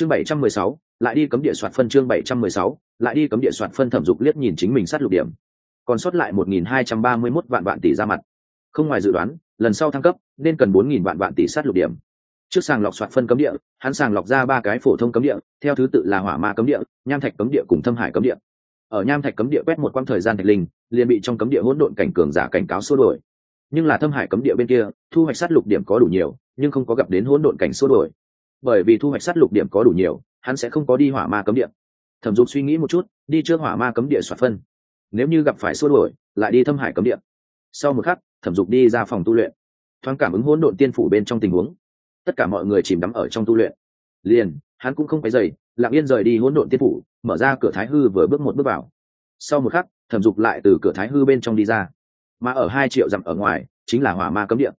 chương bảy trăm mười sáu, lại đi cấm địa soạt phân chương bảy trăm mười sáu, lại đi cấm địa soạt phân thẩm dục liếc nhìn chính mình sát lục điểm. Còn sót lại một nghìn hai trăm ba mươi mốt vạn vạn tỷ ra mặt. Không ngoài dự đoán, lần sau thăng cấp, nên cần bốn nghìn vạn vạn tỷ sát lục điểm. Trước sàng lọc soạt phân cấm địa, hắn sàng lọc ra ba cái phổ thông cấm địa, theo thứ tự là hỏa ma cấm địa, nham thạch cấm địa cùng thâm hải cấm địa. Ở nham thạch cấm địa quét một quãng thời gian thạch linh, liền bị trong cấm địa hỗn độn cảnh cường giả cảnh cáo xua đổi nhưng là thâm hải cấm địa bên kia, thu hoạch sát lục điểm có đủ nhiều, nhưng không có gặp đến hỗn độn cảnh xua đổi bởi vì thu hoạch sát lục điểm có đủ nhiều, hắn sẽ không có đi hỏa ma cấm địa. Thẩm dục suy nghĩ một chút, đi trước hỏa ma cấm địa soạt phân. Nếu như gặp phải xua đổi lại đi thâm hải cấm địa. Sau một khắc, thẩm dục đi ra phòng tu luyện. Thoáng cảm ứng hỗn độn tiên phủ bên trong tình huống. Tất cả mọi người chìm đắm ở trong tu luyện. Liền, hắn cũng không phải dày lặng yên rời đi hỗn độn tiên phủ, mở ra cửa thái hư vừa bước một bước vào. Sau một khắc, thẩm dục lại từ cửa thái hư bên trong đi ra. Mà ở hai triệu dặm ở ngoài, chính là hỏa ma cấm địa.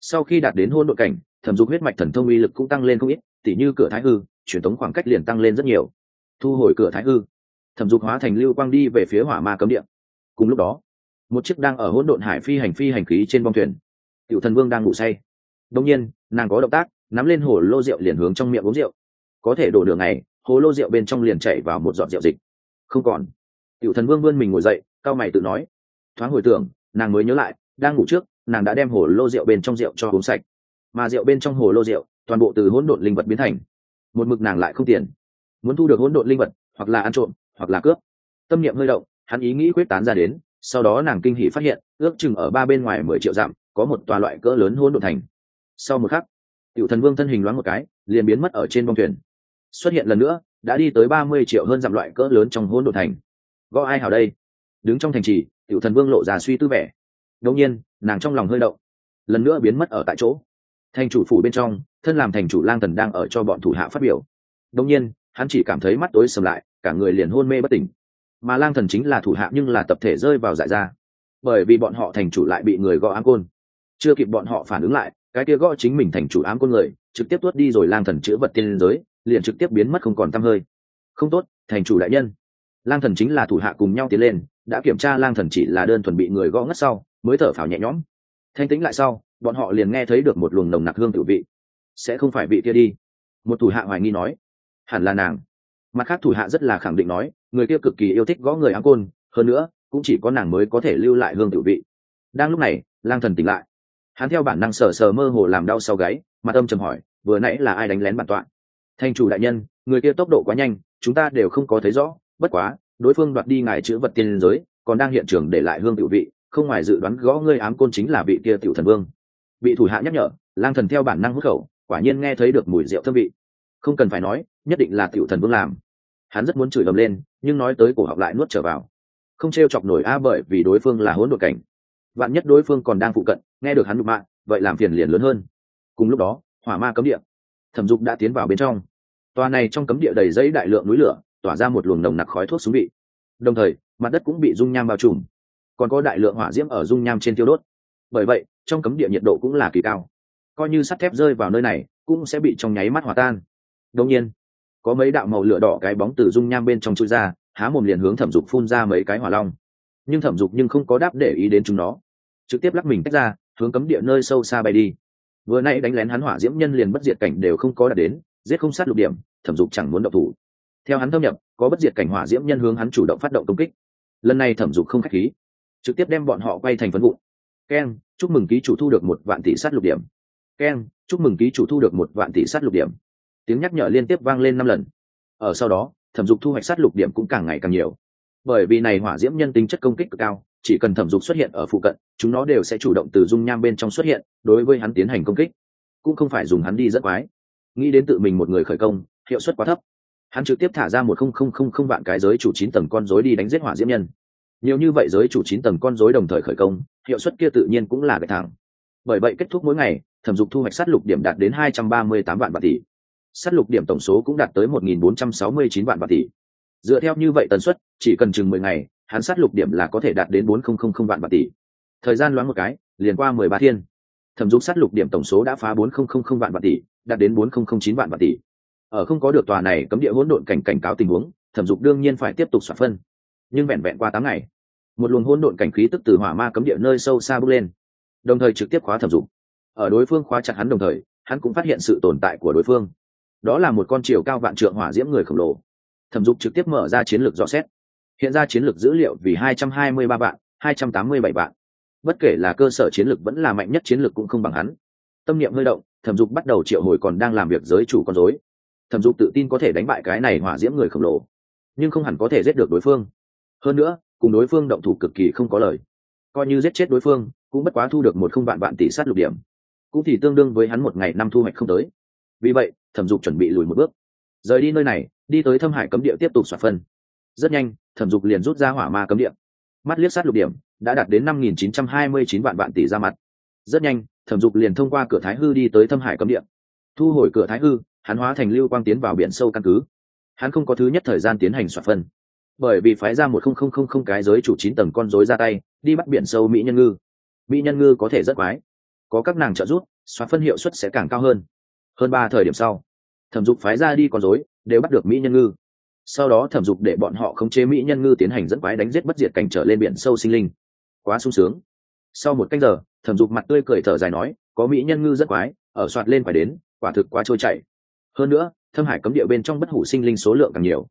Sau khi đạt đến hôn đội cảnh thẩm dục huyết mạch thần thông uy lực cũng tăng lên không ít, tỉ như cửa thái hư, truyền tống khoảng cách liền tăng lên rất nhiều. Thu hồi cửa thái hư, thẩm dục hóa thành lưu quang đi về phía hỏa ma cấm địa. Cùng lúc đó, một chiếc đang ở hỗn độn hải phi hành phi hành khí trên bong thuyền cựu thần vương đang ngủ say. Đông nhiên, nàng có động tác, nắm lên hồ lô rượu liền hướng trong miệng uống rượu. Có thể đổ đường này hồ lô rượu bên trong liền chảy vào một giọt rượu dịch. Không còn. Cựu thần vương vươn mình ngồi dậy, cao mày tự nói. Thoáng hồi tưởng, nàng mới nhớ lại, đang ngủ trước, nàng đã đem hồ lô rượu bên trong rượu cho uống sạch mà rượu bên trong hồ lô rượu, toàn bộ từ hỗn độn linh vật biến thành. Một mực nàng lại không tiền. Muốn thu được hỗn độn linh vật, hoặc là ăn trộm, hoặc là cướp. Tâm niệm hơi động, hắn ý nghĩ quyết tán ra đến, sau đó nàng kinh hỉ phát hiện, ước chừng ở ba bên ngoài mười triệu dặm, có một tòa loại cỡ lớn hỗn độn thành. Sau một khắc, tiểu thần vương thân hình loáng một cái, liền biến mất ở trên bông thuyền. Xuất hiện lần nữa, đã đi tới ba mươi triệu hơn dặm loại cỡ lớn trong hỗn độn thành. Gõ ai hào đây? Đứng trong thành trì, tiểu thần vương lộ ra suy tư vẻ. Đột nhiên, nàng trong lòng hơi động. Lần nữa biến mất ở tại chỗ thành chủ phủ bên trong, thân làm thành chủ lang thần đang ở cho bọn thủ hạ phát biểu. Đông nhiên, hắn chỉ cảm thấy mắt tối sầm lại, cả người liền hôn mê bất tỉnh. Mà lang thần chính là thủ hạ nhưng là tập thể rơi vào dại ra bởi vì bọn họ thành chủ lại bị người gõ ám côn. Chưa kịp bọn họ phản ứng lại, cái kia gõ chính mình thành chủ ám côn người, trực tiếp tuốt đi rồi lang thần chữa vật tiên giới, liền trực tiếp biến mất không còn t hơi. Không tốt, thành chủ đại nhân. Lang thần chính là thủ hạ cùng nhau tiến lên, đã kiểm tra lang thần chỉ là đơn thuần bị người gõ ngất sau, mới thở phào nhẹ nhõm. Thanh tĩnh lại sau bọn họ liền nghe thấy được một luồng nồng nặc hương tự vị. Sẽ không phải vị kia đi. Một thủ hạ hoài nghi nói. Hẳn là nàng. Mặt khác thủ hạ rất là khẳng định nói, người kia cực kỳ yêu thích gõ người áng côn, hơn nữa, cũng chỉ có nàng mới có thể lưu lại hương tự vị. Đang lúc này, lang thần tỉnh lại. Hắn theo bản năng sờ sờ mơ hồ làm đau sau gáy, mặt âm trầm hỏi, vừa nãy là ai đánh lén bản tọa? Thanh chủ đại nhân, người kia tốc độ quá nhanh, chúng ta đều không có thấy rõ, bất quá, đối phương đoạt đi ngài chữ vật tiên giới, còn đang hiện trường để lại hương tự vị, không ngoài dự đoán gõ ngươi ám côn chính là vị kia tiểu thần vương bị thủ hạ nhắc nhở, lang thần theo bản năng hút khẩu, quả nhiên nghe thấy được mùi rượu thơm vị. Không cần phải nói, nhất định là tiểu thần vương làm. Hắn rất muốn chửi ầm lên, nhưng nói tới cổ họng lại nuốt trở vào. Không t chọc nổi a bởi vì đối phương là hỗn độn cảnh. Vạn nhất đối phương còn đang phụ cận, nghe được hắn đụng mạng vậy làm phiền liền lớn hơn. Cùng lúc đó, hỏa ma cấm địa. Thẩm dục đã tiến vào bên trong. Tòa này trong cấm địa đầy giấy đại lượng núi lửa, tỏa ra một luồng nồng nặc khói thuốc xuống vị. Đồng thời, mặt đất cũng bị dung nham bao trùm. Còn có đại lượng hỏa diễm ở dung nham trên tiêu đốt bởi vậy, trong cấm địa nhiệt độ cũng là kỳ cao. Coi như sắt thép rơi vào nơi này, cũng sẽ bị trong nháy mắt hòa tan. Đông nhiên, có mấy đạo màu lửa đỏ cái bóng từ dung nham bên trong chui ra, há mồm liền hướng thẩm dục phun ra mấy cái hỏa long. Nhưng thẩm dục nhưng không có đáp để ý đến chúng nó. Trực tiếp lắc mình tách ra, hướng cấm địa nơi sâu xa bay đi. Vừa nay đánh lén hắn hỏa diễm nhân liền bất diệt cảnh đều không có đạt đến, giết không sát lục điểm, thẩm dục chẳng muốn động thủ. Theo hắn thâm nhập, có bất diệt cảnh hỏa diễm nhân hướng hắn chủ động phát động công kích. Lần này thẩm dục không k h á c h khí. Trực tiếp đem bọn họ quay thành phân vụ keng chúc mừng ký chủ thu được một vạn tỷ sát lục điểm. Keng chúc mừng ký chủ thu được một vạn tỷ sát lục điểm. Tiếng nhắc nhở liên tiếp vang lên năm lần. Ở sau đó, thẩm dục thu hoạch sát lục điểm cũng càng ngày càng nhiều. Bởi vì này hỏa diễm nhân tính chất công kích cực cao, chỉ cần thẩm dục xuất hiện ở phụ cận, chúng nó đều sẽ chủ động từ dung nham bên trong xuất hiện, đối với hắn tiến hành công kích. Cũng không phải dùng hắn đi rất quái. Nghĩ đến tự mình một người khởi công, hiệu suất quá thấp. Hắn trực tiếp thả ra một không không không không vạn cái giới chủ chín tầng con dối đi đánh giết hỏa diễm nhân. Nhiều như vậy giới chủ chín tầng con dối đồng thời khởi công hiệu suất kia tự nhiên cũng là gạch thẳng. Bởi vậy kết thúc mỗi ngày, thẩm dục thu hoạch sát lục điểm đạt đến hai trăm ba mươi tám vạn vạn tỷ. Sát lục điểm tổng số cũng đạt tới một nghìn bốn trăm sáu mươi chín vạn vạn tỷ. Dựa theo như vậy tần suất, chỉ cần chừng mười ngày, hắn sát lục điểm là có thể đạt đến bốn không không không vạn vạn tỷ. Thời gian loáng một cái, liền qua mười ba thiên. Thẩm dục sát lục điểm tổng số đã phá bốn không không không vạn vạn tỷ, đạt đến bốn không không chín vạn vạn tỷ. Ở không có được tòa này cấm địa hỗn độn cảnh cảnh cáo tình huống, thẩm dục đương nhiên phải tiếp tục soạt phân. Nhưng vẹn vẹn qua tám ngày một luồng hỗn độn cảnh khí tức từ hỏa ma cấm địa nơi sâu xa bước lên, đồng thời trực tiếp khóa thẩm dục ở đối phương khóa chặt hắn đồng thời, hắn cũng phát hiện sự tồn tại của đối phương. Đó là một con chiều cao vạn trượng hỏa diễm người khổng lồ. Thẩm dục trực tiếp mở ra chiến lược rõ xét. Hiện ra chiến lược dữ liệu vì hai trăm hai mươi ba vạn, hai trăm tám mươi bảy vạn. Bất kể là cơ sở chiến lược vẫn là mạnh nhất chiến lược cũng không bằng hắn. Tâm niệm hơi động, thẩm dục bắt đầu triệu hồi còn đang làm việc giới chủ con dối thẩm dục tự tin có thể đánh bại cái này hỏa diễm người khổng lồ, nhưng không hẳn có thể giết được đối phương. Hơn nữa cùng đối phương động thủ cực kỳ không có lời. Coi như giết chết đối phương, cũng bất quá thu được một không vạn vạn tỷ sát lục điểm. Cũng thì tương đương với hắn một ngày năm thu hoạch không tới. Vì vậy, thẩm dục chuẩn bị lùi một bước. Rời đi nơi này, đi tới thâm hải cấm địa tiếp tục soạt phân. Rất nhanh, thẩm dục liền rút ra hỏa ma cấm địa. Mắt liếc sát lục điểm, đã đạt đến năm nghìn chín trăm hai mươi chín vạn vạn tỷ ra mặt. Rất nhanh, thẩm dục liền thông qua cửa thái hư đi tới thâm hải cấm địa. Thu hồi cửa thái hư, hắn hóa thành lưu quang tiến vào biển sâu căn cứ. Hắn không có thứ nhất thời gian tiến hành soạt phân bởi vì phái ra một không không không không cái giới chủ chín tầng con rối ra tay, đi bắt biển sâu mỹ nhân ngư. Mỹ nhân ngư có thể rất quái. Có các nàng trợ giúp, xóa phân hiệu suất sẽ càng cao hơn. Hơn ba thời điểm sau, thẩm dục phái ra đi con rối, đều bắt được mỹ nhân ngư. Sau đó thẩm dục để bọn họ khống chế mỹ nhân ngư tiến hành dẫn quái đánh giết bất diệt cảnh trở lên biển sâu sinh linh. Quá sung sướng. Sau một cách giờ, thẩm dục mặt tươi cười thở dài nói, có mỹ nhân ngư rất quái, ở soạt lên phải đến, quả thực quá trôi chảy. Hơn nữa, thâm hải cấm địa bên trong bất hủ sinh linh số lượng càng nhiều.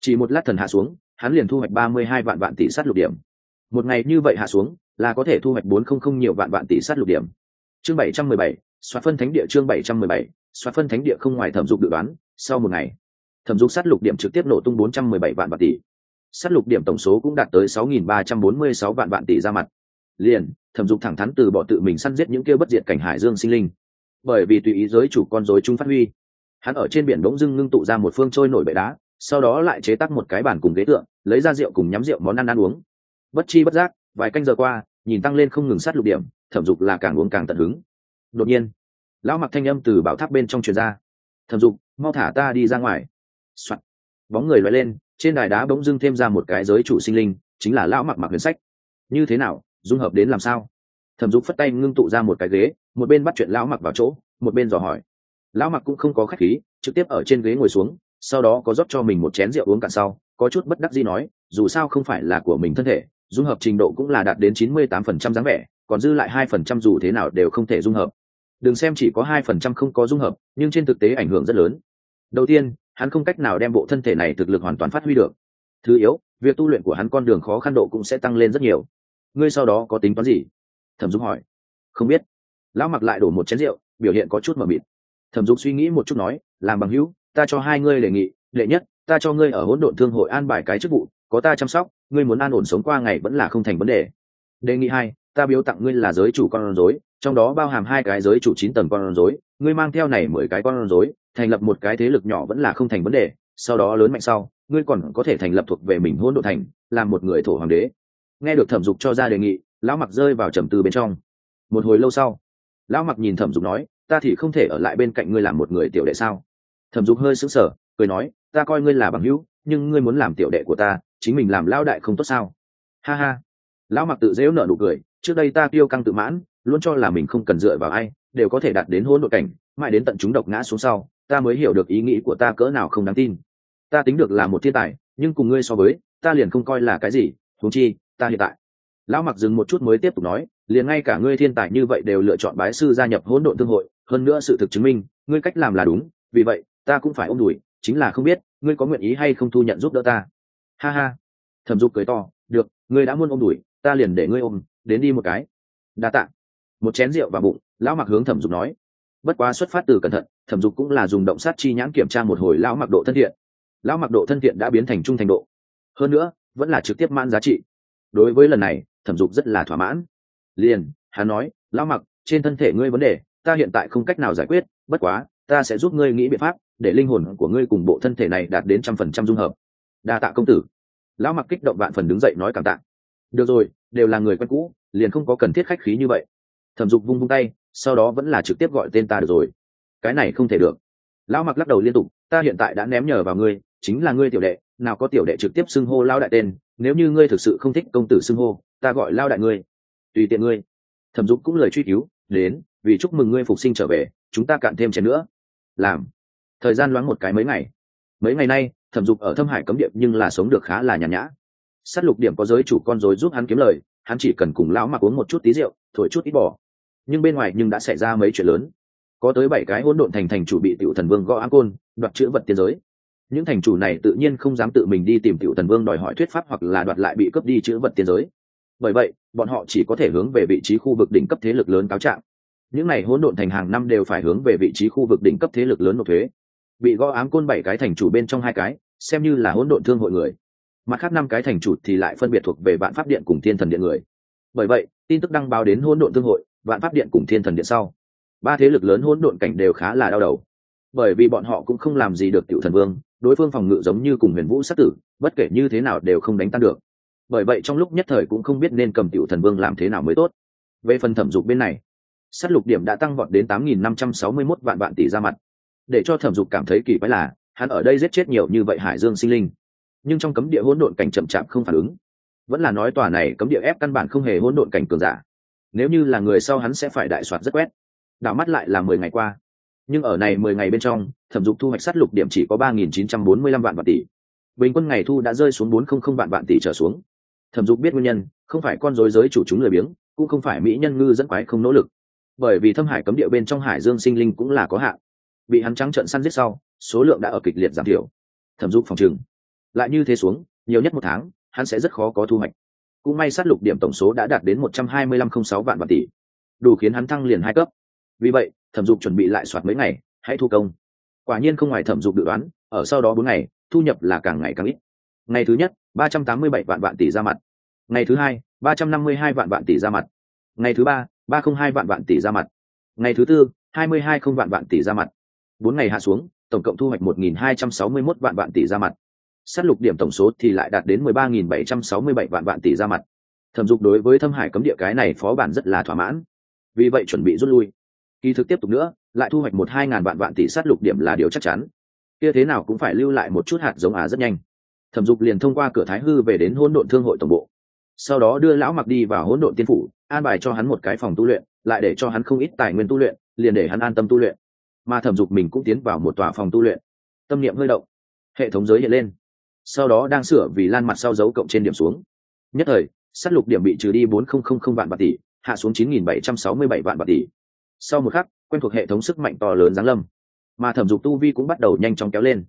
Chỉ một lát thần hạ xuống hắn liền thu hoạch ba mươi hai vạn vạn tỷ sát lục điểm. Một ngày như vậy hạ xuống, là có thể thu hoạch bốn không không nhiều vạn vạn tỷ sát lục điểm. Chương bảy trăm mười bảy soạt phân thánh địa chương bảy trăm mười bảy soạt phân thánh địa không ngoài thẩm dục dự đoán, sau một ngày, thẩm dục sát lục điểm trực tiếp nổ tung bốn trăm mười bảy vạn vạn tỷ. Sát lục điểm tổng số cũng đạt tới sáu nghìn ba trăm bốn mươi sáu vạn vạn tỷ ra mặt. Liền, thẩm dục thẳng thắn từ bỏ tự mình săn giết những kia bất diệt cảnh hải dương sinh linh. Bởi vì tùy ý giới chủ con dối chúng phát huy, hắn ở trên biển bỗng dưng ngưng tụ ra một phương trôi nổi bệ đá, sau đó lại chế tác một cái bàn cùng ghế tượng lấy ra rượu cùng nhắm rượu món ăn ăn uống. Bất chi bất giác, vài canh giờ qua, nhìn tăng lên không ngừng sát lục điểm, thẩm dục là càng uống càng tận hứng. Đột nhiên, lão mặc thanh âm từ bảo tháp bên trong truyền ra. Thẩm dục, mau thả ta đi ra ngoài、Soạn. bóng người loại lên, trên đài đá bỗng dưng thêm ra một cái giới chủ sinh linh, chính là lão mặc mặc huyền sách. Như thế nào, dung hợp đến làm sao? Thẩm dục phất tay ngưng tụ ra một cái ghế, một bên bắt chuyện lão mặc vào chỗ, một bên dò hỏi. Lão mặc cũng không có khách khí, trực tiếp ở trên ghế ngồi xuống, sau đó có rót cho mình một chén rượu uống cạn sau có chút bất đắc gì nói, dù sao không phải là của mình thân thể, dung hợp trình độ cũng là đạt đến chín mươi tám phần trăm dáng vẻ, còn dư lại hai phần trăm dù thế nào đều không thể dung hợp. Đừng xem chỉ có hai phần trăm không có dung hợp, nhưng trên thực tế ảnh hưởng rất lớn. Đầu tiên, hắn không cách nào đem bộ thân thể này thực lực hoàn toàn phát huy được. Thứ yếu, việc tu luyện của hắn con đường khó khăn độ cũng sẽ tăng lên rất nhiều. Ngươi sau đó có tính toán gì? Thẩm dung hỏi. Không biết. Lão mặc lại đổ một chén rượu, biểu hiện có chút mờ mịt. Thẩm dung suy nghĩ một chút nói, làm bằng hữu, ta cho hai ngươi đề nghị đệ nhất ta cho ngươi ở hỗn độn thương hội an bài cái chức vụ, có ta chăm sóc, ngươi muốn an ổn sống qua ngày vẫn là không thành vấn đề. Đề nghị hai, ta biếu tặng ngươi là giới chủ con rối, trong đó bao hàm hai cái giới chủ chín tầng con rối, ngươi mang theo này mười cái con rối, thành lập một cái thế lực nhỏ vẫn là không thành vấn đề, sau đó lớn mạnh sau, ngươi còn có thể thành lập thuộc về mình hỗn độn thành, làm một người thổ hoàng đế. Nghe được thẩm dục cho ra đề nghị, lão mặc rơi vào trầm tư bên trong. Một hồi lâu sau, lão mặc nhìn thẩm dục nói, ta thì không thể ở lại bên cạnh ngươi làm một người tiểu đệ sao? Thẩm dục hơi sững sờ, cười nói ta coi ngươi là bằng hữu, nhưng ngươi muốn làm tiểu đệ của ta, chính mình làm lão đại không tốt sao? Ha ha. Lão mặc tự dễu nở nụ cười, trước đây ta tiêu căng tự mãn, luôn cho là mình không cần dựa vào ai, đều có thể đạt đến hôn nội cảnh, mãi đến tận chúng độc ngã xuống sau, ta mới hiểu được ý nghĩ của ta cỡ nào không đáng tin. Ta tính được là một thiên tài, nhưng cùng ngươi so với, ta liền không coi là cái gì thú chi, ta hiện tại. Lão mặc dừng một chút mới tiếp tục nói, liền ngay cả ngươi thiên tài như vậy đều lựa chọn bái sư gia nhập hỗn độn thương hội, hơn nữa sự thực chứng minh, ngươi cách làm là đúng, vì vậy, ta cũng phải ôm đùi, chính là không biết ngươi có nguyện ý hay không thu nhận giúp đỡ ta? Ha ha. Thẩm dục cười to, được, ngươi đã muốn ôm đùi ta liền để ngươi ôm, đến đi một cái. Đa tạ. Một chén rượu vào bụng, lão mặc hướng thẩm dục nói. Bất quá xuất phát từ cẩn thận, thẩm dục cũng là dùng động sát chi nhãn kiểm tra một hồi lão mặc độ thân thiện. Lão mặc độ thân thiện đã biến thành trung thành độ. Hơn nữa, vẫn là trực tiếp mãn giá trị. Đối với lần này, thẩm dục rất là thỏa mãn. Liền, hắn nói, lão mặc trên thân thể ngươi vấn đề, ta hiện tại không cách nào giải quyết, bất quá, ta sẽ giúp ngươi nghĩ biện pháp để linh hồn của ngươi cùng bộ thân thể này đạt đến trăm phần trăm dung hợp. Đa tạ công tử. Lão mặc kích động vạn phần đứng dậy nói cảm tạ. Được rồi, đều là người quen cũ, liền không có cần thiết khách khí như vậy. Thẩm dục vung vung tay, sau đó vẫn là trực tiếp gọi tên ta được rồi. Cái này không thể được. Lão mặc lắc đầu liên tục, ta hiện tại đã ném nhờ vào ngươi, chính là ngươi tiểu đệ, nào có tiểu đệ trực tiếp xưng hô lao đại tên, nếu như ngươi thực sự không thích công tử xưng hô, ta gọi lao đại ngươi. Tùy tiện ngươi. Thẩm dục cũng lời truy cứu, đến, vì chúc mừng ngươi phục sinh trở về, chúng ta cạn thêm chén nữa. Làm thời gian loáng một cái mấy ngày. Mấy ngày nay, thẩm dục ở thâm hải cấm điệp nhưng là sống được khá là nhàn nhã. S á t lục điểm có giới chủ con dối giúp hắn kiếm lời, hắn chỉ cần cùng lão mặc uống một chút tí rượu, thổi chút ít bỏ nhưng bên ngoài nhưng đã xảy ra mấy chuyện lớn. Có tới bảy cái hỗn độn thành thành chủ bị tiểu thần vương gõ á côn, đoạt chữ vật tiên giới. Những thành chủ này tự nhiên không dám tự mình đi tìm tiểu thần vương đòi hỏi thuyết pháp hoặc là đoạt lại bị cướp đi chữ vật tiên giới. Bởi vậy, bọn họ chỉ có thể hướng về vị trí khu vực đỉnh cấp thế lực lớn cáo trạng. Những này hỗn độn thành hàng năm đều phải hướng về vị trí khu vực đỉnh cấp thế lực lớn nộp thuế bị gõ ám côn bảy cái thành chủ bên trong hai cái, xem như là hỗn độn thương hội người. Mặt khác năm cái thành chủ thì lại phân biệt thuộc về vạn pháp điện cùng thiên thần điện người. Bởi vậy, tin tức đăng báo đến hỗn độn thương hội, vạn pháp điện cùng thiên thần điện sau. Ba thế lực lớn hỗn độn cảnh đều khá là đau đầu. Bởi vì bọn họ cũng không làm gì được tiểu thần vương, đối phương phòng ngự giống như cùng huyền vũ sát tử, bất kể như thế nào đều không đánh tan được. Bởi vậy trong lúc nhất thời cũng không biết nên cầm tiểu thần vương làm thế nào mới tốt. Về phần thẩm dục bên này s á t lục điểm đã tăng vọt đến tám nghìn năm trăm sáu mươi mốt vạn vạn tỷ ra mặt để cho thẩm dục cảm thấy kỳ quái là, hắn ở đây giết chết nhiều như vậy hải dương sinh linh. Nhưng trong cấm địa hỗn độn cảnh chậm chạp không phản ứng. Vẫn là nói tòa này cấm địa ép căn bản không hề hỗn độn cảnh cường giả. Nếu như là người sau hắn sẽ phải đại soạt rất quét. Đảo mắt lại là mười ngày qua. Nhưng ở này mười ngày bên trong, thẩm dục thu hoạch sát lục điểm chỉ có ba nghìn chín trăm bốn mươi lăm vạn vạn tỷ. Bình quân ngày thu đã rơi xuống bốn không không vạn vạn tỷ trở xuống. Thẩm dục biết nguyên nhân, không phải con dối giới chủ chúng lười biếng, cũng không phải mỹ nhân ngư dẫn quái không nỗ lực. Bởi vì thâm hải cấm địa bên trong hải dương sinh linh cũng là có hạn bị hắn trắng trợn săn giết sau, số lượng đã ở kịch liệt giảm thiểu. Thẩm dục phòng trừng. Lại như thế xuống, nhiều nhất một tháng, hắn sẽ rất khó có thu hoạch. Cũng may sát lục điểm tổng số đã đạt đến một trăm hai mươi lăm không sáu vạn vạn tỷ. Đủ khiến hắn thăng liền hai cấp. Vì vậy, thẩm dục chuẩn bị lại soạt mấy ngày, hãy thu công. Quả nhiên không ngoài thẩm dục dự đoán, ở sau đó bốn ngày, thu nhập là càng ngày càng ít. Ngày thứ nhất, ba trăm tám mươi bảy vạn vạn tỷ ra mặt. Ngày thứ hai, ba trăm năm mươi hai vạn vạn tỷ ra mặt. Ngày thứ ba ba không hai vạn vạn tỷ ra mặt. Ngày thứ tư, hai mươi hai không vạn vạn tỷ ra mặt bốn ngày hạ xuống, tổng cộng thu hoạch một nghìn hai trăm sáu mươi mốt vạn vạn tỷ ra mặt. Sát lục điểm tổng số thì lại đạt đến mười ba nghìn bảy trăm sáu mươi bảy vạn vạn tỷ ra mặt. Thẩm dục đối với thâm hải cấm địa cái này phó bản rất là thỏa mãn. Vì vậy chuẩn bị rút lui. Kỳ thực tiếp tục nữa, lại thu hoạch một hai ngàn vạn vạn tỷ sát lục điểm là điều chắc chắn. Kia thế nào cũng phải lưu lại một chút hạt giống à rất nhanh. Thẩm dục liền thông qua cửa thái hư về đến hỗn độn thương hội tổng bộ. Sau đó đưa lão mặc đi vào hỗn độn tiên phủ, an bài cho hắn một cái phòng tu luyện, lại để cho hắn không ít tài nguyên tu luyện, liền để hắn an tâm tu luyện mà thẩm dục mình cũng tiến vào một tòa phòng tu luyện. Tâm niệm hơi động, hệ thống giới hiện lên. Sau đó đang sửa vì lan mặt sau dấu cộng trên điểm xuống. Nhất thời s á t lục điểm bị trừ đi bốn không không không vạn bạc tỷ, hạ xuống chín nghìn bảy trăm sáu mươi bảy vạn bạc tỷ. Sau một khắc, quen thuộc hệ thống sức mạnh to lớn giáng lâm. Mà thẩm dục tu vi cũng bắt đầu nhanh chóng kéo lên.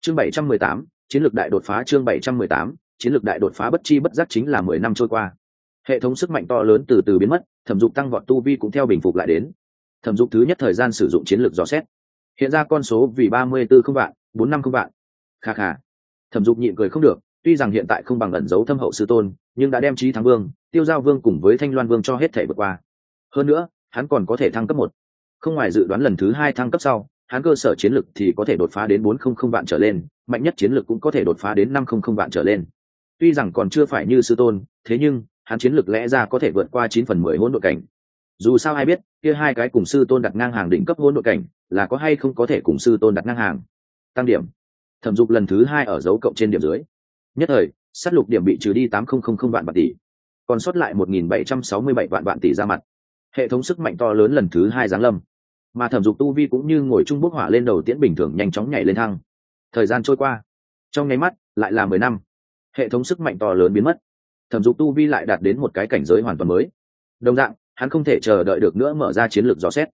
Chương bảy trăm mười tám, chiến lược đại đột phá chương bảy trăm mười tám, chiến lược đại đột phá bất chi bất giác chính là mười năm trôi qua. Hệ thống sức mạnh to lớn từ từ biến mất, thẩm dục tăng vọt tu vi cũng theo bình phục lại đến thẩm dục thứ nhất thời gian sử dụng chiến lược dò xét. Hiện ra con số vì ba mươi b ố không vạn, bốn năm không vạn. Kha kha. Thẩm dục nhịn cười không được, tuy rằng hiện tại không bằng ẩn giấu thâm hậu sư tôn, nhưng đã đem trí thắng vương, tiêu giao vương cùng với thanh loan vương cho hết thể vượt qua. Hơn nữa, hắn còn có thể thăng cấp một. Không ngoài dự đoán lần thứ hai thăng cấp sau, hắn cơ sở chiến lược thì có thể đột phá đến bốn không không vạn trở lên, mạnh nhất chiến lược cũng có thể đột phá đến năm không không vạn trở lên. Tuy rằng còn chưa phải như sư tôn, thế nhưng, hắn chiến lược lẽ ra có thể vượt qua chín phần mười hỗn độ cảnh dù sao ai biết, kia hai cái cùng sư tôn đặt ngang hàng đỉnh cấp hôn nội cảnh, là có hay không có thể cùng sư tôn đặt ngang hàng. Tăng điểm. Thẩm dục lần thứ hai ở dấu cộng trên điểm dưới. Nhất thời s á t lục điểm bị trừ đi tám không không không vạn vạn tỷ. Còn sót lại một nghìn bảy trăm sáu mươi bảy vạn vạn tỷ ra mặt. Hệ thống sức mạnh to lớn lần thứ hai giáng lâm. Mà thẩm dục tu vi cũng như ngồi chung bức hỏa lên đầu tiễn bình thường nhanh chóng nhảy lên thăng thời gian trôi qua. Trong nháy mắt, lại là mười năm. Hệ thống sức mạnh to lớn biến mất. Thẩm dục tu vi lại đạt đến một cái cảnh giới hoàn toàn mới. Đồng dạng hắn không thể chờ đợi được nữa mở ra chiến lược dò xét.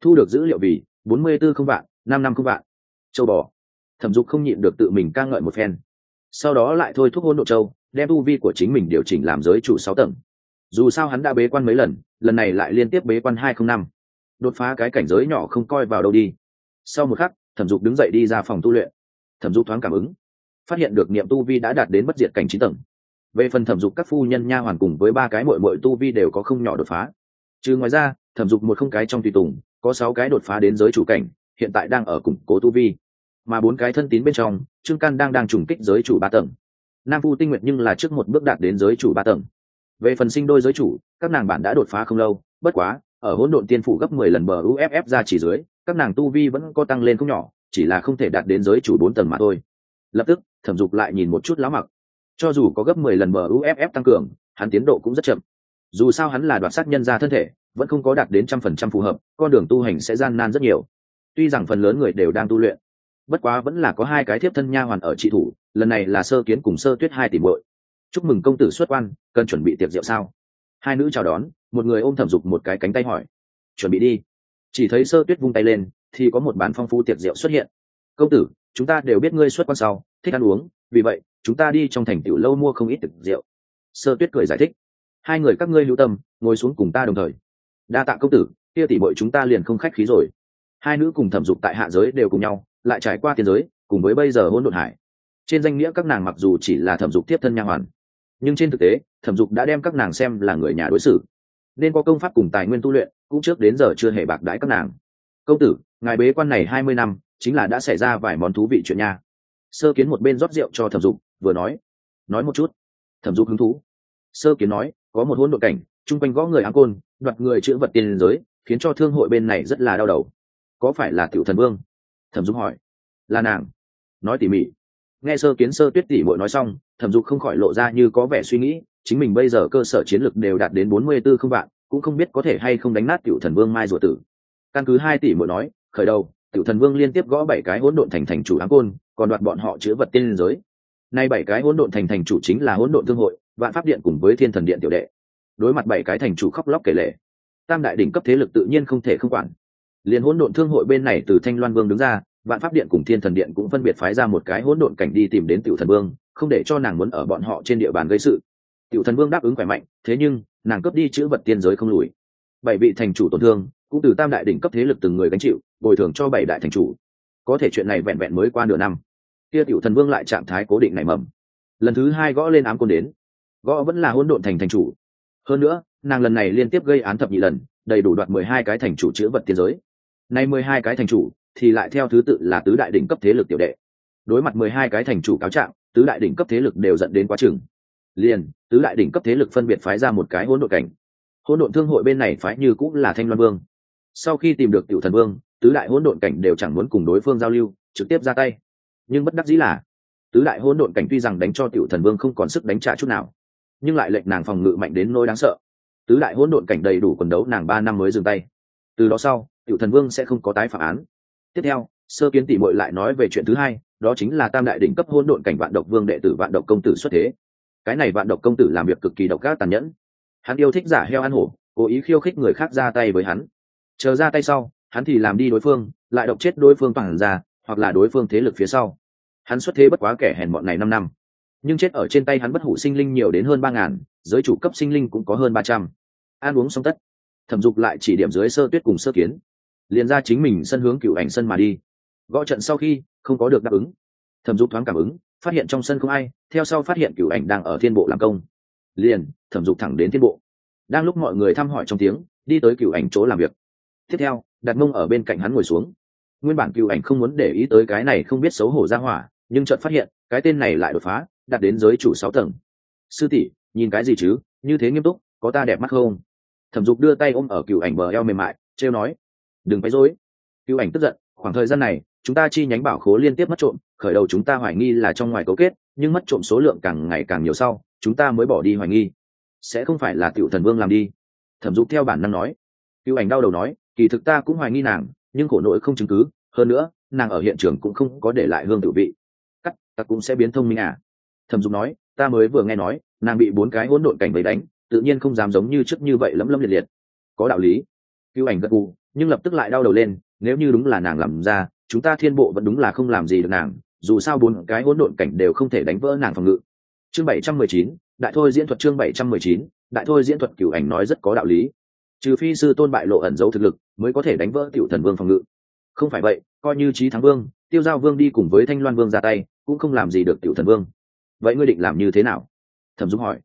Thu được dữ liệu vì bốn mươi b không vạn, năm năm không vạn. Châu bò. Thẩm dục không nhịn được tự mình ca ngợi một phen. Sau đó lại thôi thúc hôn độ châu, đem tu vi của chính mình điều chỉnh làm giới chủ sáu tầng. Dù sao hắn đã bế quan mấy lần lần này lại liên tiếp bế quan hai không năm. Đột phá cái cảnh giới nhỏ không coi vào đâu đi. Sau một khắc, thẩm dục đứng dậy đi ra phòng tu luyện. Thẩm dục thoáng cảm ứng. Phát hiện được niệm tu vi đã đạt đến bất diệt cảnh chín tầng. Về phần thẩm dục các phu nhân nha hoàn cùng với ba cái mội mội tu vi đều có không nhỏ đột phá chứ ngoài ra, thẩm dục một không cái trong tùy tùng, có sáu cái đột phá đến giới chủ cảnh, hiện tại đang ở củng cố tu vi. Mà bốn cái thân tín bên trong, trương căn đang đang trùng kích giới chủ ba tầng. Nam phu tinh nguyện nhưng là trước một bước đạt đến giới chủ ba tầng. Về phần sinh đôi giới chủ, các nàng bản đã đột phá không lâu, bất quá, ở hỗn độn tiên phủ gấp mười lần bờ uff ra chỉ dưới, các nàng tu vi vẫn có tăng lên không nhỏ, chỉ là không thể đạt đến giới chủ bốn tầng mà thôi. Lập tức, thẩm dục lại nhìn một chút lão mặc. Cho dù có gấp mười lần bờ uff tăng cường, hắn tiến độ cũng rất chậm dù sao hắn là đoạt sát nhân ra thân thể, vẫn không có đạt đến trăm phần trăm phù hợp, con đường tu hành sẽ gian nan rất nhiều. Tuy rằng phần lớn người đều đang tu luyện, bất quá vẫn là có hai cái thiếp thân nha hoàn ở trị thủ, lần này là sơ kiến cùng sơ tuyết hai tỷ bội chúc mừng công tử xuất quan, cần chuẩn bị tiệc rượu sao? Hai nữ chào đón, một người ôm thẩm dục một cái cánh tay hỏi. Chuẩn bị đi. Chỉ thấy sơ tuyết vung tay lên, thì có một bán phong phú tiệc rượu xuất hiện. Công tử, chúng ta đều biết ngươi xuất quan sau, thích ăn uống, vì vậy, chúng ta đi trong thành tiểu lâu mua không ít thực rượu. Sơ tuyết cười giải thích hai người các ngươi lưu tâm, ngồi xuống cùng ta đồng thời. Đa tạ công tử, kia tỷ bội chúng ta liền không khách khí rồi. Hai nữ cùng thẩm dục tại hạ giới đều cùng nhau, lại trải qua tiền giới, cùng với bây giờ hôn đột hải. Trên danh nghĩa các nàng mặc dù chỉ là thẩm dục tiếp thân nha hoàn, nhưng trên thực tế, thẩm dục đã đem các nàng xem là người nhà đối xử. Nên có công pháp cùng tài nguyên tu luyện, cũng trước đến giờ chưa hề bạc đãi các nàng. Công tử, ngài bế quan này hai mươi năm, chính là đã xảy ra vài món thú vị chuyện nha. Sơ kiến một bên rót rượu cho thẩm dục, vừa nói. Nói một chút. Thẩm dục hứng thú. Sơ kiến nói có một hỗn độn cảnh, chung quanh gõ người áng côn, đoạt người chữ vật tiền giới, khiến cho thương hội bên này rất là đau đầu. Có phải là tiểu thần vương? Thẩm dục hỏi. Là nàng. Nói tỉ mỉ. Nghe sơ kiến sơ tuyết tỉ mội nói xong, thẩm dục không khỏi lộ ra như có vẻ suy nghĩ, chính mình bây giờ cơ sở chiến lược đều đạt đến bốn mươi b ố không vạn, cũng không biết có thể hay không đánh nát tiểu thần vương mai ruột tử. Căn cứ hai tỷ mội nói, khởi đầu, tiểu thần vương liên tiếp gõ bảy cái hỗn độn thành thành chủ áng côn, còn đoạt bọn họ chứa vật tiên liên giới. Nay bảy cái hỗn độn thành thành chủ chính là hỗn độn thương hội vạn pháp điện cùng với thiên thần điện tiểu đệ. Đối mặt bảy cái thành chủ khóc lóc kể lệ tam đại đỉnh cấp thế lực tự nhiên không thể không quản. Liền hỗn độn thương hội bên này từ thanh loan vương đứng ra, vạn pháp điện cùng thiên thần điện cũng phân biệt phái ra một cái hỗn độn cảnh đi tìm đến tiểu thần vương, không để cho nàng muốn ở bọn họ trên địa bàn gây sự. Tiểu thần vương đáp ứng khỏe mạnh, thế nhưng, nàng cướp đi chữ vật tiên giới không lùi. Bảy vị thành chủ tổn thương, cũng từ tam đại đỉnh cấp thế lực từng người gánh chịu, bồi thường cho bảy đại thành chủ. Có thể chuyện này vẹn vẹn mới qua nửa năm. Kia tiểu thần vương lại trạng thái cố định nảy mầm. Lần thứ hai gõ lên ám côn đến gõ vẫn là hỗn độn thành thành chủ. Hơn nữa, nàng lần này liên tiếp gây án thập nhị lần, đầy đủ đoạt mười hai cái thành chủ chữ vật tiên giới. Nay mười hai cái thành chủ thì lại theo thứ tự là tứ đại đỉnh cấp thế lực tiểu đệ. Đối mặt mười hai cái thành chủ cáo trạng, tứ đại đỉnh cấp thế lực đều dẫn đến quá chừng. Liền, tứ đại đỉnh cấp thế lực phân biệt phái ra một cái hỗn độn cảnh. Hỗn độn thương hội bên này phái như cũng là thanh loan vương. Sau khi tìm được tiểu thần vương, tứ đại hỗn độn cảnh đều chẳng muốn cùng đối phương giao lưu, trực tiếp ra tay. Nhưng bất đắc dĩ là, tứ đại hỗn độn cảnh tuy rằng đánh cho tiểu thần vương không còn sức đánh trả chút nào nhưng lại lệnh nàng phòng ngự mạnh đến nỗi đáng sợ. Tứ đại hỗn độn cảnh đầy đủ quần đấu nàng ba năm mới dừng tay. Từ đó sau tiểu thần vương sẽ không có tái phạm án. Tiếp theo, sơ kiến tỷ muội lại nói về chuyện thứ hai, đó chính là tam đại đỉnh cấp hỗn độn cảnh vạn độc vương đệ tử vạn độc công tử xuất thế. Cái này vạn độc công tử làm việc cực kỳ độc ác tàn nhẫn. Hắn yêu thích giả heo ăn hổ, cố ý khiêu khích người khác ra tay với hắn. Chờ ra tay sau, hắn thì làm đi đối phương, lại độc chết đối phương toàn ra, hoặc là đối phương thế lực phía sau. Hắn xuất thế bất quá kẻ hèn bọn này năm năm nhưng chết ở trên tay hắn bất hủ sinh linh nhiều đến hơn ba ngàn, giới chủ cấp sinh linh cũng có hơn ba trăm. Ăn uống xong tất. Thẩm dục lại chỉ điểm dưới sơ tuyết cùng sơ kiến. Liền ra chính mình sân hướng cựu ảnh sân mà đi. Gõ trận sau khi, không có được đáp ứng. Thẩm dục thoáng cảm ứng, phát hiện trong sân không ai, theo sau phát hiện cựu ảnh đang ở thiên bộ làm công. Liền, thẩm dục thẳng đến thiên bộ. Đang lúc mọi người thăm hỏi trong tiếng, đi tới cựu ảnh chỗ làm việc. Tiếp theo đặt mông ở bên cạnh hắn ngồi xuống. Nguyên bản cựu ảnh không muốn để ý tới cái này không biết xấu hổ ra hỏa, nhưng chợt phát hiện, cái tên này lại đột phá đạt đến giới chủ sáu tầng. Sư tỷ, nhìn cái gì chứ? Như thế nghiêm túc, có ta đẹp mắt không? Thẩm dục đưa tay ôm ở cựu ảnh bờ eo mềm mại, trêu nói, đừng phải dối cựu ảnh tức giận, khoảng thời gian này, chúng ta chi nhánh bảo khố liên tiếp mất trộm, khởi đầu chúng ta hoài nghi là trong ngoài cấu kết, nhưng mất trộm số lượng càng ngày càng nhiều sau, chúng ta mới bỏ đi hoài nghi. Sẽ không phải là tiểu thần vương làm đi. Thẩm dục theo bản năng nói. Cựu ảnh đau đầu nói, kỳ thực ta cũng hoài nghi nàng, nhưng khổ nội không chứng cứ. Hơn nữa, nàng ở hiện trường cũng không có để lại hương tự vị. Cắt, ta cũng sẽ biến thông minh à thẩm dục nói, ta mới vừa nghe nói, nàng bị bốn cái hỗn độn cảnh bầy đánh, tự nhiên không dám giống như trước như vậy lấm lấm liệt liệt. Có đạo lý. Cứu ảnh gật gù, nhưng lập tức lại đau đầu lên, nếu như đúng là nàng làm ra, chúng ta thiên bộ vẫn đúng là không làm gì được nàng, dù sao bốn cái hỗn độn cảnh đều không thể đánh vỡ nàng phòng ngự. Chương bảy trăm mười chín, đại thôi diễn thuật chương bảy trăm mười chín, đại thôi diễn thuật cửu ảnh nói rất có đạo lý. Trừ phi sư tôn bại lộ ẩn dấu thực lực, mới có thể đánh vỡ tiểu thần vương phòng ngự. Không phải vậy, coi như trí thắng vương, tiêu giao vương đi cùng với thanh loan vương ra tay, cũng không làm gì được tiểu thần vương vậy ngươi định làm như thế nào? Thẩm dung hỏi.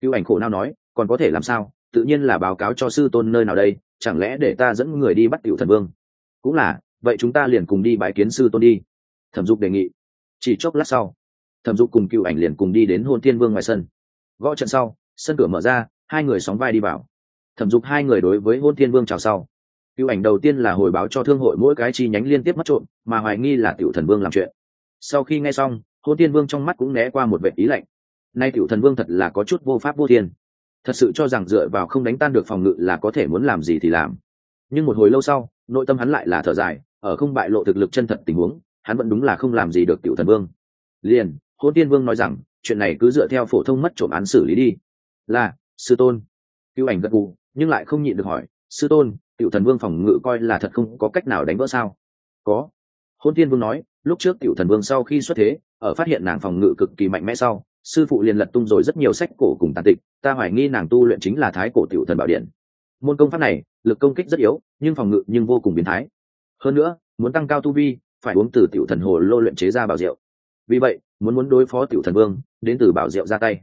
Cựu ảnh khổ nào nói, còn có thể làm sao? Tự nhiên là báo cáo cho sư tôn nơi nào đây, chẳng lẽ để ta dẫn người đi bắt tiểu thần vương? Cũng là, vậy chúng ta liền cùng đi bãi kiến sư tôn đi. Thẩm dục đề nghị. Chỉ chốc lát sau, thẩm dục cùng cựu ảnh liền cùng đi đến hôn thiên vương ngoài sân. Gõ trận sau, sân cửa mở ra, hai người sóng vai đi vào. Thẩm dục hai người đối với hôn thiên vương chào sau. Cựu ảnh đầu tiên là hồi báo cho thương hội mỗi cái chi nhánh liên tiếp mất trộm, mà hoài nghi là tiểu thần vương làm chuyện. Sau khi nghe xong hôn thiên vương trong mắt cũng né qua một vệ ý lạnh. Nay tiểu thần vương thật là có chút vô pháp vô thiên. Thật sự cho rằng dựa vào không đánh tan được phòng ngự là có thể muốn làm gì thì làm. Nhưng một hồi lâu sau, nội tâm hắn lại là thở dài, ở không bại lộ thực lực chân thật tình huống, hắn vẫn đúng là không làm gì được tiểu thần vương. Liền hôn tiên vương nói rằng, chuyện này cứ dựa theo phổ thông mất trộm án xử lý đi. Là, sư tôn. Cứu ảnh gật gù, nhưng lại không nhịn được hỏi, sư tôn, tiểu thần vương phòng ngự coi là thật không có cách nào đánh vỡ sao? Có. Hôn tiên vương nói, lúc trước tiểu thần vương sau khi xuất thế ở phát hiện nàng phòng ngự cực kỳ mạnh mẽ sau, sư phụ liền lật tung rồi rất nhiều sách cổ cùng tàn tịch, ta hoài nghi nàng tu luyện chính là thái cổ tiểu thần bảo điện. Môn công pháp này, lực công kích rất yếu, nhưng phòng ngự nhưng vô cùng biến thái. Hơn nữa, muốn tăng cao tu vi, phải uống từ tiểu thần hồ lô luyện chế ra bảo rượu. Vì vậy, muốn muốn đối phó tiểu thần vương, đến từ bảo rượu ra tay.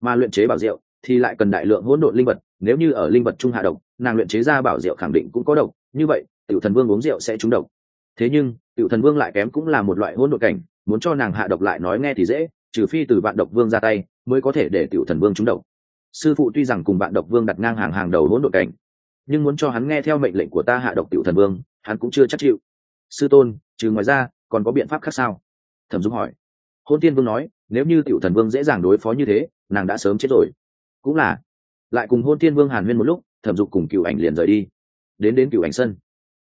Mà luyện chế bảo rượu thì lại cần đại lượng hỗn độn linh vật, nếu như ở linh vật trung hạ độc, nàng luyện chế ra bảo rượu khẳng định cũng có độc, như vậy, tiểu thần vương uống rượu sẽ trúng độc. Thế nhưng, tiểu thần vương lại kém cũng là một loại hỗn độn cảnh muốn cho nàng hạ độc lại nói nghe thì dễ, trừ phi từ vạn độc vương ra tay, mới có thể để tiểu thần vương trúng độc. Sư phụ tuy rằng cùng vạn độc vương đặt ngang hàng hàng đầu hỗn độn cảnh, nhưng muốn cho hắn nghe theo mệnh lệnh của ta hạ độc tiểu thần vương, hắn cũng chưa chắc chịu. Sư tôn, trừ ngoài ra, còn có biện pháp khác sao? Thẩm dung hỏi. Hôn tiên vương nói, nếu như tiểu thần vương dễ dàng đối phó như thế, nàng đã sớm chết rồi. Cũng là. Lại cùng hôn tiên vương hàn huyên một lúc, thẩm dục cùng cựu ảnh liền rời đi. Đến đến cựu ảnh sân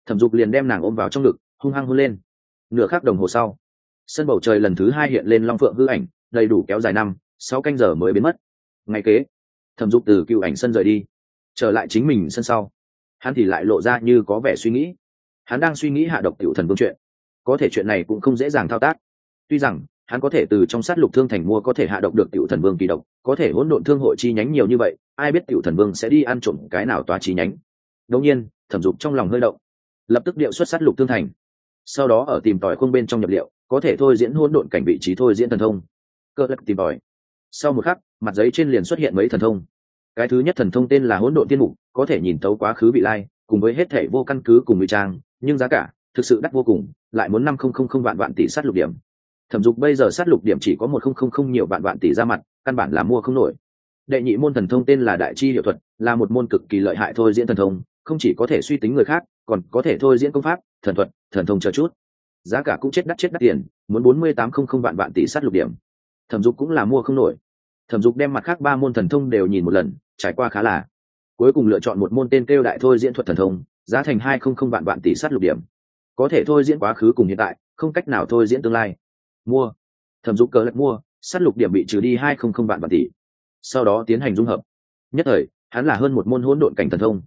thẩm dục liền đem nàng ôm vào trong ngực, hung hăng hôn lên. Nửa khắc đồng hồ sau sân bầu trời lần thứ hai hiện lên long phượng hư ảnh, đầy đủ kéo dài năm, sáu canh giờ mới biến mất. Ngay kế, thẩm dục từ cựu ảnh sân rời đi, trở lại chính mình sân sau. Hắn thì lại lộ ra như có vẻ suy nghĩ. Hắn đang suy nghĩ hạ độc tiểu thần vương chuyện. Có thể chuyện này cũng không dễ dàng thao tác. Tuy rằng, hắn có thể từ trong sát lục thương thành mua có thể hạ độc được tiểu thần vương kỳ độc, có thể hỗn độn thương hội chi nhánh nhiều như vậy, ai biết tiểu thần vương sẽ đi ăn trộm cái nào tòa chi nhánh. Đông nhiên, thẩm dục trong lòng hơi động, lập tức điệu xuất sát lục thương thành, sau đó ở tìm tòi khuôn bên trong nhập liệu có thể thôi diễn hỗn độn cảnh vị trí thôi diễn thần thông. Cơ lắc tìm tòi. Sau một khắc, mặt giấy trên liền xuất hiện mấy thần thông. Cái thứ nhất thần thông tên là hỗn độn tiên mục, có thể nhìn tấu quá khứ vị lai, cùng với hết thể vô căn cứ cùng ngụy trang, nhưng giá cả thực sự đắt vô cùng, lại muốn năm không không không vạn vạn tỷ sát lục điểm. Thẩm dục bây giờ sát lục điểm chỉ có một không không không nhiều vạn vạn tỷ ra mặt, căn bản là mua không nổi. Đệ nhị môn thần thông tên là đại chi hiệu thuật, là một môn cực kỳ lợi hại thôi diễn thần thông, không chỉ có thể suy tính người khác, còn có thể thôi diễn công pháp, thần thuật, thần thông chờ chút giá cả cũng chết đắt chết đắt tiền, muốn bốn mươi tám không không vạn vạn tỷ sát lục điểm. Thẩm dục cũng là mua không nổi. Thẩm dục đem mặt khác ba môn thần thông đều nhìn một lần, trải qua khá là. Cuối cùng lựa chọn một môn tên kêu đại thôi diễn thuật thần thông, giá thành hai không không vạn vạn tỷ sát lục điểm. Có thể thôi diễn quá khứ cùng hiện tại, không cách nào thôi diễn tương lai. Mua. Thẩm dục cờ lật mua, sát lục điểm bị trừ đi hai không không vạn vạn tỷ. Sau đó tiến hành dung hợp. Nhất thời, hắn là hơn một môn hỗn độn cảnh thần thông.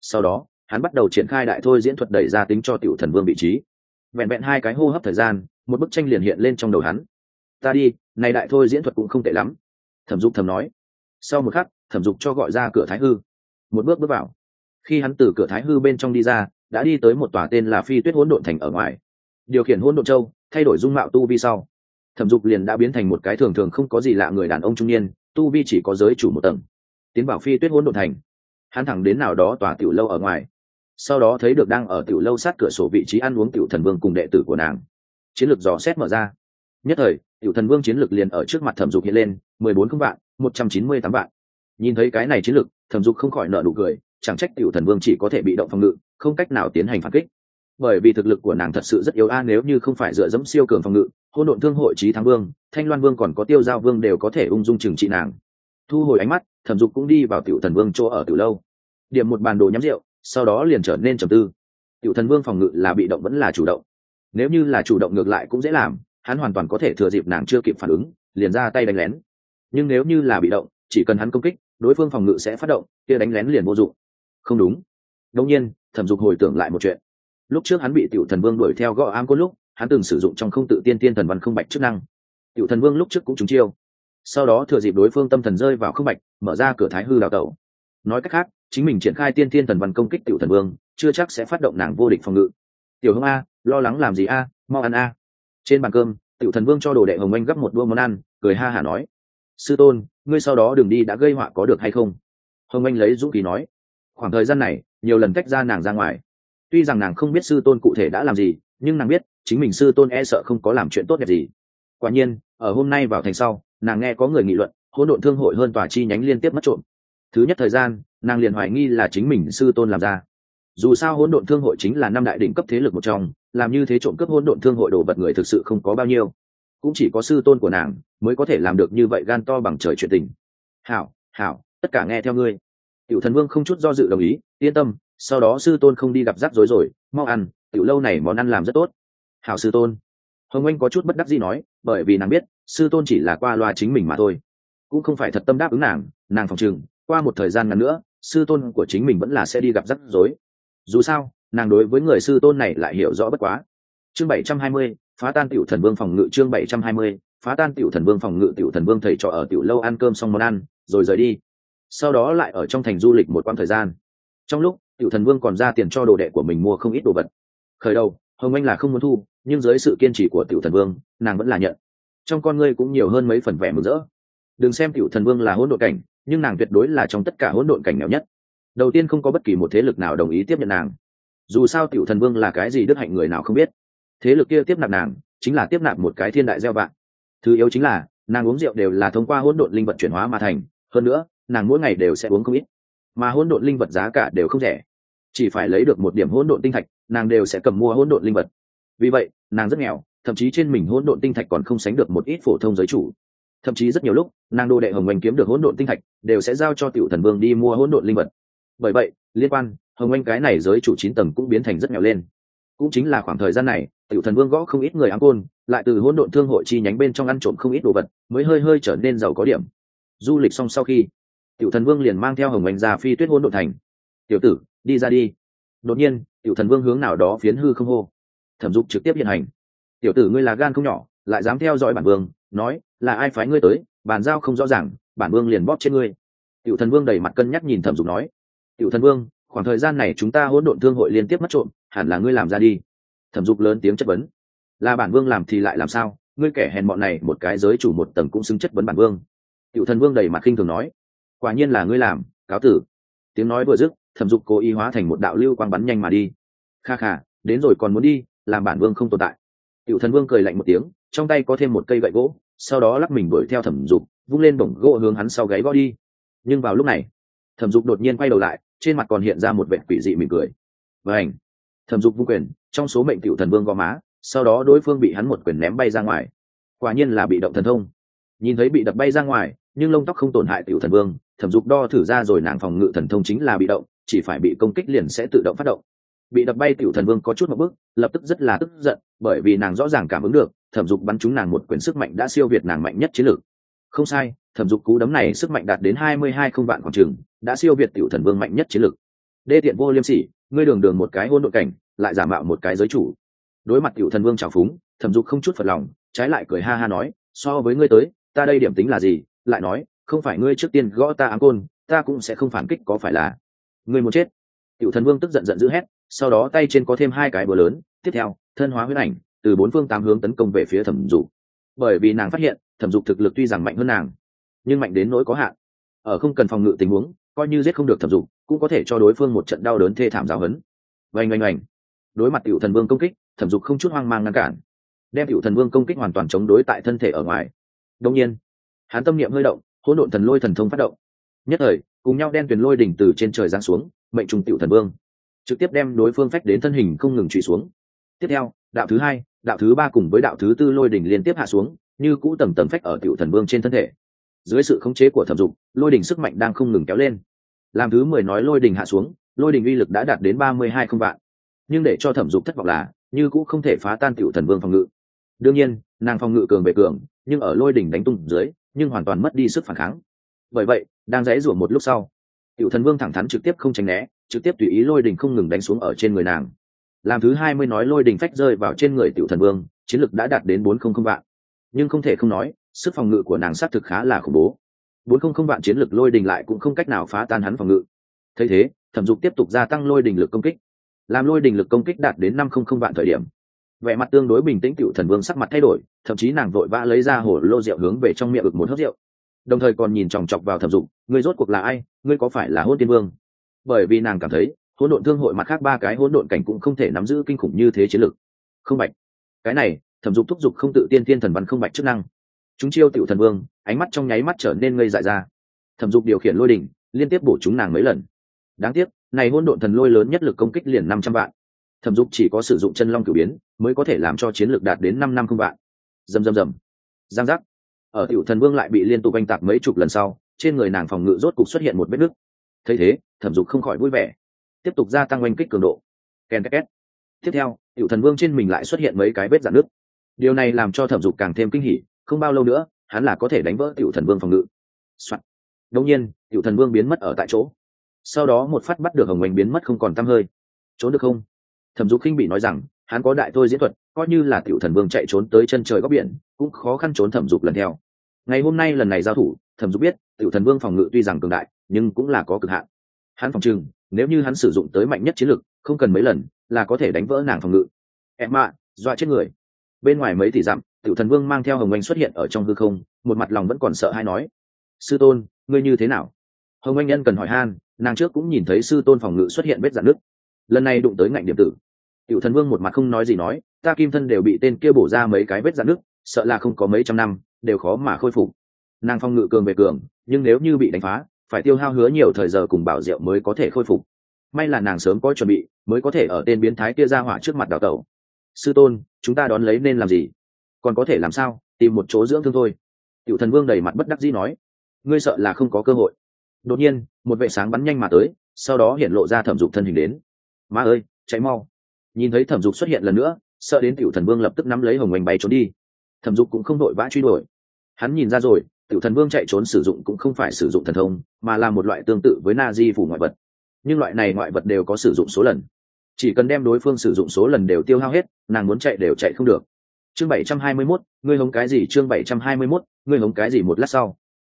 Sau đó, hắn bắt đầu triển khai đại thôi diễn thuật đẩy ra tính cho tiểu thần vương vị trí vẹn vẹn hai cái hô hấp thời gian, một bức tranh liền hiện lên trong đầu hắn. Ta đi, này đại thôi diễn thuật cũng không tệ lắm. Thẩm dục thầm nói. Sau một khắc, thẩm dục cho gọi ra cửa thái hư. Một bước bước vào. Khi hắn từ cửa thái hư bên trong đi ra, đã đi tới một tòa tên là phi tuyết hỗn độn thành ở ngoài. Điều khiển hỗn độn châu, thay đổi dung mạo tu vi sau, thẩm dục liền đã biến thành một cái thường thường không có gì lạ người đàn ông trung niên, tu vi chỉ có giới chủ một tầng, tiến vào phi tuyết hỗn độn thành. Hắn thẳng đến nào đó tòa tiểu lâu ở ngoài sau đó thấy được đang ở tiểu lâu sát cửa sổ vị trí ăn uống tiểu thần vương cùng đệ tử của nàng. Chiến lược dò xét mở ra. Nhất thời, tiểu thần vương chiến lược liền ở trước mặt thẩm dục hiện lên, mười bốn không vạn, một trăm chín mươi tám vạn. Nhìn thấy cái này chiến lược, thẩm dục không khỏi nợ nụ cười, chẳng trách tiểu thần vương chỉ có thể bị động phòng ngự, không cách nào tiến hành phản kích. Bởi vì thực lực của nàng thật sự rất yếu a, nếu như không phải dựa dẫm siêu cường phòng ngự hôn độn thương hội trí thắng vương, thanh loan vương còn có tiêu giao vương đều có thể ung dung trừng trị nàng. Thu hồi ánh mắt, thẩm dục cũng đi vào tiểu thần vương chỗ ở tiểu lâu. Điểm một bàn đồ nhắm rượu sau đó liền trở nên trầm tư. Tiểu thần vương phòng ngự là bị động vẫn là chủ động. Nếu như là chủ động ngược lại cũng dễ làm, hắn hoàn toàn có thể thừa dịp nàng chưa kịp phản ứng, liền ra tay đánh lén. Nhưng nếu như là bị động, chỉ cần hắn công kích, đối phương phòng ngự sẽ phát động, kia đánh lén liền vô dụng. Không đúng. Đông nhiên, thẩm dục hồi tưởng lại một chuyện. Lúc trước hắn bị tiểu thần vương đuổi theo gõ am có lúc, hắn từng sử dụng trong không tự tiên tiên thần văn không bạch chức năng. Tiểu thần vương lúc trước cũng trúng chiêu. Sau đó thừa dịp đối phương tâm thần rơi vào không bạch, mở ra cửa thái hư đào tẩu. Nói cách khác chính mình triển khai tiên thiên thần văn công kích tiểu thần vương, chưa chắc sẽ phát động nàng vô địch phòng ngự. Tiểu hương a, lo lắng làm gì a? Mau ăn a. Trên bàn cơm, tiểu thần vương cho đồ đệ hồng anh gấp một đua món ăn, cười ha hả nói. Sư tôn, ngươi sau đó đường đi đã gây họa có được hay không? Hồng anh lấy dũng khí nói. Khoảng thời gian này, nhiều lần tách ra nàng ra ngoài. Tuy rằng nàng không biết sư tôn cụ thể đã làm gì, nhưng nàng biết, chính mình sư tôn e sợ không có làm chuyện tốt đẹp gì. Quả nhiên, ở hôm nay vào thành sau, nàng nghe có người nghị luận, hỗn độn thương hội hơn tòa chi nhánh liên tiếp mất trộm. Thứ nhất thời gian nàng liền hoài nghi là chính mình sư tôn làm ra. Dù sao hỗn độn thương hội chính là năm đại đỉnh cấp thế lực một trong, làm như thế trộm cướp hỗn độn thương hội đồ vật người thực sự không có bao nhiêu. Cũng chỉ có sư tôn của nàng mới có thể làm được như vậy gan to bằng trời chuyện tình. Hảo hảo, tất cả nghe theo ngươi. Tiểu thần vương không chút do dự đồng ý, yên tâm, sau đó sư tôn không đi gặp rắc rối rồi, mau ăn, tiểu lâu này món ăn làm rất tốt. Hảo sư tôn. Hồng anh có chút bất đắc gì nói, bởi vì nàng biết, sư tôn chỉ là qua loa chính mình mà thôi. Cũng không phải thật tâm đáp ứng nàng nàng phòng chừng qua một thời gian ngắn nữa, sư tôn của chính mình vẫn là sẽ đi gặp rắc rối. Dù sao, nàng đối với người sư tôn này lại hiểu rõ bất quá. Chương bảy trăm hai mươi, phá tan tiểu thần vương phòng ngự chương bảy trăm hai mươi, phá tan tiểu thần vương phòng ngự tiểu thần vương thầy trò ở tiểu lâu ăn cơm xong món ăn, rồi rời đi. Sau đó lại ở trong thành du lịch một quãng thời gian. Trong lúc, tiểu thần vương còn ra tiền cho đồ đệ của mình mua không ít đồ vật. Khởi đầu, hồng anh là không muốn thu, nhưng dưới sự kiên trì của tiểu thần vương, nàng vẫn là nhận. Trong con ngươi cũng nhiều hơn mấy phần vẻ mừng rỡ. Đừng xem tiểu thần vương là hỗn độn cảnh nhưng nàng tuyệt đối là trong tất cả hỗn độn cảnh nghèo nhất. Đầu tiên không có bất kỳ một thế lực nào đồng ý tiếp nhận nàng. Dù sao tiểu thần vương là cái gì đức hạnh người nào không biết. Thế lực kia tiếp nạp nàng, chính là tiếp nạp một cái thiên đại gieo vạn. Thứ yếu chính là, nàng uống rượu đều là thông qua hỗn độn linh vật chuyển hóa mà thành, hơn nữa, nàng mỗi ngày đều sẽ uống không ít. Mà hỗn độn linh vật giá cả đều không rẻ. Chỉ phải lấy được một điểm hỗn độn tinh thạch, nàng đều sẽ cầm mua hỗn độn linh vật. Vì vậy, nàng rất nghèo, thậm chí trên mình hỗn độn tinh thạch còn không sánh được một ít phổ thông giới chủ thậm chí rất nhiều lúc, nàng đô đệ hồng oanh kiếm được hỗn độn tinh thạch, đều sẽ giao cho tiểu thần vương đi mua hỗn độn linh vật. Bởi vậy, liên quan, hồng oanh cái này giới chủ chín tầng cũng biến thành rất nghèo lên. Cũng chính là khoảng thời gian này, tiểu thần vương gõ không ít người áng côn, lại từ hỗn độn thương hội chi nhánh bên trong ăn trộm không ít đồ vật, mới hơi hơi trở nên giàu có điểm. Du lịch xong sau khi, tiểu thần vương liền mang theo hồng oanh ra phi tuyết hỗn độn thành. Tiểu tử, đi ra đi. Đột nhiên, tiểu thần vương hướng nào đó phiến hư không hô. Thẩm dục trực tiếp hiện hành. Tiểu tử ngươi là gan không nhỏ, lại dám theo dõi bản vương nói, là ai phái ngươi tới? Bàn giao không rõ ràng, bản vương liền bóp trên ngươi. Tiểu thần vương đầy mặt cân nhắc nhìn thẩm dục nói, tiểu thần vương, khoảng thời gian này chúng ta hỗn độn thương hội liên tiếp mất trộm, hẳn là ngươi làm ra đi. Thẩm dục lớn tiếng chất vấn, là bản vương làm thì lại làm sao? Ngươi kẻ hèn bọn này một cái giới chủ một tầng cũng xứng chất vấn bản vương. Tiểu thần vương đầy mặt khinh thường nói, quả nhiên là ngươi làm, cáo tử. Tiếng nói vừa dứt, thẩm dục cố ý hóa thành một đạo lưu quang bắn nhanh mà đi. Kha kha, đến rồi còn muốn đi, làm bản vương không tồn tại. Tiểu thần vương cười lạnh một tiếng trong tay có thêm một cây gậy gỗ, sau đó lắc mình đuổi theo thẩm dục, vung lên bổng gỗ hướng hắn sau gáy gõ đi. Nhưng vào lúc này, thẩm dục đột nhiên quay đầu lại, trên mặt còn hiện ra một vẻ quỷ dị mỉm cười. Và ảnh thẩm dục vung quyền, trong số mệnh tiểu thần vương gò má, sau đó đối phương bị hắn một quyền ném bay ra ngoài. Quả nhiên là bị động thần thông. Nhìn thấy bị đập bay ra ngoài, nhưng lông tóc không tổn hại tiểu thần vương, thẩm dục đo thử ra rồi nàng phòng ngự thần thông chính là bị động, chỉ phải bị công kích liền sẽ tự động phát động. Bị đập bay tiểu thần vương có chút một bước, lập tức rất là tức giận, bởi vì nàng rõ ràng cảm ứng được thẩm dục bắn trúng nàng một quyền sức mạnh đã siêu việt nàng mạnh nhất chiến lược. Không sai, thẩm dục cú đấm này sức mạnh đạt đến hai mươi hai không vạn khoảng trường, đã siêu việt tiểu thần vương mạnh nhất chiến lược. Đê tiện vô liêm sỉ, ngươi đường đường một cái hôn đội cảnh, lại giả mạo một cái giới chủ. Đối mặt tiểu thần vương trào phúng, thẩm dục không chút phật lòng, trái lại cười ha ha nói, so với ngươi tới, ta đây điểm tính là gì? Lại nói, không phải ngươi trước tiên gõ ta áng côn, ta cũng sẽ không phản kích có phải là. Ngươi muốn chết. Tiểu thần vương tức giận giận dữ hét, sau đó tay trên có thêm hai cái bờ lớn, tiếp theo, thân hóa huyết ảnh từ bốn phương tám hướng tấn công về phía thẩm dục. Bởi vì nàng phát hiện, thẩm dục thực lực tuy rằng mạnh hơn nàng, nhưng mạnh đến nỗi có hạn. Ở không cần phòng ngự tình huống, coi như giết không được thẩm dục, cũng có thể cho đối phương một trận đau đớn thê thảm giáo hấn. Oanh oanh oanh. Đối mặt tiểu thần vương công kích, thẩm dục không chút hoang mang ngăn cản. Đem tiểu thần vương công kích hoàn toàn chống đối tại thân thể ở ngoài. Đông nhiên, hắn tâm niệm hơi động, hỗn độn thần lôi thần thông phát động. Nhất thời, cùng nhau đen tuyền lôi đỉnh từ trên trời giáng xuống, mệnh trùng tiểu thần vương. Trực tiếp đem đối phương phách đến thân hình không ngừng trụy xuống. Tiếp theo đạo thứ hai, đạo thứ ba cùng với đạo thứ tư lôi đỉnh liên tiếp hạ xuống, như cũ tầm tầm phách ở tiểu thần vương trên thân thể. Dưới sự khống chế của thẩm dục, lôi đỉnh sức mạnh đang không ngừng kéo lên. Làm thứ mười nói lôi đỉnh hạ xuống, lôi đỉnh uy lực đã đạt đến ba mươi hai không vạn. Nhưng để cho thẩm dục thất vọng là, như cũ không thể phá tan tiểu thần vương phòng ngự. Đương nhiên, nàng phòng ngự cường về cường, nhưng ở lôi đỉnh đánh tung dưới, nhưng hoàn toàn mất đi sức phản kháng. Bởi vậy, đang dãy rủa một lúc sau, tiểu thần vương thẳng thắn trực tiếp không tránh né, trực tiếp tùy ý lôi đình không ngừng đánh xuống ở trên người nàng làm thứ hai mươi nói lôi đình phách rơi vào trên người tiểu thần vương, chiến lực đã đạt đến bốn không không vạn. Nhưng không thể không nói, sức phòng ngự của nàng xác thực khá là khủng bố. Bốn không không vạn chiến lực lôi đình lại cũng không cách nào phá tan hắn phòng ngự. Thấy thế, thẩm dục tiếp tục gia tăng lôi đình lực công kích. Làm lôi đình lực công kích đạt đến năm không không vạn thời điểm, vẻ mặt tương đối bình tĩnh tiểu thần vương sắc mặt thay đổi, thậm chí nàng vội vã lấy ra hồ lô rượu hướng về trong miệng ực một hớp rượu. Đồng thời còn nhìn chòng chọc vào thẩm dục, ngươi rốt cuộc là ai? Ngươi có phải là hôn tiên vương? Bởi vì nàng cảm thấy hỗn độn thương hội mặt khác ba cái hỗn độn cảnh cũng không thể nắm giữ kinh khủng như thế chiến lực không bạch. Cái này, thẩm dục thúc giục không tự tiên tiên thần văn không bạch chức năng. Chúng chiêu tiểu thần vương, ánh mắt trong nháy mắt trở nên ngây dại ra. Thẩm dục điều khiển lôi đỉnh, liên tiếp bổ chúng nàng mấy lần. Đáng tiếc, này hỗn độn thần lôi lớn nhất lực công kích liền năm trăm vạn. Thẩm dục chỉ có sử dụng chân long cửu biến, mới có thể làm cho chiến lược đạt đến năm năm không vạn. Dầm dầm dầm giang giác. Ở tiểu thần vương lại bị liên tục oanh tạc mấy chục lần sau, trên người nàng phòng ngự rốt cục xuất hiện một vết nứt. Thấy thế, thẩm dục không khỏi vui vẻ tiếp tục gia tăng oanh kích cường độ. Ken két tiếp theo, tiểu thần vương trên mình lại xuất hiện mấy cái vết dạn nước điều này làm cho thẩm dục càng thêm kinh hỉ, không bao lâu nữa, hắn là có thể đánh vỡ tiểu thần vương phòng ngự、Soạn. đông nhiên, tiểu thần vương biến mất ở tại chỗ. Sau đó một phát bắt được hồng oanh biến mất không còn t hơi. Trốn được không? Thẩm dục khinh bị nói rằng, hắn có đại thôi diễn thuật, coi như là tiểu thần vương chạy trốn tới chân trời góc biển, cũng khó khăn trốn thẩm dục lần theo. Ngày hôm nay lần này giao thủ, thẩm dục biết, tiểu thần vương phòng ngự tuy rằng cường đại, nhưng cũng là có cực hạn. Hắn phòng chừng nếu như hắn sử dụng tới mạnh nhất chiến lực không cần mấy lần, là có thể đánh vỡ nàng phòng ngự. Em ạ dọa chết người. Bên ngoài mấy tỷ dặm, tiểu thần vương mang theo hồng anh xuất hiện ở trong hư không, một mặt lòng vẫn còn sợ hay nói. Sư tôn, ngươi như thế nào? Hồng anh nhân cần hỏi han, nàng trước cũng nhìn thấy sư tôn phòng ngự xuất hiện vết dạn nước lần này đụng tới ngạnh điểm tử. Tiểu thần vương một mặt không nói gì nói, ta kim thân đều bị tên kia bổ ra mấy cái vết dạn nước sợ là không có mấy trăm năm, đều khó mà khôi phục. Nàng phong ngự cường về cường, nhưng nếu như bị đánh phá phải tiêu hao hứa nhiều thời giờ cùng bảo diệu mới có thể khôi phục. May là nàng sớm có chuẩn bị, mới có thể ở tên biến thái kia ra hỏa trước mặt đào tẩu. Sư tôn, chúng ta đón lấy nên làm gì? Còn có thể làm sao? Tìm một chỗ dưỡng thương thôi. Cựu thần vương đầy mặt bất đắc dĩ nói. Ngươi sợ là không có cơ hội. Đột nhiên, một vệ sáng bắn nhanh mà tới, sau đó hiện lộ ra thẩm dục thân hình đến. Ma ơi cháy mau. Nhìn thấy thẩm dục xuất hiện lần nữa, sợ đến cựu thần vương lập tức nắm lấy hồng oanh bay trốn đi. Thẩm dục cũng không đội vã truy đuổi. Hắn nhìn ra rồi tiểu thần vương chạy trốn sử dụng cũng không phải sử dụng thần thông mà là một loại tương tự với na di phủ ngoại vật. Nhưng loại này ngoại vật đều có sử dụng số lần. Chỉ cần đem đối phương sử dụng số lần đều tiêu hao hết nàng muốn chạy đều chạy không được. Chương bảy trăm hai mươi 721, ngươi hống cái gì? Chương bảy trăm hai mươi 721, ngươi hống cái gì? Một lát sau.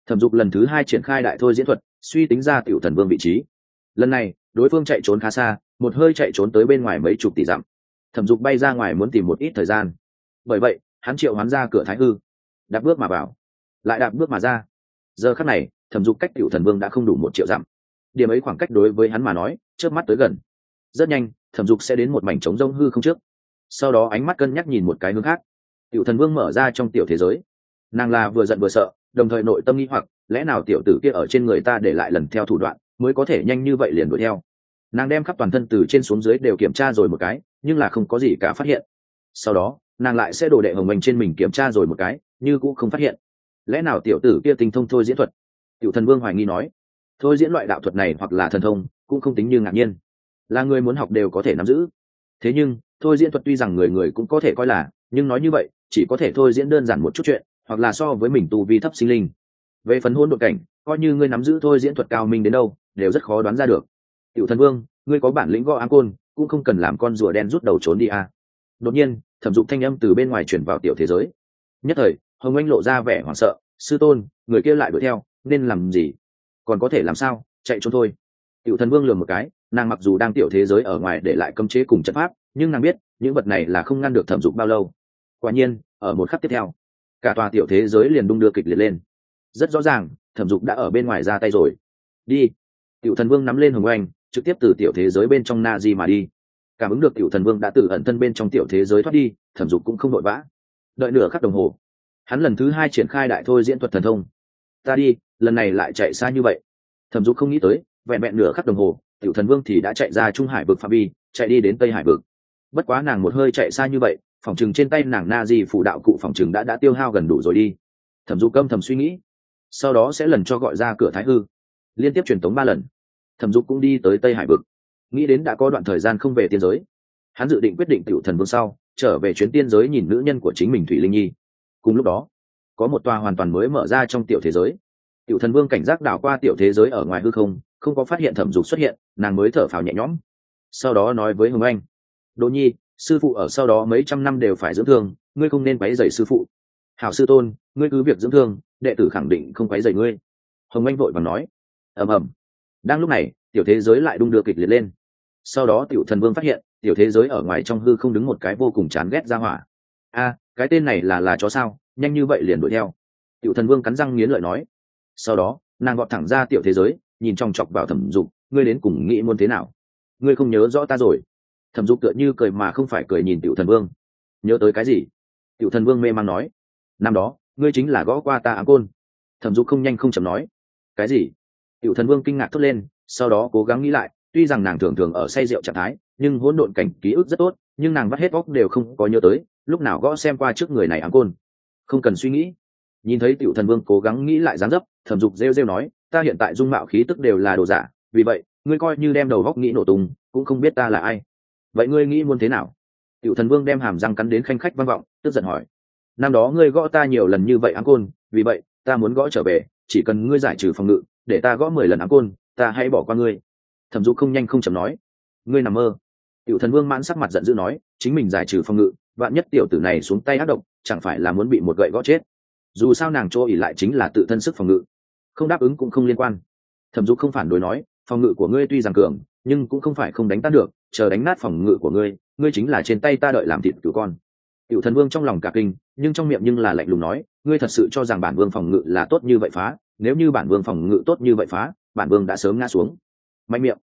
Thẩm dục lần thứ hai triển khai đại thôi diễn thuật suy tính ra tiểu thần vương vị trí. Lần này đối phương chạy trốn khá xa một hơi chạy trốn tới bên ngoài mấy chục tỷ dặm. Thẩm dục bay ra ngoài muốn tìm một ít thời gian. Bởi vậy hắn triệu hoán ra cửa thái hư. Đặt bước mà vào lại đạp bước mà ra. Giờ khắc này, thẩm dục cách cựu thần vương đã không đủ một triệu dặm. Điểm ấy khoảng cách đối với hắn mà nói trước mắt tới gần. Rất nhanh, thẩm dục sẽ đến một mảnh trống rông hư không trước. Sau đó ánh mắt cân nhắc nhìn một cái hướng khác. Cựu thần vương mở ra trong tiểu thế giới. Nàng là vừa giận vừa sợ, đồng thời nội tâm nghi hoặc, lẽ nào tiểu tử kia ở trên người ta để lại lần theo thủ đoạn, mới có thể nhanh như vậy liền đuổi theo? Nàng đem khắp toàn thân từ trên xuống dưới đều kiểm tra rồi một cái, nhưng là không có gì cả phát hiện. Sau đó, nàng lại sẽ đổ đệ hồng mình trên mình kiểm tra rồi một cái, như cũng không phát hiện lẽ nào tiểu tử kia tinh thông thôi diễn thuật? Tiểu thần vương hoài nghi nói. Thôi diễn loại đạo thuật này hoặc là thần thông, cũng không tính như ngạc nhiên. Là người muốn học đều có thể nắm giữ. Thế nhưng, thôi diễn thuật tuy rằng người người cũng có thể coi là, nhưng nói như vậy, chỉ có thể thôi diễn đơn giản một chút chuyện, hoặc là so với mình tu vi thấp sinh linh. Về phần hôn đội cảnh, coi như ngươi nắm giữ thôi diễn thuật cao minh đến đâu, đều rất khó đoán ra được. Tiểu thần vương, ngươi có bản lĩnh gõ áng côn, cũng không cần làm con rùa đen rút đầu trốn đi à. đột nhiên, thẩm dục thanh âm từ bên ngoài chuyển vào tiểu thế giới. Nhất thời hồng anh lộ ra vẻ hoảng sợ, sư tôn, người kia lại đuổi theo, nên làm gì? Còn có thể làm sao? Chạy trốn thôi. Tiểu thần vương lường một cái, nàng mặc dù đang tiểu thế giới ở ngoài để lại cấm chế cùng trận pháp, nhưng nàng biết, những vật này là không ngăn được thẩm dục bao lâu. Quả nhiên, ở một khắc tiếp theo, cả tòa tiểu thế giới liền đung đưa kịch liệt lên. Rất rõ ràng, thẩm dục đã ở bên ngoài ra tay rồi. Đi. Tiểu thần vương nắm lên hồng oanh trực tiếp từ tiểu thế giới bên trong na di mà đi. Cảm ứng được tiểu thần vương đã từ ẩn thân bên trong tiểu thế giới thoát đi, thẩm dục cũng không vội vã. Đợi nửa khắc đồng hồ hắn lần thứ hai triển khai đại thôi diễn thuật thần thông. Ta đi, lần này lại chạy xa như vậy. Thẩm dục không nghĩ tới, vẹn vẹn nửa khắc đồng hồ, tiểu thần vương thì đã chạy ra trung hải vực phạm vi, chạy đi đến tây hải vực. Bất quá nàng một hơi chạy xa như vậy, phòng chừng trên tay nàng na di phụ đạo cụ phòng chừng đã đã tiêu hao gần đủ rồi đi. Thẩm dục câm thầm suy nghĩ, sau đó sẽ lần cho gọi ra cửa thái hư. Liên tiếp truyền tống ba lần. Thẩm dục cũng đi tới tây hải vực. Nghĩ đến đã có đoạn thời gian không về tiên giới, hắn dự định quyết định tiểu thần vương sau, trở về chuyến tiên giới nhìn nữ nhân của chính mình thủy linh nhi cùng lúc đó, có một tòa hoàn toàn mới mở ra trong tiểu thế giới. Tiểu thần vương cảnh giác đảo qua tiểu thế giới ở ngoài hư không không có phát hiện thẩm dục xuất hiện, nàng mới thở phào nhẹ nhõm. Sau đó nói với hồng anh, đỗ nhi, sư phụ ở sau đó mấy trăm năm đều phải dưỡng thương, ngươi không nên quấy dày sư phụ. Hảo sư tôn, ngươi cứ việc dưỡng thương, đệ tử khẳng định không quấy dày ngươi. Hồng anh vội và nói, ầm ầm. Đang lúc này, tiểu thế giới lại đung đưa kịch liệt lên. Sau đó tiểu thần vương phát hiện, tiểu thế giới ở ngoài trong hư không đứng một cái vô cùng chán ghét ra hỏa. A cái tên này là là chó sao, nhanh như vậy liền đuổi theo. Tiểu thần vương cắn răng nghiến lợi nói. Sau đó, nàng gọt thẳng ra tiểu thế giới, nhìn trong chọc vào thẩm dục, ngươi đến cùng nghĩ muốn thế nào? Ngươi không nhớ rõ ta rồi. Thẩm dục tựa như cười mà không phải cười nhìn tiểu thần vương. Nhớ tới cái gì? Tiểu thần vương mê man nói. Năm đó, ngươi chính là gõ qua ta á côn. Thẩm dục không nhanh không chậm nói. Cái gì? Tiểu thần vương kinh ngạc thốt lên, sau đó cố gắng nghĩ lại, tuy rằng nàng thường thường ở say rượu trạng thái, nhưng hỗn độn cảnh ký ức rất tốt, nhưng nàng vắt hết óc đều không có nhớ tới lúc nào gõ xem qua trước người này áng côn. Không cần suy nghĩ. Nhìn thấy tiểu thần vương cố gắng nghĩ lại dáng dấp, thẩm dục rêu rêu nói, ta hiện tại dung mạo khí tức đều là đồ giả, vì vậy, ngươi coi như đem đầu góc nghĩ nổ tung, cũng không biết ta là ai. Vậy ngươi nghĩ muốn thế nào? Tiểu thần vương đem hàm răng cắn đến khanh khách vang vọng, tức giận hỏi. Năm đó ngươi gõ ta nhiều lần như vậy áng côn, vì vậy, ta muốn gõ trở về, chỉ cần ngươi giải trừ phòng ngự, để ta gõ mười lần áng côn, ta hãy bỏ qua ngươi. Thẩm dục không nhanh không chậm nói. Ngươi nằm mơ. Tiểu thần vương mãn sắc mặt giận dữ nói, chính mình giải trừ phòng ngự vạn nhất tiểu tử này xuống tay ác độc, chẳng phải là muốn bị một gậy gõ chết. Dù sao nàng chỗ ỉ lại chính là tự thân sức phòng ngự. Không đáp ứng cũng không liên quan. Thẩm dục không phản đối nói, phòng ngự của ngươi tuy rằng cường, nhưng cũng không phải không đánh tan được, chờ đánh nát phòng ngự của ngươi ngươi chính là trên tay ta đợi làm thịt cứu con. Cựu thần vương trong lòng cả kinh, nhưng trong miệng nhưng là lạnh lùng nói, ngươi thật sự cho rằng bản vương phòng ngự là tốt như vậy phá, nếu như bản vương phòng ngự tốt như vậy phá, bản vương đã sớm ngã xuống. Mạnh miệng.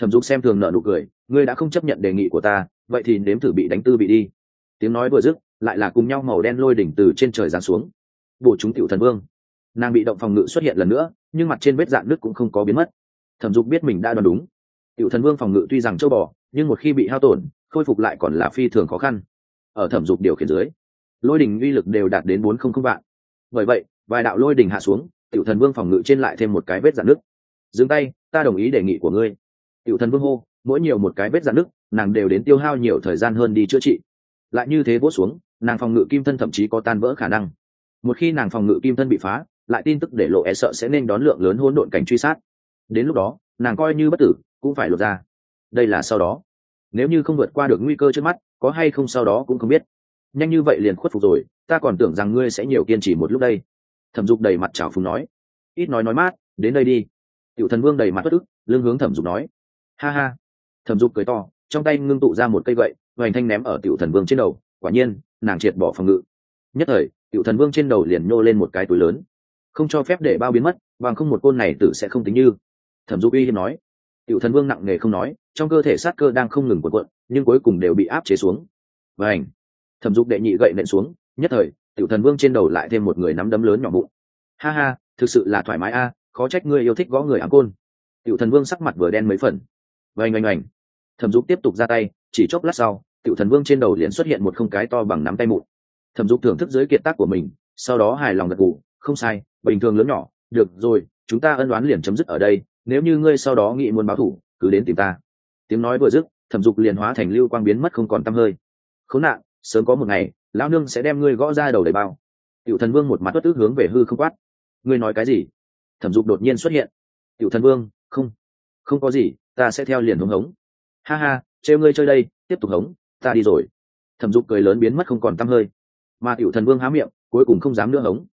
Thẩm dục xem thường nợ nụ cười, ngươi đã không chấp nhận đề nghị của ta, vậy thì nếm thử bị đánh tư bị đi tiếng nói vừa dứt, lại là cùng nhau màu đen lôi đỉnh từ trên trời giáng xuống. Bổ chúng tiểu thần vương. Nàng bị động phòng ngự xuất hiện lần nữa, nhưng mặt trên vết dạn nước cũng không có biến mất. Thẩm dục biết mình đã đoán đúng. Tiểu thần vương phòng ngự tuy rằng châu bò, nhưng một khi bị hao tổn, khôi phục lại còn là phi thường khó khăn. Ở thẩm dục điều khiển dưới, lôi đỉnh uy lực đều đạt đến bốn không không vạn. Bởi vậy, vài đạo lôi đỉnh hạ xuống, tiểu thần vương phòng ngự trên lại thêm một cái vết dạn nước dừng tay, ta đồng ý đề nghị của ngươi. Tiểu thần vương hô, mỗi nhiều một cái vết dạn nước nàng đều đến tiêu hao nhiều thời gian hơn đi chữa trị lại như thế vỗ xuống, nàng phòng ngự kim thân thậm chí có tan vỡ khả năng. Một khi nàng phòng ngự kim thân bị phá, lại tin tức để lộ e sợ sẽ nên đón lượng lớn hỗn độn cảnh truy sát. Đến lúc đó, nàng coi như bất tử, cũng phải lột ra. Đây là sau đó. Nếu như không vượt qua được nguy cơ trước mắt, có hay không sau đó cũng không biết. Nhanh như vậy liền khuất phục rồi, ta còn tưởng rằng ngươi sẽ nhiều kiên trì một lúc đây. Thẩm dục đầy mặt trào phúng nói. Ít nói nói mát, đến đây đi. Tiểu thần vương đầy mặt bất ức lương hướng thẩm dục nói. Ha ha. Thẩm dục cười to, trong tay ngưng tụ ra một cây gậy hoành thanh ném ở tiểu thần vương trên đầu, quả nhiên, nàng triệt bỏ phòng ngự. Nhất thời, tiểu thần vương trên đầu liền nhô lên một cái túi lớn. Không cho phép để bao biến mất, bằng không một côn này tử sẽ không tính như. Thẩm Dụ uy hiếm nói. Tiểu thần vương nặng nề không nói, trong cơ thể sát cơ đang không ngừng cuộn cuộn, nhưng cuối cùng đều bị áp chế xuống. Và ảnh thẩm dục đệ nhị gậy nện xuống, nhất thời, tiểu thần vương trên đầu lại thêm một người nắm đấm lớn nhỏ bụng. Ha ha, thực sự là thoải mái a, khó trách ngươi yêu thích gõ người ám côn. Tiểu thần vương sắc mặt vừa đen mấy phần. Vành oanh oanh thẩm dục tiếp tục ra tay, chỉ chốc lát sau tiểu thần vương trên đầu liền xuất hiện một không cái to bằng nắm tay mụn. Thẩm dục thưởng thức dưới kiệt tác của mình, sau đó hài lòng gật gù, không sai, bình thường lớn nhỏ, được rồi, chúng ta ân đoán liền chấm dứt ở đây, nếu như ngươi sau đó nghĩ muốn báo thủ, cứ đến tìm ta. Tiếng nói vừa dứt, thẩm dục liền hóa thành lưu quang biến mất không còn t hơi. Khốn nạn, sớm có một ngày, lão nương sẽ đem ngươi gõ ra đầu đầy bao. Tiểu thần vương một mặt tuất tức hướng về hư không quát. Ngươi nói cái gì? Thẩm dục đột nhiên xuất hiện. Tiểu thần vương, không không có gì, ta sẽ theo liền hống hống. Ha ha, trêu ngươi chơi đây, tiếp tục hống ta đi rồi. Thẩm dục cười lớn biến mất không còn t hơi. Mà tiểu thần vương há miệng, cuối cùng không dám nữa hống.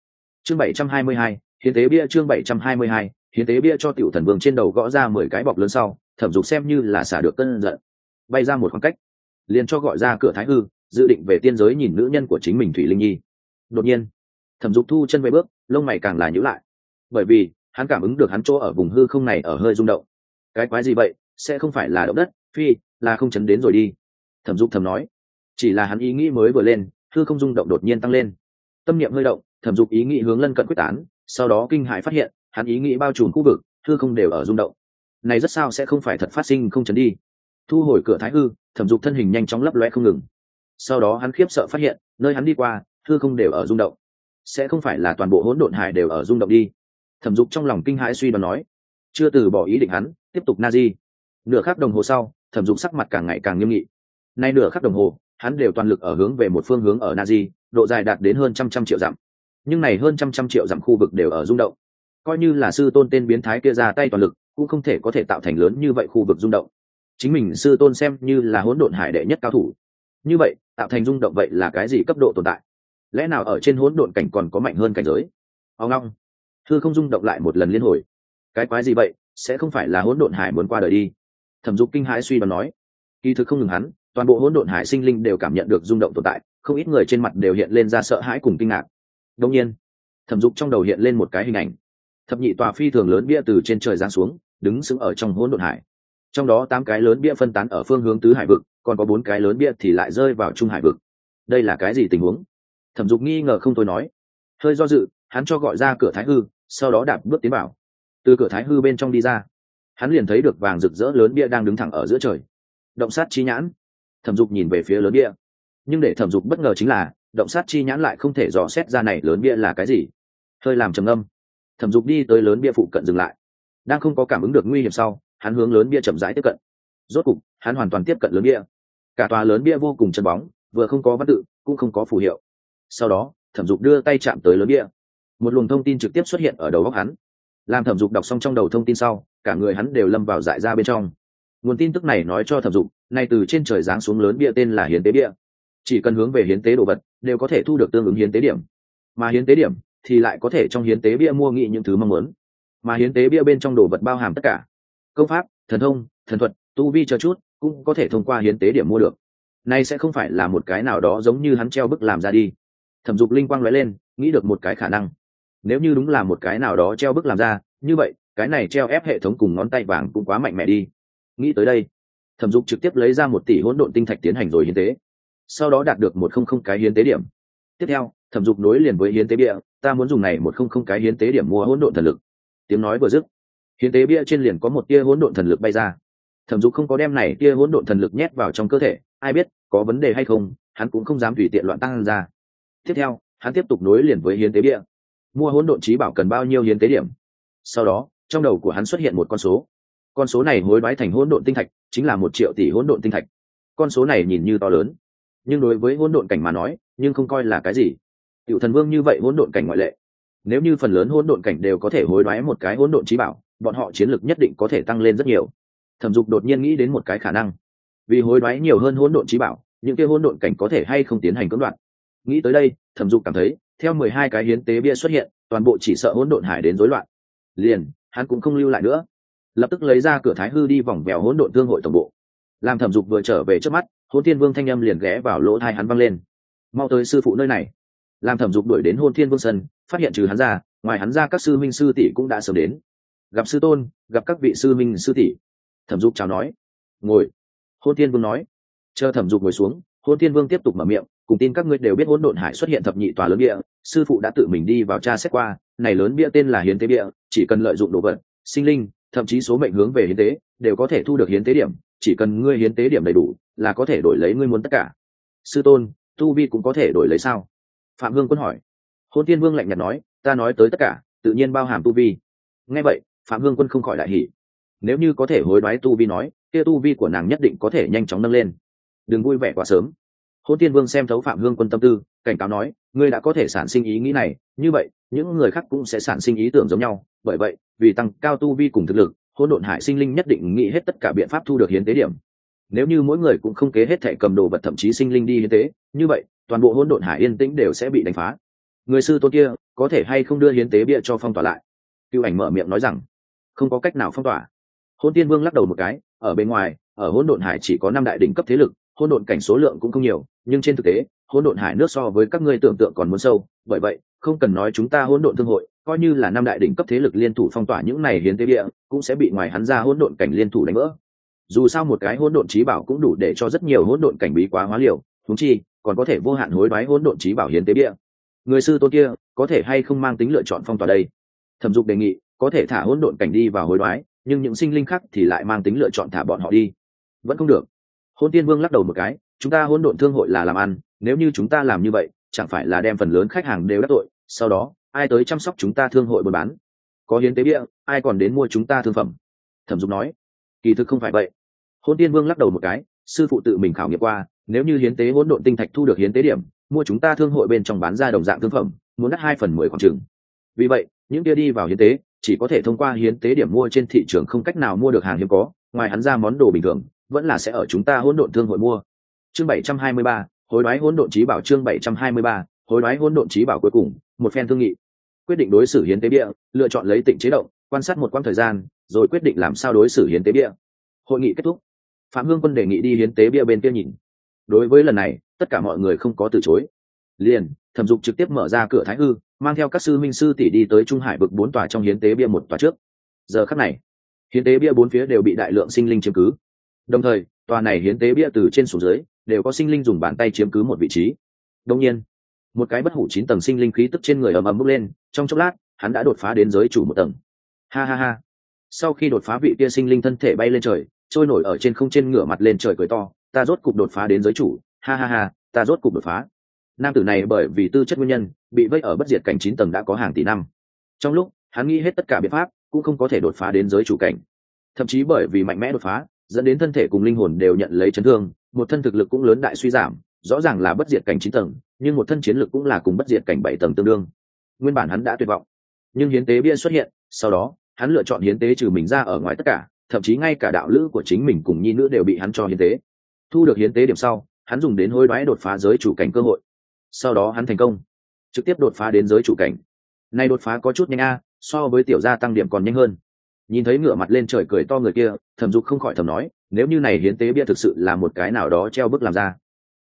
Chương bảy trăm hai mươi hai, hiến tế bia chương bảy trăm hai mươi hai, hiến tế bia cho tiểu thần vương trên đầu gõ ra mười cái bọc lớn sau, thẩm dục xem như là xả được cơn giận. Bay ra một khoảng cách, liền cho gọi ra cửa thái hư, dự định về tiên giới nhìn nữ nhân của chính mình thủy linh nhi. Đột nhiên, thẩm dục thu chân về bước, lông mày càng là nhữ lại. Bởi vì, hắn cảm ứng được hắn chỗ ở vùng hư không này ở hơi rung động. Cái quái gì vậy? Sẽ không phải là động đất, phi, là không chấn đến rồi đi thẩm dục thầm nói. Chỉ là hắn ý nghĩ mới vừa lên thư không rung động đột nhiên tăng lên. Tâm niệm hơi động, thẩm dục ý nghĩ hướng lân cận quyết tán, sau đó kinh hại phát hiện, hắn ý nghĩ bao trùm khu vực thư không đều ở rung động. Này rất sao sẽ không phải thật phát sinh không chấn đi. Thu hồi cửa thái hư, thẩm dục thân hình nhanh chóng lấp loe không ngừng. Sau đó hắn khiếp sợ phát hiện, nơi hắn đi qua thư không đều ở rung động. Sẽ không phải là toàn bộ hỗn độn hải đều ở rung động đi. Thẩm dục trong lòng kinh hãi suy đoán nói. Chưa từ bỏ ý định hắn, tiếp tục na di. Nửa khắc đồng hồ sau, thẩm dục sắc mặt càng ngày càng nghiêm nghị nay nửa khắc đồng hồ, hắn đều toàn lực ở hướng về một phương hướng ở na di độ dài đạt đến hơn trăm trăm triệu dặm. Nhưng này hơn trăm trăm triệu dặm khu vực đều ở rung động. Coi như là sư tôn tên biến thái kia ra tay toàn lực, cũng không thể có thể tạo thành lớn như vậy khu vực rung động. Chính mình sư tôn xem như là hỗn độn hải đệ nhất cao thủ. Như vậy, tạo thành rung động vậy là cái gì cấp độ tồn tại? Lẽ nào ở trên hỗn độn cảnh còn có mạnh hơn cảnh giới? Ông long thư không rung động lại một lần liên hồi. Cái quái gì vậy? Sẽ không phải là hỗn độn hải muốn qua đời đi. Thẩm dục kinh hãi suy đoán nói. Kỳ thực không ngừng hắn toàn bộ hỗn độn hải sinh linh đều cảm nhận được rung động tồn tại, không ít người trên mặt đều hiện lên ra sợ hãi cùng kinh ngạc. Đông nhiên, thẩm dục trong đầu hiện lên một cái hình ảnh. Thập nhị tòa phi thường lớn bia từ trên trời giáng xuống, đứng sững ở trong hỗn độn hải. Trong đó tám cái lớn bia phân tán ở phương hướng tứ hải vực, còn có bốn cái lớn bia thì lại rơi vào trung hải vực. Đây là cái gì tình huống? Thẩm dục nghi ngờ không thôi nói. Hơi do dự, hắn cho gọi ra cửa thái hư, sau đó đạp bước tiến vào. Từ cửa thái hư bên trong đi ra, hắn liền thấy được vàng rực rỡ lớn bia đang đứng thẳng ở giữa trời. Động sát chi nhãn thẩm dục nhìn về phía lớn bia. Nhưng để thẩm dục bất ngờ chính là, động sát chi nhãn lại không thể dò xét ra này lớn bia là cái gì. Hơi làm trầm âm thẩm dục đi tới lớn bia phụ cận dừng lại. Đang không có cảm ứng được nguy hiểm sau, hắn hướng lớn bia chậm rãi tiếp cận. Rốt cục, hắn hoàn toàn tiếp cận lớn bia. Cả tòa lớn bia vô cùng chân bóng, vừa không có văn tự, cũng không có phù hiệu. Sau đó, thẩm dục đưa tay chạm tới lớn bia. Một luồng thông tin trực tiếp xuất hiện ở đầu góc hắn. Làm thẩm dục đọc xong trong đầu thông tin sau, cả người hắn đều lâm vào dại ra bên trong nguồn tin tức này nói cho thẩm dục, nay từ trên trời giáng xuống lớn bia tên là hiến tế bia. Chỉ cần hướng về hiến tế đồ vật, đều có thể thu được tương ứng hiến tế điểm. Mà hiến tế điểm thì lại có thể trong hiến tế bia mua nghị những thứ mong muốn. Mà hiến tế bia bên trong đồ vật bao hàm tất cả. Công pháp, thần thông, thần thuật, tu vi cho chút, cũng có thể thông qua hiến tế điểm mua được. Nay sẽ không phải là một cái nào đó giống như hắn treo bức làm ra đi. Thẩm dục linh quang lóe lên, nghĩ được một cái khả năng. Nếu như đúng là một cái nào đó treo bức làm ra, như vậy, cái này treo ép hệ thống cùng ngón tay vàng cũng quá mạnh mẽ đi nghĩ tới đây, thẩm dục trực tiếp lấy ra một tỷ hỗn độn tinh thạch tiến hành rồi hiến tế, sau đó đạt được một không không cái hiến tế điểm. Tiếp theo, thẩm dục nối liền với hiến tế bia, ta muốn dùng này một không không cái hiến tế điểm mua hỗn độn thần lực. Tiếng nói vừa dứt, hiến tế bia trên liền có một tia hỗn độn thần lực bay ra. Thẩm dục không có đem này tia hỗn độn thần lực nhét vào trong cơ thể, ai biết có vấn đề hay không, hắn cũng không dám tùy tiện loạn tăng ra. Tiếp theo, hắn tiếp tục nối liền với hiến tế bia. Mua hỗn độn trí bảo cần bao nhiêu hiến tế điểm? Sau đó, trong đầu của hắn xuất hiện một con số con số này hối đoái thành hỗn độn tinh thạch chính là một triệu tỷ hỗn độn tinh thạch. Con số này nhìn như to lớn, nhưng đối với hỗn độn cảnh mà nói, nhưng không coi là cái gì. Cựu thần vương như vậy hỗn độn cảnh ngoại lệ, nếu như phần lớn hỗn độn cảnh đều có thể hối đoái một cái hỗn độn trí bảo, bọn họ chiến lược nhất định có thể tăng lên rất nhiều. Thẩm dục đột nhiên nghĩ đến một cái khả năng, vì hối đoái nhiều hơn hỗn độn trí bảo, những cái hỗn độn cảnh có thể hay không tiến hành cưỡng đoạn nghĩ tới đây, thẩm dục cảm thấy, theo mười hai cái hiến tế bia xuất hiện, toàn bộ chỉ sợ hỗn độn hải đến rối loạn. Liền, hắn cũng không lưu lại nữa lập tức lấy ra cửa thái hư đi vòng vèo hỗn độn thương hội tổng bộ. Làm thẩm dục vừa trở về trước mắt hôn thiên vương thanh âm liền ghé vào lỗ thai hắn văng lên. Mau tới sư phụ nơi này. Làm thẩm dục đuổi đến hôn thiên vương sân, phát hiện trừ hắn ra, ngoài hắn ra các sư minh sư tỷ cũng đã sớm đến. Gặp sư tôn, gặp các vị sư minh sư tỷ. Thẩm dục chào nói. Ngồi. Hôn thiên vương nói. Chờ thẩm dục ngồi xuống hôn thiên vương tiếp tục mở miệng, cùng tin các ngươi đều biết hỗn độn hải xuất hiện thập nhị tòa lớn bia sư phụ đã tự mình đi vào tra xét qua, này lớn bia tên là hiến tế bia, chỉ cần lợi dụng đồ vật, sinh linh thậm chí số mệnh hướng về hiến tế, đều có thể thu được hiến tế điểm, chỉ cần ngươi hiến tế điểm đầy đủ, là có thể đổi lấy ngươi muốn tất cả. Sư tôn, tu vi cũng có thể đổi lấy sao? Phạm vương quân hỏi. Hôn tiên vương lạnh nhạt nói, ta nói tới tất cả, tự nhiên bao hàm tu vi. Nghe vậy, phạm vương quân không khỏi đại hỷ nếu như có thể hối đoái tu vi nói, kia tu vi của nàng nhất định có thể nhanh chóng nâng lên. Đừng vui vẻ quá sớm. Hôn tiên vương xem thấu phạm hương quân tâm tư, cảnh cáo nói, ngươi đã có thể sản sinh ý nghĩ này, như vậy những người khác cũng sẽ sản sinh ý tưởng giống nhau. Bởi vậy, vì tăng cao tu vi cùng thực lực hôn độn hải sinh linh nhất định nghĩ hết tất cả biện pháp thu được hiến tế điểm. Nếu như mỗi người cũng không kế hết thẻ cầm đồ vật thậm chí sinh linh đi hiến tế, như vậy, toàn bộ hôn độn hải yên tĩnh đều sẽ bị đánh phá. Người sư tôn kia, có thể hay không đưa hiến tế bia cho phong tỏa lại? Cựu ảnh mở miệng nói rằng, không có cách nào phong tỏa. Hôn tiên vương lắc đầu một cái, ở bên ngoài, ở hôn độn hải chỉ có năm đại đỉnh cấp thế lực hôn độn cảnh số lượng cũng không nhiều, nhưng trên thực tế hôn độn hải nước so với các ngươi tưởng tượng còn muốn sâu. Bởi vậy không cần nói chúng ta hỗn độn thương hội, coi như là năm đại đỉnh cấp thế lực liên thủ phong tỏa những này hiến tế địa, cũng sẽ bị ngoài hắn ra hỗn độn cảnh liên thủ đánh vỡ. Dù sao một cái hỗn độn trí bảo cũng đủ để cho rất nhiều hỗn độn cảnh bí quá hóa liều thúng chi, còn có thể vô hạn hối đoái hỗn độn trí bảo hiến tế địa. Người sư tôn kia, có thể hay không mang tính lựa chọn phong tỏa đây? Thẩm dục đề nghị, có thể thả hỗn độn cảnh đi vào hối đoái, nhưng những sinh linh khác thì lại mang tính lựa chọn thả bọn họ đi. Vẫn không được. Hôn tiên vương lắc đầu một cái, chúng ta hỗn độn thương hội là làm ăn, nếu như chúng ta làm như vậy, chẳng phải là đem phần lớn khách hàng đều đắc tội sau đó, ai tới chăm sóc chúng ta thương hội buôn bán? Có hiến tế bia, ai còn đến mua chúng ta thương phẩm? Thẩm dục nói. Kỳ thực không phải vậy. Hôn tiên vương lắc đầu một cái, sư phụ tự mình khảo nghiệm qua, nếu như hiến tế hỗn độn tinh thạch thu được hiến tế điểm, mua chúng ta thương hội bên trong bán ra đồng dạng thương phẩm, muốn đắt hai phần mười khoảng chừng. Vì vậy, những kia đi vào hiến tế, chỉ có thể thông qua hiến tế điểm mua trên thị trường không cách nào mua được hàng hiếm có, ngoài hắn ra món đồ bình thường, vẫn là sẽ ở chúng ta hỗn độn thương hội mua. Chương bảy trăm hai mươi ba, hối đoái hỗn độn trí bảo chương bảy trăm hai mươi ba, hối đoái hỗn độn trí bảo cuối cùng một phen thương nghị. Quyết định đối xử hiến tế bia lựa chọn lấy tịnh chế động, quan sát một quãng thời gian, rồi quyết định làm sao đối xử hiến tế bia hội nghị kết thúc. Phạm hương quân đề nghị đi hiến tế bia bên kia nhìn. Đối với lần này, tất cả mọi người không có từ chối. Liền, thẩm dục trực tiếp mở ra cửa thái hư, mang theo các sư minh sư tỷ đi tới trung hải vực bốn tòa trong hiến tế bia một tòa trước. Giờ khắc này, hiến tế bia bốn phía đều bị đại lượng sinh linh chiếm cứ. Đồng thời, tòa này hiến tế bia từ trên xuống dưới, đều có sinh linh dùng bàn tay chiếm cứ một vị trí. Đông nhiên một cái bất hủ chín tầng sinh linh khí tức trên người ầm ầm bốc lên, trong chốc lát, hắn đã đột phá đến giới chủ một tầng. Ha ha ha. Sau khi đột phá vị kia sinh linh thân thể bay lên trời, trôi nổi ở trên không trên ngửa mặt lên trời cười to, ta rốt cục đột phá đến giới chủ. Ha ha ha, ta rốt cục đột phá. Nam tử này bởi vì tư chất nguyên nhân, bị vây ở bất diệt cảnh chín tầng đã có hàng tỷ năm. Trong lúc, hắn nghĩ hết tất cả biện pháp, cũng không có thể đột phá đến giới chủ cảnh. Thậm chí bởi vì mạnh mẽ đột phá, dẫn đến thân thể cùng linh hồn đều nhận lấy chấn thương, một thân thực lực cũng lớn đại suy giảm, rõ ràng là bất diệt cảnh chín tầng nhưng một thân chiến lực cũng là cùng bất diệt cảnh bảy tầng tương đương. Nguyên bản hắn đã tuyệt vọng, nhưng hiến tế bia xuất hiện, sau đó, hắn lựa chọn hiến tế trừ mình ra ở ngoài tất cả, thậm chí ngay cả đạo lữ của chính mình cùng nhi nữ đều bị hắn cho hiến tế. Thu được hiến tế điểm sau, hắn dùng đến hối đoái đột phá giới chủ cảnh cơ hội. Sau đó hắn thành công, trực tiếp đột phá đến giới chủ cảnh. Nay đột phá có chút nhanh a, so với tiểu gia tăng điểm còn nhanh hơn. Nhìn thấy ngửa mặt lên trời cười to người kia, thẩm dục không khỏi thầm nói, nếu như này hiến tế bia thực sự là một cái nào đó treo bức làm ra,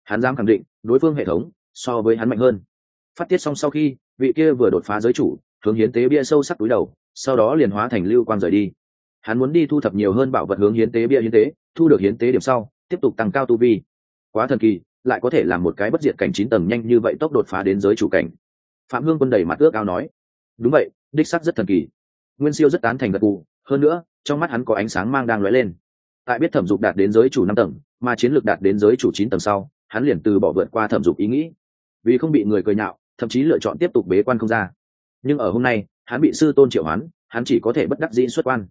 hắn dám khẳng định, đối phương hệ thống so với hắn mạnh hơn. Phát tiết xong sau khi, vị kia vừa đột phá giới chủ, hướng hiến tế bia sâu sắc túi đầu, sau đó liền hóa thành lưu quang rời đi. Hắn muốn đi thu thập nhiều hơn bảo vật hướng hiến tế bia hiến tế, thu được hiến tế điểm sau, tiếp tục tăng cao tu vi. Quá thần kỳ, lại có thể làm một cái bất diệt cảnh chín tầng nhanh như vậy tốc đột phá đến giới chủ cảnh. Phạm hương quân đầy mặt ước ao nói, đúng vậy, đích sắc rất thần kỳ. Nguyên siêu rất tán thành gật cụ hơn nữa, trong mắt hắn có ánh sáng mang đang lóe lên. Tại biết thẩm dục đạt đến giới chủ năm tầng, mà chiến lược đạt đến giới chủ chín tầng sau, hắn liền từ bỏ vượt qua thẩm dục ý nghĩ vì không bị người cười nhạo, thậm chí lựa chọn tiếp tục bế quan không ra. Nhưng ở hôm nay, hắn bị sư tôn triệu hoán, hắn chỉ có thể bất đắc dĩ xuất quan.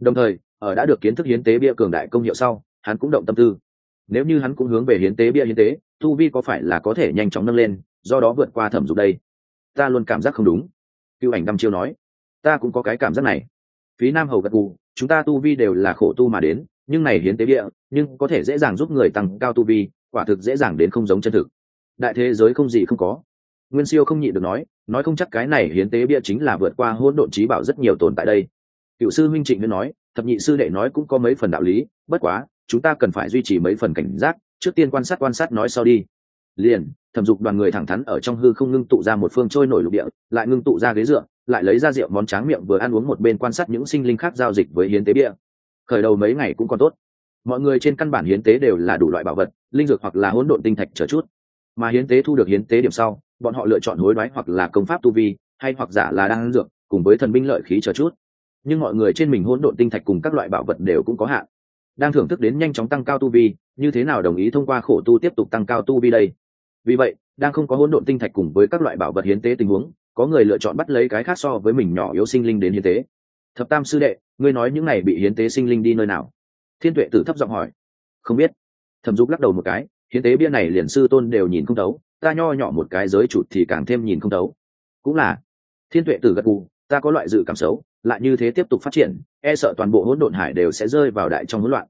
Đồng thời, ở đã được kiến thức hiến tế bia cường đại công hiệu sau, hắn cũng động tâm tư. Nếu như hắn cũng hướng về hiến tế bia hiến tế, tu vi có phải là có thể nhanh chóng nâng lên, do đó vượt qua thẩm dục đây? Ta luôn cảm giác không đúng. Cựu ảnh đăm chiêu nói. Ta cũng có cái cảm giác này. Phí nam hầu gật gù, chúng ta tu vi đều là khổ tu mà đến, nhưng này hiến tế bia, nhưng có thể dễ dàng giúp người tăng cao tu vi, quả thực dễ dàng đến không giống chân thực đại thế giới không gì không có. Nguyên siêu không nhịn được nói nói không chắc cái này hiến tế bia chính là vượt qua hỗn độn trí bảo rất nhiều tồn tại đây. Cựu sư huynh trịnh nguyên nói, thập nhị sư đệ nói cũng có mấy phần đạo lý, bất quá, chúng ta cần phải duy trì mấy phần cảnh giác, trước tiên quan sát quan sát nói sau đi. Liền, thẩm dục đoàn người thẳng thắn ở trong hư không ngưng tụ ra một phương trôi nổi lục địa, lại ngưng tụ ra ghế dựa, lại lấy ra rượu món tráng miệng vừa ăn uống một bên quan sát những sinh linh khác giao dịch với hiến tế bia. Khởi đầu mấy ngày cũng còn tốt. Mọi người trên căn bản hiến tế đều là đủ loại bảo vật, linh dược hoặc là hỗn độn tinh thạch chờ chút mà hiến tế thu được hiến tế điểm sau, bọn họ lựa chọn hối đoái hoặc là công pháp tu vi, hay hoặc giả là đang dược, cùng với thần binh lợi khí chờ chút. Nhưng mọi người trên mình hỗn độn tinh thạch cùng các loại bảo vật đều cũng có hạn. Đang thưởng thức đến nhanh chóng tăng cao tu vi, như thế nào đồng ý thông qua khổ tu tiếp tục tăng cao tu vi đây? Vì vậy, đang không có hỗn độn tinh thạch cùng với các loại bảo vật hiến tế tình huống, có người lựa chọn bắt lấy cái khác so với mình nhỏ yếu sinh linh đến hiến tế. Thập tam sư đệ, ngươi nói những này bị hiến tế sinh linh đi nơi nào? Thiên tuệ tử thấp giọng hỏi. Không biết. Thẩm dục lắc đầu một cái hiến tế bia này liền sư tôn đều nhìn không đấu, ta nho nhỏ một cái giới chụt thì càng thêm nhìn không đấu. cũng là thiên tuệ tử gật gù ta có loại dự cảm xấu lại như thế tiếp tục phát triển e sợ toàn bộ hỗn độn hải đều sẽ rơi vào đại trong hỗn loạn.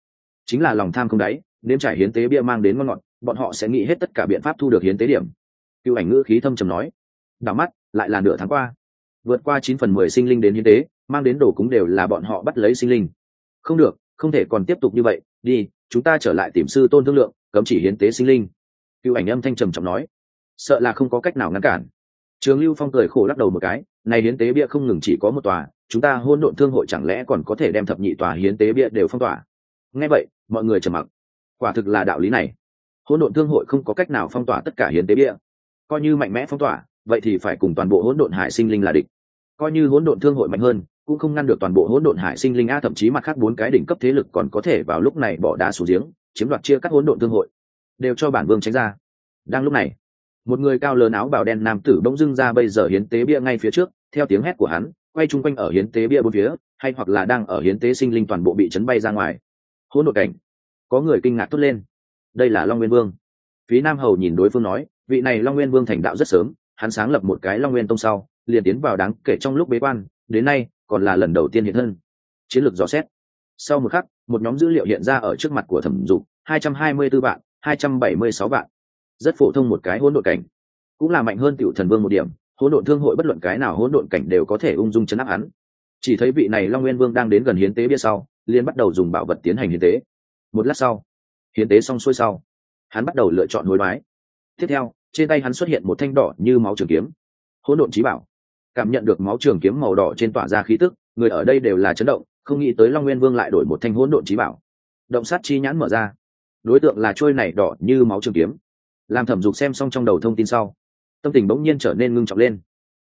Chính là lòng tham không đáy nếm trải hiến tế bia mang đến ngon ngọt bọn họ sẽ nghĩ hết tất cả biện pháp thu được hiến tế điểm. Cựu ảnh ngữ khí thâm trầm nói đảo mắt lại là nửa tháng qua. Vượt qua chín phần mười sinh linh đến hiến tế mang đến đồ cúng đều là bọn họ bắt lấy sinh linh. Không được không thể còn tiếp tục như vậy đi chúng ta trở lại tìm sư tôn thương lượng cấm chỉ hiến tế sinh linh. Cựu ảnh âm thanh trầm trọng nói, sợ là không có cách nào ngăn cản. Trường lưu phong cười khổ lắc đầu một cái, này hiến tế bia không ngừng chỉ có một tòa, chúng ta hôn độn thương hội chẳng lẽ còn có thể đem thập nhị tòa hiến tế bia đều phong tỏa? Nghe vậy, mọi người trầm mặc. Quả thực là đạo lý này. Hỗn độn thương hội không có cách nào phong tỏa tất cả hiến tế bia. Coi như mạnh mẽ phong tỏa, vậy thì phải cùng toàn bộ hỗn độn hải sinh linh là địch. Coi như hỗn độn thương hội mạnh hơn, cũng không ngăn được toàn bộ hỗn độn hải sinh linh, a thậm chí mặt khác bốn cái đỉnh cấp thế lực còn có thể vào lúc này bỏ đá xuống giếng chiếm đoạt chia cắt hỗn độn thương hội, đều cho bản vương tránh ra. Đang lúc này, một người cao lớn áo bào đen nam tử bỗng dưng ra bây giờ hiến tế bia ngay phía trước, theo tiếng hét của hắn, quay chung quanh ở hiến tế bia bốn phía, hay hoặc là đang ở hiến tế sinh linh toàn bộ bị chấn bay ra ngoài. Hỗn độn cảnh, có người kinh ngạc thốt lên. Đây là long nguyên vương. Phí nam hầu nhìn đối phương nói, vị này long nguyên vương thành đạo rất sớm, hắn sáng lập một cái long nguyên tông sau, liền tiến vào đáng kể trong lúc bế quan, đến nay còn là lần đầu tiên hiện thân. Chiến lược dò xét. Sau một khắc một nhóm dữ liệu hiện ra ở trước mặt của thẩm dục, hai trăm hai mươi 224 vạn, hai trăm bảy mươi sáu vạn. Rất phổ thông một cái hỗn độn cảnh. Cũng là mạnh hơn tiểu thần vương một điểm, hỗn độn thương hội bất luận cái nào hỗn độn cảnh đều có thể ung dung chấn áp hắn. Chỉ thấy vị này long nguyên vương đang đến gần hiến tế bia sau liên bắt đầu dùng bảo vật tiến hành hiến tế. Một lát sau, hiến tế xong xuôi sau, hắn bắt đầu lựa chọn hối đoái. Tiếp theo, trên tay hắn xuất hiện một thanh đỏ như máu trường kiếm. Hỗn độn trí bảo. Cảm nhận được máu trường kiếm màu đỏ trên tỏa ra khí tức, người ở đây đều là chấn động không nghĩ tới long nguyên vương lại đổi một thanh hỗn độn trí bảo. Động sát chi nhãn mở ra. Đối tượng là trôi này đỏ như máu trường kiếm. Làm thẩm dục xem xong trong đầu thông tin sau, tâm tình bỗng nhiên trở nên ngưng trọng lên.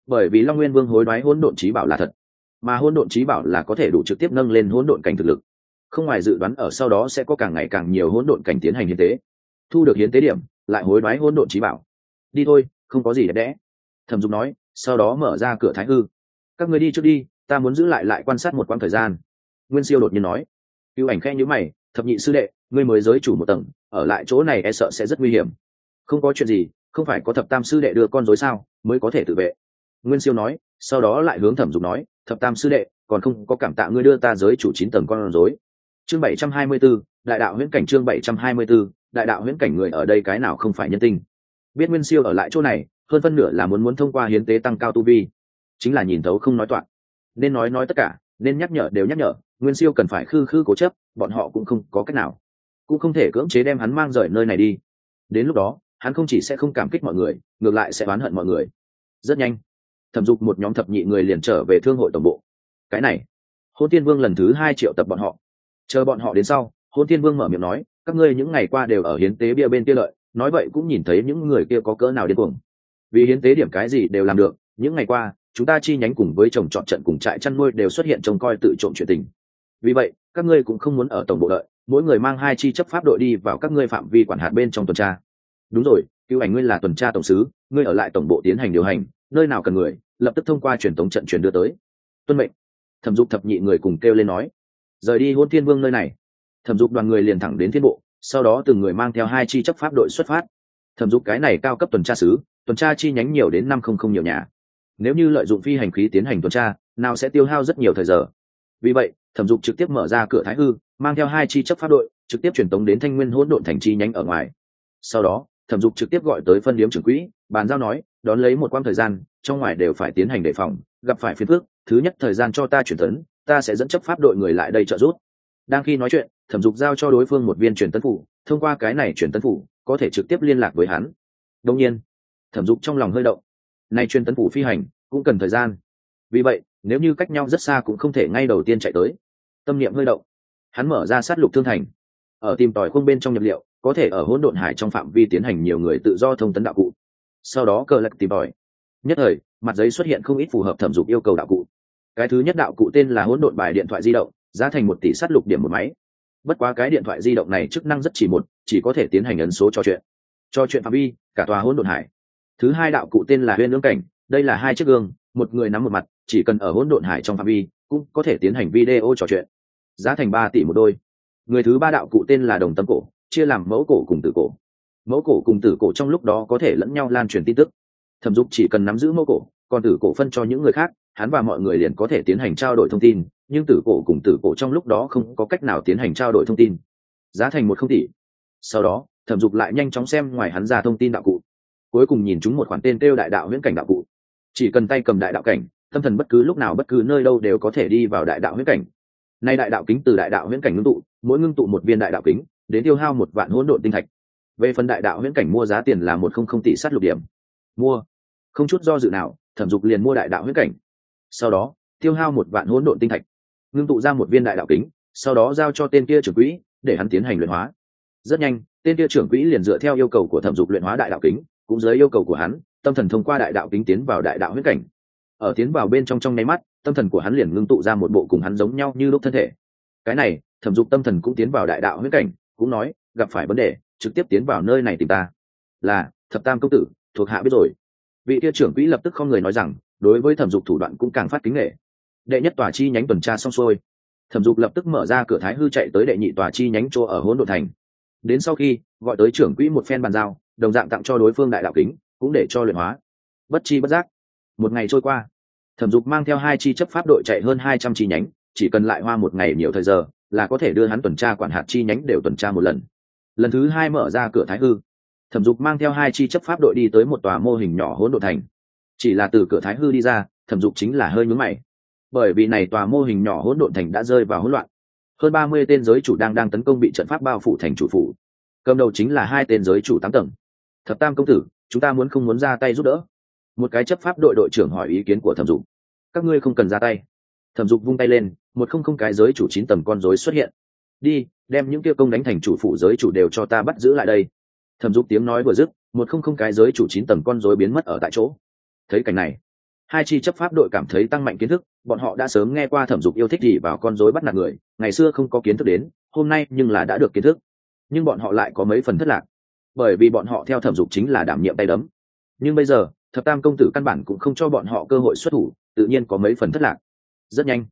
Bởi vì long nguyên vương hối đoái hỗn độn trí bảo là thật, mà hỗn độn trí bảo là có thể đủ trực tiếp nâng lên hỗn độn cảnh thực lực. Không ngoài dự đoán ở sau đó sẽ có càng ngày càng nhiều hỗn độn cảnh tiến hành hiến tế. Thu được hiến tế điểm, lại hối đoái hỗn độn trí bảo. Đi thôi, không có gì đẹp đẽ. Thẩm dục nói, sau đó mở ra cửa thái hư. Các người đi trước đi, ta muốn giữ lại lại quan sát một quãng thời gian nguyên siêu đột nhiên nói. Cựu ảnh khe nhữ mày thập nhị sư đệ ngươi mới giới chủ một tầng ở lại chỗ này e sợ sẽ rất nguy hiểm. Không có chuyện gì không phải có thập tam sư đệ đưa con dối sao mới có thể tự vệ. Nguyên siêu nói sau đó lại hướng thẩm dục nói thập tam sư đệ còn không có cảm tạ ngươi đưa ta giới chủ chín tầng con dối chương bảy trăm hai mươi 724, đại đạo huyễn cảnh chương bảy trăm hai mươi 724, đại đạo huyễn cảnh người ở đây cái nào không phải nhân tinh biết nguyên siêu ở lại chỗ này hơn phân nửa là muốn muốn thông qua hiến tế tăng cao tu vi. Chính là nhìn thấu không nói toạn nên nói nói tất cả nên nhắc nhở đều nhắc nhở nguyên siêu cần phải khư khư cố chấp, bọn họ cũng không có cách nào. Cũng không thể cưỡng chế đem hắn mang rời nơi này đi. Đến lúc đó, hắn không chỉ sẽ không cảm kích mọi người, ngược lại sẽ oán hận mọi người. Rất nhanh, thẩm dục một nhóm thập nhị người liền trở về thương hội tổng bộ. Cái này, hôn tiên vương lần thứ hai triệu tập bọn họ. Chờ bọn họ đến sau, hôn tiên vương mở miệng nói, các ngươi những ngày qua đều ở hiến tế bia bên kia lợi, nói vậy cũng nhìn thấy những người kia có cỡ nào điên cuồng. Vì hiến tế điểm cái gì đều làm được, những ngày qua, chúng ta chi nhánh cùng với chồng chọn trận cùng trại chăn nuôi đều xuất hiện trông coi tự trộm chuyện tình vì vậy, các ngươi cũng không muốn ở tổng bộ đợi, mỗi người mang hai chi chấp pháp đội đi vào các ngươi phạm vi quản hạt bên trong tuần tra. Đúng rồi cứu ảnh ngươi là tuần tra tổng sứ, ngươi ở lại tổng bộ tiến hành điều hành, nơi nào cần người, lập tức thông qua truyền tống trận truyền đưa tới. Tuân mệnh. Thẩm dục thập nhị người cùng kêu lên nói. Rời đi hôn thiên vương nơi này. Thẩm dục đoàn người liền thẳng đến thiên bộ, sau đó từng người mang theo hai chi chấp pháp đội xuất phát. Thẩm dục cái này cao cấp tuần tra sứ, tuần tra chi nhánh nhiều đến năm không không nhiều nhà. Nếu như lợi dụng phi hành khí tiến hành tuần tra, nào sẽ tiêu hao rất nhiều thời giờ. Vì vậy thẩm dục trực tiếp mở ra cửa thái hư, mang theo hai chi chấp pháp đội, trực tiếp truyền tống đến thanh nguyên hỗn độn thành chi nhánh ở ngoài. Sau đó, thẩm dục trực tiếp gọi tới phân điếm trưởng quỹ, bàn giao nói, đón lấy một quãng thời gian, trong ngoài đều phải tiến hành đề phòng, gặp phải phiền phước thứ nhất thời gian cho ta truyền tấn, ta sẽ dẫn chấp pháp đội người lại đây trợ giúp. Đang khi nói chuyện, thẩm dục giao cho đối phương một viên truyền tấn phủ, thông qua cái này truyền tấn phủ, có thể trực tiếp liên lạc với hắn. Đông nhiên, thẩm dục trong lòng hơi động. Nay truyền tấn phủ phi hành, cũng cần thời gian. Vì vậy, nếu như cách nhau rất xa cũng không thể ngay đầu tiên chạy tới tâm niệm hơi động. Hắn mở ra sát lục thương thành. Ở tìm tòi khung bên trong nhập liệu, có thể ở hỗn độn hải trong phạm vi tiến hành nhiều người tự do thông tấn đạo cụ. Sau đó cờ lạch tìm tòi. Nhất thời, mặt giấy xuất hiện không ít phù hợp thẩm dục yêu cầu đạo cụ. Cái thứ nhất đạo cụ tên là hỗn độn bài điện thoại di động, giá thành một tỷ sát lục điểm một máy. Bất quá cái điện thoại di động này chức năng rất chỉ một, chỉ có thể tiến hành ấn số trò chuyện. Trò chuyện phạm vi, cả tòa hỗn độn hải. Thứ hai đạo cụ tên là huyên lưỡng cảnh, đây là hai chiếc gương, một người nắm một mặt, chỉ cần ở hỗn độn hải trong phạm vi, cũng có thể tiến hành video trò chuyện giá thành ba tỷ một đôi. Người thứ ba đạo cụ tên là đồng tâm cổ, chia làm mẫu cổ cùng tử cổ. Mẫu cổ cùng tử cổ trong lúc đó có thể lẫn nhau lan truyền tin tức. Thẩm dục chỉ cần nắm giữ mẫu cổ, còn tử cổ phân cho những người khác, hắn và mọi người liền có thể tiến hành trao đổi thông tin, nhưng tử cổ cùng tử cổ trong lúc đó không có cách nào tiến hành trao đổi thông tin. Giá thành một không tỷ. Sau đó, thẩm dục lại nhanh chóng xem ngoài hắn ra thông tin đạo cụ. Cuối cùng nhìn chúng một khoản tên kêu đại đạo huyễn cảnh đạo cụ. Chỉ cần tay cầm đại đạo cảnh, tâm thần bất cứ lúc nào bất cứ nơi đâu đều có thể đi vào đại đạo huyễn cảnh nay đại đạo kính từ đại đạo huyễn cảnh ngưng tụ, mỗi ngưng tụ một viên đại đạo kính, đến tiêu hao một vạn hỗn độn tinh thạch. Về phần đại đạo huyễn cảnh mua giá tiền là một không không tỷ sát lục điểm. Mua. Không chút do dự nào, thẩm dục liền mua đại đạo huyễn cảnh. Sau đó, tiêu hao một vạn hỗn độn tinh thạch. Ngưng tụ ra một viên đại đạo kính, sau đó giao cho tên kia trưởng quỹ, để hắn tiến hành luyện hóa. Rất nhanh, tên kia trưởng quỹ liền dựa theo yêu cầu của thẩm dục luyện hóa đại đạo kính, cũng dưới yêu cầu của hắn, tâm thần thông qua đại đạo kính tiến vào đại đạo huyễn cảnh ở tiến vào bên trong trong nháy mắt, tâm thần của hắn liền ngưng tụ ra một bộ cùng hắn giống nhau như lúc thân thể. Cái này, thẩm dục tâm thần cũng tiến vào đại đạo huyết cảnh, cũng nói, gặp phải vấn đề, trực tiếp tiến vào nơi này tìm ta. Là, thập tam công tử, thuộc hạ biết rồi. Vị kia trưởng quỹ lập tức không người nói rằng, đối với thẩm dục thủ đoạn cũng càng phát kính nghệ. Đệ nhất tòa chi nhánh tuần tra xong xuôi. Thẩm dục lập tức mở ra cửa thái hư chạy tới đệ nhị tòa chi nhánh chỗ ở hỗn độn thành. Đến sau khi, gọi tới trưởng quỹ một phen bàn giao, đồng dạng tặng cho đối phương đại đạo kính, cũng để cho luyện hóa. Bất chi bất giác, một ngày trôi qua thẩm dục mang theo hai chi chấp pháp đội chạy hơn hai trăm chi nhánh, chỉ cần lại hoa một ngày nhiều thời giờ, là có thể đưa hắn tuần tra quản hạt chi nhánh đều tuần tra một lần. Lần thứ hai mở ra cửa thái hư. Thẩm dục mang theo hai chi chấp pháp đội đi tới một tòa mô hình nhỏ hỗn độ thành. Chỉ là từ cửa thái hư đi ra, thẩm dục chính là hơi nhúm mày. Bởi vì này tòa mô hình nhỏ hỗn độn thành đã rơi vào hỗn loạn. Hơn ba mươi tên giới chủ đang đang tấn công bị trận pháp bao phủ thành chủ phủ. Cầm đầu chính là hai tên giới chủ tám tầng. Thập tam công tử, chúng ta muốn không muốn ra tay giúp đỡ? Một cái chấp pháp đội đội trưởng hỏi ý kiến của thẩm dục. Các ngươi không cần ra tay. Thẩm dục vung tay lên, một không không cái giới chủ chín tầng con rối xuất hiện. Đi, đem những kia công đánh thành chủ phụ giới chủ đều cho ta bắt giữ lại đây. Thẩm dục tiếng nói vừa dứt, một không không cái giới chủ chín tầng con rối biến mất ở tại chỗ. Thấy cảnh này, hai chi chấp pháp đội cảm thấy tăng mạnh kiến thức, bọn họ đã sớm nghe qua thẩm dục yêu thích gì vào con rối bắt nạt người, ngày xưa không có kiến thức đến, hôm nay nhưng là đã được kiến thức. Nhưng bọn họ lại có mấy phần thất lạc, bởi vì bọn họ theo thẩm dục chính là đảm nhiệm tay đấm. Nhưng bây giờ thập tam công tử căn bản cũng không cho bọn họ cơ hội xuất thủ, tự nhiên có mấy phần thất lạc. Rất nhanh,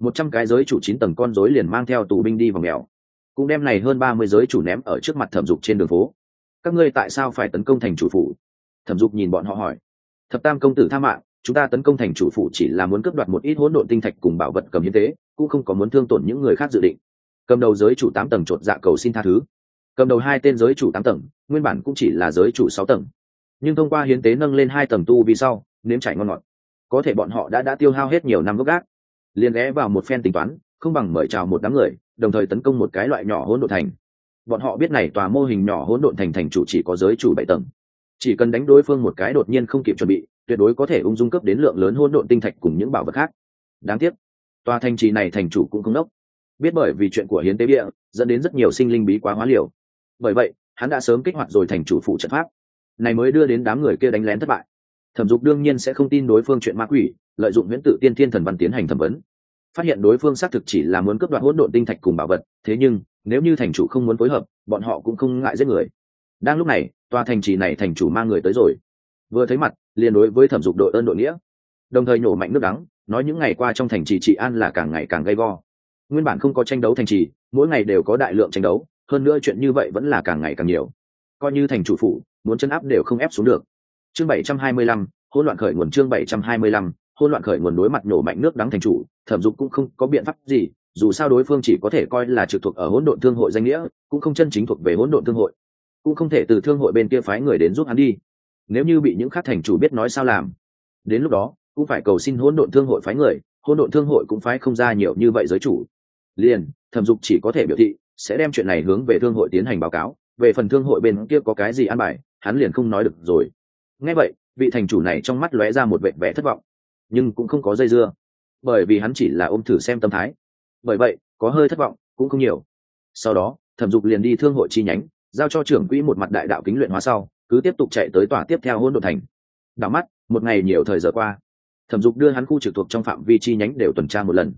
một trăm cái giới chủ chín tầng con rối liền mang theo tù binh đi vào mèo, cũng đem này hơn ba mươi giới chủ ném ở trước mặt thẩm dục trên đường phố. Các ngươi tại sao phải tấn công thành chủ phủ? Thẩm dục nhìn bọn họ hỏi. Thập tam công tử tha mạng, chúng ta tấn công thành chủ phủ chỉ là muốn cướp đoạt một ít hỗn độn tinh thạch cùng bảo vật cầm hiến tế, cũng không có muốn thương tổn những người khác dự định. Cầm đầu giới chủ tám tầng chột dạ cầu xin tha thứ. Cầm đầu hai tên giới chủ tám tầng, nguyên bản cũng chỉ là giới chủ sáu tầng nhưng thông qua hiến tế nâng lên hai tầng tu vì sau, nếm chảy ngon ngọt. Có thể bọn họ đã đã tiêu hao hết nhiều năm gốc gác. Liền ghé vào một phen tính toán, không bằng mời chào một đám người, đồng thời tấn công một cái loại nhỏ hỗn độn thành. Bọn họ biết này tòa mô hình nhỏ hỗn độn thành thành chủ chỉ có giới chủ bảy tầng. Chỉ cần đánh đối phương một cái đột nhiên không kịp chuẩn bị, tuyệt đối có thể ung dung cấp đến lượng lớn hỗn độn tinh thạch cùng những bảo vật khác. Đáng tiếc, tòa thành trì này thành chủ cũng không đốc. Biết bởi vì chuyện của hiến tế địa dẫn đến rất nhiều sinh linh bí quá hóa liều. Bởi vậy, hắn đã sớm kích hoạt rồi thành chủ phụ trận pháp này mới đưa đến đám người kia đánh lén thất bại. Thẩm dục đương nhiên sẽ không tin đối phương chuyện ma quỷ, lợi dụng huyễn tự tiên thiên thần văn tiến hành thẩm vấn. Phát hiện đối phương xác thực chỉ là muốn cướp đoạt hỗn độn tinh thạch cùng bảo vật, thế nhưng, nếu như thành chủ không muốn phối hợp, bọn họ cũng không ngại giết người. Đang lúc này, tòa thành trì này thành chủ mang người tới rồi. Vừa thấy mặt, liền đối với thẩm dục đội ơn đội nghĩa. Đồng thời nhổ mạnh nước đắng, nói những ngày qua trong thành trì trị an là càng ngày càng gay go. Nguyên bản không có tranh đấu thành trì, mỗi ngày đều có đại lượng tranh đấu, hơn nữa chuyện như vậy vẫn là càng ngày càng nhiều coi như thành chủ phủ, muốn chân áp đều không ép xuống được. Chương bảy trăm hai mươi lăm, hỗn loạn khởi nguồn chương bảy trăm hai mươi lăm, hỗn loạn khởi nguồn đối mặt nổ mạnh nước đắng thành chủ, thẩm dục cũng không có biện pháp gì, dù sao đối phương chỉ có thể coi là trực thuộc ở hỗn độn thương hội danh nghĩa, cũng không chân chính thuộc về hỗn độn thương hội. Cũng không thể từ thương hội bên kia phái người đến giúp hắn đi. Nếu như bị những khác thành chủ biết nói sao làm, đến lúc đó, cũng phải cầu xin hỗn độn thương hội phái người, hỗn độn thương hội cũng phái không ra nhiều như vậy giới chủ. Liền, thẩm dục chỉ có thể biểu thị, sẽ đem chuyện này hướng về thương hội tiến hành báo cáo về phần thương hội bên kia có cái gì ăn bài, hắn liền không nói được rồi. Nghe vậy, vị thành chủ này trong mắt lóe ra một vẻ vẻ thất vọng, nhưng cũng không có dây dưa, bởi vì hắn chỉ là ôm thử xem tâm thái. Bởi vậy, có hơi thất vọng, cũng không nhiều. Sau đó, thẩm dục liền đi thương hội chi nhánh, giao cho trưởng quỹ một mặt đại đạo kính luyện hóa sau, cứ tiếp tục chạy tới tòa tiếp theo hôn đ thành. Đảo mắt, một ngày nhiều thời giờ qua, thẩm dục đưa hắn khu trực thuộc trong phạm vi chi nhánh đều tuần tra một lần.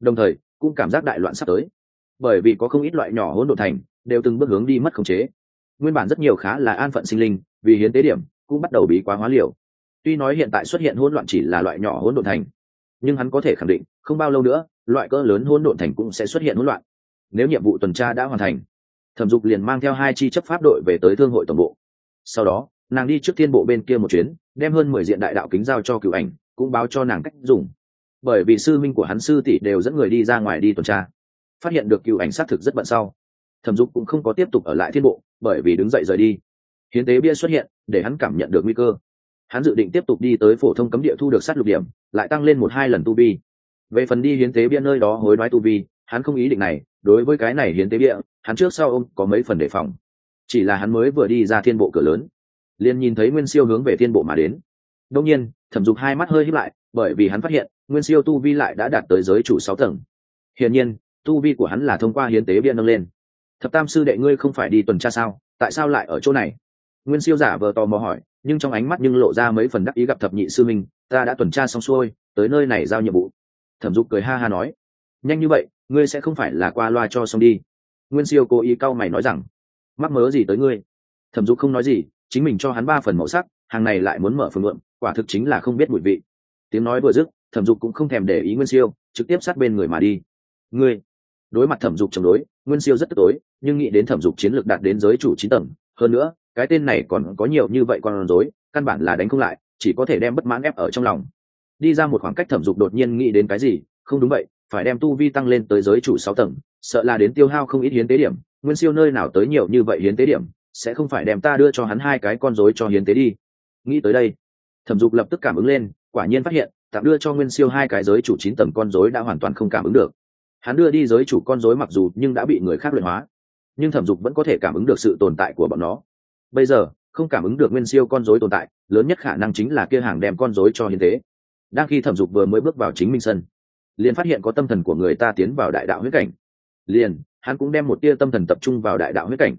Đồng thời, cũng cảm giác đại loạn sắp tới. Bởi vì có không ít loại nhỏ hỗn độn thành đều từng bước hướng đi mất khống chế. Nguyên bản rất nhiều khá là an phận sinh linh, vì hiến tế điểm, cũng bắt đầu bí quá hóa liều. Tuy nói hiện tại xuất hiện hỗn loạn chỉ là loại nhỏ hỗn độn thành, nhưng hắn có thể khẳng định, không bao lâu nữa, loại cỡ lớn hỗn độn thành cũng sẽ xuất hiện hỗn loạn. Nếu nhiệm vụ tuần tra đã hoàn thành, thẩm dục liền mang theo hai chi chấp pháp đội về tới thương hội tổng bộ. Sau đó, nàng đi trước thiên bộ bên kia một chuyến, đem hơn mười diện đại đạo kính giao cho cựu ảnh, cũng báo cho nàng cách dùng. Bởi vì sư minh của hắn sư tỷ đều dẫn người đi ra ngoài đi tuần tra. Phát hiện được cựu ảnh xác thực rất bận sau thẩm dục cũng không có tiếp tục ở lại thiên bộ, bởi vì đứng dậy rời đi. Hiến tế bia xuất hiện, để hắn cảm nhận được nguy cơ. Hắn dự định tiếp tục đi tới phổ thông cấm địa thu được sát lục điểm, lại tăng lên một hai lần tu vi. Về phần đi hiến tế bia nơi đó hối đoái tu vi, hắn không ý định này. Đối với cái này hiến tế bia, hắn trước sau ông có mấy phần đề phòng. Chỉ là hắn mới vừa đi ra thiên bộ cửa lớn, liền nhìn thấy nguyên siêu hướng về thiên bộ mà đến. Đông nhiên, thẩm dục hai mắt hơi hít lại, bởi vì hắn phát hiện, nguyên siêu tu vi lại đã đạt tới giới chủ sáu tầng. Hiển nhiên, tu vi của hắn là thông qua hiến tế bia nâng lên thập tam sư đệ ngươi không phải đi tuần tra sao? Tại sao lại ở chỗ này? Nguyên siêu giả vờ tò mò hỏi, nhưng trong ánh mắt nhưng lộ ra mấy phần đắc ý gặp thập nhị sư minh, ta đã tuần tra xong xuôi, tới nơi này giao nhiệm vụ. Thẩm dục cười ha ha nói, nhanh như vậy, ngươi sẽ không phải là qua loa cho xong đi. Nguyên siêu cố ý cau mày nói rằng, mắc mớ gì tới ngươi? Thẩm dục không nói gì, chính mình cho hắn ba phần màu sắc, hàng này lại muốn mở phương luận, quả thực chính là không biết mùi vị. Tiếng nói vừa dứt, thẩm dục cũng không thèm để ý nguyên siêu, trực tiếp sát bên người mà đi. Ngươi? Đối mặt thẩm dục chống đối nguyên siêu rất tức tối, nhưng nghĩ đến thẩm dục chiến lược đạt đến giới chủ chín tầng, hơn nữa, cái tên này còn có nhiều như vậy con rối, căn bản là đánh không lại, chỉ có thể đem bất mãn ép ở trong lòng. Đi ra một khoảng cách thẩm dục đột nhiên nghĩ đến cái gì, không đúng vậy, phải đem tu vi tăng lên tới giới chủ sáu tầng, sợ là đến tiêu hao không ít hiến tế điểm, nguyên siêu nơi nào tới nhiều như vậy hiến tế điểm, sẽ không phải đem ta đưa cho hắn hai cái con rối cho hiến tế đi. Nghĩ tới đây, thẩm dục lập tức cảm ứng lên, quả nhiên phát hiện, tạm đưa cho nguyên siêu hai cái giới chủ chín tầng con rối đã hoàn toàn không cảm ứng được hắn đưa đi giới chủ con rối mặc dù nhưng đã bị người khác luyện hóa, nhưng thẩm dục vẫn có thể cảm ứng được sự tồn tại của bọn nó. Bây giờ, không cảm ứng được nguyên siêu con rối tồn tại, lớn nhất khả năng chính là kia hàng đem con rối cho hiến tế. Đang khi thẩm dục vừa mới bước vào chính minh sân, liền phát hiện có tâm thần của người ta tiến vào đại đạo huyết cảnh. Liền, hắn cũng đem một tia tâm thần tập trung vào đại đạo huyết cảnh.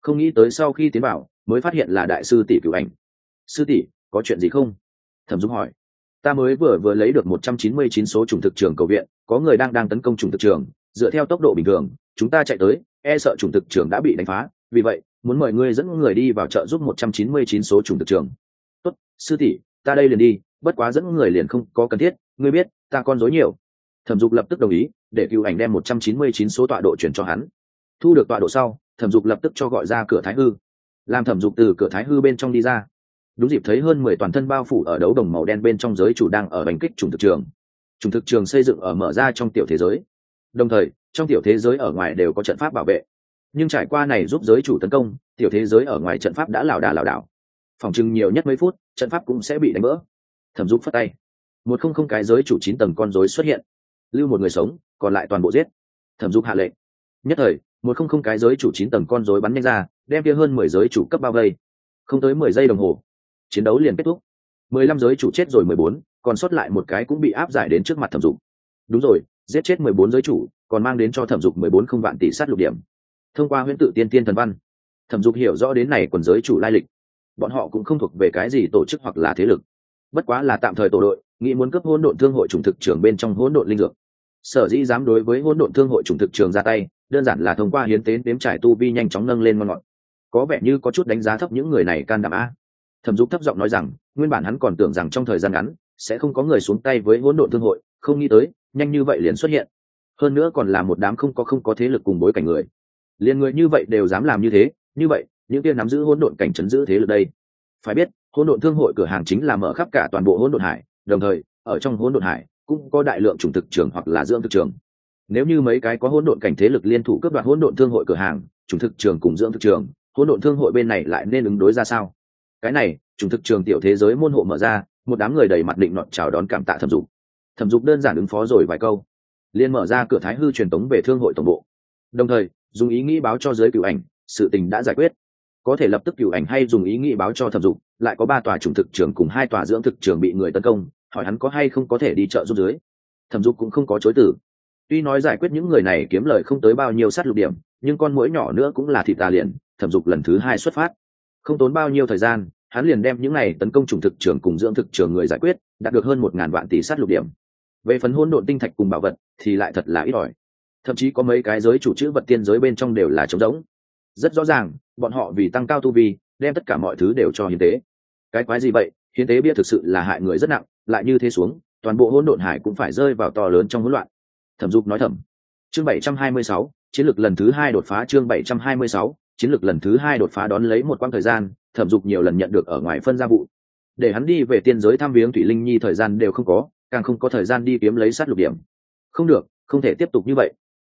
Không nghĩ tới sau khi tiến vào, mới phát hiện là đại sư tỷ cửu ảnh. Sư tỷ, có chuyện gì không? thẩm dung hỏi ta mới vừa vừa lấy được một trăm chín mươi chín số chủng thực trường cầu viện, có người đang đang tấn công chủng thực trường, dựa theo tốc độ bình thường, chúng ta chạy tới e sợ chủng thực trường đã bị đánh phá. Vì vậy, muốn mời ngươi dẫn người đi vào chợ giúp một trăm chín mươi chín số chủng thực trường. Tốt, sư tỷ, ta đây liền đi, bất quá dẫn người liền không có cần thiết, ngươi biết, ta con dối nhiều. Thẩm dục lập tức đồng ý, để cựu ảnh đem một trăm chín mươi chín số tọa độ chuyển cho hắn. Thu được tọa độ sau, thẩm dục lập tức cho gọi ra cửa thái hư. Làm thẩm dục từ cửa thái hư bên trong đi ra đúng dịp thấy hơn mười toàn thân bao phủ ở đấu đồng màu đen bên trong giới chủ đang ở bánh kích trùng thực trường. Trùng thực trường xây dựng ở mở ra trong tiểu thế giới. Đồng thời, trong tiểu thế giới ở ngoài đều có trận pháp bảo vệ. Nhưng trải qua này giúp giới chủ tấn công, tiểu thế giới ở ngoài trận pháp đã lảo đà lảo đảo. Phòng chừng nhiều nhất mấy phút, trận pháp cũng sẽ bị đánh vỡ thẩm dục phất tay. Một không không cái giới chủ chín tầng con rối xuất hiện. Lưu một người sống, còn lại toàn bộ giết. Thẩm dục hạ lệnh. Nhất thời, một không không cái giới chủ chín tầng con rối bắn nhanh ra, đem kia hơn mười giới chủ cấp bao vây. Không tới mười giây đồng hồ chiến đấu liền kết thúc. mười lăm giới chủ chết rồi mười bốn, còn sót lại một cái cũng bị áp giải đến trước mặt thẩm dục. Đúng rồi, giết chết mười bốn giới chủ, còn mang đến cho thẩm dục mười bốn không vạn tỷ sát lục điểm. Thông qua huyễn tự tiên tiên thần văn, thẩm dục hiểu rõ đến này quần giới chủ lai lịch. Bọn họ cũng không thuộc về cái gì tổ chức hoặc là thế lực. Bất quá là tạm thời tổ đội, nghĩ muốn cấp hỗn độn thương hội chủng thực trường bên trong hỗn độn linh dược. Sở dĩ dám đối với hỗn độn thương hội chủng thực trường ra tay, đơn giản là thông qua hiến tế đếm trải tu vi nhanh chóng nâng lên ngon ngọt. Có vẻ như có chút đánh giá thấp những người này can đảm a thẩm dục thấp giọng nói rằng, nguyên bản hắn còn tưởng rằng trong thời gian ngắn sẽ không có người xuống tay với hỗn độn thương hội, không nghĩ tới, nhanh như vậy liền xuất hiện. Hơn nữa còn là một đám không có không có thế lực cùng bối cảnh người. Liền người như vậy đều dám làm như thế, như vậy, những kia nắm giữ hỗn độn cảnh chấn giữ thế lực đây. Phải biết, hỗn độn thương hội cửa hàng chính là mở khắp cả toàn bộ hỗn độn hải, đồng thời, ở trong hỗn độn hải cũng có đại lượng chủng thực trường hoặc là dưỡng thực trường. Nếu như mấy cái có hỗn độn cảnh thế lực liên thủ cướp đoạt hỗn độn thương hội cửa hàng, chủng thực trường cùng dưỡng thực trường, hỗn độn thương hội bên này lại nên ứng đối ra sao? Cái này chủng thực trường tiểu thế giới môn hộ mở ra, một đám người đầy mặt định nọt chào đón cảm tạ thẩm dục. Thẩm dục đơn giản ứng phó rồi vài câu liên mở ra cửa thái hư truyền tống về thương hội tổng bộ. Đồng thời, dùng ý nghĩ báo cho giới cựu ảnh, sự tình đã giải quyết. Có thể lập tức cựu ảnh hay dùng ý nghĩ báo cho thẩm dục, lại có ba tòa chủng thực trường cùng hai tòa dưỡng thực trường bị người tấn công, hỏi hắn có hay không có thể đi chợ giúp dưới. Thẩm dục cũng không có chối tử tuy nói giải quyết những người này kiếm lời không tới bao nhiêu sát lục điểm, nhưng con mũi nhỏ nữa cũng là thịt tà liền, thẩm dục lần thứ hai xuất phát không tốn bao nhiêu thời gian, hắn liền đem những này tấn công chủng thực trường cùng dưỡng thực trường người giải quyết, đạt được hơn một ngàn vạn tỷ sát lục điểm. Về phần hôn độn tinh thạch cùng bảo vật, thì lại thật là ít ỏi. Thậm chí có mấy cái giới chủ chữ vật tiên giới bên trong đều là trống rỗng. Rất rõ ràng, bọn họ vì tăng cao tu vi, đem tất cả mọi thứ đều cho hiến tế. Cái quái gì vậy? Hiến tế bia thực sự là hại người rất nặng, lại như thế xuống, toàn bộ hỗn độn hải cũng phải rơi vào to lớn trong hỗn loạn. Thẩm dục nói thầm. Chương bảy trăm hai mươi sáu, chiến lược lần thứ hai đột phá chương bảy trăm hai mươi sáu chiến lược lần thứ hai đột phá đón lấy một quãng thời gian, thẩm dục nhiều lần nhận được ở ngoài phân gia vụ. Để hắn đi về tiên giới thăm viếng thủy linh nhi thời gian đều không có, càng không có thời gian đi kiếm lấy sát lục điểm. Không được, không thể tiếp tục như vậy.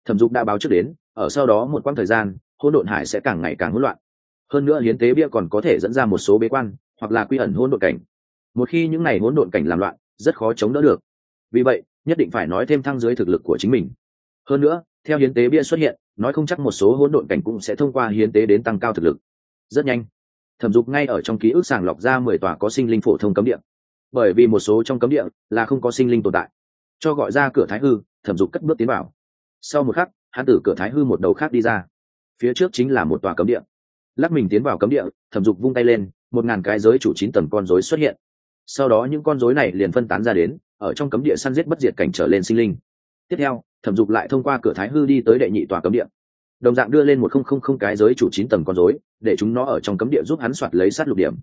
Thẩm dục đã báo trước đến, ở sau đó một quãng thời gian, hỗn độn hải sẽ càng ngày càng hỗn loạn. Hơn nữa hiến tế bia còn có thể dẫn ra một số bế quan, hoặc là quy ẩn hỗn độn cảnh. Một khi những này hỗn độn cảnh làm loạn, rất khó chống đỡ được. Vì vậy, nhất định phải nói thêm thăng dưới thực lực của chính mình. Hơn nữa theo hiến tế bia xuất hiện, nói không chắc một số hỗn độn cảnh cũng sẽ thông qua hiến tế đến tăng cao thực lực. Rất nhanh, thẩm dục ngay ở trong ký ức sàng lọc ra mười tòa có sinh linh phổ thông cấm địa. Bởi vì một số trong cấm địa là không có sinh linh tồn tại. Cho gọi ra cửa thái hư, thẩm dục cất bước tiến vào. Sau một khắc, hắn từ cửa thái hư một đầu khác đi ra. Phía trước chính là một tòa cấm địa. Lắc mình tiến vào cấm địa, thẩm dục vung tay lên, một ngàn cái giới chủ chín tầng con rối xuất hiện. Sau đó những con rối này liền phân tán ra đến, ở trong cấm địa săn giết bất diệt cảnh trở lên sinh linh. Tiếp theo thẩm dục lại thông qua cửa thái hư đi tới đệ nhị tòa cấm địa. Đồng dạng đưa lên một không không không cái giới chủ chín tầng con rối, để chúng nó ở trong cấm địa giúp hắn soạt lấy sát lục điểm.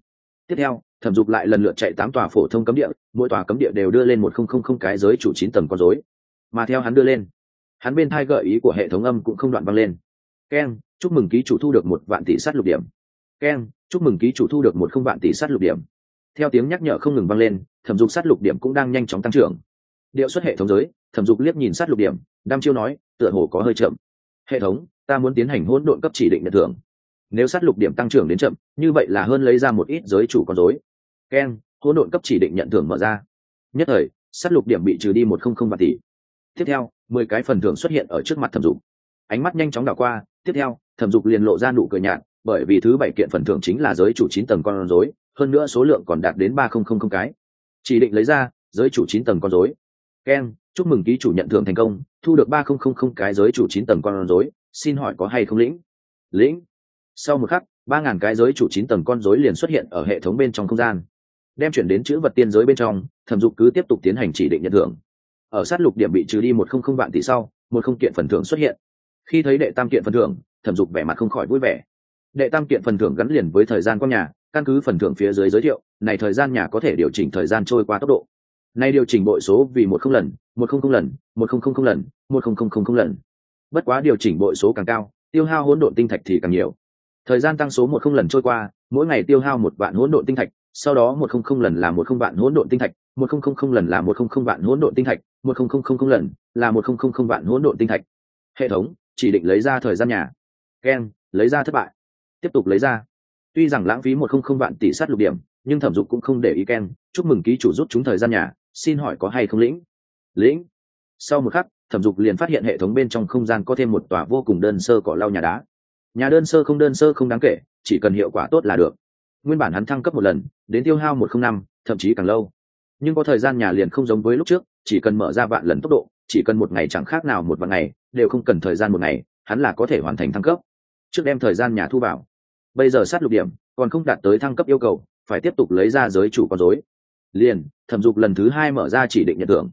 Tiếp theo, thẩm dục lại lần lượt chạy tám tòa phổ thông cấm địa, mỗi tòa cấm địa đều đưa lên một không không không cái giới chủ chín tầng con rối. Mà theo hắn đưa lên, hắn bên thai gợi ý của hệ thống âm cũng không đoạn vang lên. Keng chúc mừng ký chủ thu được một vạn tỷ sát lục điểm. Keng chúc mừng ký chủ thu được một không vạn tỷ sát lục điểm. Theo tiếng nhắc nhở không ngừng vang lên, thẩm dục sát lục điểm cũng đang nhanh chóng tăng trưởng điệu xuất hệ thống giới, thẩm dục liếc nhìn sát lục điểm đam chiêu nói, tựa hồ có hơi chậm. Hệ thống, ta muốn tiến hành hỗn độn cấp chỉ định nhận thưởng. Nếu sát lục điểm tăng trưởng đến chậm, như vậy là hơn lấy ra một ít giới chủ con dối keng hỗn độn cấp chỉ định nhận thưởng mở ra. Nhất thời, sát lục điểm bị trừ đi một không không vạn tỷ. Tiếp theo, mười cái phần thưởng xuất hiện ở trước mặt thẩm dục. Ánh mắt nhanh chóng đảo qua, tiếp theo, thẩm dục liền lộ ra nụ cười nhạt, bởi vì thứ bảy kiện phần thưởng chính là giới chủ chín tầng con rối, hơn nữa số lượng còn đạt đến ba không không không cái. Chỉ định lấy ra, giới chủ chín tầng con rối keng chúc mừng ký chủ nhận thưởng thành công, thu được ba không không không cái giới chủ chín tầng con rối, xin hỏi có hay không lĩnh? Lĩnh. Sau một khắc, ba ngàn cái giới chủ chín tầng con rối liền xuất hiện ở hệ thống bên trong không gian. Đem chuyển đến chữ vật tiên giới bên trong, thẩm dục cứ tiếp tục tiến hành chỉ định nhận thưởng. Ở sát lục điểm bị trừ đi một không không vạn tỷ sau, một không kiện phần thưởng xuất hiện. Khi thấy đệ tam kiện phần thưởng, thẩm dục vẻ mặt không khỏi vui vẻ. Đệ tam kiện phần thưởng gắn liền với thời gian con nhà, căn cứ phần thưởng phía dưới giới thiệu, này thời gian nhà có thể điều chỉnh thời gian trôi qua tốc độ này điều chỉnh bội số vì một không lần một không không lần một không không không lần một không không không không lần bất quá điều chỉnh bội số càng cao tiêu hao hỗn độn tinh thạch thì càng nhiều thời gian tăng số một không lần trôi qua mỗi ngày tiêu hao một vạn hỗn độn tinh thạch sau đó một không không lần là một không vạn hỗn độn tinh thạch một không không không lần là một không không vạn hỗn độn tinh thạch một không không không không lần là một không không không vạn hỗn độn tinh thạch hệ thống chỉ định lấy ra thời gian nhà ken lấy ra thất bại tiếp tục lấy ra tuy rằng lãng phí một không không vạn tỷ sát lục điểm nhưng thẩm dục cũng không để ý ken chúc mừng ký chủ rút chúng thời gian nhà xin hỏi có hay không lĩnh? Lĩnh. Sau một khắc, thẩm dục liền phát hiện hệ thống bên trong không gian có thêm một tòa vô cùng đơn sơ cỏ lau nhà đá. Nhà đơn sơ không đơn sơ không đáng kể, chỉ cần hiệu quả tốt là được. Nguyên bản hắn thăng cấp một lần, đến tiêu hao một không năm, thậm chí càng lâu. Nhưng có thời gian nhà liền không giống với lúc trước, chỉ cần mở ra vạn lần tốc độ, chỉ cần một ngày chẳng khác nào một vạn ngày, đều không cần thời gian một ngày, hắn là có thể hoàn thành thăng cấp. Trước đem thời gian nhà thu vào. Bây giờ sát lục điểm, còn không đạt tới thăng cấp yêu cầu, phải tiếp tục lấy ra giới chủ con dối liền, thẩm dục lần thứ hai mở ra chỉ định nhận thưởng.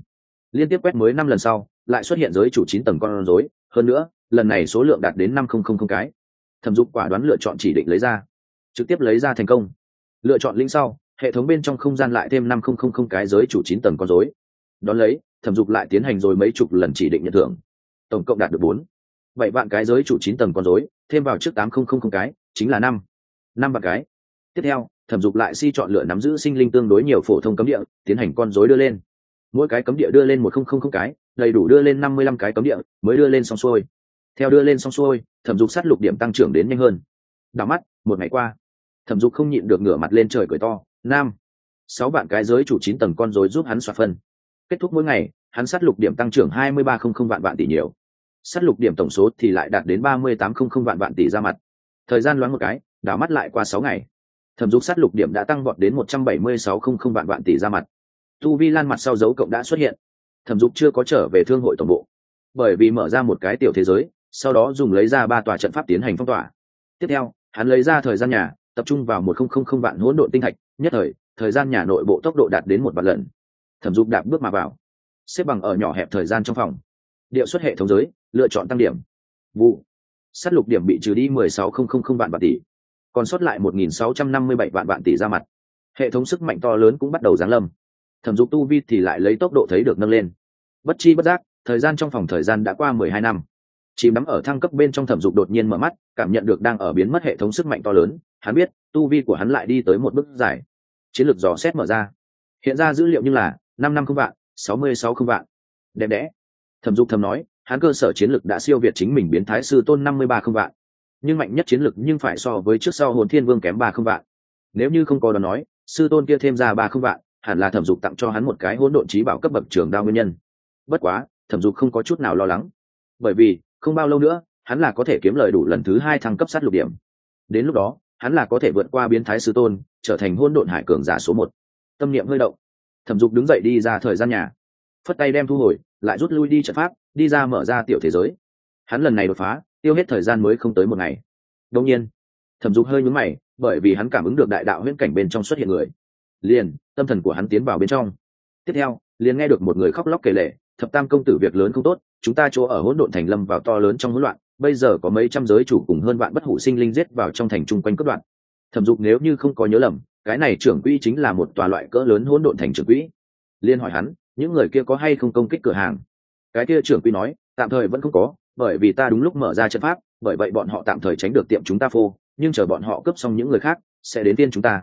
Liên tiếp quét mới năm lần sau, lại xuất hiện giới chủ chín tầng con rối. Hơn nữa, lần này số lượng đạt đến năm không không không cái. Thẩm dục quả đoán lựa chọn chỉ định lấy ra. Trực tiếp lấy ra thành công. Lựa chọn linh sau, hệ thống bên trong không gian lại thêm năm không không không cái giới chủ chín tầng con rối. Đón lấy, thẩm dục lại tiến hành rồi mấy chục lần chỉ định nhận thưởng. Tổng cộng đạt được bốn. Bảy vạn cái giới chủ chín tầng con rối, thêm vào trước tám không không không cái, chính là năm. Năm vạn cái. Tiếp theo thẩm dục lại si chọn lựa nắm giữ sinh linh tương đối nhiều phổ thông cấm địa, tiến hành con rối đưa lên. Mỗi cái cấm địa đưa lên một không không không cái, đầy đủ đưa lên năm mươi lăm cái cấm địa, mới đưa lên xong xuôi. Theo đưa lên xong xuôi, thẩm dục sát lục điểm tăng trưởng đến nhanh hơn. Đảo mắt, một ngày qua, thẩm dục không nhịn được ngửa mặt lên trời cười to, nam, sáu bạn cái giới chủ chín tầng con rối giúp hắn xoạt phân. Kết thúc mỗi ngày, hắn sát lục điểm tăng trưởng hai mươi ba không không vạn vạn tỷ nhiều. Sát lục điểm tổng số thì lại đạt đến ba mươi tám không không vạn vạn tỷ ra mặt. Thời gian loáng một cái, đảo mắt lại qua sáu ngày thẩm dục sát lục điểm đã tăng vọt đến một trăm bảy mươi sáu không không vạn vạn tỷ ra mặt. Tu vi lan mặt sau dấu cộng đã xuất hiện. Thẩm dục chưa có trở về thương hội tổng bộ. Bởi vì mở ra một cái tiểu thế giới, sau đó dùng lấy ra ba tòa trận pháp tiến hành phong tỏa. Tiếp theo, hắn lấy ra thời gian nhà, tập trung vào một không không không vạn hỗn độn tinh thạch, nhất thời thời gian nhà nội bộ tốc độ đạt đến một vạn lần. Thẩm dục đạp bước mà vào. Xếp bằng ở nhỏ hẹp thời gian trong phòng. Điệu xuất hệ thống giới, lựa chọn tăng điểm. Vụ. S á t lục điểm bị trừ đi mười sáu không không không vạn vạn tỷ còn sót lại một nghìn sáu trăm năm mươi bảy vạn vạn tỷ ra mặt. Hệ thống sức mạnh to lớn cũng bắt đầu giáng lâm. Thẩm dục tu vi thì lại lấy tốc độ thấy được nâng lên. Bất chi bất giác, thời gian trong phòng thời gian đã qua mười hai năm. Chìm đắm ở thăng cấp bên trong thẩm dục đột nhiên mở mắt, cảm nhận được đang ở biến mất hệ thống sức mạnh to lớn, hắn biết, tu vi của hắn lại đi tới một bước giải chiến lược dò xét mở ra. Hiện ra dữ liệu như là, năm năm không vạn, sáu mươi sáu không vạn. Đẹp đẽ. Thẩm dục thầm nói, hắn cơ sở chiến lược đã siêu việt chính mình biến thái sư tôn năm mươi ba không vạn nhưng mạnh nhất chiến lực nhưng phải so với trước sau hồn thiên vương kém ba không vạn. Nếu như không có đó nói, sư tôn kia thêm ra ba không vạn, hẳn là thẩm dục tặng cho hắn một cái hỗn độn trí bảo cấp bậc trường đao nguyên nhân. Bất quá, thẩm dục không có chút nào lo lắng. Bởi vì, không bao lâu nữa, hắn là có thể kiếm lời đủ lần thứ hai thăng cấp sát lục điểm. Đến lúc đó, hắn là có thể vượt qua biến thái sư tôn, trở thành hôn độn hải cường giả số một. Tâm niệm hơi động. Thẩm dục đứng dậy đi ra thời gian nhà. Phất tay đem thu hồi, lại rút lui đi trận pháp, đi ra mở ra tiểu thế giới. Hắn lần này đột phá tiêu hết thời gian mới không tới một ngày. Đông nhiên, thẩm dục hơi nhúng mày, bởi vì hắn cảm ứng được đại đạo huyễn cảnh bên trong xuất hiện người. Liền, tâm thần của hắn tiến vào bên trong. Tiếp theo, liền nghe được một người khóc lóc kể lệ thập tam công tử việc lớn không tốt, chúng ta chỗ ở hỗn độn thành lâm vào to lớn trong hỗn loạn, bây giờ có mấy trăm giới chủ cùng hơn vạn bất hủ sinh linh giết vào trong thành chung quanh cất đoạn. Thẩm dục nếu như không có nhớ lầm, cái này trưởng quỹ chính là một tòa loại cỡ lớn hỗn độn thành trưởng quỹ. Liên hỏi hắn, những người kia có hay không công kích cửa hàng? Cái kia trưởng quỹ nói, tạm thời vẫn không có bởi vì ta đúng lúc mở ra trận pháp, bởi vậy bọn họ tạm thời tránh được tiệm chúng ta phô, nhưng chờ bọn họ cướp xong những người khác, sẽ đến tiên chúng ta.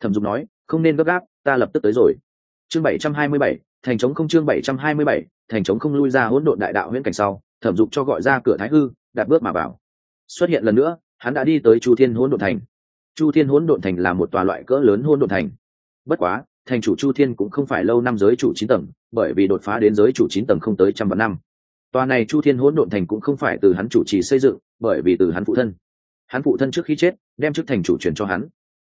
Thẩm dục nói, không nên gấp gáp, ta lập tức tới rồi. Chương bảy trăm hai mươi bảy, thành trống không chương bảy trăm hai mươi bảy, thành trống không lui ra hỗn độn đại đạo huyễn cảnh sau, thẩm dục cho gọi ra cửa thái hư, đặt bước mà vào. Xuất hiện lần nữa, hắn đã đi tới chu thiên hỗn độn thành. Chu thiên hỗn độn thành là một tòa loại cỡ lớn hỗn độn thành. Bất quá, thành chủ chu thiên cũng không phải lâu năm giới chủ chín tầng, bởi vì đột phá đến giới chủ chín tầng không tới trăm vạn năm tòa này chu thiên hỗn độn thành cũng không phải từ hắn chủ trì xây dựng, bởi vì từ hắn phụ thân. Hắn phụ thân trước khi chết, đem chức thành chủ truyền cho hắn.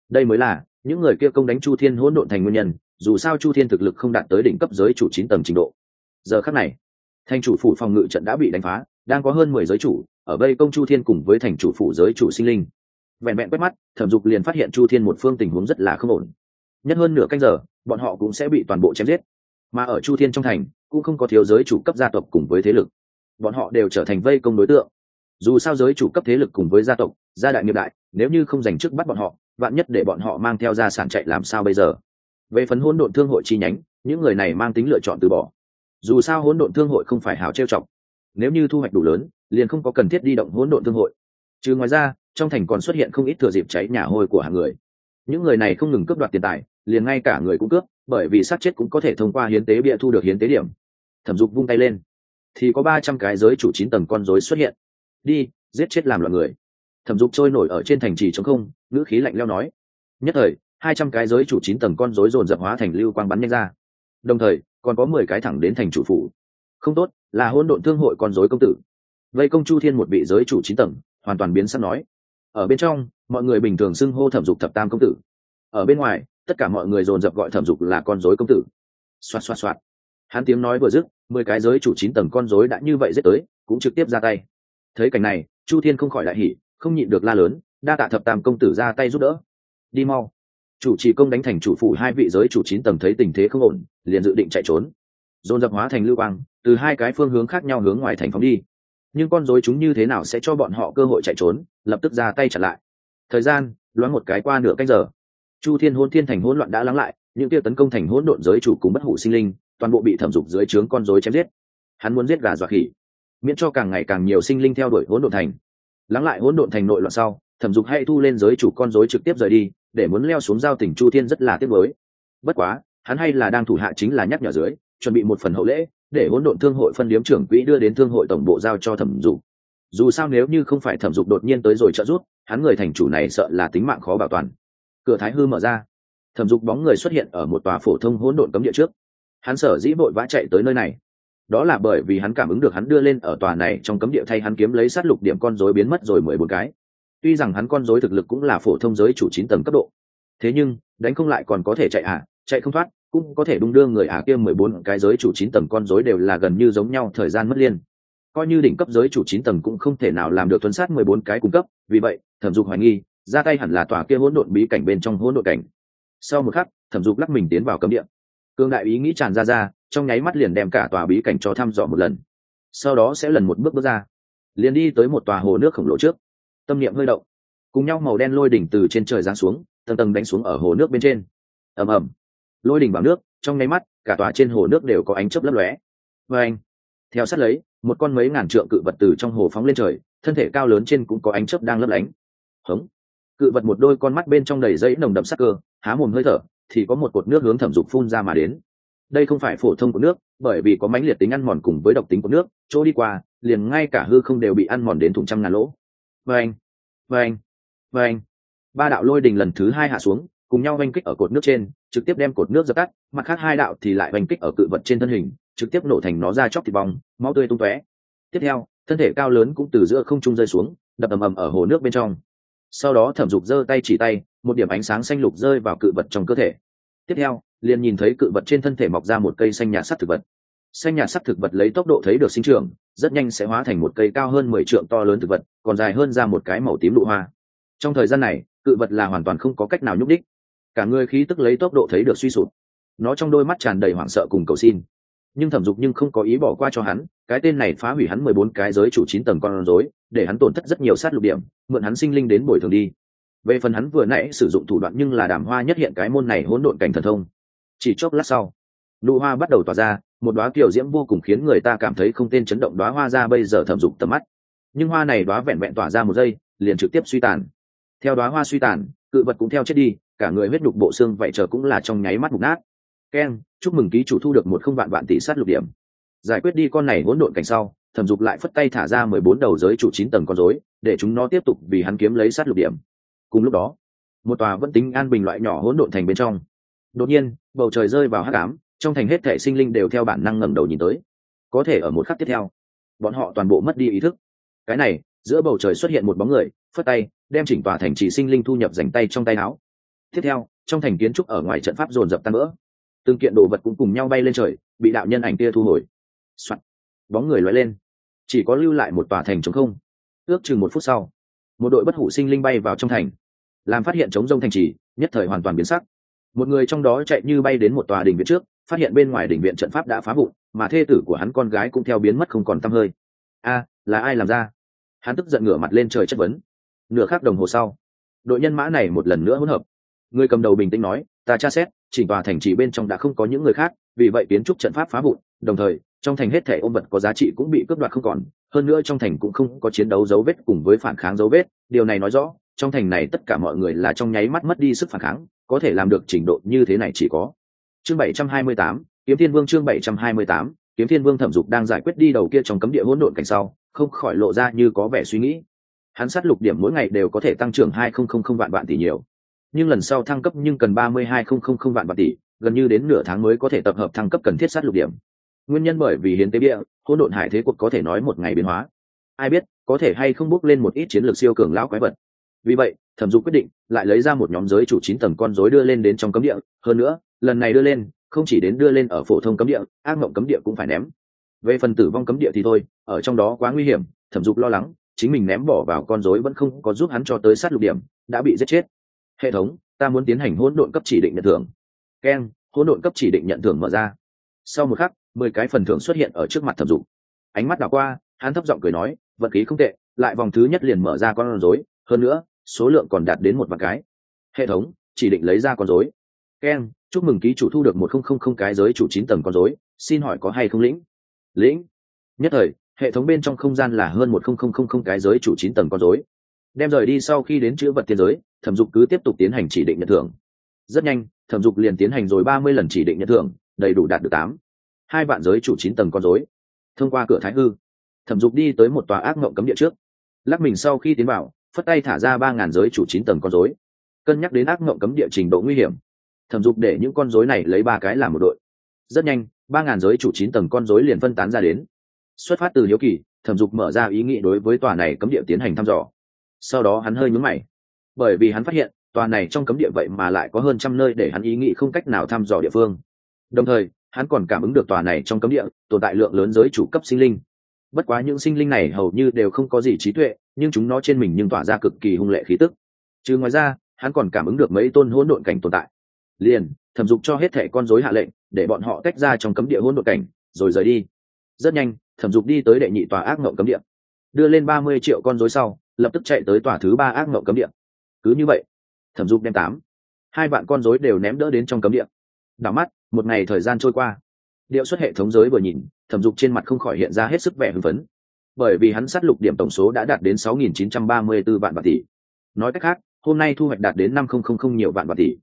Đây mới là, những người kia công đánh chu thiên hỗn độn thành nguyên nhân, dù sao chu thiên thực lực không đạt tới đỉnh cấp giới chủ chín tầng trình độ. Giờ khắc này, thành chủ phủ phòng ngự trận đã bị đánh phá, đang có hơn mười giới chủ, ở đây công chu thiên cùng với thành chủ phủ giới chủ sinh linh. Vẹn vẹn quét mắt, thẩm dục liền phát hiện chu thiên một phương tình huống rất là không ổn. Nhất hơn nửa canh giờ, bọn họ cũng sẽ bị toàn bộ chém giết. Mà ở chu thiên trong thành cũng không có thiếu giới chủ cấp gia tộc cùng với thế lực. Bọn họ đều trở thành vây công đối tượng. Dù sao giới chủ cấp thế lực cùng với gia tộc, gia đại nghiệp đại, nếu như không giành chức bắt bọn họ, vạn nhất để bọn họ mang theo gia sản chạy làm sao bây giờ? Về phần hỗn độn thương hội chi nhánh, những người này mang tính lựa chọn từ bỏ. Dù sao hỗn độn thương hội không phải hào trêu trọng nếu như thu hoạch đủ lớn, liền không có cần thiết đi động hỗn độn thương hội. Chứ ngoài ra, trong thành còn xuất hiện không ít thừa dịp cháy nhà hôi của hàng người. Những người này không ngừng cướp đoạt tiền tài, liền ngay cả người cũng cướp, bởi vì sát chết cũng có thể thông qua hiến tế bịa thu được hiến tế điểm thẩm dục vung tay lên. Thì có ba trăm cái giới chủ chín tầng con rối xuất hiện. Đi, giết chết làm loạn người. Thẩm dục trôi nổi ở trên thành trì chống không, ngữ khí lạnh leo nói. Nhất thời, hai trăm cái giới chủ chín tầng con rối dồn dập hóa thành lưu quang bắn nhanh ra. Đồng thời, còn có mười cái thẳng đến thành chủ phủ. Không tốt, là hôn độn thương hội con rối công tử. Vây công chu thiên một vị giới chủ chín tầng, hoàn toàn biến sắp nói. Ở bên trong, mọi người bình thường xưng hô thẩm dục thập tam công tử. Ở bên ngoài, tất cả mọi người dồn dập gọi thẩm dục là con rối công tử. Xoạt xoạt xoạt. Hắn tiếng nói vừa dứt mười cái giới chủ chín tầng con rối đã như vậy giết tới, cũng trực tiếp ra tay. Thấy cảnh này, chu thiên không khỏi đại hỉ, không nhịn được la lớn, đa tạ thập tam công tử ra tay giúp đỡ. Đi mau. Chủ trì công đánh thành chủ phủ hai vị giới chủ chín tầng thấy tình thế không ổn, liền dự định chạy trốn. Dồn dập hóa thành lưu quang, từ hai cái phương hướng khác nhau hướng ngoài thành phóng đi. Nhưng con rối chúng như thế nào sẽ cho bọn họ cơ hội chạy trốn, lập tức ra tay chặn lại. Thời gian, loáng một cái qua nửa canh giờ. Chu thiên hôn thiên thành hỗn loạn đã lắng lại những kia tấn công thành hỗn độn giới chủ cùng bất hủ sinh linh, toàn bộ bị thẩm dục dưới trướng con rối chém giết. Hắn muốn giết gà dọa khỉ, miễn cho càng ngày càng nhiều sinh linh theo đuổi hỗn độn thành. Lắng lại hỗn độn thành nội loạn sau, thẩm dục hay thu lên giới chủ con rối trực tiếp rời đi, để muốn leo xuống giao tỉnh chu thiên rất là tiếc mới bất quá, hắn hay là đang thủ hạ chính là nhắc nhở dưới, chuẩn bị một phần hậu lễ, để hỗn độn thương hội phân điếm trưởng quỹ đưa đến thương hội tổng bộ giao cho thẩm dục. Dù sao nếu như không phải thẩm dục đột nhiên tới rồi trợ giúp, hắn người thành chủ này sợ là tính mạng khó bảo toàn. Cửa thái hư mở ra thẩm dục bóng người xuất hiện ở một tòa phổ thông hỗn độn cấm địa trước. Hắn sở dĩ vội vã chạy tới nơi này. Đó là bởi vì hắn cảm ứng được hắn đưa lên ở tòa này trong cấm địa thay hắn kiếm lấy sát lục điểm con rối biến mất rồi mười bốn cái. Tuy rằng hắn con rối thực lực cũng là phổ thông giới chủ chín tầng cấp độ. Thế nhưng, đánh không lại còn có thể chạy à chạy không thoát, cũng có thể đung đưa người ả kia mười bốn cái giới chủ chín tầng con rối đều là gần như giống nhau, thời gian mất liên. Coi như đỉnh cấp giới chủ chín tầng cũng không thể nào làm được tuân sát mười bốn cái cung cấp, vì vậy, thẩm dục hoài nghi, ra tay hẳn là tòa kia hỗn độn bí cảnh bên trong hỗn độn cảnh sau một khắc, thẩm dục lắc mình tiến vào cấm địa. Cương đại ý nghĩ tràn ra ra, trong nháy mắt liền đem cả tòa bí cảnh cho thăm dò một lần. Sau đó sẽ lần một bước bước ra, liền đi tới một tòa hồ nước khổng lồ trước. Tâm niệm hơi động, cùng nhau màu đen lôi đỉnh từ trên trời giáng xuống, tầng tầng đánh xuống ở hồ nước bên trên. Ầm ầm. Lôi đỉnh vào nước, trong nháy mắt, cả tòa trên hồ nước đều có ánh chớp lấp lóe. Và anh, theo sát lấy, một con mấy ngàn trượng cự vật từ trong hồ phóng lên trời, thân thể cao lớn trên cũng có ánh chớp đang lấp lánh. Hống. Cự vật một đôi con mắt bên trong đầy dãy nồng đậm sắc cơ há mồm hơi thở, thì có một cột nước hướng thẩm dục phun ra mà đến. Đây không phải phổ thông của nước, bởi vì có mãnh liệt tính ăn mòn cùng với độc tính của nước, chỗ đi qua, liền ngay cả hư không đều bị ăn mòn đến thùng trăm ngàn lỗ. Vâng vâng vâng. Ba đạo lôi đình lần thứ hai hạ xuống, cùng nhau oanh kích ở cột nước trên, trực tiếp đem cột nước dập tắt, mặt khác hai đạo thì lại oanh kích ở cự vật trên thân hình, trực tiếp nổ thành nó ra chóc thịt bong, máu tươi tung tóe. Tiếp theo, thân thể cao lớn cũng từ giữa không trung rơi xuống, đập ầm ầm ở hồ nước bên trong. Sau đó thẩm dục giơ tay chỉ tay một điểm ánh sáng xanh lục rơi vào cự vật trong cơ thể. Tiếp theo, liền nhìn thấy cự vật trên thân thể mọc ra một cây xanh nhạt sắc thực vật. Xanh nhạt sắc thực vật lấy tốc độ thấy được sinh trưởng, rất nhanh sẽ hóa thành một cây cao hơn mười trượng to lớn thực vật, còn dài hơn ra một cái màu tím lụ hoa. Trong thời gian này, cự vật là hoàn toàn không có cách nào nhúc đích cả người khí tức lấy tốc độ thấy được suy sụp. Nó trong đôi mắt tràn đầy hoảng sợ cùng cầu xin. Nhưng thẩm dục nhưng không có ý bỏ qua cho hắn, cái tên này phá hủy hắn mười bốn cái giới chủ chín tầng con rối, để hắn tổn thất rất nhiều sát lục điểm, mượn hắn sinh linh đến bồi thường đi về phần hắn vừa nãy sử dụng thủ đoạn nhưng là đàm hoa nhất hiện cái môn này hỗn độn cảnh thần thông. Chỉ chốc lát sau, nụ hoa bắt đầu tỏa ra, một đoá kiểu diễm vô cùng khiến người ta cảm thấy không tên chấn động đoá hoa ra bây giờ thẩm dục tầm mắt. Nhưng hoa này đoá vẹn vẹn tỏa ra một giây, liền trực tiếp suy tàn. Theo đoá hoa suy tàn, cự vật cũng theo chết đi, cả người huyết đục bộ xương vậy chờ cũng là trong nháy mắt mục nát. Keng chúc mừng ký chủ thu được một không vạn vạn tỷ sát lục điểm. Giải quyết đi con này hỗn độn cảnh sau, thẩm dục lại phất tay thả ra mười bốn đầu giới chủ chín tầng con rối, để chúng nó tiếp tục vì hắn kiếm lấy sát lục điểm cùng lúc đó, một tòa vẫn tính an bình loại nhỏ hỗn độn thành bên trong. Đột nhiên, bầu trời rơi vào hắc ám, trong thành hết thể sinh linh đều theo bản năng ngẩng đầu nhìn tới. Có thể ở một khắc tiếp theo, bọn họ toàn bộ mất đi ý thức. Cái này, giữa bầu trời xuất hiện một bóng người, phất tay, đem chỉnh tòa thành trì sinh linh thu nhập dành tay trong tay áo. Tiếp theo, trong thành kiến trúc ở ngoài trận pháp dồn dập tan vỡ. Từng kiện đồ vật cũng cùng nhau bay lên trời, bị đạo nhân ảnh kia thu hồi、Soạn. bóng người loay lên. Chỉ có lưu lại một tòa thành trống không. Ước chừng một phút sau một đội bất hủ sinh linh bay vào trong thành, làm phát hiện chống rông thành trì, nhất thời hoàn toàn biến sắc. Một người trong đó chạy như bay đến một tòa đình viện trước, phát hiện bên ngoài đình viện trận pháp đã phá vụn, mà thê tử của hắn con gái cũng theo biến mất không còn t hơi. A, là ai làm ra? Hắn tức giận ngửa mặt lên trời chất vấn. Nửa khắc đồng hồ sau, đội nhân mã này một lần nữa hỗn hợp. Người cầm đầu bình tĩnh nói, ta tra xét chỉnh tòa thành trì bên trong đã không có những người khác, vì vậy kiến trúc trận pháp phá vụn, đồng thời, trong thành hết thẻ ôm vật có giá trị cũng bị cướp đoạt không còn hơn nữa trong thành cũng không có chiến đấu dấu vết cùng với phản kháng dấu vết điều này nói rõ trong thành này tất cả mọi người là trong nháy mắt mất đi sức phản kháng có thể làm được trình độ như thế này chỉ có. Chương 728, kiếm thiên vương chương 728, kiếm thiên vương thẩm dục đang giải quyết đi đầu kia trong cấm địa hỗn độn cảnh sau không khỏi lộ ra như có vẻ suy nghĩ. Hắn sát lục điểm mỗi ngày đều có thể tăng trưởng hai không không không vạn vạn tỷ nhiều. Nhưng lần sau thăng cấp nhưng cần ba mươi hai không không không vạn vạn tỷ gần như đến nửa tháng mới có thể tập hợp thăng cấp cần thiết sát lục điểm nguyên nhân bởi vì hiến tế địa, hỗn độn hải thế cuộc có thể nói một ngày biến hóa. Ai biết, có thể hay không bước lên một ít chiến lược siêu cường lão quái vật. Vì vậy, thẩm dục quyết định lại lấy ra một nhóm giới chủ chín tầng con rối đưa lên đến trong cấm địa. Hơn nữa, lần này đưa lên, không chỉ đến đưa lên ở phổ thông cấm địa, ác mộng cấm địa cũng phải ném. Về phần tử vong cấm địa thì thôi, ở trong đó quá nguy hiểm, thẩm dục lo lắng, chính mình ném bỏ vào con rối vẫn không có giúp hắn cho tới sát lục điểm, đã bị giết chết. Hệ thống, ta muốn tiến hành hỗn độn cấp chỉ định nhận thưởng. Keng, hỗn độn cấp chỉ định nhận thưởng mở ra. Sau một khắc mười cái phần thưởng xuất hiện ở trước mặt thẩm dục. Ánh mắt đảo qua, hắn thấp giọng cười nói, vật khí không tệ, lại vòng thứ nhất liền mở ra con rối, hơn nữa, số lượng còn đạt đến một vạn cái. Hệ thống, chỉ định lấy ra con rối. Keng chúc mừng ký chủ thu được một không không không cái giới chủ chín tầng con rối, xin hỏi có hay không lĩnh? Lĩnh. Nhất thời, hệ thống bên trong không gian là hơn một không không không không cái giới chủ chín tầng con rối. Đem rời đi sau khi đến chữ vật tiên giới, thẩm dục cứ tiếp tục tiến hành chỉ định nhận thưởng. Rất nhanh, thẩm dục liền tiến hành rồi ba mươi lần chỉ định nhận thưởng, đầy đủ đạt được tám hai vạn giới chủ chín tầng con rối. Thông qua cửa thái hư, thẩm dục đi tới một tòa ác mộng cấm địa trước. Lắc mình sau khi tiến vào, phất tay thả ra ba ngàn giới chủ chín tầng con rối. Cân nhắc đến ác mộng cấm địa trình độ nguy hiểm, thẩm dục để những con rối này lấy ba cái làm một đội. Rất nhanh, ba ngàn giới chủ chín tầng con rối liền phân tán ra đến. Xuất phát từ hiếu kỳ, thẩm dục mở ra ý nghĩ đối với tòa này cấm địa tiến hành thăm dò. Sau đó hắn hơi nhúng mày, bởi vì hắn phát hiện, tòa này trong cấm địa vậy mà lại có hơn trăm nơi để hắn ý nghĩ không cách nào thăm dò địa phương. Đồng thời hắn còn cảm ứng được tòa này trong cấm địa, tồn tại lượng lớn giới chủ cấp sinh linh. Bất quá những sinh linh này hầu như đều không có gì trí tuệ, nhưng chúng nó trên mình nhưng tỏa ra cực kỳ hung lệ khí tức. Chứ ngoài ra, hắn còn cảm ứng được mấy tôn hỗn độn cảnh tồn tại. Liền, thẩm dục cho hết thẻ con dối hạ lệnh, để bọn họ tách ra trong cấm địa hỗn độn cảnh, rồi rời đi. Rất nhanh, thẩm dục đi tới đệ nhị tòa ác mộng cấm địa. Đưa lên ba mươi triệu con dối sau, lập tức chạy tới tòa thứ ba ác mộng cấm địa. Cứ như vậy, thẩm dục đem tám, hai vạn con dối đều ném đỡ đến trong cấm địa. Đảo mắt một ngày thời gian trôi qua điệu xuất hệ thống giới vừa nhìn thẩm dục trên mặt không khỏi hiện ra hết sức vẻ hưng phấn bởi vì hắn sát lục điểm tổng số đã đạt đến 6.934 vạn bạc tỷ. Nói cách khác, hôm nay thu hoạch đạt đến 5000 nhiều vạn bạc tỷ.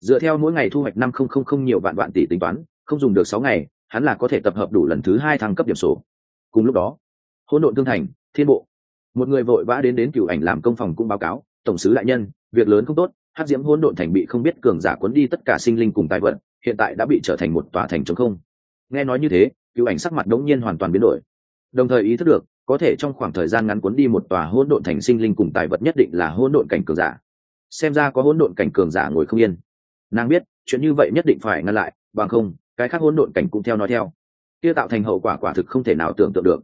Dựa theo mỗi ngày thu hoạch 5000 nhiều vạn vạn tỷ tính toán, không dùng được sáu ngày, hắn là có thể tập hợp đủ lần thứ hai thăng cấp điểm số. Cùng lúc đó, hỗn độn thương thành, thiên bộ, một người vội vã đến đến cựu ảnh làm công phòng cũng báo cáo, tổng sứ đại nhân, việc lớn không tốt, hắc diễm hỗn độn thành bị không biết cường giả cuốn đi tất cả sinh linh cùng tài vận, hiện tại đã bị trở thành một tòa thành trống không. Nghe nói như thế, cửu ảnh sắc mặt đống nhiên hoàn toàn biến đổi. Đồng thời ý thức được, có thể trong khoảng thời gian ngắn cuốn đi một tòa hỗn độn thành sinh linh cùng tài vật nhất định là hỗn độn cảnh cường giả. Xem ra có hỗn độn cảnh cường giả ngồi không yên. Nàng biết chuyện như vậy nhất định phải ngăn lại bằng không cái khác hỗn độn cảnh cũng theo nói theo. Kia tạo thành hậu quả quả thực không thể nào tưởng tượng được.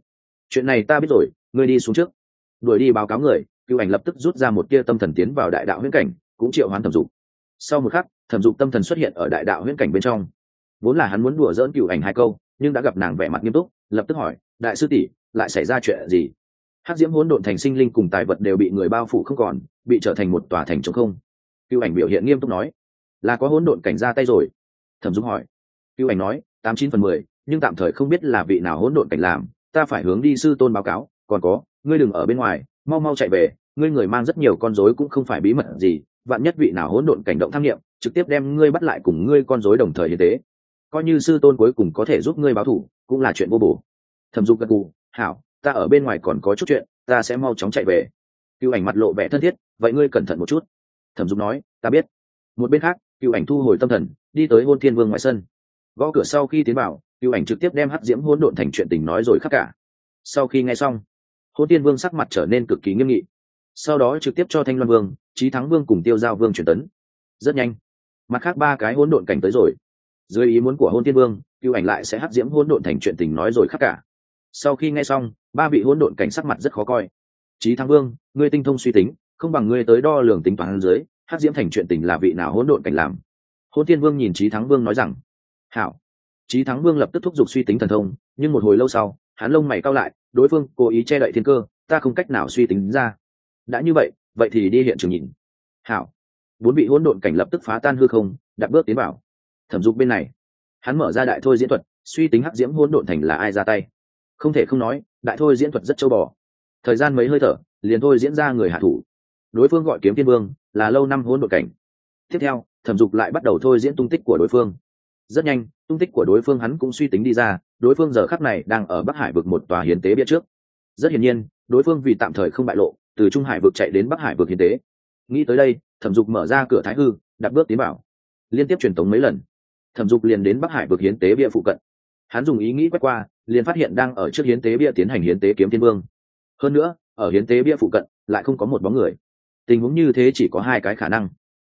Chuyện này ta biết rồi ngươi đi xuống trước. Đuổi đi báo cáo người cựu ảnh lập tức rút ra một tia tâm thần tiến vào đại đạo huyễn cảnh cũng triệu hoán thẩm dục sau một khắc, thẩm dục tâm thần xuất hiện ở đại đạo huyễn cảnh bên trong. Vốn là hắn muốn đùa dỡn cựu ảnh hai câu, nhưng đã gặp nàng vẻ mặt nghiêm túc, lập tức hỏi, đại sư tỷ, lại xảy ra chuyện gì? Hắc diễm hỗn độn thành sinh linh cùng tài vật đều bị người bao phủ không còn, bị trở thành một tòa thành trống không. Cựu ảnh biểu hiện nghiêm túc nói, là có hỗn độn cảnh ra tay rồi. Thẩm dung hỏi cựu ảnh nói, tám chín phần mười, nhưng tạm thời không biết là vị nào hỗn độn cảnh làm, ta phải hướng đi sư tôn báo cáo, còn có, ngươi đừng ở bên ngoài, mau mau chạy về, ngươi người mang rất nhiều con rối cũng không phải bí mật gì vạn nhất vị nào hỗn độn cảnh động tham nghiệm, trực tiếp đem ngươi bắt lại cùng ngươi con rối đồng thời như thế. Coi như sư tôn cuối cùng có thể giúp ngươi báo thủ, cũng là chuyện vô bổ. Thẩm dục gật gù, hảo, ta ở bên ngoài còn có chút chuyện, ta sẽ mau chóng chạy về. Cựu ảnh mặt lộ vẻ thân thiết, vậy ngươi cẩn thận một chút. Thẩm dục nói, ta biết. Một bên khác, cựu ảnh thu hồi tâm thần, đi tới hôn thiên vương ngoại sân. Gõ cửa sau khi tiến vào, cựu ảnh trực tiếp đem hắc diễm hỗn độn thành chuyện tình nói rồi khắc cả. Sau khi nghe xong, hôn thiên vương sắc mặt trở nên cực kỳ nghiêm nghị. Sau đó trực tiếp cho thanh loan vương trí thắng vương cùng tiêu giao vương truyền tấn. Rất nhanh. Mặt khác ba cái hỗn độn cảnh tới rồi. Dưới ý muốn của hôn thiên vương cựu ảnh lại sẽ hắc diễm hỗn độn thành chuyện tình nói rồi khắc cả. Sau khi nghe xong, ba vị hỗn độn cảnh sắc mặt rất khó coi. Trí thắng vương, ngươi tinh thông suy tính, không bằng ngươi tới đo lường tính toán dưới hắc diễm thành chuyện tình là vị nào hỗn độn cảnh làm. Hôn tiên vương nhìn trí thắng vương nói rằng, hảo. Trí thắng vương lập tức thúc giục suy tính thần thông, nhưng một hồi lâu sau, hắn lông mày cao lại, đối phương cố ý che đậy thiên cơ, ta không cách nào suy tính ra. Đã như vậy vậy thì đi hiện trường nhìn. Hảo. Bốn vị hỗn độn cảnh lập tức phá tan hư không, đặt bước tiến vào. Thẩm dục bên này. Hắn mở ra đại thôi diễn thuật, suy tính hắc diễm hỗn độn thành là ai ra tay. Không thể không nói, đại thôi diễn thuật rất châu bò. Thời gian mấy hơi thở, liền thôi diễn ra người hạ thủ. Đối phương gọi kiếm tiên vương, là lâu năm hỗn độn cảnh. Tiếp theo, thẩm dục lại bắt đầu thôi diễn tung tích của đối phương. Rất nhanh, tung tích của đối phương hắn cũng suy tính đi ra, đối phương giờ khắc này đang ở bắc hải vực một tòa hiến tế bia trước. Rất hiển nhiên, đối phương vì tạm thời không bại lộ từ trung hải vực chạy đến bắc hải vực hiến tế. Nghĩ tới đây, thẩm dục mở ra cửa thái hư, đặt bước tiến bảo liên tiếp truyền tống mấy lần, thẩm dục liền đến bắc hải vực hiến tế bia phụ cận. Hắn dùng ý nghĩ quét qua, liền phát hiện đang ở trước hiến tế bia tiến hành hiến tế kiếm thiên vương. Hơn nữa, ở hiến tế bia phụ cận, lại không có một bóng người. Tình huống như thế chỉ có hai cái khả năng.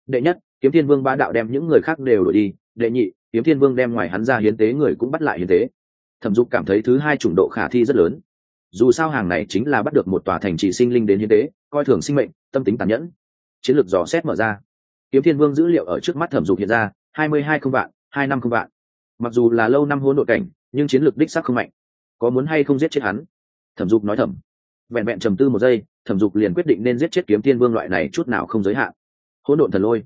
Đệ nhất, kiếm thiên vương ba đạo đem những người khác đều đổi đi. Đệ nhị, kiếm thiên vương đem ngoài hắn ra hiến tế người cũng bắt lại hiến tế. Thẩm dục cảm thấy thứ hai chủng độ khả thi rất lớn dù sao hàng này chính là bắt được một tòa thành trì sinh linh đến hiến tế, coi thường sinh mệnh, tâm tính tàn nhẫn. Chiến lược dò xét mở ra. Kiếm thiên vương dữ liệu ở trước mắt thẩm dục hiện ra, hai mươi hai không vạn, hai năm không vạn. Mặc dù là lâu năm hôn nội cảnh, nhưng chiến lược đích sắc không mạnh. Có muốn hay không giết chết hắn? Thẩm dục nói thẩm vẹn vẹn trầm tư một giây, thẩm dục liền quyết định nên giết chết kiếm thiên vương loại này chút nào không giới hạn. Hỗn độn thần lôi.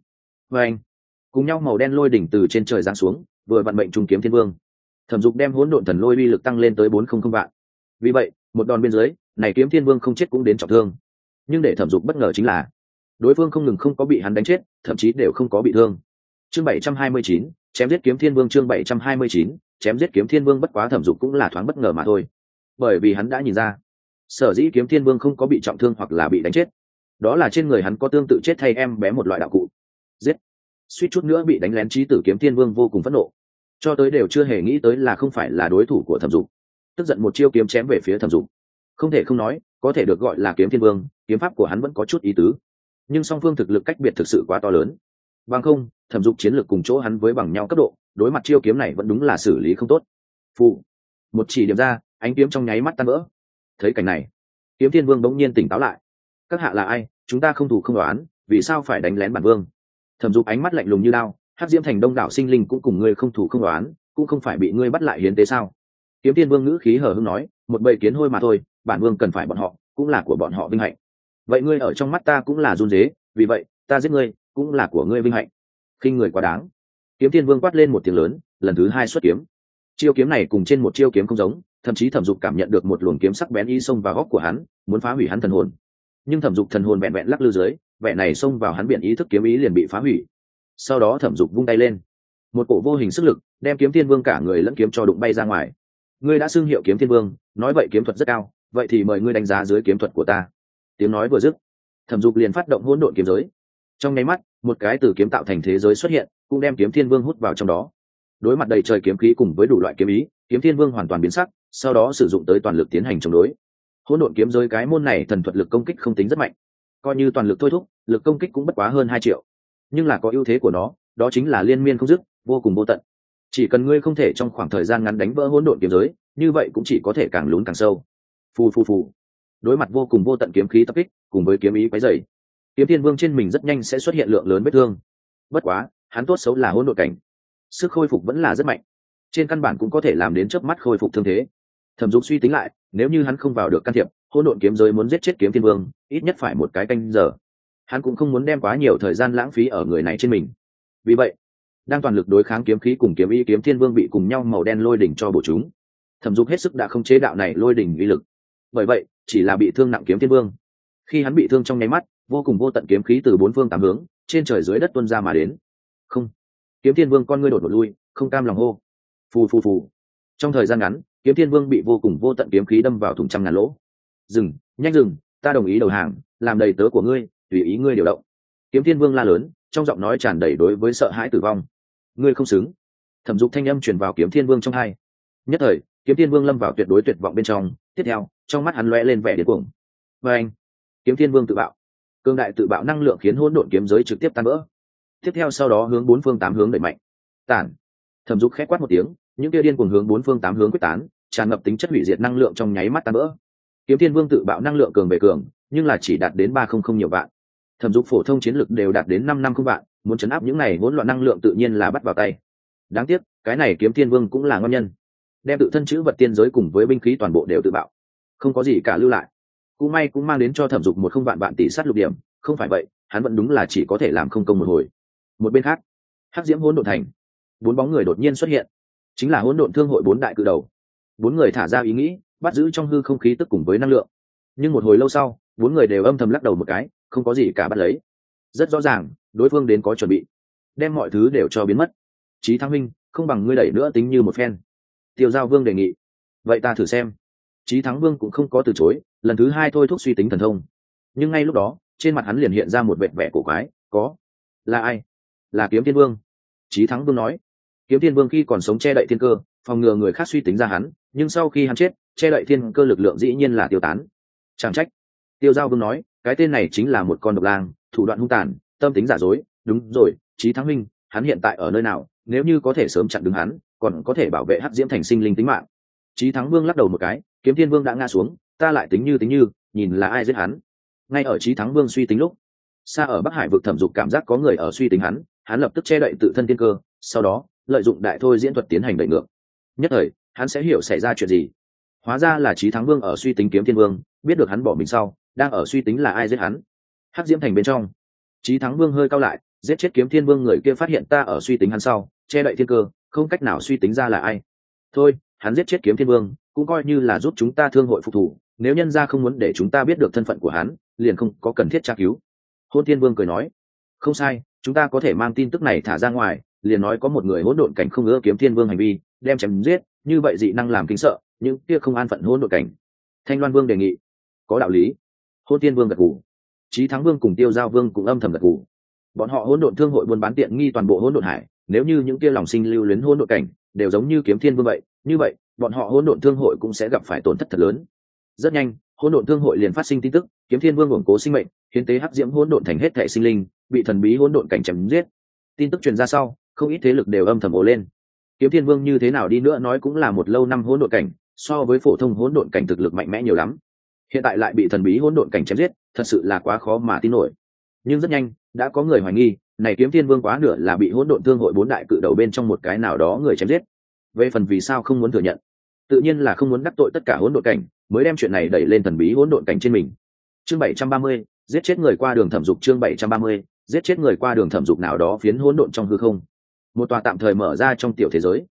Vê anh, cùng nhau màu đen lôi đỉnh từ trên trời giáng xuống, vừa vận mệnh trùng kiếm thiên vương. Thẩm dục đem hỗn độn thần lôi uy lực tăng lên tới bốn không không vạn. Vì vậy một đòn bên dưới, này kiếm thiên vương không chết cũng đến trọng thương. Nhưng để thẩm dục bất ngờ chính là, đối phương không ngừng không có bị hắn đánh chết, thậm chí đều không có bị thương. Chương bảy trăm hai mươi chín, chém giết kiếm thiên vương chương bảy trăm hai mươi chín, chém giết kiếm thiên vương bất quá thẩm dục cũng là thoáng bất ngờ mà thôi. Bởi vì hắn đã nhìn ra, sở dĩ kiếm thiên vương không có bị trọng thương hoặc là bị đánh chết. Đó là trên người hắn có tương tự chết thay em bé một loại đạo cụ. Giết. Suýt chút nữa bị đánh lén trí tử kiếm thiên vương vô cùng phẫn nộ. Cho tới đều chưa hề nghĩ tới là không phải là đối thủ của thẩm dục tức giận một chiêu kiếm chém về phía thẩm dục. Không thể không nói, có thể được gọi là kiếm thiên vương, kiếm pháp của hắn vẫn có chút ý tứ. Nhưng song phương thực lực cách biệt thực sự quá to lớn. Bằng không, thẩm dục chiến lược cùng chỗ hắn với bằng nhau cấp độ, đối mặt chiêu kiếm này vẫn đúng là xử lý không tốt. Phụ, một chỉ điểm ra, ánh kiếm trong nháy mắt tan vỡ. Thấy cảnh này, kiếm thiên vương bỗng nhiên tỉnh táo lại. Các hạ là ai? Chúng ta không thủ không đoán vì sao phải đánh lén bản vương? Thẩm dục ánh mắt lạnh lùng như lao hát diễm thành đông đảo sinh linh cũng cùng ngươi không thủ không đoán cũng không phải bị ngươi bắt lại hiến tế sao? Kiếm thiên vương ngữ khí hờ hưng nói, một bầy kiến hôi mà thôi, bản vương cần phải bọn họ, cũng là của bọn họ vinh hạnh. Vậy ngươi ở trong mắt ta cũng là run dế vì vậy, ta giết ngươi, cũng là của ngươi vinh hạnh. Khi người quá đáng. Kiếm thiên vương quát lên một tiếng lớn, lần thứ hai xuất kiếm. Chiêu kiếm này cùng trên một chiêu kiếm không giống, thậm chí thẩm dục cảm nhận được một luồng kiếm sắc bén y xông vào góc của hắn, muốn phá hủy hắn thần hồn. Nhưng thẩm dục thần hồn vẹn vẹn lắc lư dưới, vẻ này xông vào hắn biện ý thức kiếm ý liền bị phá hủy. Sau đó thẩm dục vung tay lên. Một cổ vô hình sức lực, đem kiếm thiên vương cả người lẫn kiếm cho đụng bay ra ngoài ngươi đã xưng hiệu kiếm thiên vương, nói vậy kiếm thuật rất cao, vậy thì mời ngươi đánh giá dưới kiếm thuật của ta. Tiếng nói vừa dứt, thẩm dục liền phát động hỗn độn kiếm giới. Trong nháy mắt, một cái từ kiếm tạo thành thế giới xuất hiện, cũng đem kiếm thiên vương hút vào trong đó. Đối mặt đầy trời kiếm khí cùng với đủ loại kiếm ý, kiếm thiên vương hoàn toàn biến sắc, sau đó sử dụng tới toàn lực tiến hành chống đối. Hỗn độn kiếm giới cái môn này thần thuật lực công kích không tính rất mạnh. Coi như toàn lực thôi thúc, lực công kích cũng bất quá hơn hai triệu. Nhưng là có ưu thế của nó, đó chính là liên miên không dứt, vô cùng vô tận chỉ cần ngươi không thể trong khoảng thời gian ngắn đánh vỡ hỗn độn kiếm giới, như vậy cũng chỉ có thể càng lún càng sâu. Phù phù phù. Đối mặt vô cùng vô tận kiếm khí tập kích, cùng với kiếm ý quái dày kiếm thiên vương trên mình rất nhanh sẽ xuất hiện lượng lớn vết thương. Bất quá, hắn tốt xấu là hỗn độn cảnh. Sức khôi phục vẫn là rất mạnh. Trên căn bản cũng có thể làm đến chớp mắt khôi phục thương thế. Thẩm dục suy tính lại, nếu như hắn không vào được can thiệp, hỗn độn kiếm giới muốn giết chết kiếm thiên vương, ít nhất phải một cái canh giờ. Hắn cũng không muốn đem quá nhiều thời gian lãng phí ở người này trên mình. Vì vậy đang toàn lực đối kháng kiếm khí cùng kiếm y kiếm thiên vương bị cùng nhau màu đen lôi đỉnh cho bổ chúng. Thẩm dục hết sức đã không chế đạo này lôi đỉnh uy lực. Bởi vậy, chỉ là bị thương nặng kiếm thiên vương. Khi hắn bị thương trong nháy mắt, vô cùng vô tận kiếm khí từ bốn phương tám hướng, trên trời dưới đất tuân ra mà đến. Không. Kiếm thiên vương con ngươi đột một lui, không cam lòng hô. Phù phù phù. Trong thời gian ngắn, kiếm thiên vương bị vô cùng vô tận kiếm khí đâm vào thùng trăm ngàn lỗ. Dừng, nhanh dừng, ta đồng ý đầu hàng, làm đầy tớ của ngươi, tùy ý ngươi điều động. Kiếm thiên vương la lớn, trong giọng nói tràn đầy đối với sợ hãi tử vong ngươi không xứng. Thẩm dục thanh âm truyền vào kiếm thiên vương trong hai. Nhất thời, kiếm thiên vương lâm vào tuyệt đối tuyệt vọng bên trong, tiếp theo, trong mắt hắn lóe lên vẻ điên cuồng. Và anh, kiếm thiên vương tự bạo. Cương đại tự bạo năng lượng khiến hỗn độn kiếm giới trực tiếp tan vỡ. Tiếp theo sau đó hướng bốn phương tám hướng đẩy mạnh. Tản. Thẩm dục khét quát một tiếng, những kia điên cuồng hướng bốn phương tám hướng quyết tán, tràn ngập tính chất hủy diệt năng lượng trong nháy mắt tan vỡ. Kiếm thiên vương tự bạo năng lượng cường về cường, nhưng là chỉ đạt đến ba không không nhiều vạn. Thẩm dục phổ thông chiến lực đều đạt đến năm năm không vạn muốn chấn áp những này hỗn loạn năng lượng tự nhiên là bắt vào tay. Đáng tiếc, cái này kiếm thiên vương cũng là ngon nhân. Đem tự thân chữ vật tiên giới cùng với binh khí toàn bộ đều tự bạo. Không có gì cả lưu lại. Cũng may cũng mang đến cho thẩm dục một không vạn vạn tỷ sát lục điểm. Không phải vậy, hắn vẫn đúng là chỉ có thể làm không công một hồi. Một bên khác, hắc diễm hỗn độn thành. Bốn bóng người đột nhiên xuất hiện. Chính là hỗn độn thương hội bốn đại cự đầu. Bốn người thả ra ý nghĩ, bắt giữ trong hư không khí tức cùng với năng lượng. Nhưng một hồi lâu sau, bốn người đều âm thầm lắc đầu một cái, không có gì cả bắt lấy rất rõ ràng, đối phương đến có chuẩn bị. Đem mọi thứ đều cho biến mất. Trí thăng minh, không bằng ngươi đẩy nữa tính như một phen. Tiêu giao vương đề nghị. Vậy ta thử xem. Trí thắng vương cũng không có từ chối, lần thứ hai thôi thúc suy tính thần thông. Nhưng ngay lúc đó, trên mặt hắn liền hiện ra một vẹn vẻ cổ quái, có. Là ai? Là kiếm thiên vương. Trí thắng vương nói. Kiếm thiên vương khi còn sống che đậy thiên cơ, phòng ngừa người khác suy tính ra hắn, nhưng sau khi hắn chết, che đậy thiên cơ lực lượng dĩ nhiên là tiêu tán. Chẳng trách. Tiêu giao vương nói, cái tên này chính là một con độc lang thủ đoạn hung tàn, tâm tính giả dối, đúng rồi trí thắng minh, hắn hiện tại ở nơi nào, nếu như có thể sớm chặn đứng hắn, còn có thể bảo vệ hắc diễm thành sinh linh tính mạng. Trí thắng vương lắc đầu một cái, kiếm thiên vương đã ngã xuống, ta lại tính như tính như, nhìn là ai giết hắn. Ngay ở trí thắng vương suy tính lúc, xa ở bắc hải vực thẩm dục cảm giác có người ở suy tính hắn hắn lập tức che đậy tự thân tiên cơ, sau đó, lợi dụng đại thôi diễn thuật tiến hành đẩy ngược. Nhất thời, hắn sẽ hiểu xảy ra chuyện gì. Hóa ra là trí thắng vương ở suy tính kiếm thiên vương, biết được hắn bỏ mình sau, đang ở suy tính là ai giết hắn hắc diễm thành bên trong. Trí thắng vương hơi cao lại, giết chết kiếm thiên vương người kia phát hiện ta ở suy tính hắn sau, che đậy thiên cơ, không cách nào suy tính ra là ai. Thôi, hắn giết chết kiếm thiên vương, cũng coi như là giúp chúng ta thương hội phục thủ, nếu nhân gia không muốn để chúng ta biết được thân phận của hắn, liền không có cần thiết tra cứu. Hôn thiên vương cười nói, không sai, chúng ta có thể mang tin tức này thả ra ngoài, liền nói có một người hỗn độn cảnh không ưa kiếm thiên vương hành vi, đem chém giết, như vậy dị năng làm kính sợ, những kia không an phận hỗn độn cảnh. Thanh loan vương đề nghị, có đạo lý. Hôn tiên vương gật gù trí thắng vương cùng tiêu giao vương cũng âm thầm gật gù. Bọn họ hỗn độn thương hội buôn bán tiện nghi toàn bộ hỗn độn hải, nếu như những kia lòng sinh lưu luyến hỗn độn cảnh, đều giống như kiếm thiên vương vậy, như vậy, bọn họ hỗn độn thương hội cũng sẽ gặp phải tổn thất thật lớn. Rất nhanh, hỗn độn thương hội liền phát sinh tin tức, kiếm thiên vương ủng cố sinh mệnh, hiến tế hắc diễm hỗn độn thành hết thệ sinh linh, bị thần bí hỗn độn cảnh chém giết. Tin tức truyền ra sau, không ít thế lực đều âm thầm ồ lên. Kiếm thiên vương như thế nào đi nữa nói cũng là một lâu năm hỗn độn cảnh, so với phổ thông hỗn độn cảnh thực lực mạnh mẽ nhiều lắm hiện tại lại bị thần bí hỗn độn cảnh chém giết, thật sự là quá khó mà tin nổi. Nhưng rất nhanh, đã có người hoài nghi, này kiếm thiên vương quá nửa là bị hỗn độn thương hội bốn đại cự đầu bên trong một cái nào đó người chém giết. Về phần vì sao không muốn thừa nhận, tự nhiên là không muốn đắc tội tất cả hỗn độn cảnh, mới đem chuyện này đẩy lên thần bí hỗn độn cảnh trên mình. Chương bảy trăm ba mươi, giết chết người qua đường thẩm dục chương bảy trăm ba mươi, giết chết người qua đường thẩm dục nào đó phiến hỗn độn trong hư không. Một tòa tạm thời mở ra trong tiểu thế giới.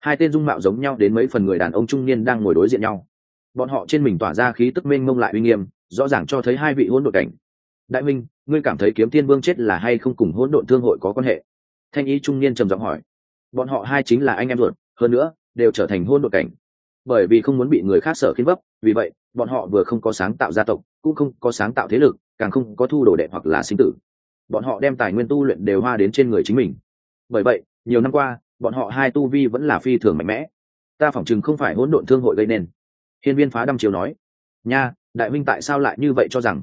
Hai tên dung mạo giống nhau đến mấy phần người đàn ông trung niên đang ngồi đối diện nhau bọn họ trên mình tỏa ra khí tức mênh mông lại uy nghiêm, rõ ràng cho thấy hai vị hỗn độn cảnh. Đại minh ngươi cảm thấy kiếm tiên vương chết là hay không cùng hỗn độn thương hội có quan hệ? Thanh ý trung niên trầm giọng hỏi. Bọn họ hai chính là anh em ruột, hơn nữa, đều trở thành hỗn độn cảnh. Bởi vì không muốn bị người khác sở khiến vấp, vì vậy, bọn họ vừa không có sáng tạo gia tộc, cũng không có sáng tạo thế lực, càng không có thu đồ đệ hoặc là sinh tử. Bọn họ đem tài nguyên tu luyện đều hoa đến trên người chính mình. Bởi vậy, nhiều năm qua, bọn họ hai tu vi vẫn là phi thường mạnh mẽ. Ta phỏng chừng không phải hỗn độn thương hội gây nên hiên viên phá đăm chiều nói, nha, đại minh tại sao lại như vậy cho rằng?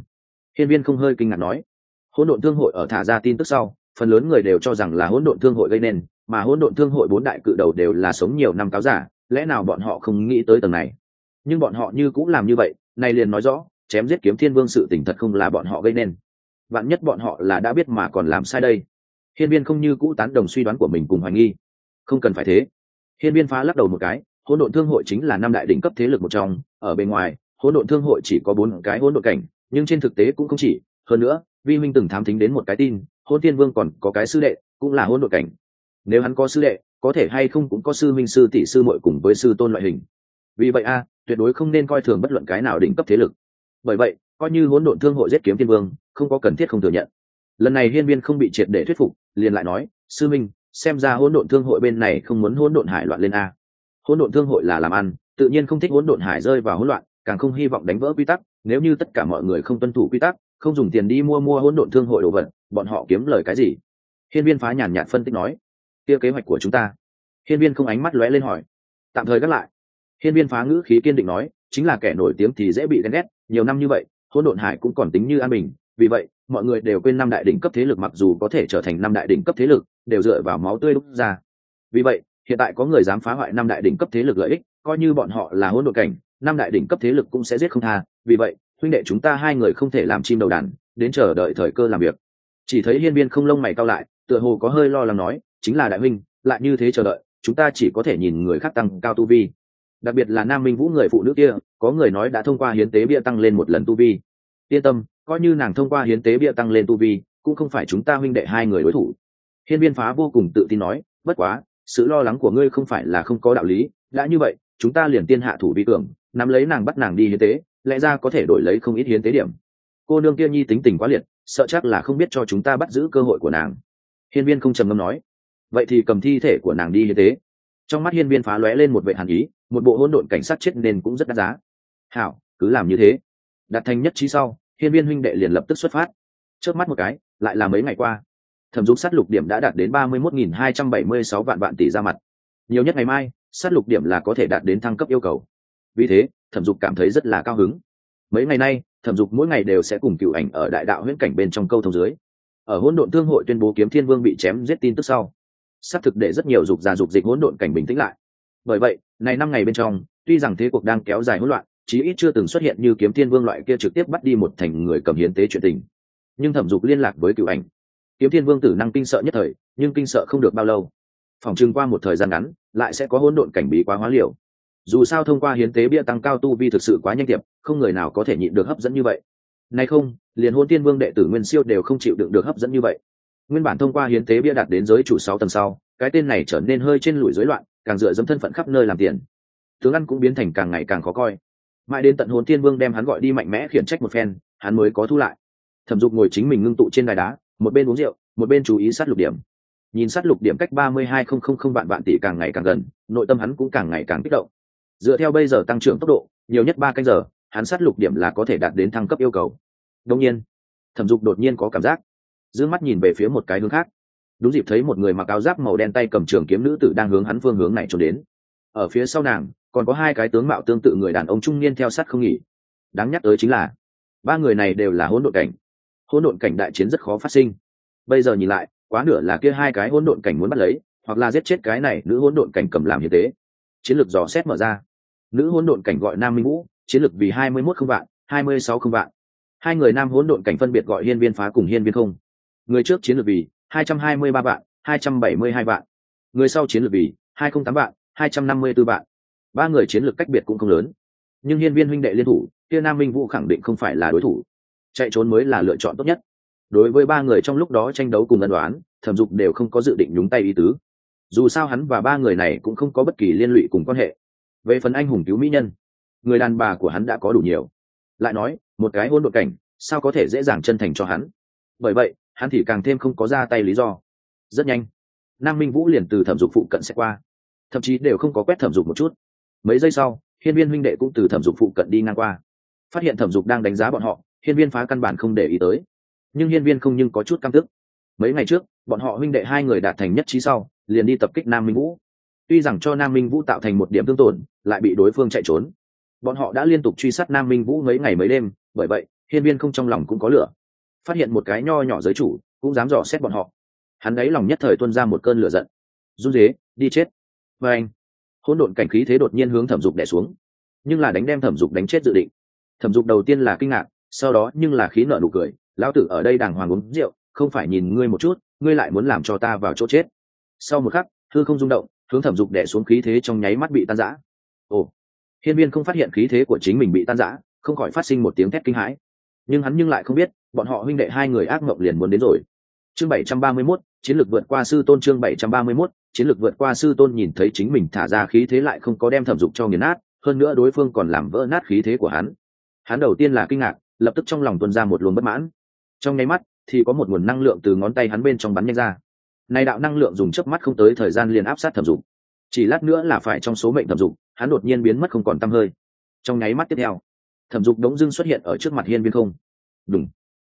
Hiên viên không hơi kinh ngạc nói, hỗn độn thương hội ở thả ra tin tức sau, phần lớn người đều cho rằng là hỗn độn thương hội gây nên, mà hỗn độn thương hội bốn đại cự đầu đều là sống nhiều năm cáo giả, lẽ nào bọn họ không nghĩ tới tầng này? Nhưng bọn họ như cũng làm như vậy này liền nói rõ, chém giết kiếm thiên vương sự tình thật không là bọn họ gây nên. Vạn nhất bọn họ là đã biết mà còn làm sai đây. Hiên viên không như cũ tán đồng suy đoán của mình cùng hoài nghi. Không cần phải thế. Hiên viên phá lắc đầu một cái hỗn độn thương hội chính là năm đại đỉnh cấp thế lực một trong, ở bên ngoài, hỗn độn thương hội chỉ có bốn cái hỗn độn cảnh, nhưng trên thực tế cũng không chỉ. Hơn nữa, vi minh từng thám thính đến một cái tin hôn tiên vương còn có cái sư đệ, cũng là hỗn độn cảnh. Nếu hắn có sư đệ, có thể hay không cũng có sư minh, sư tỷ, sư muội cùng với sư tôn loại hình. Vì vậy a, tuyệt đối không nên coi thường bất luận cái nào đỉnh cấp thế lực. Bởi vậy, coi như hỗn độn thương hội giết kiếm tiên vương, không có cần thiết không thừa nhận. Lần này hiên viên không bị triệt để thuyết phục, liền lại nói, sư minh, xem ra hỗn độn thương hội bên này không muốn hỗn độn hải loạn lên a hỗn độn thương hội là làm ăn, tự nhiên không thích hỗn độn hải rơi vào hỗn loạn, càng không hy vọng đánh vỡ quy tắc, nếu như tất cả mọi người không tuân thủ quy tắc, không dùng tiền đi mua mua hỗn độn thương hội đồ vật, bọn họ kiếm lời cái gì? Hiên viên phá nhàn nhạt phân tích nói. Kia kế hoạch của chúng ta. Hiên viên không ánh mắt lóe lên hỏi. Tạm thời gác lại. Hiên viên phá ngữ khí kiên định nói, chính là kẻ nổi tiếng thì dễ bị ghen ghét, nhiều năm như vậy, hỗn độn hải cũng còn tính như an bình. Vì vậy, mọi người đều quên năm đại đỉnh cấp thế lực mặc dù có thể trở thành năm đại đỉnh cấp thế lực, đều dựa vào máu tươi đúc ra. Vì vậy hiện tại có người dám phá hoại năm đại đỉnh cấp thế lực lợi ích, coi như bọn họ là hỗn độn cảnh, năm đại đỉnh cấp thế lực cũng sẽ giết không tha. Vì vậy, huynh đệ chúng ta hai người không thể làm chim đầu đàn, đến chờ đợi thời cơ làm việc. Chỉ thấy hiên viên không lông mày cao lại, tựa hồ có hơi lo lắng nói, chính là đại huynh, lại như thế chờ đợi, chúng ta chỉ có thể nhìn người khác tăng cao tu vi. Đặc biệt là nam minh vũ người phụ nữ kia, có người nói đã thông qua hiến tế bia tăng lên một lần tu vi. Yên tâm, coi như nàng thông qua hiến tế bia tăng lên tu vi, cũng không phải chúng ta huynh đệ hai người đối thủ. Hiên viên phá vô cùng tự tin nói, bất quá sự lo lắng của ngươi không phải là không có đạo lý, đã như vậy, chúng ta liền tiên hạ thủ vi cường, nắm lấy nàng bắt nàng đi hiến tế, lẽ ra có thể đổi lấy không ít hiến tế điểm. Cô nương kia nhi tính tình quá liệt, sợ chắc là không biết cho chúng ta bắt giữ cơ hội của nàng. Hiên viên không trầm ngâm nói, vậy thì cầm thi thể của nàng đi hiến tế. Trong mắt hiên viên phá lóe lên một vệ hàn ý, một bộ hỗn độn cảnh sát chết nên cũng rất đắt giá. Hảo, cứ làm như thế. Đạt thành nhất trí sau, hiên viên huynh đệ liền lập tức xuất phát. Trước mắt một cái, lại là mấy ngày qua thẩm dục sát lục điểm đã đạt đến ba mươi mốt nghìn hai trăm bảy mươi sáu vạn vạn tỷ ra mặt. Nhiều nhất ngày mai, sát lục điểm là có thể đạt đến thăng cấp yêu cầu. Vì thế, thẩm dục cảm thấy rất là cao hứng. Mấy ngày nay, thẩm dục mỗi ngày đều sẽ cùng cựu ảnh ở đại đạo huyễn cảnh bên trong câu thông dưới. Ở hỗn độn thương hội tuyên bố kiếm thiên vương bị chém giết tin tức sau xác thực để rất nhiều dục già dục dịch hỗn độn cảnh bình tĩnh lại. Bởi vậy, này năm ngày bên trong, tuy rằng thế cuộc đang kéo dài hỗn loạn, chí ít chưa từng xuất hiện như kiếm thiên vương loại kia trực tiếp bắt đi một thành người cầm hiến tế chuyện tình. Nhưng thẩm dục liên lạc với cựu ảnh kiếm thiên vương tử năng kinh sợ nhất thời, nhưng kinh sợ không được bao lâu. Phòng trưng qua một thời gian ngắn, lại sẽ có hỗn độn cảnh bí quá hóa liều. Dù sao thông qua hiến tế bia tăng cao tu vi thực sự quá nhanh tiệp, không người nào có thể nhịn được hấp dẫn như vậy. Nay không, liền hôn tiên vương đệ tử nguyên siêu đều không chịu đựng được hấp dẫn như vậy. Nguyên bản thông qua hiến tế bia đạt đến giới chủ sáu tầng sau, cái tên này trở nên hơi trên lùi dối loạn, càng dựa dẫm thân phận khắp nơi làm tiền. Tướng ăn cũng biến thành càng ngày càng khó coi. Mãi đến tận hồn tiên vương đem hắn gọi đi mạnh mẽ khiển trách một phen, hắn mới có thu lại. Thẩm dục ngồi chính mình ngưng tụ trên đài đá một bên uống rượu, một bên chú ý sát lục điểm. Nhìn sát lục điểm cách ba mươi hai không không không vạn vạn tỷ càng ngày càng gần, nội tâm hắn cũng càng ngày càng kích động. Dựa theo bây giờ tăng trưởng tốc độ, nhiều nhất ba canh giờ, hắn sát lục điểm là có thể đạt đến thăng cấp yêu cầu. Đông nhiên, thẩm dục đột nhiên có cảm giác giữ mắt nhìn về phía một cái hướng khác. Đúng dịp thấy một người mặc áo giáp màu đen tay cầm trường kiếm nữ tử đang hướng hắn phương hướng này trốn đến. Ở phía sau nàng, còn có hai cái tướng mạo tương tự người đàn ông trung niên theo sát không nghỉ. Đáng nhắc tới chính là, ba người này đều là hỗn độn cảnh hỗn độn cảnh đại chiến rất khó phát sinh. Bây giờ nhìn lại, quá nửa là kia hai cái hỗn độn cảnh muốn bắt lấy, hoặc là giết chết cái này nữ hỗn độn cảnh cầm làm như thế chiến lược dò xét mở ra. Nữ hỗn độn cảnh gọi nam minh vũ, chiến lược vì hai mươi mốt không vạn, hai mươi sáu không vạn. Hai người nam hỗn độn cảnh phân biệt gọi hiên viên phá cùng hiên viên không. Người trước chiến lược vì hai trăm hai mươi ba vạn, hai trăm bảy mươi hai vạn. Người sau chiến lược vì hai không tám vạn, hai trăm năm mươi b ố vạn. Ba người chiến lược cách biệt cũng không lớn. Nhưng hiên viên huynh đệ liên thủ, kia nam minh vũ khẳng định không phải là đối thủ chạy trốn mới là lựa chọn tốt nhất. Đối với ba người trong lúc đó tranh đấu cùng ân đoán thẩm dục đều không có dự định nhúng tay ý tứ. Dù sao hắn và ba người này cũng không có bất kỳ liên lụy cùng quan hệ. Về phần anh hùng cứu mỹ nhân, người đàn bà của hắn đã có đủ nhiều. Lại nói, một cái hôn đột cảnh, sao có thể dễ dàng chân thành cho hắn? Bởi vậy, hắn thì càng thêm không có ra tay lý do. Rất nhanh, nam minh vũ liền từ thẩm dục phụ cận sẽ qua. Thậm chí đều không có quét thẩm dục một chút. Mấy giây sau, hiên viên huynh đệ cũng từ thẩm dục phụ cận đi ngang qua. Phát hiện thẩm dục đang đánh giá bọn họ hiên viên phá căn bản không để ý tới. Nhưng hiên viên không nhưng có chút căm tức. Mấy ngày trước, bọn họ huynh đệ hai người đạt thành nhất trí sau, liền đi tập kích nam minh vũ. Tuy rằng cho nam minh vũ tạo thành một điểm tương tổn, lại bị đối phương chạy trốn. Bọn họ đã liên tục truy sát nam minh vũ mấy ngày mấy đêm, bởi vậy, hiên viên không trong lòng cũng có lửa. Phát hiện một cái nho nhỏ giới chủ, cũng dám dò xét bọn họ. Hắn ấy lòng nhất thời tuân ra một cơn lửa giận. Run dế đi chết. Và anh, hỗn độn cảnh khí thế đột nhiên hướng thẩm dục đẻ xuống. Nhưng là đánh đem thẩm dục đánh chết dự định. Thẩm dục đầu tiên là kinh ngạc sau đó nhưng là khí nợ nụ cười lão tử ở đây đàng hoàng uống rượu không phải nhìn ngươi một chút ngươi lại muốn làm cho ta vào chỗ chết. Sau một khắc thư không rung động hướng thẩm dục đẻ xuống khí thế trong nháy mắt bị tan rã. Ồ hiên viên không phát hiện khí thế của chính mình bị tan rã không khỏi phát sinh một tiếng thét kinh hãi. Nhưng hắn nhưng lại không biết bọn họ huynh đệ hai người ác mộng liền muốn đến rồi. Chương bảy trăm ba mươi 731, chiến lược vượt qua sư tôn chương bảy trăm ba mươi 731, chiến lược vượt qua sư tôn nhìn thấy chính mình thả ra khí thế lại không có đem thẩm dục cho nghiền nát hơn nữa đối phương còn làm vỡ nát khí thế của hắn. Hắn đầu tiên là kinh ngạc lập tức trong lòng tuân ra một luồng bất mãn. Trong nháy mắt, thì có một nguồn năng lượng từ ngón tay hắn bên trong bắn nhanh ra. Này đạo năng lượng dùng chớp mắt không tới thời gian liền áp sát thẩm dục. Chỉ lát nữa là phải trong số mệnh thẩm dục, hắn đột nhiên biến mất không còn tăm hơi. Trong nháy mắt tiếp theo, thẩm dục đống dưng xuất hiện ở trước mặt hiên viên không. Đúng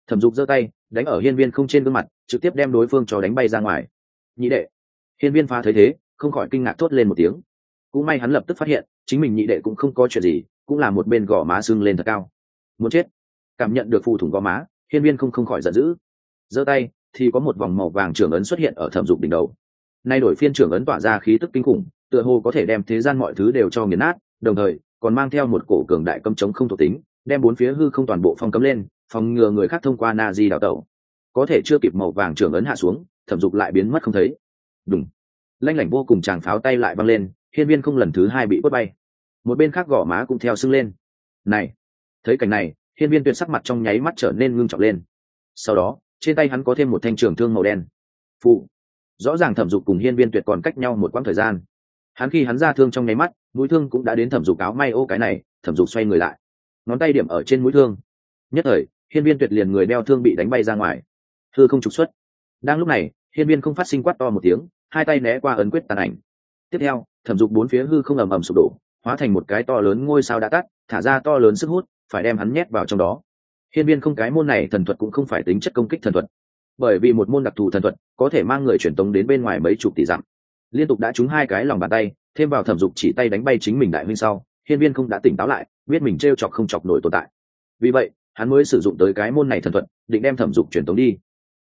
thẩm dục giơ tay, đánh ở hiên viên không trên gương mặt, trực tiếp đem đối phương cho đánh bay ra ngoài. Nhị đệ. Hiên viên phá thấy thế, không khỏi kinh ngạc thốt lên một tiếng. Cũng may hắn lập tức phát hiện, chính mình nhị đệ cũng không có chuyện gì, cũng là một bên gò má sưng lên thật cao. Muốn chết cảm nhận được phù thủng gò má, hiên viên không không khỏi giận dữ. Giơ tay, thì có một vòng màu vàng trưởng ấn xuất hiện ở thẩm dục đỉnh đầu. Nay đổi phiên trưởng ấn tỏa ra khí tức kinh khủng, tựa hồ có thể đem thế gian mọi thứ đều cho nghiền nát, đồng thời, còn mang theo một cổ cường đại cấm chống không thuộc tính, đem bốn phía hư không toàn bộ phong cấm lên, phòng ngừa người khác thông qua na di đào tẩu. Có thể chưa kịp màu vàng trưởng ấn hạ xuống, thẩm dục lại biến mất không thấy. Đúng lanh lảnh vô cùng chàng pháo tay lại văng lên, hiên viên không lần thứ hai bị quất bay. Một bên khác gõ má cũng theo sưng lên. Này, thấy cảnh này hiên viên tuyệt sắc mặt trong nháy mắt trở nên ngưng trọng lên. Sau đó, trên tay hắn có thêm một thanh trường thương màu đen. Phụ. Rõ ràng thẩm dục cùng hiên viên tuyệt còn cách nhau một quãng thời gian. Hắn khi hắn ra thương trong nháy mắt, mũi thương cũng đã đến thẩm dục áo may ô cái này, thẩm dục xoay người lại. Ngón tay điểm ở trên mũi thương. Nhất thời, hiên viên tuyệt liền người đeo thương bị đánh bay ra ngoài. Thư không trục xuất. Đang lúc này, hiên viên không phát sinh quát to một tiếng, hai tay né qua ấn quyết tàn ảnh. Tiếp theo, thẩm dục bốn phía hư không ầm ầm sụp đổ, hóa thành một cái to lớn ngôi sao đã tắt, thả ra to lớn sức hút phải đem hắn nhét vào trong đó. Hiên viên không cái môn này thần thuật cũng không phải tính chất công kích thần thuật. Bởi vì một môn đặc thù thần thuật có thể mang người truyền tống đến bên ngoài mấy chục tỷ dặm. Liên tục đã trúng hai cái lòng bàn tay, thêm vào thẩm dục chỉ tay đánh bay chính mình đại huynh sau, hiên viên không đã tỉnh táo lại, biết mình t r e o chọc không chọc nổi tồn tại. Vì vậy, hắn mới sử dụng tới cái môn này thần thuật, định đem thẩm dục truyền tống đi.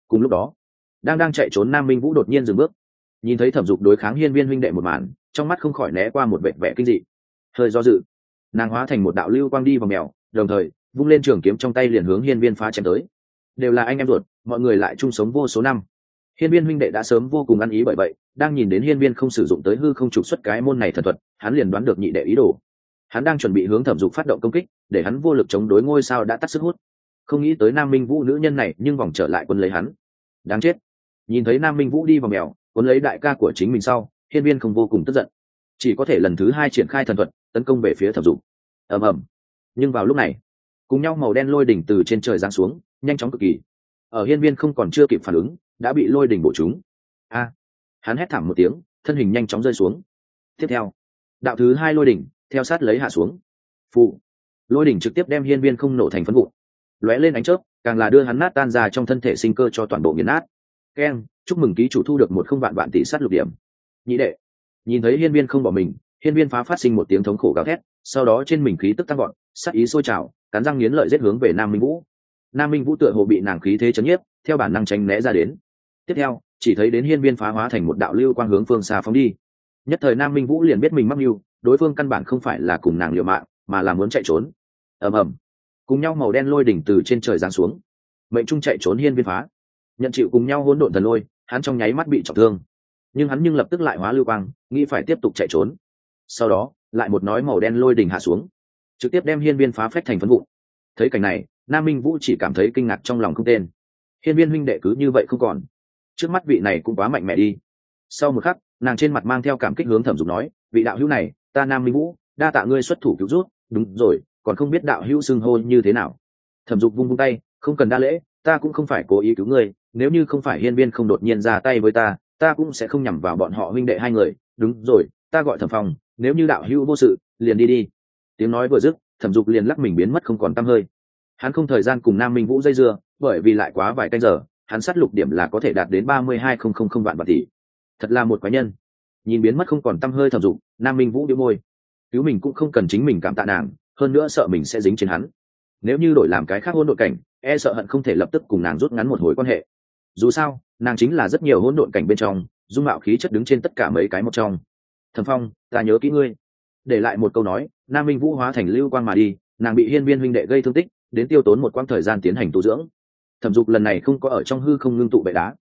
Cùng lúc đó, đang đang chạy trốn nam minh vũ đột nhiên dừng bước. Nhìn thấy thẩm dục đối kháng hiên viên huynh đệ một màn, trong mắt không khỏi né qua một vệ vẻ kinh dị. Hơi do dự, nàng hóa thành một đạo lưu quang đi vào mèo đồng thời, vung lên trường kiếm trong tay liền hướng hiên viên phá chém tới. Đều là anh em ruột, mọi người lại chung sống vô số năm. Hiên viên huynh đệ đã sớm vô cùng ăn ý bởi vậy, đang nhìn đến hiên viên không sử dụng tới hư không trục xuất cái môn này thần thuật, hắn liền đoán được nhị đệ ý đồ. Hắn đang chuẩn bị hướng thẩm dục phát động công kích, để hắn vô lực chống đối ngôi sao đã tắt sức hút. Không nghĩ tới nam minh vũ nữ nhân này nhưng vòng trở lại quân lấy hắn. Đáng chết. Nhìn thấy nam minh vũ đi vào mèo, quân lấy đại ca của chính mình sau, hiên viên không vô cùng tức giận. Chỉ có thể lần thứ hai triển khai thần thuật, tấn công về phía thẩm dục. Ầm ầm nhưng vào lúc này, cùng nhau màu đen lôi đỉnh từ trên trời giáng xuống, nhanh chóng cực kỳ. Ở hiên viên không còn chưa kịp phản ứng, đã bị lôi đỉnh bổ chúng a! Hắn hét thảm một tiếng, thân hình nhanh chóng rơi xuống. Tiếp theo, đạo thứ hai lôi đỉnh, theo sát lấy hạ xuống. Phụ lôi đỉnh trực tiếp đem hiên viên không nổ thành phân vụ. Lóe lên ánh chớp, càng là đưa hắn nát tan ra trong thân thể sinh cơ cho toàn bộ nghiền nát. Keng chúc mừng ký chủ thu được một không vạn vạn tỷ sát lục điểm. Nhị đệ, nhìn thấy hiên viên không bỏ mình, hiên viên phá phát sinh một tiếng thống khổ gào thét sau đó trên mình khí tức tăng gọn sát ý sôi trào, cắn răng nghiến lợi giết hướng về nam minh vũ. Nam minh vũ tựa hồ bị nàng khí thế chấn nhiếp, theo bản năng tránh né ra đến. Tiếp theo, chỉ thấy đến hiên viên phá hóa thành một đạo lưu quang hướng phương xa phóng đi. Nhất thời nam minh vũ liền biết mình mắc mưu, đối phương căn bản không phải là cùng nàng liều mạng, mà là muốn chạy trốn. Ầm ầm. Cùng nhau màu đen lôi đỉnh từ trên trời giáng xuống. Mệnh trung chạy trốn hiên viên phá. Nhận chịu cùng nhau hỗn độn thần lôi, hắn trong nháy mắt bị trọng thương. Nhưng hắn nhưng lập tức lại hóa lưu quang, nghĩ phải tiếp tục chạy trốn. Sau đó lại một nói màu đen lôi đỉnh hạ xuống, trực tiếp đem hiên viên phá phách thành phấn vụ thấy cảnh này, nam minh vũ chỉ cảm thấy kinh ngạc trong lòng không tên. Hiên viên huynh đệ cứ như vậy không còn. Trước mắt vị này cũng quá mạnh mẽ đi. Sau một khắc, nàng trên mặt mang theo cảm kích hướng thẩm dục nói, vị đạo hữu này, ta nam minh vũ, đa tạ ngươi xuất thủ cứu rút đúng rồi, còn không biết đạo hữu xưng hô như thế nào. Thẩm dục vung vung tay, không cần đa lễ, ta cũng không phải cố ý cứu ngươi. Nếu như không phải hiên viên không đột nhiên ra tay với ta ta cũng sẽ không nhằm vào bọn họ huynh đệ hai người. Đúng rồi, ta gọi thẩm phong nếu như đạo hữu vô sự, liền đi đi. Tiếng nói vừa dứt, thẩm dục liền lắc mình biến mất không còn t hơi. Hắn không thời gian cùng nam minh vũ dây dưa, bởi vì lại quá vài canh giờ, hắn sát lục điểm là có thể đạt đến ba mươi hai không không không vạn vạn tỷ. Thật là một quái nhân. Nhìn biến mất không còn t hơi thẩm dục, nam minh vũ đĩu môi. Cứu mình cũng không cần chính mình cảm tạ nàng, hơn nữa sợ mình sẽ dính trên hắn. Nếu như đổi làm cái khác hôn đội cảnh e sợ hận không thể lập tức cùng nàng rút ngắn một hồi quan hệ. Dù sao, nàng chính là rất nhiều hôn độn cảnh bên trong, dung mạo khí chất đứng trên tất cả mấy cái một trong thầm phong, ta nhớ kỹ ngươi. Để lại một câu nói, nam minh vũ hóa thành lưu quang mà đi, nàng bị hiên viên huynh đệ gây thương tích, đến tiêu tốn một quãng thời gian tiến hành tu dưỡng. Thẩm dục lần này không có ở trong hư không ngưng tụ bệ đá.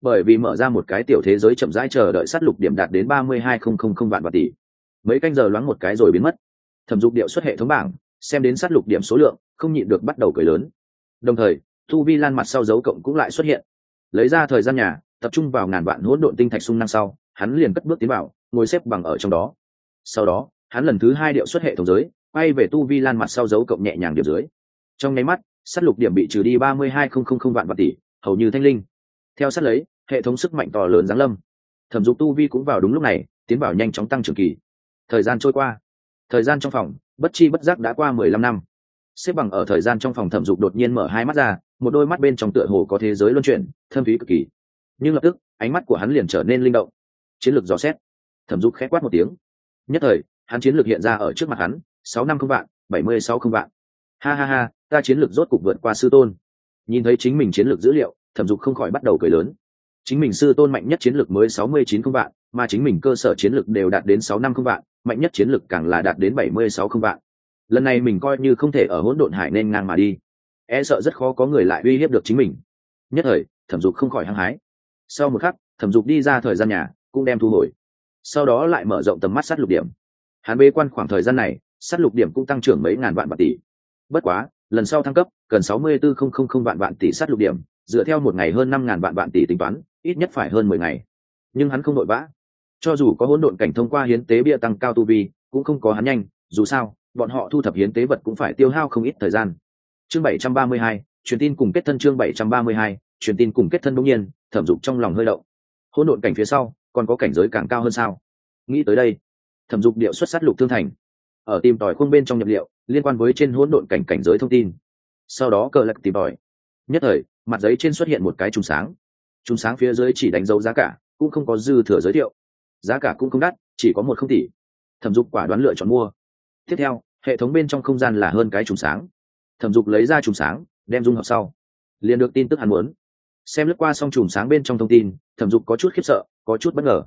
Bởi vì mở ra một cái tiểu thế giới chậm rãi chờ đợi sát lục điểm đạt đến ba mươi hai không không không vạn vạn tỷ. Mấy canh giờ loáng một cái rồi biến mất. Thẩm dục điệu xuất hệ thống bảng, xem đến sát lục điểm số lượng, không nhịn được bắt đầu cười lớn. Đồng thời, thu vi lan mặt sau dấu cộng cũng lại xuất hiện. Lấy ra thời gian nhà, tập trung vào ngàn vạn hỗn độn tinh thạch sung năng sau hắn liền cất bước tiến vào, ngồi xếp bằng ở trong đó. Sau đó, hắn lần thứ hai điệu xuất hệ thống giới, quay về tu vi lan mặt sau dấu cộng nhẹ nhàng điểm dưới. Trong nháy mắt s á t lục điểm bị trừ đi ba mươi hai không không không vạn vạn tỷ, hầu như thanh linh. Theo sát lấy, hệ thống sức mạnh to lớn giáng lâm. Thẩm dục tu vi cũng vào đúng lúc này, tiến vào nhanh chóng tăng trưởng kỳ. Thời gian trôi qua. Thời gian trong phòng, bất chi bất giác đã qua mười lăm năm. Xếp bằng ở thời gian trong phòng thẩm dục đột nhiên mở hai mắt ra, một đôi mắt bên trong tựa hồ có thế giới luân chuyển, thâm phí cực kỳ. Nhưng lập tức, ánh mắt của hắn liền trở nên linh động chiến lược dò xét. Thẩm dục khẽ quát một tiếng. Nhất thời, hắn chiến lược hiện ra ở trước mặt hắn, sáu năm không vạn, bảy mươi sáu không vạn. Ha ha ha, ta chiến lược rốt cục vượt qua sư tôn. Nhìn thấy chính mình chiến lược dữ liệu, thẩm dục không khỏi bắt đầu cười lớn. Chính mình sư tôn mạnh nhất chiến lược mới sáu mươi chín không vạn, mà chính mình cơ sở chiến lược đều đạt đến sáu năm không vạn, mạnh nhất chiến lược càng là đạt đến bảy mươi sáu không vạn. Lần này mình coi như không thể ở hỗn độn hải nên ngang mà đi. E sợ rất khó có người lại uy hiếp được chính mình. Nhất thời, thẩm dục không khỏi hăng hái. Sau một khắc, thẩm dục đi ra thời gian nhà cũng đem thu hồi. Sau đó lại mở rộng tầm mắt sát lục điểm. Hắn bế quan khoảng thời gian này, sát lục điểm cũng tăng trưởng mấy ngàn vạn vạn tỷ. Bất quá, lần sau thăng cấp, cần sáu mươi bốn không không không vạn vạn tỷ sát lục điểm, dựa theo một ngày hơn năm ngàn vạn vạn tỷ tính toán, ít nhất phải hơn mười ngày. Nhưng hắn không vội vã. Cho dù có hỗn độn cảnh thông qua hiến tế bia tăng cao tu vi, cũng không có hắn nhanh, dù sao, bọn họ thu thập hiến tế vật cũng phải tiêu hao không ít thời gian. Chương bảy trăm ba mươi hai, truyền tin cùng kết thân chương bảy trăm ba mươi hai, truyền tin cùng kết thân đông nhiên, thẩm dục trong lòng hơi động. Hỗn độn cảnh phía sau còn có cảnh giới càng cao hơn sao? Nghĩ tới đây, thẩm dục điệu xuất sát lục thương thành. Ở tìm tòi khuôn bên trong nhập liệu, liên quan với trên hỗn độn cảnh cảnh giới thông tin. Sau đó cờ lạc tìm tòi. Nhất thời, mặt giấy trên xuất hiện một cái trùng sáng. Trùng sáng phía dưới chỉ đánh dấu giá cả, cũng không có dư thừa giới thiệu. Giá cả cũng không đắt, chỉ có một không tỷ. Thẩm dục quả đoán lựa chọn mua. Tiếp theo, hệ thống bên trong không gian là hơn cái trùng sáng. Thẩm dục lấy ra trùng sáng, đem dung hợp sau. Liền được tin tức hắn muốn. Xem lướt qua xong trùng sáng bên trong thông tin, thẩm dục có chút khiếp sợ có chút bất ngờ.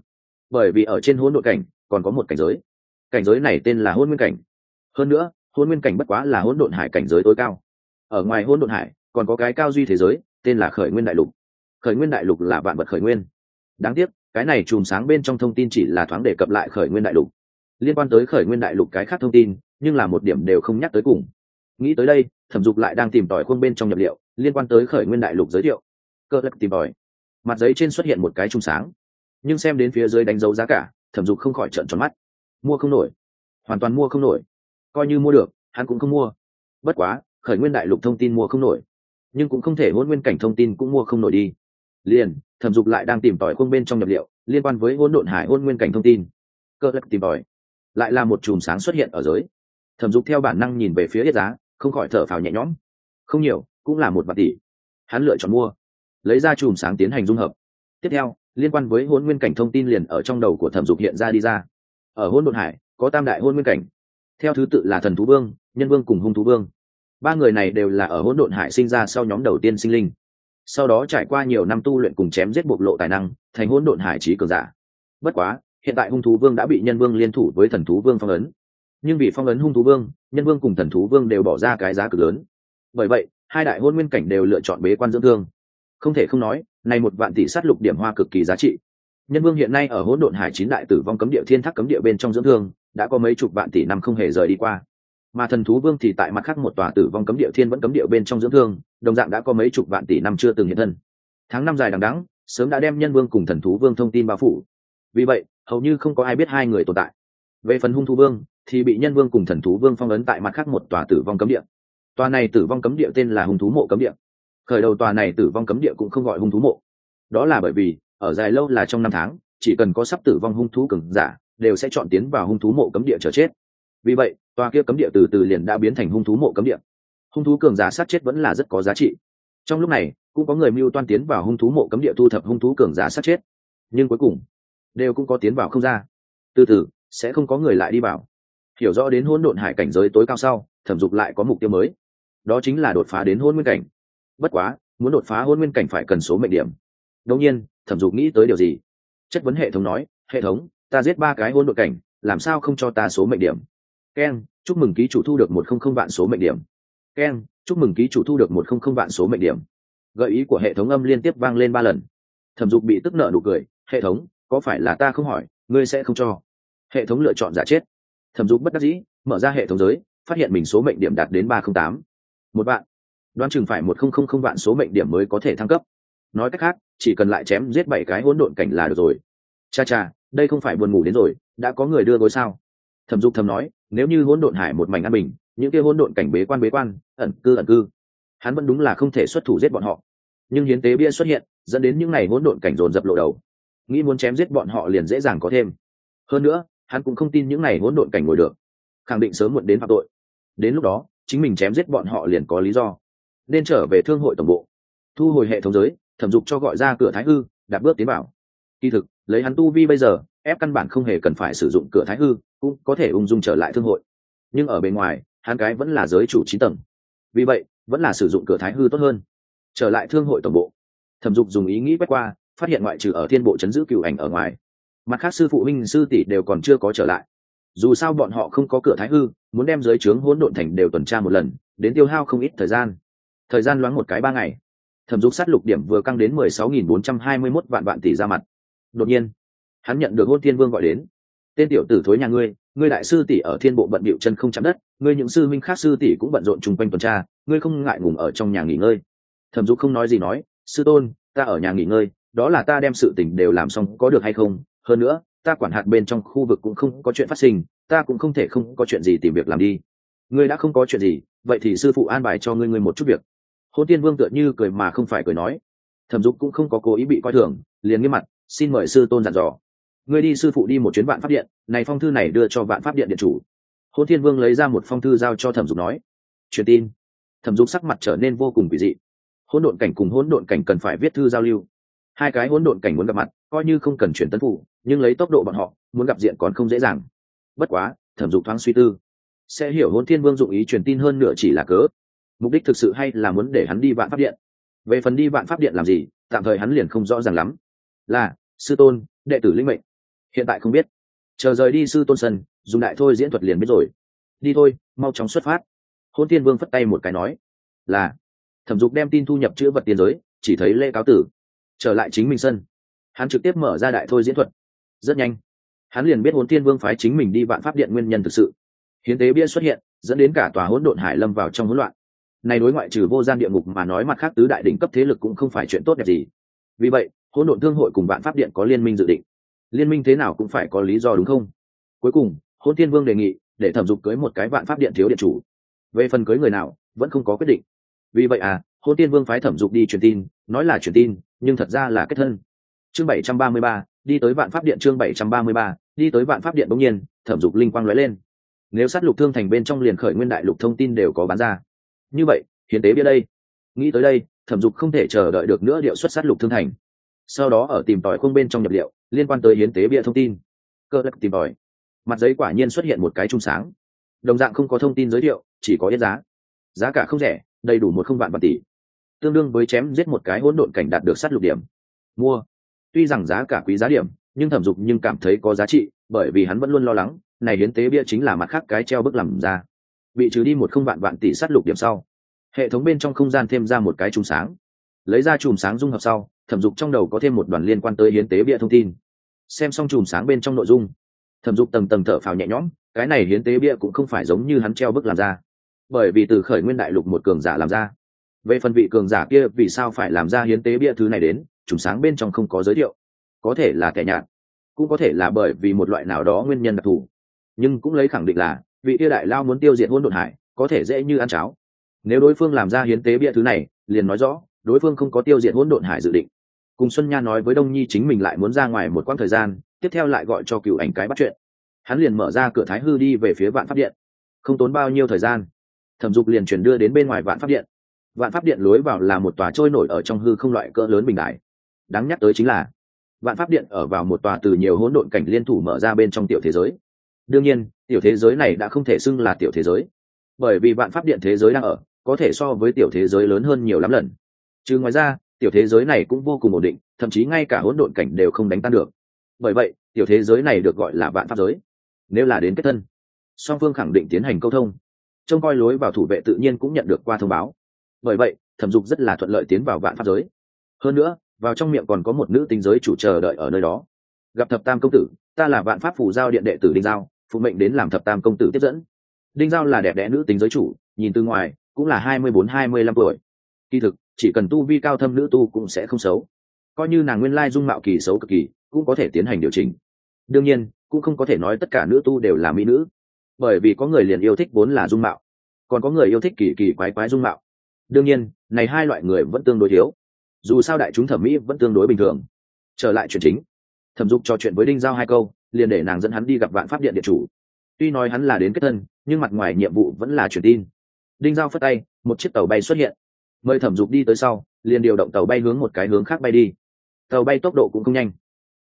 Bởi vì ở trên hôn nội cảnh, còn có một cảnh giới. Cảnh giới này tên là hôn nguyên cảnh. Hơn nữa hôn nguyên cảnh bất quá là hôn độn hải cảnh giới tối cao. Ở ngoài hôn độn hải, còn có cái cao duy thế giới, tên là khởi nguyên đại lục. Khởi nguyên đại lục là vạn vật khởi nguyên. Đáng tiếc, cái này chùm sáng bên trong thông tin chỉ là thoáng đề cập lại khởi nguyên đại lục. Liên quan tới khởi nguyên đại lục cái khác thông tin, nhưng là một điểm đều không nhắc tới cùng. Nghĩ tới đây, thẩm dục lại đang tìm tòi khuôn bên trong nhập liệu, liên quan tới khởi nguyên đại lục giới thiệu. Cơ lắc tìm tòi. Mặt giấy trên xuất hiện một cái chùm sáng nhưng xem đến phía dưới đánh dấu giá cả, thẩm dục không khỏi trợn tròn mắt. Mua không nổi. Hoàn toàn mua không nổi. Coi như mua được, hắn cũng không mua. Bất quá, khởi nguyên đại lục thông tin mua không nổi. Nhưng cũng không thể hôn nguyên cảnh thông tin cũng mua không nổi đi. Liền, thẩm dục lại đang tìm tòi khuôn bên trong nhập liệu, liên quan với hôn độn hải hôn nguyên cảnh thông tin. Cơ lắc tìm tòi. Lại là một chùm sáng xuất hiện ở giới thẩm dục theo bản năng nhìn về phía yết giá, không khỏi thở phào nhẹ nhõm. Không nhiều, cũng là một vạn tỷ. Hắn lựa chọn mua. Lấy ra chùm sáng tiến hành dung hợp. Tiếp theo liên quan với hôn nguyên cảnh thông tin liền ở trong đầu của thẩm dục hiện ra đi ra. Ở hôn đột hải, có tam đại hôn nguyên cảnh. Theo thứ tự là thần thú vương, nhân vương cùng hung thú vương. Ba người này đều là ở hỗn độn hải sinh ra sau nhóm đầu tiên sinh linh. Sau đó trải qua nhiều năm tu luyện cùng chém giết bộc lộ tài năng, thành hỗn độn hải trí cường giả. Bất quá, hiện tại hung thú vương đã bị nhân vương liên thủ với thần thú vương phong ấn. Nhưng vì phong ấn hung thú vương, nhân vương cùng thần thú vương đều bỏ ra cái giá cực lớn. Bởi vậy, hai đại hôn nguyên cảnh đều lựa chọn bế quan dưỡng thương. Không thể không nói này một vạn tỷ sát lục điểm hoa cực kỳ giá trị. Nhân vương hiện nay ở hỗn độn hải chín đại tử vong cấm địa, thiên thác cấm địa bên trong dưỡng thương, đã có mấy chục vạn tỷ năm không hề rời đi qua. Mà thần thú vương thì tại mặt khác một tòa tử vong cấm địa, thiên vẫn cấm địa bên trong dưỡng thương, đồng dạng đã có mấy chục vạn tỷ năm chưa từng hiện thân. Tháng năm dài đằng đẵng, sớm đã đem nhân vương cùng thần thú vương thông tin bao phủ. Vì vậy, hầu như không có ai biết hai người tồn tại. Về phần hung thú vương, thì bị nhân vương cùng thần thú vương phong ấn tại mặt khác một tòa tử vong cấm địa. Tòa này tử vong cấm địa tên là hung thú mộ cấm địa khởi đầu tòa này tử vong cấm địa cũng không gọi hung thú mộ. Đó là bởi vì, ở dài lâu là trong năm tháng, chỉ cần có sắp tử vong hung thú cường giả, đều sẽ chọn tiến vào hung thú mộ cấm địa chờ chết. Vì vậy, tòa kia cấm địa từ từ liền đã biến thành hung thú mộ cấm địa. Hung thú cường giả sát chết vẫn là rất có giá trị. Trong lúc này, cũng có người mưu toan tiến vào hung thú mộ cấm địa thu thập hung thú cường giả sát chết. Nhưng cuối cùng, đều cũng có tiến vào không ra. Từ từ, sẽ không có người lại đi vào. Hiểu rõ đến hỗn độn hải cảnh giới tối cao sau, thẩm dục lại có mục tiêu mới. Đó chính là đột phá đến hôn nguyên cảnh bất quá, muốn đột phá hôn nguyên cảnh phải cần số mệnh điểm. Đông nhiên, thẩm dục nghĩ tới điều gì? Chất vấn hệ thống nói, hệ thống, ta giết ba cái hôn đội cảnh, làm sao không cho ta số mệnh điểm? Keng chúc mừng ký chủ thu được một không không vạn số mệnh điểm. Keng chúc mừng ký chủ thu được một không không vạn số mệnh điểm. Gợi ý của hệ thống âm liên tiếp vang lên ba lần. Thẩm dục bị tức nợ nụ cười, hệ thống, có phải là ta không hỏi, ngươi sẽ không cho? Hệ thống lựa chọn giả chết. Thẩm dục bất đắc dĩ, mở ra hệ thống giới, phát hiện mình số mệnh điểm đạt đến ba không tám. Một vạn đoán chừng phải một không không không vạn số mệnh điểm mới có thể thăng cấp. Nói cách khác, chỉ cần lại chém giết bảy cái hỗn độn cảnh là được rồi. Cha cha, đây không phải buồn ngủ đến rồi, đã có người đưa gối sao? Thẩm dục thầm nói, nếu như hỗn độn hải một mảnh an bình, những kia hỗn độn cảnh bế quan bế quan, ẩn cư ẩn cư, hắn vẫn đúng là không thể xuất thủ giết bọn họ. Nhưng hiến tế bia xuất hiện, dẫn đến những ngày hỗn độn cảnh dồn dập lộ đầu. Nghĩ muốn chém giết bọn họ liền dễ dàng có thêm. Hơn nữa, hắn cũng không tin những ngày hỗn độn cảnh ngồi được. Khẳng định sớm muộn đến phạm tội. Đến lúc đó, chính mình chém giết bọn họ liền có lý do nên trở về thương hội tổng bộ. Thu hồi hệ thống giới, thẩm dục cho gọi ra cửa thái hư, đạp bước tiến bảo kỳ thực, lấy hắn tu vi bây giờ, ép căn bản không hề cần phải sử dụng cửa thái hư, cũng có thể ung dung trở lại thương hội. Nhưng ở bên ngoài, hắn cái vẫn là giới chủ trí tầng. Vì vậy, vẫn là sử dụng cửa thái hư tốt hơn. Trở lại thương hội tổng bộ. Thẩm dục dùng ý nghĩ quét qua, phát hiện ngoại trừ ở thiên bộ chấn giữ cựu ảnh ở ngoài, mặt khác sư phụ minh sư tỷ đều còn chưa có trở lại. Dù sao bọn họ không có cửa thái hư, muốn đem giới trướng hỗn độn thành đều tuần tra một lần, đến tiêu hao không ít thời gian thời gian loáng một cái ba ngày. Thẩm dục sát lục điểm vừa căng đến mười sáu nghìn bốn trăm hai mươi mốt vạn vạn tỷ ra mặt. Đột nhiên, hắn nhận được hôn thiên vương gọi đến. Tên tiểu tử thối nhà ngươi ngươi đại sư tỷ ở thiên bộ bận bịu chân không chạm đất, ngươi những sư minh khác sư tỷ cũng bận rộn chung quanh tuần tra, ngươi không ngại ngùng ở trong nhà nghỉ ngơi. Thẩm dục không nói gì nói, sư tôn, ta ở nhà nghỉ ngơi, đó là ta đem sự tình đều làm xong, có được hay không? Hơn nữa, ta quản hạt bên trong khu vực cũng không có chuyện phát sinh, ta cũng không thể không có chuyện gì tìm việc làm đi. Ngươi đã không có chuyện gì, vậy thì sư phụ an bài cho ngươi ngươi một chút việc hôn tiên vương tựa như cười mà không phải cười nói. Thẩm dục cũng không có cố ý bị coi thường, liền nghiêm mặt, xin mời sư tôn dặn dò. Ngươi đi sư phụ đi một chuyến vạn pháp điện, này phong thư này đưa cho vạn pháp điện điện chủ. Hôn thiên vương lấy ra một phong thư giao cho thẩm dục nói. Truyền tin. Thẩm dục sắc mặt trở nên vô cùng kỳ dị. Hỗn độn cảnh cùng hỗn độn cảnh cần phải viết thư giao lưu. Hai cái hỗn độn cảnh muốn gặp mặt, coi như không cần chuyển tấn phụ nhưng lấy tốc độ bọn họ, muốn gặp diện còn không dễ dàng. Bất quá, thẩm dục thoáng suy tư. Sẽ hiểu hôn thiên vương dụng ý truyền tin hơn nửa chỉ là cớ mục đích thực sự hay là muốn để hắn đi vạn pháp điện? Về phần đi vạn pháp điện làm gì, tạm thời hắn liền không rõ ràng lắm. Là, sư tôn, đệ tử linh mệnh. Hiện tại không biết. Chờ rời đi sư tôn sân, dùng đại thôi diễn thuật liền biết rồi. Đi thôi, mau chóng xuất phát. Hôn tiên vương phất tay một cái nói. Là, thẩm dục đem tin thu nhập chữ vật tiền giới, chỉ thấy lễ cáo tử. Trở lại chính mình sân. Hắn trực tiếp mở ra đại thôi diễn thuật. Rất nhanh. Hắn liền biết hôn tiên vương phái chính mình đi vạn pháp điện nguyên nhân thực sự. Hiến tế bia xuất hiện, dẫn đến cả tòa hỗn độn hải lâm vào trong hỗn loạn này đối ngoại trừ vô gian địa ngục mà nói mặt khác tứ đại đỉnh cấp thế lực cũng không phải chuyện tốt đẹp gì. Vì vậy, hỗn độn thương hội cùng vạn pháp điện có liên minh dự định. Liên minh thế nào cũng phải có lý do đúng không? Cuối cùng hôn tiên vương đề nghị để thẩm dục cưới một cái vạn pháp điện thiếu điện chủ. Về phần cưới người nào, vẫn không có quyết định. Vì vậy à hôn tiên vương phái thẩm dục đi truyền tin, nói là truyền tin, nhưng thật ra là kết thân. Chương bảy trăm ba mươi ba, đi tới vạn pháp điện chương bảy trăm ba mươi ba, đi tới vạn pháp điện bỗng nhiên, thẩm dục linh quang lóe lên. Nếu sát lục thương thành bên trong liền khởi nguyên đại lục thông tin đều có bán ra như vậy, hiến tế bia đây. Nghĩ tới đây, thẩm dục không thể chờ đợi được nữa điệu xuất sát lục thương thành. Sau đó ở tìm tòi không bên trong nhập liệu, liên quan tới hiến tế bia thông tin. Cơ lắc tìm tòi. Mặt giấy quả nhiên xuất hiện một cái chung sáng. Đồng dạng không có thông tin giới thiệu, chỉ có yết giá. Giá cả không rẻ, đầy đủ một không vạn vạn tỷ. Tương đương với chém giết một cái hỗn độn cảnh đạt được sát lục điểm. Mua. Tuy rằng giá cả quý giá điểm, nhưng thẩm dục nhưng cảm thấy có giá trị, bởi vì hắn vẫn luôn lo lắng, này hiến tế bia chính là mặt khác cái treo bức làm ra bị trừ đi một không vạn vạn tỷ sát lục điểm sau. Hệ thống bên trong không gian thêm ra một cái chùm sáng. Lấy ra chùm sáng dung hợp sau, thẩm dục trong đầu có thêm một đoàn liên quan tới hiến tế bia thông tin. Xem xong chùm sáng bên trong nội dung, thẩm dục tầng tầng thở phào nhẹ nhõm, cái này hiến tế bia cũng không phải giống như hắn treo bức làm ra. Bởi vì từ khởi nguyên đại lục một cường giả làm ra. Về phần vị cường giả kia, vì sao phải làm ra hiến tế bia thứ này đến, chùm sáng bên trong không có giới thiệu. Có thể là kẻ nhạt, cũng có thể là bởi vì một loại nào đó nguyên nhân đặc thù. Nhưng cũng lấy khẳng định là vị kia đại lao muốn tiêu diệt hôn đột hải, có thể dễ như ăn cháo. Nếu đối phương làm ra hiến tế bia thứ này, liền nói rõ, đối phương không có tiêu diệt hỗn độn hải dự định. Cùng xuân nha nói với đông nhi chính mình lại muốn ra ngoài một quãng thời gian, tiếp theo lại gọi cho cựu ảnh cái bắt chuyện. Hắn liền mở ra cửa thái hư đi về phía vạn pháp điện. Không tốn bao nhiêu thời gian, thẩm dục liền chuyển đưa đến bên ngoài vạn pháp điện. Vạn pháp điện lối vào là một tòa trôi nổi ở trong hư không loại cỡ lớn bình đại. Đáng nhắc tới chính là, vạn pháp điện ở vào một tòa từ nhiều hỗn độn cảnh liên thủ mở ra bên trong tiểu thế giới đương nhiên, tiểu thế giới này đã không thể xưng là tiểu thế giới. Bởi vì vạn pháp điện thế giới đang ở, có thể so với tiểu thế giới lớn hơn nhiều lắm lần. Chứ ngoài ra, tiểu thế giới này cũng vô cùng ổn định, thậm chí ngay cả hỗn độn cảnh đều không đánh tan được. Bởi vậy, tiểu thế giới này được gọi là vạn pháp giới. Nếu là đến kết thân, song phương khẳng định tiến hành câu thông. Trông coi lối vào thủ vệ tự nhiên cũng nhận được qua thông báo. Bởi vậy, thẩm dục rất là thuận lợi tiến vào vạn pháp giới. Hơn nữa, vào trong miệng còn có một nữ tính giới chủ chờ đợi ở nơi đó. Gặp thập tam công tử, ta là vạn pháp phủ giao điện đệ tử đinh giao phụ mệnh đến làm thập tam công tử tiếp dẫn. Đinh giao là đẹp đẽ nữ tính giới chủ, nhìn từ ngoài, cũng là hai mươi bốn, hai mươi lăm tuổi. Kỳ thực, chỉ cần tu vi cao thâm nữ tu cũng sẽ không xấu. Coi như nàng nguyên lai dung mạo kỳ xấu cực kỳ, cũng có thể tiến hành điều chỉnh. Đương nhiên, cũng không có thể nói tất cả nữ tu đều là mỹ nữ. Bởi vì có người liền yêu thích vốn là dung mạo, còn có người yêu thích kỳ kỳ quái quái dung mạo. Đương nhiên, này hai loại người vẫn tương đối thiếu. Dù sao đại chúng thẩm mỹ vẫn tương đối bình thường. Trở lại chuyện chính. Thẩm dục trò chuyện với đinh giao hai câu liền để nàng dẫn hắn đi gặp vạn pháp điện điện chủ. Tuy nói hắn là đến kết thân, nhưng mặt ngoài nhiệm vụ vẫn là truyền tin. Đinh giao phất tay, một chiếc tàu bay xuất hiện. Mời thẩm dục đi tới sau, liền điều động tàu bay hướng một cái hướng khác bay đi. Tàu bay tốc độ cũng không nhanh.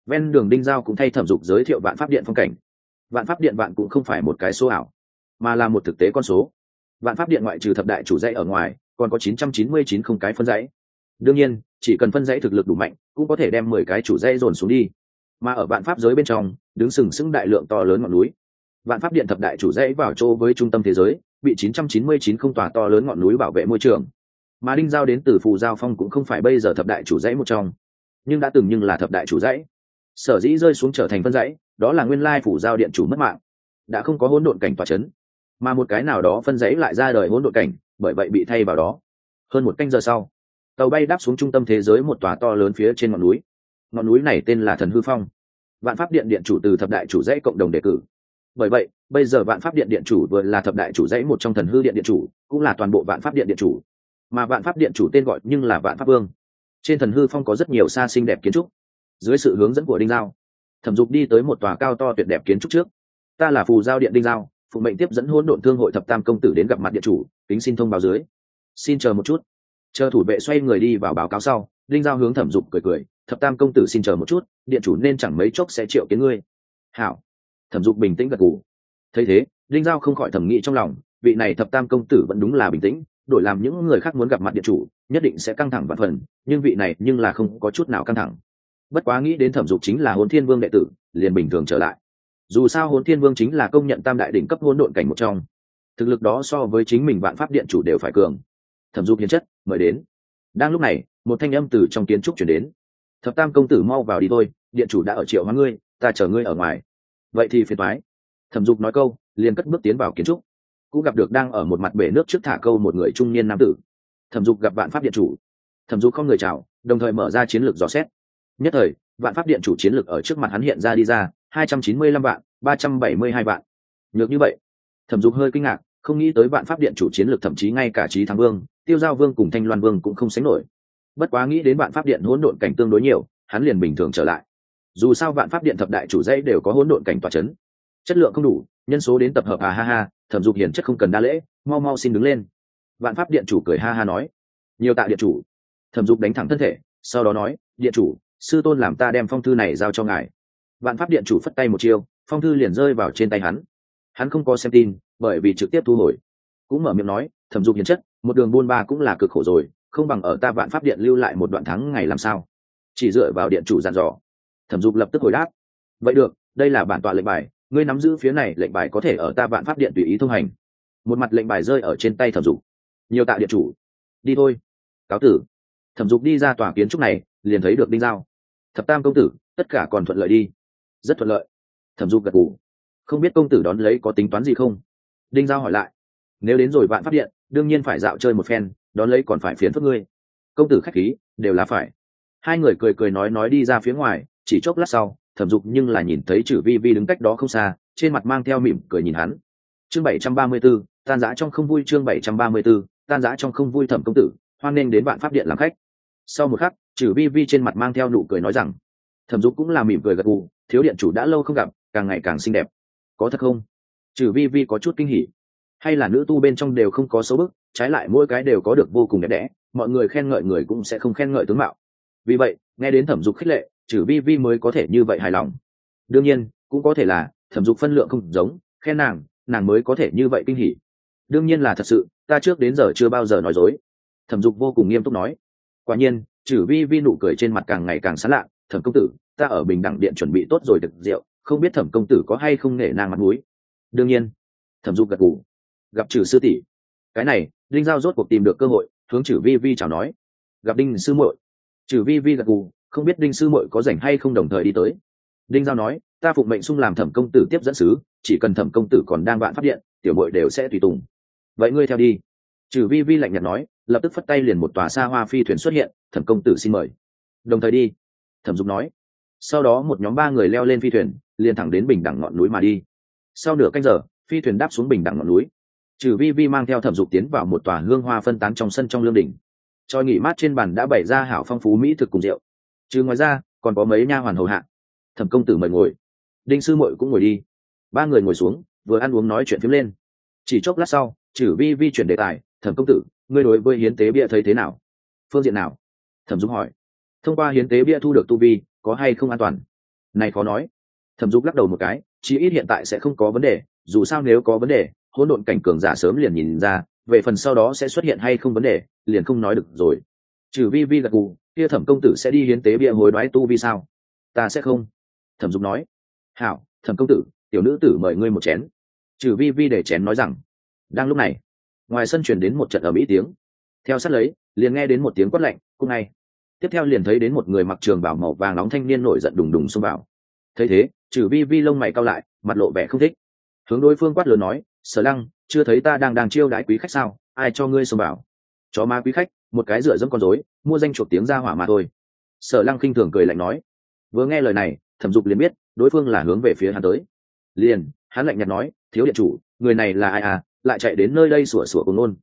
Ven đường đinh giao cũng thay thẩm dục giới thiệu vạn pháp điện phong cảnh. Vạn pháp điện bạn cũng không phải một cái số ảo, mà là một thực tế con số. Vạn pháp điện ngoại trừ thập đại chủ dãy ở ngoài, còn có 999 không cái phân dãy. Đương nhiên, chỉ cần phân dãy thực lực đủ mạnh, cũng có thể đem mười cái chủ dãy dồn xuống đi. Mà ở vạn pháp giới bên trong đứng sừng sững đại lượng to lớn ngọn núi. Vạn pháp điện thập đại chủ dãy vào chỗ với trung tâm thế giới, bị 999 không tòa to lớn ngọn núi bảo vệ môi trường. Mà đinh giao đến từ phù giao phong cũng không phải bây giờ thập đại chủ dãy một trong, nhưng đã từng nhưng là thập đại chủ dãy. Sở dĩ rơi xuống trở thành phân dãy, đó là nguyên lai phủ giao điện chủ mất mạng, đã không có hỗn độn cảnh tòa chấn, mà một cái nào đó phân dãy lại ra đời hỗn độn cảnh, bởi vậy bị thay vào đó. Hơn một canh giờ sau, tàu bay đáp xuống trung tâm thế giới một tòa to lớn phía trên ngọn núi. Ngọn núi này tên là thần hư phong vạn pháp điện điện chủ từ thập đại chủ dãy cộng đồng đề cử. Bởi vậy, bây giờ vạn pháp điện điện chủ vừa là thập đại chủ dãy một trong thần hư điện điện chủ, cũng là toàn bộ vạn pháp điện điện chủ. Mà vạn pháp điện chủ tên gọi nhưng là vạn pháp vương. Trên thần hư phong có rất nhiều xa xinh đẹp kiến trúc. Dưới sự hướng dẫn của đinh giao, thẩm dục đi tới một tòa cao to tuyệt đẹp kiến trúc trước. Ta là phù giao điện đinh giao, phụ mệnh tiếp dẫn hỗn độn thương hội thập tam công tử đến gặp mặt điện chủ tính xin thông báo dưới. Xin chờ một chút. Chờ thủ vệ xoay người đi vào báo cáo sau, đinh giao hướng thẩm dục cười cười thập tam công tử xin chờ một chút, điện chủ nên chẳng mấy chốc sẽ triệu kiến ngươi. Hảo. Thẩm dục bình tĩnh gật gù. Thấy thế, đinh giao không khỏi thẩm nghĩ trong lòng, vị này thập tam công tử vẫn đúng là bình tĩnh, đổi làm những người khác muốn gặp mặt điện chủ, nhất định sẽ căng thẳng và phần, nhưng vị này nhưng là không có chút nào căng thẳng. Bất quá nghĩ đến thẩm dục chính là hồn thiên vương đệ tử, liền bình thường trở lại. Dù sao hồn thiên vương chính là công nhận tam đại đỉnh cấp hôn độn cảnh một trong. Thực lực đó so với chính mình vạn pháp điện chủ đều phải cường. Thẩm dục hiến chất, mời đến. Đang lúc này, một thanh âm từ trong kiến trúc chuyển đến thập tam công tử mau vào đi thôi, điện chủ đã ở triệu hóa ngươi, ta chờ ngươi ở ngoài. Vậy thì phiền thoái thẩm dục nói câu, liền cất bước tiến vào kiến trúc. Cũng gặp được đang ở một mặt bể nước trước thả câu một người trung niên nam tử. Thẩm dục gặp vạn pháp điện chủ. Thẩm dục không người chào, đồng thời mở ra chiến lược dò xét. Nhất thời, vạn pháp điện chủ chiến lược ở trước mặt hắn hiện ra đi ra, hai trăm chín mươi lăm vạn, ba trăm bảy mươi hai vạn. Nhược như vậy. Thẩm dục hơi kinh ngạc, không nghĩ tới vạn pháp điện chủ chiến lược thậm chí ngay cả trí thắng vương, tiêu giao vương cùng thanh loan vương cũng không sánh nổi bất quá nghĩ đến vạn pháp điện hỗn độn cảnh tương đối nhiều, hắn liền bình thường trở lại. Dù sao vạn pháp điện thập đại chủ dãy đều có hỗn độn cảnh tòa c h ấ n chất lượng không đủ, nhân số đến tập hợp à ha ha, thẩm dục hiển chất không cần đa lễ, mau mau xin đứng lên. Vạn pháp điện chủ cười ha ha nói. Nhiều tạ điện chủ. Thẩm dục đánh thẳng thân thể, sau đó nói, điện chủ, sư tôn làm ta đem phong thư này giao cho ngài. Vạn pháp điện chủ phất tay một chiêu, phong thư liền rơi vào trên tay hắn. Hắn không có xem tin, bởi vì trực tiếp thu hồi. Cũng mở miệng nói, thẩm dục hiền chất, một đường buôn ba cũng là cực khổ rồi không bằng ở ta vạn pháp điện lưu lại một đoạn thắng ngày làm sao? Chỉ dựa vào điện chủ dàn dò. Thẩm dục lập tức hồi đáp. Vậy được, đây là bản tọa lệnh bài, ngươi nắm giữ phía này, lệnh bài có thể ở ta vạn pháp điện tùy ý thông hành. Một mặt lệnh bài rơi ở trên tay thẩm dục. Nhiều tạ điện chủ. Đi thôi. Cáo tử. Thẩm dục đi ra tòa kiến trúc này, liền thấy được đinh giao. Thập tam công tử, tất cả còn thuận lợi đi. Rất thuận lợi. Thẩm dục gật g ủ không biết công tử đón lấy có tính toán gì không? Đinh giao hỏi lại. Nếu đến rồi vạn p điện, đương nhiên phải dạo chơi một phen đón lấy còn phải phiến phức ngươi. Công tử khách khí, đều là phải. Hai người cười cười nói nói đi ra phía ngoài, chỉ chốc lát sau, thẩm dục nhưng là nhìn thấy chử vi vi đứng cách đó không xa, trên mặt mang theo mỉm cười nhìn hắn. Chương bảy trăm ba mươi b ố tan giã trong không vui chương bảy trăm ba mươi b ố tan giã trong không vui thẩm công tử, hoan nghênh đến vạn pháp điện làm khách. Sau một khắc chử vi vi trên mặt mang theo nụ cười nói rằng, thẩm dục cũng là mỉm cười gật gù, thiếu điện chủ đã lâu không gặp, càng ngày càng xinh đẹp. Có thật không? Chử vi vi có chút kinh hỉ hay là nữ tu bên trong đều không có xấu bức, trái lại mỗi cái đều có được vô cùng đẹp đẽ, mọi người khen ngợi người cũng sẽ không khen ngợi tướng mạo. Vì vậy, nghe đến thẩm dục khích lệ chử vi vi mới có thể như vậy hài lòng. Đương nhiên, cũng có thể là, thẩm dục phân lượng không giống, khen nàng nàng mới có thể như vậy kinh hỉ. Đương nhiên là thật sự, ta trước đến giờ chưa bao giờ nói dối. Thẩm dục vô cùng nghiêm túc nói. Quả nhiên chử vi vi nụ cười trên mặt càng ngày càng sán lạ thẩm công tử, ta ở bình đẳng điện chuẩn bị tốt rồi được rượu, không biết thẩm công tử có hay không nể nàng mặt mũi. Đương nhiên, thẩm dục gật gù gặp trừ sư tỷ. Cái này linh giao rốt cuộc tìm được cơ hội, hướng trừ vi vi chào nói. Gặp đinh sư muội. Trừ vi vi gật gù, không biết đinh sư muội có rảnh hay không đồng thời đi tới. Đinh giao nói, ta phụng mệnh sung làm thẩm công tử tiếp dẫn sứ, chỉ cần thẩm công tử còn đang vạn phát điện, tiểu muội đều sẽ tùy tùng. Vậy ngươi theo đi. Trừ vi vi lạnh nhạt nói, lập tức phất tay liền một tòa xa hoa phi thuyền xuất hiện, thẩm công tử xin mời. Đồng thời đi. Thẩm dục nói. Sau đó một nhóm ba người leo lên phi thuyền, liền thẳng đến bình đẳng ngọn núi mà đi. Sau nửa canh giờ, phi thuyền đáp xuống bình đẳng ngọn núi trừ vi vi mang theo thẩm dục tiến vào một tòa hương hoa phân tán trong sân trong lương đỉnh. Tròi nghỉ mát trên bàn đã bày ra hảo phong phú mỹ thực cùng rượu. Chứ ngoài ra, còn có mấy nha hoàn hầu hạ. Thẩm công tử mời ngồi. Đinh sư muội cũng ngồi đi. Ba người ngồi xuống, vừa ăn uống nói chuyện phím lên. Chỉ chốc lát sau chử vi vi chuyển đề tài, thẩm công tử, ngươi đối với hiến tế bia thấy thế nào? Phương diện nào? Thẩm dục hỏi. Thông qua hiến tế bia thu được tu vi, có hay không an toàn? Này khó nói. Thẩm dục lắc đầu một cái, chí ít hiện tại sẽ không có vấn đề, dù sao nếu có vấn đề hỗn độn cảnh cường giả sớm liền nhìn ra, về phần sau đó sẽ xuất hiện hay không vấn đề, liền không nói được rồi. Trừ vi vi gật gù, kia thẩm công tử sẽ đi hiến tế bia hối đoái tu vi sao? Ta sẽ không. Thẩm dục nói. Hảo, thẩm công tử, tiểu nữ tử mời ngươi một chén. Trừ vi vi để chén nói rằng. Đang lúc này, ngoài sân chuyển đến một trận ở mỹ tiếng. Theo sát lấy, liền nghe đến một tiếng quát lạnh cung ngay. Tiếp theo liền thấy đến một người mặc trường bảo màu vàng nóng thanh niên nổi giận đùng đùng xông vào. Thấy thế, trừ vi vi lông mày cao lại, mặt lộ vẻ không thích. Hướng đối phương quát lớn nói sở lăng, chưa thấy ta đang đang chiêu đãi quý khách sao? Ai cho ngươi xông vào? Chó ma quý khách, một cái dựa dẫm con rối, mua danh chuộc tiếng ra hỏa mà thôi. Sở lăng khinh thường cười lạnh nói. Vừa nghe lời này, thẩm dục liền biết, đối phương là hướng về phía hắn tới. Liền, hắn lạnh nhạt nói, thiếu điện chủ, người này là ai à? Lại chạy đến nơi đây sủa sủa cùng ngôn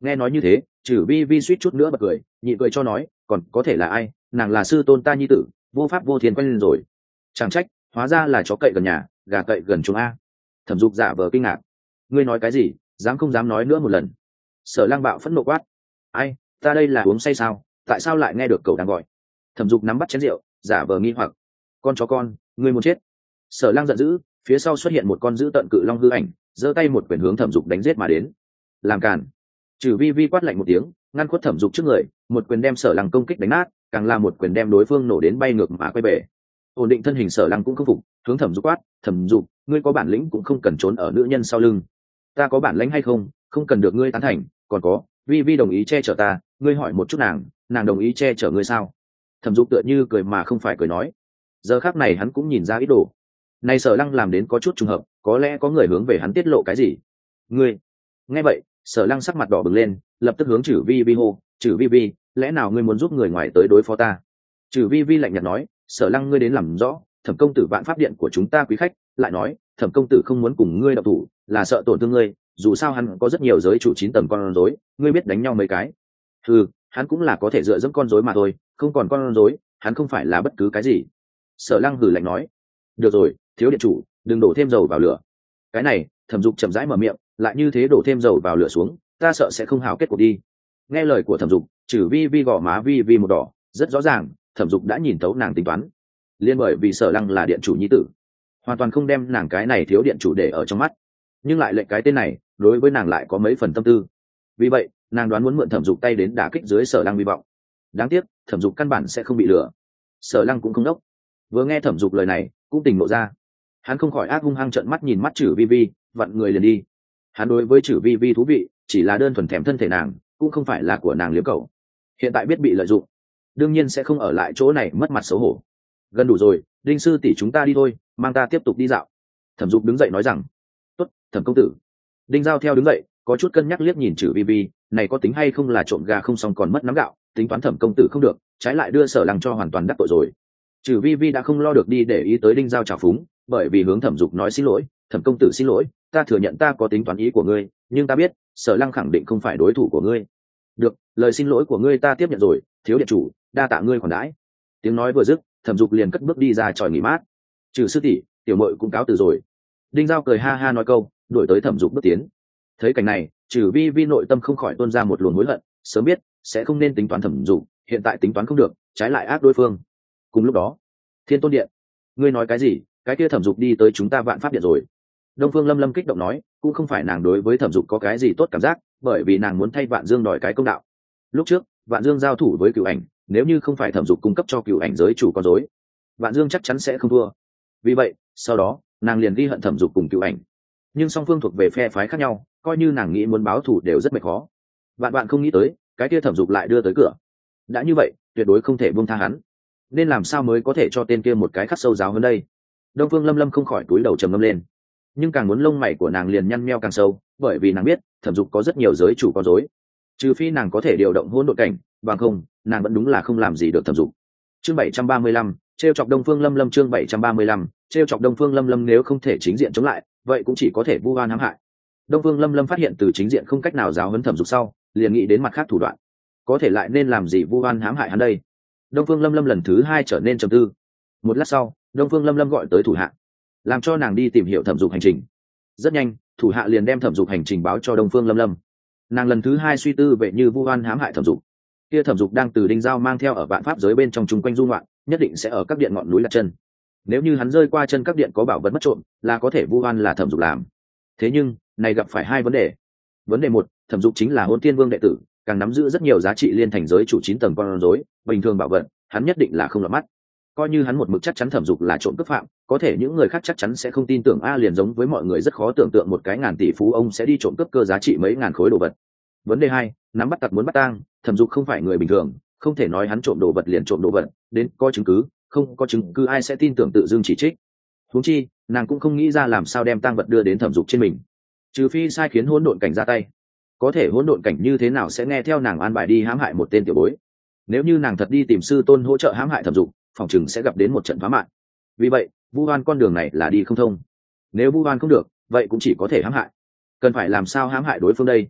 nghe nói như thế trừ vi vi suýt chút nữa bật cười, nhị cười cho nói, còn có thể là ai? Nàng là sư tôn ta nhi tử, vô pháp vô thiên quen lên rồi. Chẳng trách, hóa ra là chó cậy gần nhà, gà cậy gần chúng a. Thẩm dục giả vờ kinh ngạc ngươi nói cái gì, dám không dám nói nữa một lần. Sở lang bạo phẫn nộ quát. Ai, ta đây là uống say sao, tại sao lại nghe được cậu đang gọi? Thẩm dục nắm bắt chén rượu, giả vờ nghi hoặc. Con chó con, ngươi muốn chết. Sở lang giận dữ, phía sau xuất hiện một con dữ tận cự long hư ảnh, giơ tay một quyền hướng thẩm dục đánh giết mà đến. Làm cản trừ vi vi quát lạnh một tiếng, ngăn khuất thẩm dục trước người, một quyền đem sở lăng công kích đánh nát, càng là một quyền đem đối phương nổ đến bay ngược mà quay về. Ổn định thân hình sở lăng cũng khâm phục, hướng thẩm dục quát, thẩm dục, ngươi có bản lĩnh cũng không cần trốn ở nữ nhân sau lưng ta có bản lĩnh hay không? Không cần được ngươi tán thành. Còn có, vi vi đồng ý che chở ta. Ngươi hỏi một chút nàng nàng đồng ý che chở ngươi sao? Thẩm dục tựa như cười mà không phải cười nói. Giờ khác này hắn cũng nhìn ra ít đồ. Này sở lăng làm đến có chút trùng hợp, có lẽ có người hướng về hắn tiết lộ cái gì? Ngươi. Nghe vậy, sở lăng sắc mặt đỏ bừng lên, lập tức hướng chử vi vi hô chử vi vi, lẽ nào ngươi muốn giúp người ngoài tới đối phó ta? Chử vi vi lạnh nhạt nói, sở lăng ngươi đến làm rõ, thẩm công tử vạn pháp điện của chúng ta quý khách, lại nói thẩm công tử không muốn cùng ngươi đọc thủ, là sợ tổn thương ngươi, dù sao hắn có rất nhiều giới chủ chín tầng con rối, ngươi biết đánh nhau mấy cái. Ừ hắn cũng là có thể dựa dẫm con rối mà thôi, không còn con rối, hắn không phải là bất cứ cái gì. Sở lăng hử lạnh nói, được rồi, thiếu điện chủ, đừng đổ thêm dầu vào lửa. Cái này, thẩm dục chậm rãi mở miệng, lại như thế đổ thêm dầu vào lửa xuống, ta sợ sẽ không hào kết cuộc đi. Nghe lời của thẩm dục, trừ vi vi gò má vi vi một đỏ, rất rõ ràng, thẩm dục đã nhìn thấu nàng tính toán. Liên bởi vì sở lăng là điện chủ nhi tử hoàn toàn không đem nàng cái này thiếu điện chủ để ở trong mắt. Nhưng lại lệnh cái tên này, đối với nàng lại có mấy phần tâm tư. Vì vậy, nàng đoán muốn mượn thẩm dục tay đến đả kích dưới sở lăng vi vọng. Đáng tiếc, thẩm dục căn bản sẽ không bị lừa. Sở lăng cũng không đốc. Vừa nghe thẩm dục lời này, cũng tỉnh ngộ ra. Hắn không khỏi ác hung hăng trợn mắt nhìn mắt chử vi vi, vặn người liền đi. Hắn đối với chử vi vi thú vị, chỉ là đơn thuần thèm thân thể nàng, cũng không phải là của nàng liếm cầu hiện tại biết bị lợi dụng, đương nhiên sẽ không ở lại chỗ này mất mặt xấu hổ. Gần đủ rồi, đinh sư tỷ chúng ta đi thôi mang ta tiếp tục đi dạo. Thẩm dục đứng dậy nói rằng tuất thẩm công tử. Đinh giao theo đứng dậy, có chút cân nhắc liếc nhìn chử vi vi, này có tính hay không là trộm gà không xong còn mất nắm gạo, tính toán thẩm công tử không được, trái lại đưa sở lăng cho hoàn toàn đắc tội rồi. Trừ vi vi đã không lo được đi để ý tới đinh giao trào phúng, bởi vì hướng thẩm dục nói xin lỗi, thẩm công tử xin lỗi, ta thừa nhận ta có tính toán ý của ngươi, nhưng ta biết, sở lăng khẳng định không phải đối thủ của ngươi. Được, lời xin lỗi của ngươi ta tiếp nhận rồi, thiếu điện chủ, đa tạ ngươi còn đãi. Tiếng nói vừa dứt, thẩm dục liền cất bước đi ra tròi nghỉ mát trừ sư tỷ, tiểu mội cũng cáo từ rồi. Đinh giao cười ha ha nói câu đổi tới thẩm dục bước tiến. Thấy cảnh này, trừ vi vi nội tâm không khỏi tuôn ra một luồng hối hận, sớm biết sẽ không nên tính toán thẩm dục, hiện tại tính toán không được, trái lại ác đối phương. Cùng lúc đó, thiên tôn điện, ngươi nói cái gì? Cái kia thẩm dục đi tới chúng ta vạn pháp điện rồi. Đông phương lâm lâm kích động nói, cũng không phải nàng đối với thẩm dục có cái gì tốt cảm giác, bởi vì nàng muốn thay vạn dương đòi cái công đạo. Lúc trước, vạn dương giao thủ với cựu ảnh, nếu như không phải thẩm dục cung cấp cho cựu ảnh giới chủ con dối vạn dương chắc chắn sẽ không thua vì vậy, sau đó, nàng liền ghi hận thẩm dục cùng cựu ảnh. Nhưng song phương thuộc về phe phái khác nhau, coi như nàng nghĩ muốn báo thù đều rất mệt khó. Bạn bạn không nghĩ tới, cái kia thẩm dục lại đưa tới cửa. Đã như vậy, tuyệt đối không thể buông tha hắn. Nên làm sao mới có thể cho tên kia một cái khắc sâu giáo hơn đây? Đông phương lâm lâm không khỏi túi đầu trầm ngâm lên. Nhưng càng muốn lông mày của nàng liền nhăn meo càng sâu, bởi vì nàng biết, thẩm dục có rất nhiều giới chủ có dối trừ phi nàng có thể điều động hôn đội cảnh, bằng không, nàng vẫn đúng là không làm gì được thẩm dục. Chương bảy trăm ba mươi lăm Trêu chọc đông phương lâm lâm chương bảy trăm ba mươi lăm chọc đông phương lâm lâm nếu không thể chính diện chống lại, vậy cũng chỉ có thể vu oan hãm hại. Đông phương lâm lâm phát hiện từ chính diện không cách nào giáo huấn thẩm dục sau, liền nghĩ đến mặt khác thủ đoạn. Có thể lại nên làm gì vu oan hãm hại hắn đây? Đông phương lâm lâm lần thứ hai trở nên trầm tư. Một lát sau, đông phương lâm lâm gọi tới thủ hạ, làm cho nàng đi tìm hiểu thẩm dục hành trình. Rất nhanh, thủ hạ liền đem thẩm dục hành trình báo cho đông phương lâm lâm. Nàng lần thứ hai suy tư về như vu oan hãm hại thẩm dục. Kia thẩm dục đang từ đinh giao mang theo ở vạn pháp giới bên trong chung quanh du loạn nhất định sẽ ở các điện ngọn núi đặt chân. Nếu như hắn rơi qua chân các điện có bảo vật mất trộm, là có thể vu oan là thẩm dục làm. Thế nhưng, này gặp phải hai vấn đề. Vấn đề một, thẩm dục chính là hôn tiên vương đệ tử, càng nắm giữ rất nhiều giá trị liên thành giới chủ chín tầng con rối, bình thường bảo vật, hắn nhất định là không lọt mắt. Coi như hắn một mực chắc chắn thẩm dục là trộm cướp phạm, có thể những người khác chắc chắn sẽ không tin tưởng a liền giống với mọi người rất khó tưởng tượng một cái ngàn tỷ phú ông sẽ đi trộm cướp cơ giá trị mấy ngàn khối đồ vật. Vấn đề hai, nắm bắt tặc muốn bắt tang, thẩm dục không phải người bình thường không thể nói hắn trộm đồ vật liền trộm đồ vật, đến có chứng cứ, không có chứng cứ ai sẽ tin tưởng tự dưng chỉ trích. Huống chi, nàng cũng không nghĩ ra làm sao đem tang vật đưa đến thẩm dục trên mình. Trừ phi sai khiến hỗn độn cảnh ra tay. Có thể hỗn độn cảnh như thế nào sẽ nghe theo nàng an bài đi hãm hại một tên tiểu bối? Nếu như nàng thật đi tìm sư tôn hỗ trợ hãm hại thẩm dục, phòng chừng sẽ gặp đến một trận phá mạng. Vì vậy, vu hoan con đường này là đi không thông. Nếu vu hoan không được, vậy cũng chỉ có thể hãm hại. Cần phải làm sao hãm hại đối phương đây?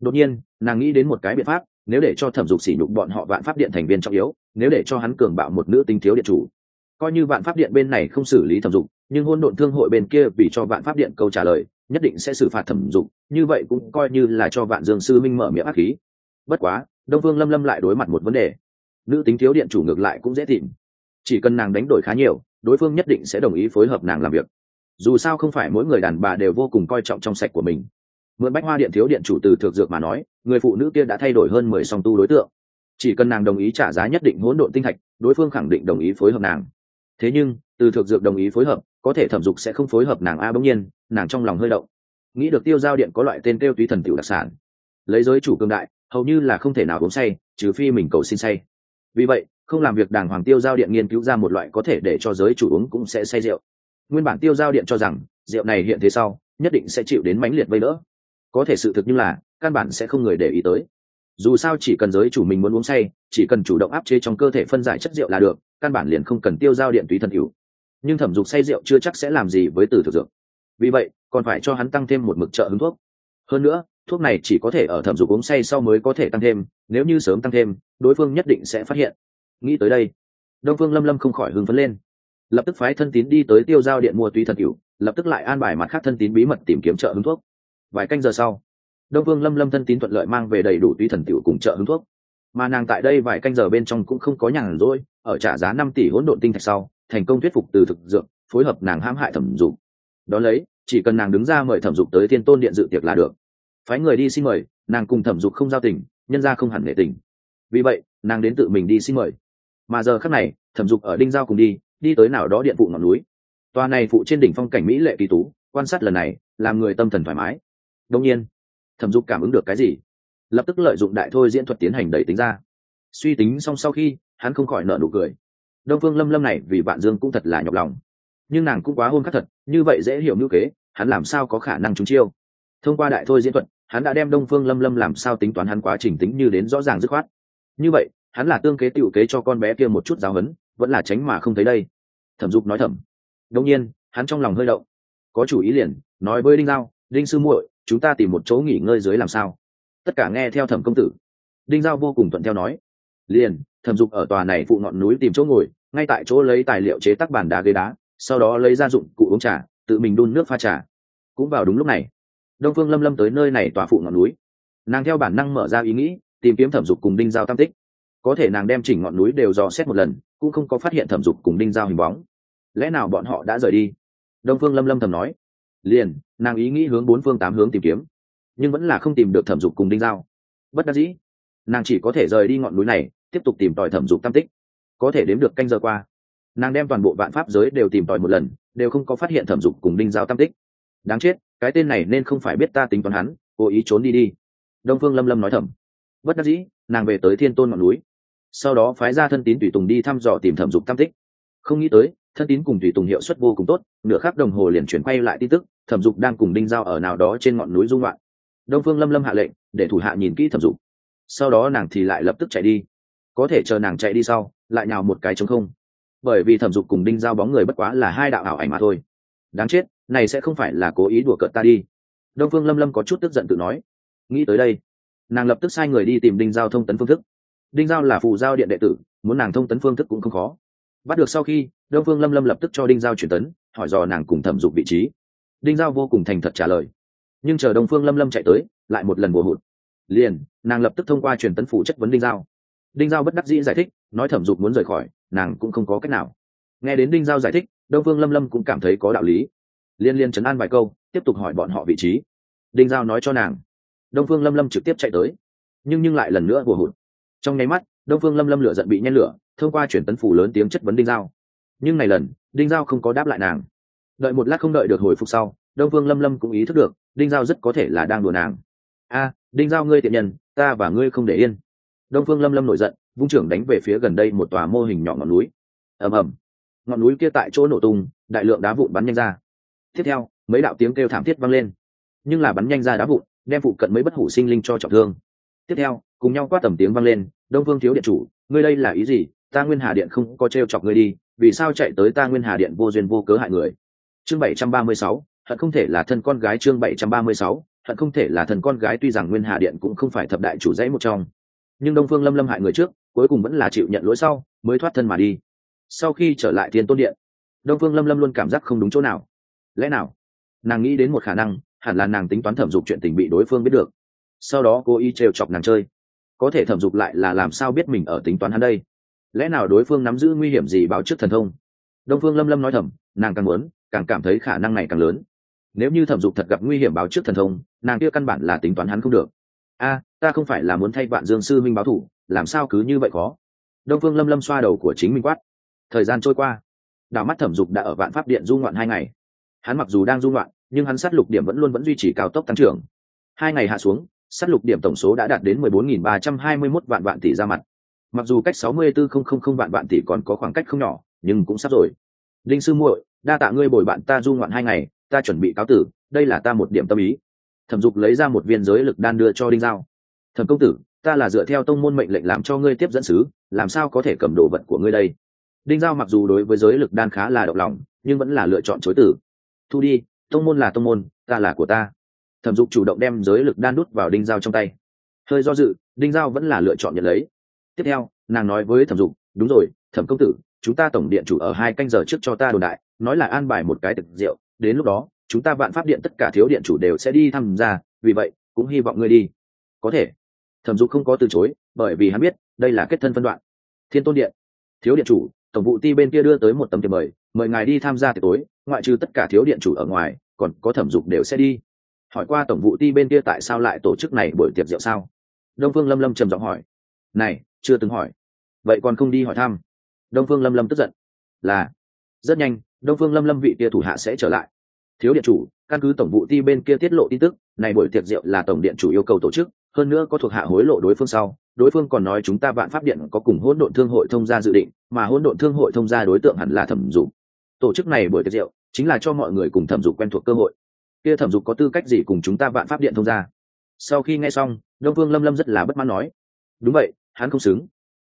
Đột nhiên, nàng nghĩ đến một cái biện pháp nếu để cho thẩm dục sỉ nhục bọn họ vạn pháp điện thành viên trọng yếu, nếu để cho hắn cường bạo một nữ tinh thiếu điện chủ, coi như vạn pháp điện bên này không xử lý thẩm dục, nhưng hôn độn thương hội bên kia vì cho vạn pháp điện câu trả lời, nhất định sẽ xử phạt thẩm dục, như vậy cũng coi như là cho vạn dương sư minh mở miệng ác khí bất quá, đông vương lâm lâm lại đối mặt một vấn đề. Nữ tính thiếu điện chủ ngược lại cũng dễ tìm. Chỉ cần nàng đánh đổi khá nhiều, đối phương nhất định sẽ đồng ý phối hợp nàng làm việc. Dù sao không phải mỗi người đàn bà đều vô cùng coi trọng trong sạch của mình mượn bách hoa điện thiếu điện chủ từ thực dược mà nói, người phụ nữ kia đã thay đổi hơn mười song tu đối tượng. Chỉ cần nàng đồng ý trả giá nhất định hỗn độn tinh thạch, đối phương khẳng định đồng ý phối hợp nàng. Thế nhưng, từ thực dược đồng ý phối hợp, có thể thẩm dục sẽ không phối hợp nàng a bỗng nhiên, nàng trong lòng hơi động. Nghĩ được tiêu giao điện có loại tên tiêu túy thần tiểu đặc sản. Lấy giới chủ cương đại, hầu như là không thể nào uống say, trừ phi mình cầu xin say. Vì vậy, không làm việc đàng hoàng tiêu giao điện nghiên cứu ra một loại có thể để cho giới chủ uống cũng sẽ say rượu. Nguyên bản tiêu giao điện cho rằng, rượu này hiện thế sau, nhất định sẽ chịu đến mãnh liệt vây đỡ có thể sự thực như là, căn bản sẽ không người để ý tới. Dù sao chỉ cần giới chủ mình muốn uống say, chỉ cần chủ động áp chế trong cơ thể phân giải chất rượu là được, căn bản liền không cần tiêu giao điện túy thần hữu. Nhưng thẩm dục say rượu chưa chắc sẽ làm gì với từ thực dược. Vì vậy, còn phải cho hắn tăng thêm một mực trợ hứng thuốc. Hơn nữa, thuốc này chỉ có thể ở thẩm dục uống say sau mới có thể tăng thêm, nếu như sớm tăng thêm, đối phương nhất định sẽ phát hiện. Nghĩ tới đây, đông phương lâm lâm không khỏi hưng phấn lên. Lập tức phái thân tín đi tới tiêu giao điện mua túy thần cửu lập tức lại an bài mặt khác thân tín bí mật tìm kiếm trợ hứng thuốc vài canh giờ sau, đông vương lâm lâm thân tín thuận lợi mang về đầy đủ túy thần tiểu cùng trợ hứng thuốc. Mà nàng tại đây vài canh giờ bên trong cũng không có nhàn rỗi, ở trả giá năm tỷ hỗn độn tinh thạch sau, thành công thuyết phục từ thực dược, phối hợp nàng hãm hại thẩm dục. Đó lấy, chỉ cần nàng đứng ra mời thẩm dục tới thiên tôn điện dự tiệc là được. Phái người đi xin mời, nàng cùng thẩm dục không giao tình, nhân ra không hẳn nghệ tình. Vì vậy, nàng đến tự mình đi xin mời. Mà giờ khắc này, thẩm dục ở đinh giao cùng đi đi tới nào đó điện phụ ngọn núi. Tòa này phụ trên đỉnh phong cảnh mỹ lệ kỳ tú, quan sát lần này, làm người tâm thần thoải mái đông nhiên, thẩm dục cảm ứng được cái gì, lập tức lợi dụng đại thôi diễn thuật tiến hành đẩy tính ra. Suy tính xong sau khi, hắn không khỏi nợ nụ cười. Đông phương lâm lâm này vì bạn dương cũng thật là nhọc lòng. Nhưng nàng cũng quá hôn khắc thật, như vậy dễ hiểu ngữ kế, hắn làm sao có khả năng trúng chiêu? Thông qua đại thôi diễn thuật, hắn đã đem đông phương lâm lâm làm sao tính toán hắn quá trình tính như đến rõ ràng dứt khoát. Như vậy, hắn là tương kế tựu kế cho con bé kia một chút giáo hấn vẫn là tránh mà không thấy đây. Thẩm dục nói thẩm đông nhiên, hắn trong lòng hơi động. Có chủ ý liền, nói với đinh lao đinh sư muội chúng ta tìm một chỗ nghỉ ngơi dưới làm sao? Tất cả nghe theo thẩm công tử. Đinh giao vô cùng thuận theo nói. Liền, thẩm dục ở tòa này phụ ngọn núi tìm chỗ ngồi, ngay tại chỗ lấy tài liệu chế tắc bàn đá ghế đá, sau đó lấy ra dụng cụ uống trà, tự mình đun nước pha trà. Cũng vào đúng lúc này, đông phương lâm lâm tới nơi này tòa phụ ngọn núi. Nàng theo bản năng mở ra ý nghĩ, tìm kiếm thẩm dục cùng đinh giao tam tích. Có thể nàng đem chỉnh ngọn núi đều dò xét một lần, cũng không có phát hiện thẩm dục cùng đinh giao hình bóng. Lẽ nào bọn họ đã rời đi? Đông phương lâm lâm thầm nói liền, nàng ý nghĩ hướng bốn phương tám hướng tìm kiếm, nhưng vẫn là không tìm được thẩm dục cùng đinh giao. Bất đắc dĩ, nàng chỉ có thể rời đi ngọn núi này, tiếp tục tìm tòi thẩm dục tam tích, có thể đếm được canh giờ qua. Nàng đem toàn bộ vạn pháp giới đều tìm tòi một lần, đều không có phát hiện thẩm dục cùng đinh giao tam tích. Đáng chết, cái tên này nên không phải biết ta tính toán hắn, cố ý trốn đi đi. Đông phương lâm lâm nói thầm. Bất đắc dĩ, nàng về tới thiên tôn ngọn núi. Sau đó phái ra thân tín tùy tùng đi thăm dò tìm thẩm dục tam tích. Không nghĩ tới thân tín cùng tùy tùng hiệu suất vô cùng tốt, nửa khắc đồng hồ liền chuyển quay lại tin tức, thẩm dục đang cùng đinh giao ở nào đó trên ngọn núi dung loạn đông phương lâm lâm hạ lệnh, để thủ hạ nhìn kỹ thẩm dục. Sau đó nàng thì lại lập tức chạy đi. Có thể chờ nàng chạy đi sau, lại nhào một cái chống không. Bởi vì thẩm dục cùng đinh giao bóng người bất quá là hai đạo ảo ảnh mà thôi. Đáng chết, này sẽ không phải là cố ý đùa cợt ta đi. Đông phương lâm lâm có chút tức giận tự nói. Nghĩ tới đây, nàng lập tức sai người đi tìm đinh giao thông tấn phương thức. Đinh giao là phù giao điện đệ tử, muốn nàng thông tấn phương thức cũng không khó bắt được sau khi, đông phương lâm lâm lập tức cho đinh giao chuyển tấn, hỏi dò nàng cùng thẩm dục vị trí. Đinh giao vô cùng thành thật trả lời. Nhưng chờ đông phương lâm lâm chạy tới, lại một lần bùa hụt. Liền, nàng lập tức thông qua truyền tấn phủ chất vấn đinh giao. Đinh giao bất đắc dĩ giải thích, nói thẩm dục muốn rời khỏi, nàng cũng không có cách nào. Nghe đến đinh giao giải thích, đông phương lâm lâm cũng cảm thấy có đạo lý. Liên liên chấn an vài câu, tiếp tục hỏi bọn họ vị trí. Đinh giao nói cho nàng. Đông phương lâm lâm trực tiếp chạy tới. Nhưng nhưng lại lần nữa bùa hụt. Trong nháy mắt, đông phương lâm lâm lửa giận bị nhen lửa thông qua chuyển tấn phủ lớn tiếng chất vấn đinh giao. Nhưng này lần, đinh giao không có đáp lại nàng. Đợi một lát không đợi được hồi phục sau, đông phương lâm lâm cũng ý thức được, đinh giao rất có thể là đang đùa nàng. A, đinh giao ngươi tiện nhân, ta và ngươi không để yên. Đông phương lâm lâm nổi giận, vung trưởng đánh về phía gần đây một tòa mô hình nhỏ ngọn núi. Ầm ầm. Ngọn núi kia tại chỗ nổ tung, đại lượng đá vụn bắn nhanh ra. Tiếp theo, mấy đạo tiếng kêu thảm thiết vang lên. Nhưng là bắn nhanh ra đá vụn, đem phụ cận mấy bất hủ sinh linh cho trọng thương. Tiếp theo, cùng nhau quát tầm tiếng vang lên, đông phương thiếu điện chủ, ngươi đây là ý gì? Ta nguyên hà điện không có t r e o chọc ngươi đi, vì sao chạy tới ta nguyên hà điện vô duyên vô cớ hại người? Chương bảy trăm ba mươi sáu, hận không thể là thân con gái chương bảy trăm ba mươi sáu, hận không thể là thần con gái tuy rằng nguyên hà điện cũng không phải thập đại chủ dãy một trong. Nhưng đông phương lâm lâm hại người trước, cuối cùng vẫn là chịu nhận lỗi sau, mới thoát thân mà đi. Sau khi trở lại thiên tôn điện, đông phương lâm lâm luôn cảm giác không đúng chỗ nào. Lẽ nào? Nàng nghĩ đến một khả năng, hẳn là nàng tính toán thẩm dục chuyện tình bị đối phương biết được. Sau đó cô y trêu chọc nàng chơi. Có thể thẩm dục lại là làm sao biết mình ở tính toán hắn đây? Lẽ nào đối phương nắm giữ nguy hiểm gì báo trước thần thông? Đông phương lâm lâm nói thầm, nàng càng muốn, càng cảm thấy khả năng này càng lớn. Nếu như thẩm dục thật gặp nguy hiểm báo trước thần thông, nàng kia căn bản là tính toán hắn không được. A, ta không phải là muốn thay vạn dương sư minh báo thủ, làm sao cứ như vậy khó? Đông phương lâm lâm xoa đầu của chính mình quát. Thời gian trôi qua. Đảo mắt thẩm dục đã ở vạn pháp điện du ngoạn hai ngày. Hắn mặc dù đang du ngoạn, nhưng hắn sát lục điểm vẫn luôn vẫn duy trì cao tốc tăng trưởng. Hai ngày hạ xuống, sát lục điểm tổng số đã đạt đến 14.321 vạn vạn tỷ ra mặt mặc dù cách 64.000 vạn vạn tỷ còn có khoảng cách không nhỏ, nhưng cũng sắp rồi. Linh sư muội, đa tạ ngươi bồi bạn ta du ngoạn hai ngày, ta chuẩn bị cáo tử, đây là ta một điểm tâm ý. Thẩm dục lấy ra một viên giới lực đan đưa cho đinh giao. Thẩm công tử, ta là dựa theo tông môn mệnh lệnh làm cho ngươi tiếp dẫn sứ, làm sao có thể cầm đồ vật của ngươi đây? Đinh giao mặc dù đối với giới lực đan khá là động lòng, nhưng vẫn là lựa chọn chối tử. Thu đi, tông môn là tông môn, ta là của ta. Thẩm dục chủ động đem giới lực đan đút vào đinh giao trong tay. Hơi do dự, đinh giao vẫn là lựa chọn nhận lấy tiếp theo, nàng nói với thẩm dục, đúng rồi, thẩm công tử, chúng ta tổng điện chủ ở hai canh giờ trước cho ta đồn đại, nói là an bài một cái thực rượu, đến lúc đó, chúng ta vạn pháp điện tất cả thiếu điện chủ đều sẽ đi tham gia, vì vậy, cũng hy vọng ngươi đi. Có thể. Thẩm dục không có từ chối, bởi vì hắn biết, đây là kết thân phân đoạn. Thiên tôn điện, thiếu điện chủ, tổng vụ ti bên kia đưa tới một tấm tiền mời mời ngài đi tham gia tiệc tối, ngoại trừ tất cả thiếu điện chủ ở ngoài, còn có thẩm dục đều sẽ đi. Hỏi qua tổng vụ ti bên kia tại sao lại tổ chức này buổi tiệc rượu sao? Đông phương lâm lâm trầm giọng hỏi. Này chưa từng hỏi. Vậy còn không đi hỏi thăm? Đông phương lâm lâm tức giận. Là. Rất nhanh, đông phương lâm lâm vị kia thủ hạ sẽ trở lại. Thiếu điện chủ, căn cứ tổng vụ ti bên kia tiết lộ tin tức, này buổi tiệc rượu là tổng điện chủ yêu cầu tổ chức, hơn nữa có thuộc hạ hối lộ đối phương sau. Đối phương còn nói chúng ta vạn pháp điện có cùng hỗn độn thương hội thông gia dự định, mà hỗn độn thương hội thông gia đối tượng hẳn là thẩm dục. Tổ chức này buổi tiệc rượu chính là cho mọi người cùng thẩm dục quen thuộc cơ hội. Kia thẩm dục có tư cách gì cùng chúng ta vạn pháp điện thông gia? Sau khi nghe xong, đông vương lâm lâm rất là bất mãn nói. Đúng vậy hắn không xứng.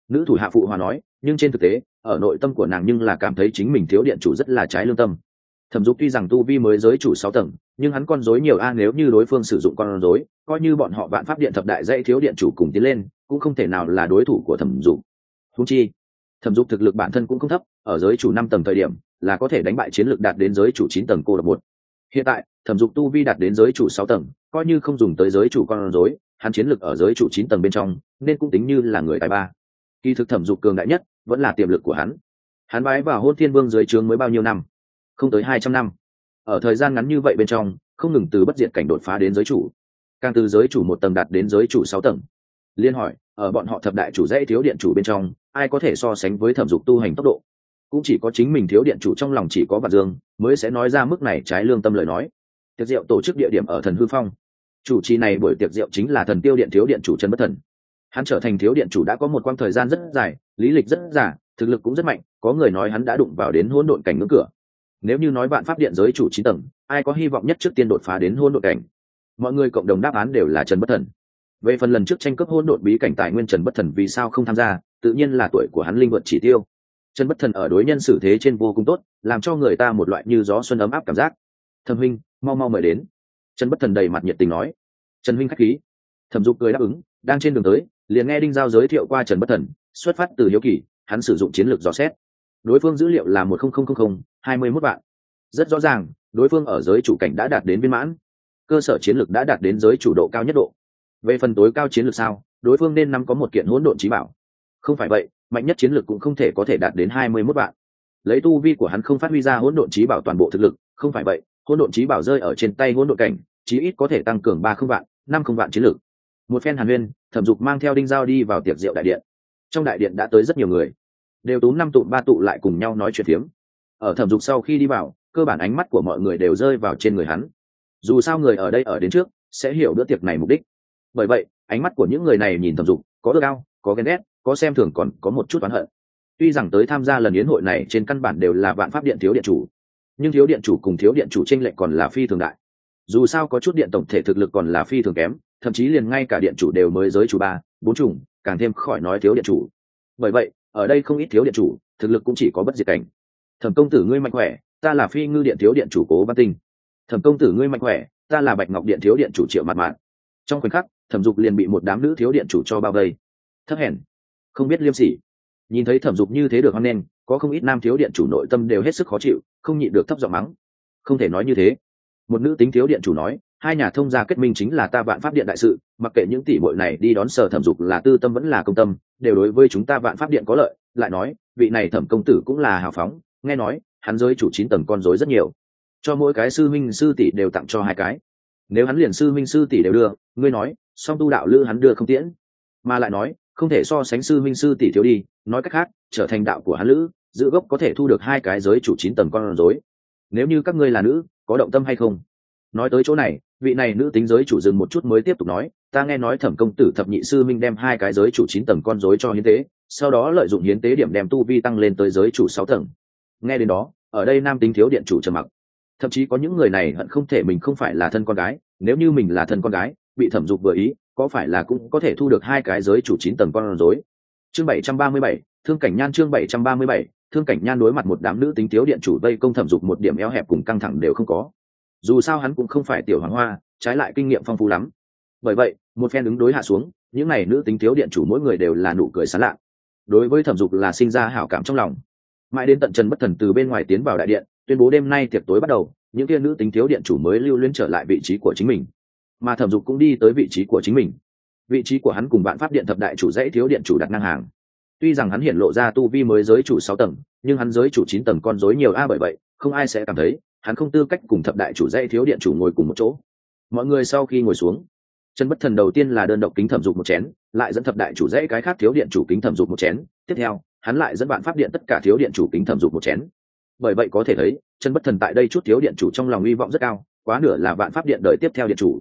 Nữ thủ hạ phụ hòa nói, nhưng trên thực tế, ở nội tâm của nàng nhưng là cảm thấy chính mình thiếu điện chủ rất là trái lương tâm. Thẩm dục tuy rằng tu vi mới giới chủ sáu tầng, nhưng hắn con dối nhiều a, nếu như đối phương sử dụng con dối coi như bọn họ vạn pháp điện thập đại dãy thiếu điện chủ cùng tiến lên, cũng không thể nào là đối thủ của thẩm dục. Húng chi, thẩm dục thực lực bản thân cũng không thấp, ở giới chủ năm tầng thời điểm, là có thể đánh bại chiến lược đạt đến giới chủ chín tầng cô độc một. Hiện tại, thẩm dục tu vi đạt đến giới chủ sáu tầng, coi như không dùng tới giới chủ con dối hắn chiến lược ở giới chủ chín tầng bên trong, nên cũng tính như là người tài ba. Kỳ thực thẩm dục cường đại nhất vẫn là tiềm lực của hắn. Hắn bái vào hôn thiên vương dưới trướng mới bao nhiêu năm? Không tới hai trăm năm. Ở thời gian ngắn như vậy bên trong, không ngừng từ bất diệt cảnh đột phá đến giới chủ. Càng từ giới chủ một tầng đạt đến giới chủ sáu tầng. Liên hỏi, ở bọn họ thập đại chủ dãy thiếu điện chủ bên trong, ai có thể so sánh với thẩm dục tu hành tốc độ? Cũng chỉ có chính mình thiếu điện chủ trong lòng chỉ có vạn dương mới sẽ nói ra mức này trái lương tâm lời nói. Tiệc rượu tổ chức địa điểm ở thần hư phong chủ trì này buổi tiệc rượu chính là thần tiêu điện thiếu điện chủ trần bất thần. Hắn trở thành thiếu điện chủ đã có một quãng thời gian rất dài, lý lịch rất giả thực lực cũng rất mạnh, có người nói hắn đã đụng vào đến hỗn độn cảnh ngưỡng cửa. Nếu như nói bạn pháp điện giới chủ trí tầng, ai có hy vọng nhất trước tiên đột phá đến hỗn độn cảnh? Mọi người cộng đồng đáp án đều là trần bất thần. Về phần lần trước tranh cướp hỗn độn bí cảnh tài nguyên trần bất thần vì sao không tham gia, tự nhiên là tuổi của hắn linh vượt chỉ tiêu. Trần bất thần ở đối nhân xử thế trên vô cùng tốt, làm cho người ta một loại như gió xuân ấm áp cảm giác. Thâm huynh, mau mau mời đến trần bất thần đầy mặt nhiệt tình nói. Trần huynh khách khí. Thẩm dục cười đáp ứng, đang trên đường tới, liền nghe đinh giao giới thiệu qua trần bất thần, xuất phát từ hiếu kỳ, hắn sử dụng chiến lược dò xét. Đối phương dữ liệu là một hai mươi mốt vạn. Rất rõ ràng, đối phương ở giới chủ cảnh đã đạt đến viên mãn. Cơ sở chiến lược đã đạt đến giới chủ độ cao nhất độ. Về phần tối cao chiến lược sao, đối phương nên nắm có một kiện hỗn độn trí bảo. Không phải vậy, mạnh nhất chiến lược cũng không thể có thể đạt đến hai mươi mốt vạn. Lấy tu vi của hắn không phát huy ra hỗn độn trí bảo toàn bộ thực lực, không phải vậy hỗn độn trí bảo rơi ở trên tay hỗn độn cảnh, chí ít có thể tăng cường ba không vạn, năm không vạn chiến lược. Một phen hàn huyên, thẩm dục mang theo đinh giao đi vào tiệc rượu đại điện. Trong đại điện đã tới rất nhiều người. Đều tú năm tụ, ba tụ lại cùng nhau nói chuyện phiếm. Ở thẩm dục sau khi đi vào, cơ bản ánh mắt của mọi người đều rơi vào trên người hắn. Dù sao người ở đây ở đến trước, sẽ hiểu bữa tiệc này mục đích. Bởi vậy, ánh mắt của những người này nhìn thẩm dục, có ước ao, có ghen ghét, có xem thường còn có một chút oán hận. Tuy rằng tới tham gia lần yến hội này trên căn bản đều là vạn pháp điện thiếu điện chủ nhưng thiếu điện chủ cùng thiếu điện chủ tranh lệch còn là phi thường đại. Dù sao có chút điện tổng thể thực lực còn là phi thường kém, thậm chí liền ngay cả điện chủ đều mới giới chủ ba, bốn chủng, càng thêm khỏi nói thiếu điện chủ. Bởi vậy, ở đây không ít thiếu điện chủ, thực lực cũng chỉ có bất diệt cảnh. Thẩm công tử ngươi mạnh khỏe, ta là phi ngư điện thiếu điện chủ cố văn tinh. Thẩm công tử ngươi mạnh khỏe, ta là bạch ngọc điện thiếu điện chủ triệu mặt mạn trong khoảnh khắc, thẩm dục liền bị một đám nữ thiếu điện chủ cho bao vây. Thấp hèn. Không biết liêm sỉ. Nhìn thấy thẩm dục như thế được hoan nghênh có không ít nam thiếu điện chủ nội tâm đều hết sức khó chịu, không nhịn được thấp giọng mắng. Không thể nói như thế. Một nữ tính thiếu điện chủ nói, hai nhà thông gia kết minh chính là ta vạn pháp điện đại sự, mặc kệ những tỷ bội này đi đón sở thẩm dục là tư tâm vẫn là công tâm, đều đối với chúng ta vạn pháp điện có lợi. Lại nói, vị này thẩm công tử cũng là hào phóng, nghe nói, hắn giới chủ chín tầng con rối rất nhiều. Cho mỗi cái sư minh sư tỷ đều tặng cho hai cái. Nếu hắn liền sư minh sư tỷ đều đưa, ngươi nói, song tu đạo lư hắn đưa không tiễn. Mà lại nói, không thể so sánh sư minh sư tỷ thiếu đi nói cách khác, trở thành đạo của hắn lữ, giữ gốc có thể thu được hai cái giới chủ chín tầng con rối. Nếu như các ngươi là nữ, có động tâm hay không? Nói tới chỗ này, vị này nữ tính giới chủ dừng một chút mới tiếp tục nói, ta nghe nói thẩm công tử thập nhị sư minh đem hai cái giới chủ chín tầng con rối cho hiến tế, sau đó lợi dụng hiến tế điểm đem tu vi tăng lên tới giới chủ sáu tầng. Nghe đến đó, ở đây nam tính thiếu điện chủ trầm mặc. Thậm chí có những người này hận không thể mình không phải là thân con gái, nếu như mình là thân con gái, bị thẩm dục vừa ý, có phải là cũng có thể thu được hai cái giới chủ chín tầng con rối? Chương bảy trăm ba mươi bảy, thương cảnh nhan chương bảy trăm ba mươi bảy, thương cảnh nhan đối mặt một đám nữ tính thiếu điện chủ vây công thẩm dục một điểm eo hẹp cùng căng thẳng đều không có. Dù sao hắn cũng không phải tiểu hoàng hoa, trái lại kinh nghiệm phong phú lắm. Bởi vậy, một phen ứng đối hạ xuống, những n à y nữ tính thiếu điện chủ mỗi người đều là nụ cười sán lạ. Đối với thẩm dục là sinh ra hảo cảm trong lòng. Mãi đến tận trần bất thần từ bên ngoài tiến vào đại điện, tuyên bố đêm nay tiệc tối bắt đầu, những kia nữ tính thiếu điện chủ mới lưu luyến trở lại vị trí của chính mình. Mà thẩm dục cũng đi tới vị trí của chính mình vị trí của hắn cùng bạn pháp điện thập đại chủ dãy thiếu điện chủ đặt ngang hàng. Tuy rằng hắn hiện lộ ra tu vi mới giới chủ sáu tầng, nhưng hắn giới chủ chín tầng con dối nhiều a bởi vậy, không ai sẽ cảm thấy, hắn không tư cách cùng thập đại chủ dãy thiếu điện chủ ngồi cùng một chỗ. Mọi người sau khi ngồi xuống chân bất thần đầu tiên là đơn độc kính thẩm dục một chén, lại dẫn thập đại chủ dãy cái khác thiếu điện chủ kính thẩm dục một chén, tiếp theo, hắn lại dẫn bạn pháp điện tất cả thiếu điện chủ kính thẩm dục một chén. Bởi vậy có thể thấy chân bất thần tại đây chút thiếu điện chủ trong lòng hy vọng rất cao, quá nửa là bạn pháp điện đợi tiếp theo điện chủ.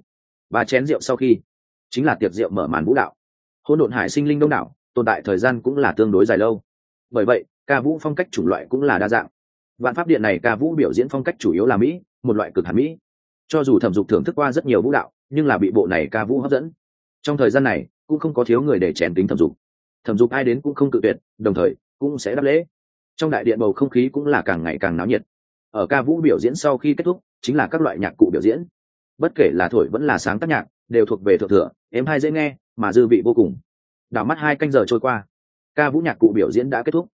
Ba chén rượu sau khi chính là tiệc rượu mở màn vũ đạo. Hôn độn hải sinh linh đông đảo, tồn tại thời gian cũng là tương đối dài lâu. Bởi vậy, ca vũ phong cách chủng loại cũng là đa dạng. Vạn pháp điện này ca vũ biểu diễn phong cách chủ yếu là mỹ, một loại cực hẳn mỹ. Cho dù thẩm dục thưởng thức qua rất nhiều vũ đạo, nhưng là bị bộ này ca vũ hấp dẫn. Trong thời gian này, cũng không có thiếu người để chèn tính thẩm dục. Thẩm dục ai đến cũng không cự tuyệt, đồng thời, cũng sẽ đáp lễ. Trong đại điện bầu không khí cũng là càng ngày càng náo nhiệt. Ở ca vũ biểu diễn sau khi kết thúc, chính là các loại nhạc cụ biểu diễn. Bất kể là thổi vẫn là sáng tác nhạc đều thuộc về thượng thừa, êm hai dễ nghe, mà dư vị vô cùng. Đảo mắt hai canh giờ trôi qua, ca vũ nhạc cụ biểu diễn đã kết thúc.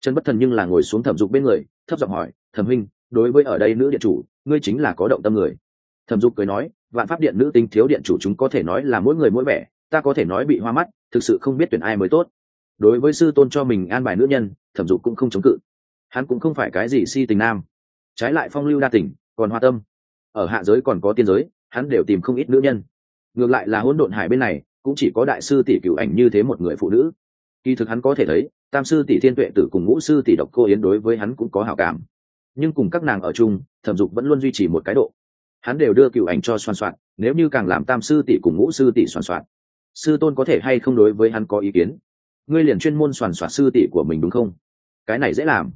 Trần bất thần nhưng là ngồi xuống thẩm dục bên người, thấp giọng hỏi, thẩm huynh, đối với ở đây nữ điện chủ, ngươi chính là có động tâm người. Thẩm dục cười nói, vạn pháp điện nữ tinh thiếu điện chủ chúng có thể nói là mỗi người mỗi vẻ, ta có thể nói bị hoa mắt, thực sự không biết tuyển ai mới tốt. Đối với sư tôn cho mình an bài nữ nhân, thẩm dục cũng không chống cự. Hắn cũng không phải cái gì si tình nam. Trái lại phong lưu đa tình, còn hoa tâm. Ở hạ giới còn có tiên giới, hắn đều tìm không ít nữ nhân ngược lại là hỗn độn hải bên này, cũng chỉ có đại sư tỷ cựu ảnh như thế một người phụ nữ. Kỳ thực hắn có thể thấy, tam sư tỷ thiên tuệ tử cùng ngũ sư tỷ độc cô yến đối với hắn cũng có hảo cảm. Nhưng cùng các nàng ở chung, thẩm dục vẫn luôn duy trì một cái độ. Hắn đều đưa cựu ảnh cho soàn soạn, nếu như càng làm tam sư tỷ cùng ngũ sư tỷ soàn soạn, sư tôn có thể hay không đối với hắn có ý kiến? Ngươi liền chuyên môn soàn soạn sư tỷ của mình đúng không? Cái này dễ làm.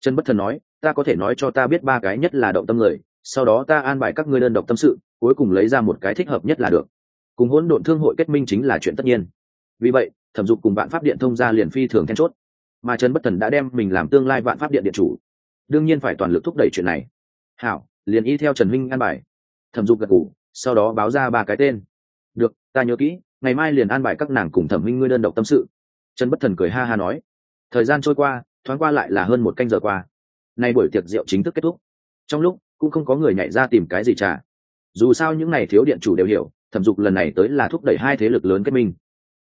Trần bất thần nói, ta có thể nói cho ta biết ba cái nhất là động tâm người, sau đó ta an bài các ngươi đơn độc tâm sự, cuối cùng lấy ra một cái thích hợp nhất là được cùng hỗn độn thương hội kết minh chính là chuyện tất nhiên. Vì vậy, thẩm dục cùng vạn pháp điện thông ra liền phi thường then chốt. Mà trần bất thần đã đem mình làm tương lai vạn pháp điện điện chủ. Đương nhiên phải toàn lực thúc đẩy chuyện này. Hảo, liền y theo trần minh an bài. Thẩm dục gật ngủ sau đó báo ra ba cái tên. Được, ta nhớ kỹ, ngày mai liền an bài các nàng cùng thẩm minh ngươi đơn độc tâm sự. Trần bất thần cười ha ha nói. Thời gian trôi qua, thoáng qua lại là hơn một canh giờ qua. Nay buổi tiệc rượu chính thức kết thúc. Trong lúc, cũng không có người nhảy ra tìm cái gì trả dù sao những n à y thiếu điện chủ đều hiểu thẩm dục lần này tới là thúc đẩy hai thế lực lớn kết minh.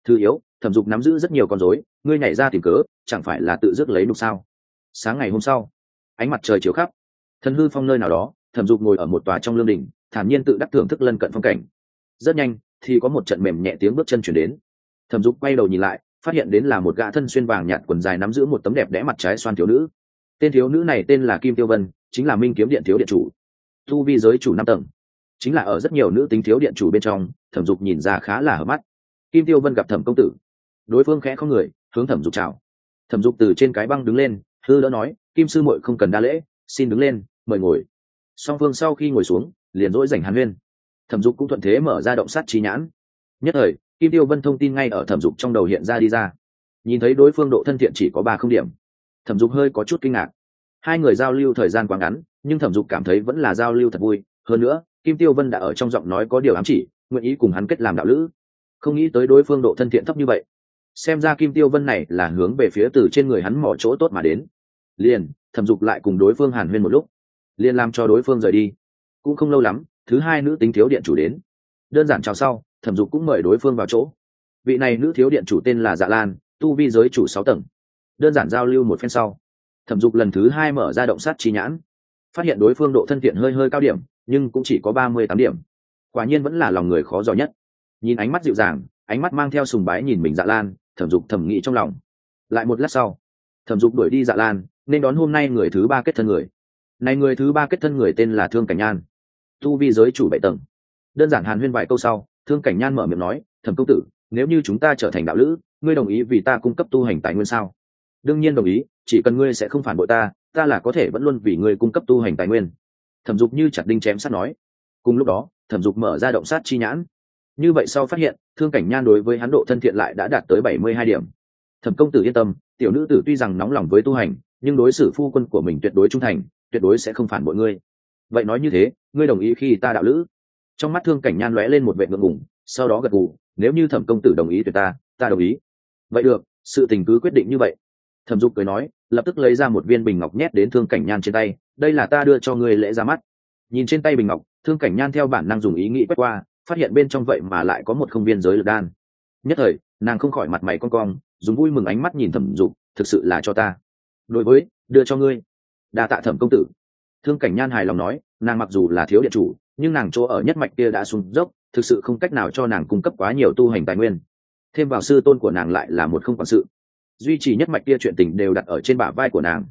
Thứ yếu, thẩm dục nắm giữ rất nhiều con dối ngươi nhảy ra tìm cớ, chẳng phải là tự dứt lấy nục sao? Sáng ngày hôm sau, ánh mặt trời chiếu khắp. Thần hư phong nơi nào đó, thẩm dục ngồi ở một tòa trong lương đình thản nhiên tự đắc thưởng thức lân cận phong cảnh. Rất nhanh, thì có một trận mềm nhẹ tiếng bước chân chuyển đến. Thẩm dục quay đầu nhìn lại, phát hiện đến là một gã thân xuyên vàng nhạt quần dài nắm giữ một tấm đẹp đẽ mặt trái xoan thiếu nữ. Tên thiếu nữ này tên là kim tiêu vân, chính là minh kiếm điện thiếu điện chủ. Thu vi giới chủ năm tầng chính là ở rất nhiều nữ tính thiếu điện chủ bên trong, thẩm dục nhìn ra khá là hở mắt. Kim tiêu vân gặp thẩm công tử, đối phương khẽ không người, hướng thẩm dục chào. Thẩm dục từ trên cái băng đứng lên, hư đỡ nói, kim sư muội không cần đa lễ, xin đứng lên, mời ngồi. Song phương sau khi ngồi xuống, liền dỗi dành hàn huyên. Thẩm dục cũng thuận thế mở ra động sát trí nhãn. Nhất thời, kim tiêu vân thông tin ngay ở thẩm dục trong đầu hiện ra đi ra. Nhìn thấy đối phương độ thân thiện chỉ có ba không điểm. Thẩm dục hơi có chút kinh ngạc. Hai người giao lưu thời gian quá ngắn, nhưng thẩm dục cảm thấy vẫn là giao lưu thật vui. Hơn nữa kim tiêu vân đã ở trong giọng nói có điều ám chỉ, nguyện ý cùng hắn kết làm đạo lữ. Không nghĩ tới đối phương độ thân thiện thấp như vậy. Xem ra kim tiêu vân này là hướng về phía từ trên người hắn mỏ chỗ tốt mà đến. Liền, thẩm dục lại cùng đối phương hàn huyên một lúc. Liền làm cho đối phương rời đi. Cũng không lâu lắm, thứ hai nữ tính thiếu điện chủ đến. Đơn giản chào sau, thẩm dục cũng mời đối phương vào chỗ. Vị này nữ thiếu điện chủ tên là dạ lan, tu vi giới chủ sáu tầng. Đơn giản giao lưu một phen sau. Thẩm dục lần thứ hai mở ra động sát chi nhãn. Phát hiện đối phương độ thân thiện hơi hơi cao điểm nhưng cũng chỉ có ba mươi tám điểm. Quả nhiên vẫn là lòng người khó giỏi nhất. Nhìn ánh mắt dịu dàng, ánh mắt mang theo sùng bái nhìn mình dạ lan, thẩm dục thẩm nghĩ trong lòng. Lại một lát sau, thẩm dục đuổi đi dạ lan, nên đón hôm nay người thứ ba kết thân người. Này người thứ ba kết thân người tên là thương cảnh nhan. Tu vi giới chủ bảy tầng. Đơn giản hàn huyên vài câu sau, thương cảnh nhan mở miệng nói, thẩm công tử, nếu như chúng ta trở thành đạo lữ, ngươi đồng ý vì ta cung cấp tu hành tài nguyên sao? Đương nhiên đồng ý, chỉ cần ngươi sẽ không phản bội ta ta là có thể vẫn luôn vì ngươi cung cấp tu hành tài nguyên thẩm dục như chặt đinh chém sát nói. Cùng lúc đó, thẩm dục mở ra động sát chi nhãn. Như vậy sau phát hiện, thương cảnh nhan đối với hắn độ thân thiện lại đã đạt tới bảy mươi hai điểm. Thẩm công tử yên tâm, tiểu nữ tử tuy rằng nóng lòng với tu hành, nhưng đối xử phu quân của mình tuyệt đối trung thành, tuyệt đối sẽ không phản bội ngươi. Vậy nói như thế, ngươi đồng ý khi ta đạo lữ? Trong mắt thương cảnh nhan lóe lên một vệ ngượng ngùng, sau đó gật gù, nếu như thẩm công tử đồng ý tuyệt ta ta đồng ý. Vậy được, sự tình cứ quyết định như vậy thẩm dục cười nói, lập tức lấy ra một viên bình ngọc nhét đến thương cảnh nhan trên tay, đây là ta đưa cho ngươi lễ ra mắt. Nhìn trên tay bình ngọc, thương cảnh nhan theo bản năng dùng ý nghĩ quét qua, phát hiện bên trong vậy mà lại có một không viên giới lực đan. Nhất thời, nàng không khỏi mặt mày con cong, dùng vui mừng ánh mắt nhìn thẩm dục, thực sự là cho ta. Đối với, đưa cho ngươi. Đa tạ thẩm công tử. Thương cảnh nhan hài lòng nói, nàng mặc dù là thiếu địa chủ, nhưng nàng chỗ ở nhất mạch kia đã sụn dốc, thực sự không cách nào cho nàng cung cấp quá nhiều tu hành tài nguyên. Thêm vào sư tôn của nàng lại là một không quản sự duy trì nhất mạch kia chuyện tình đều đặt ở trên bả vai của nàng.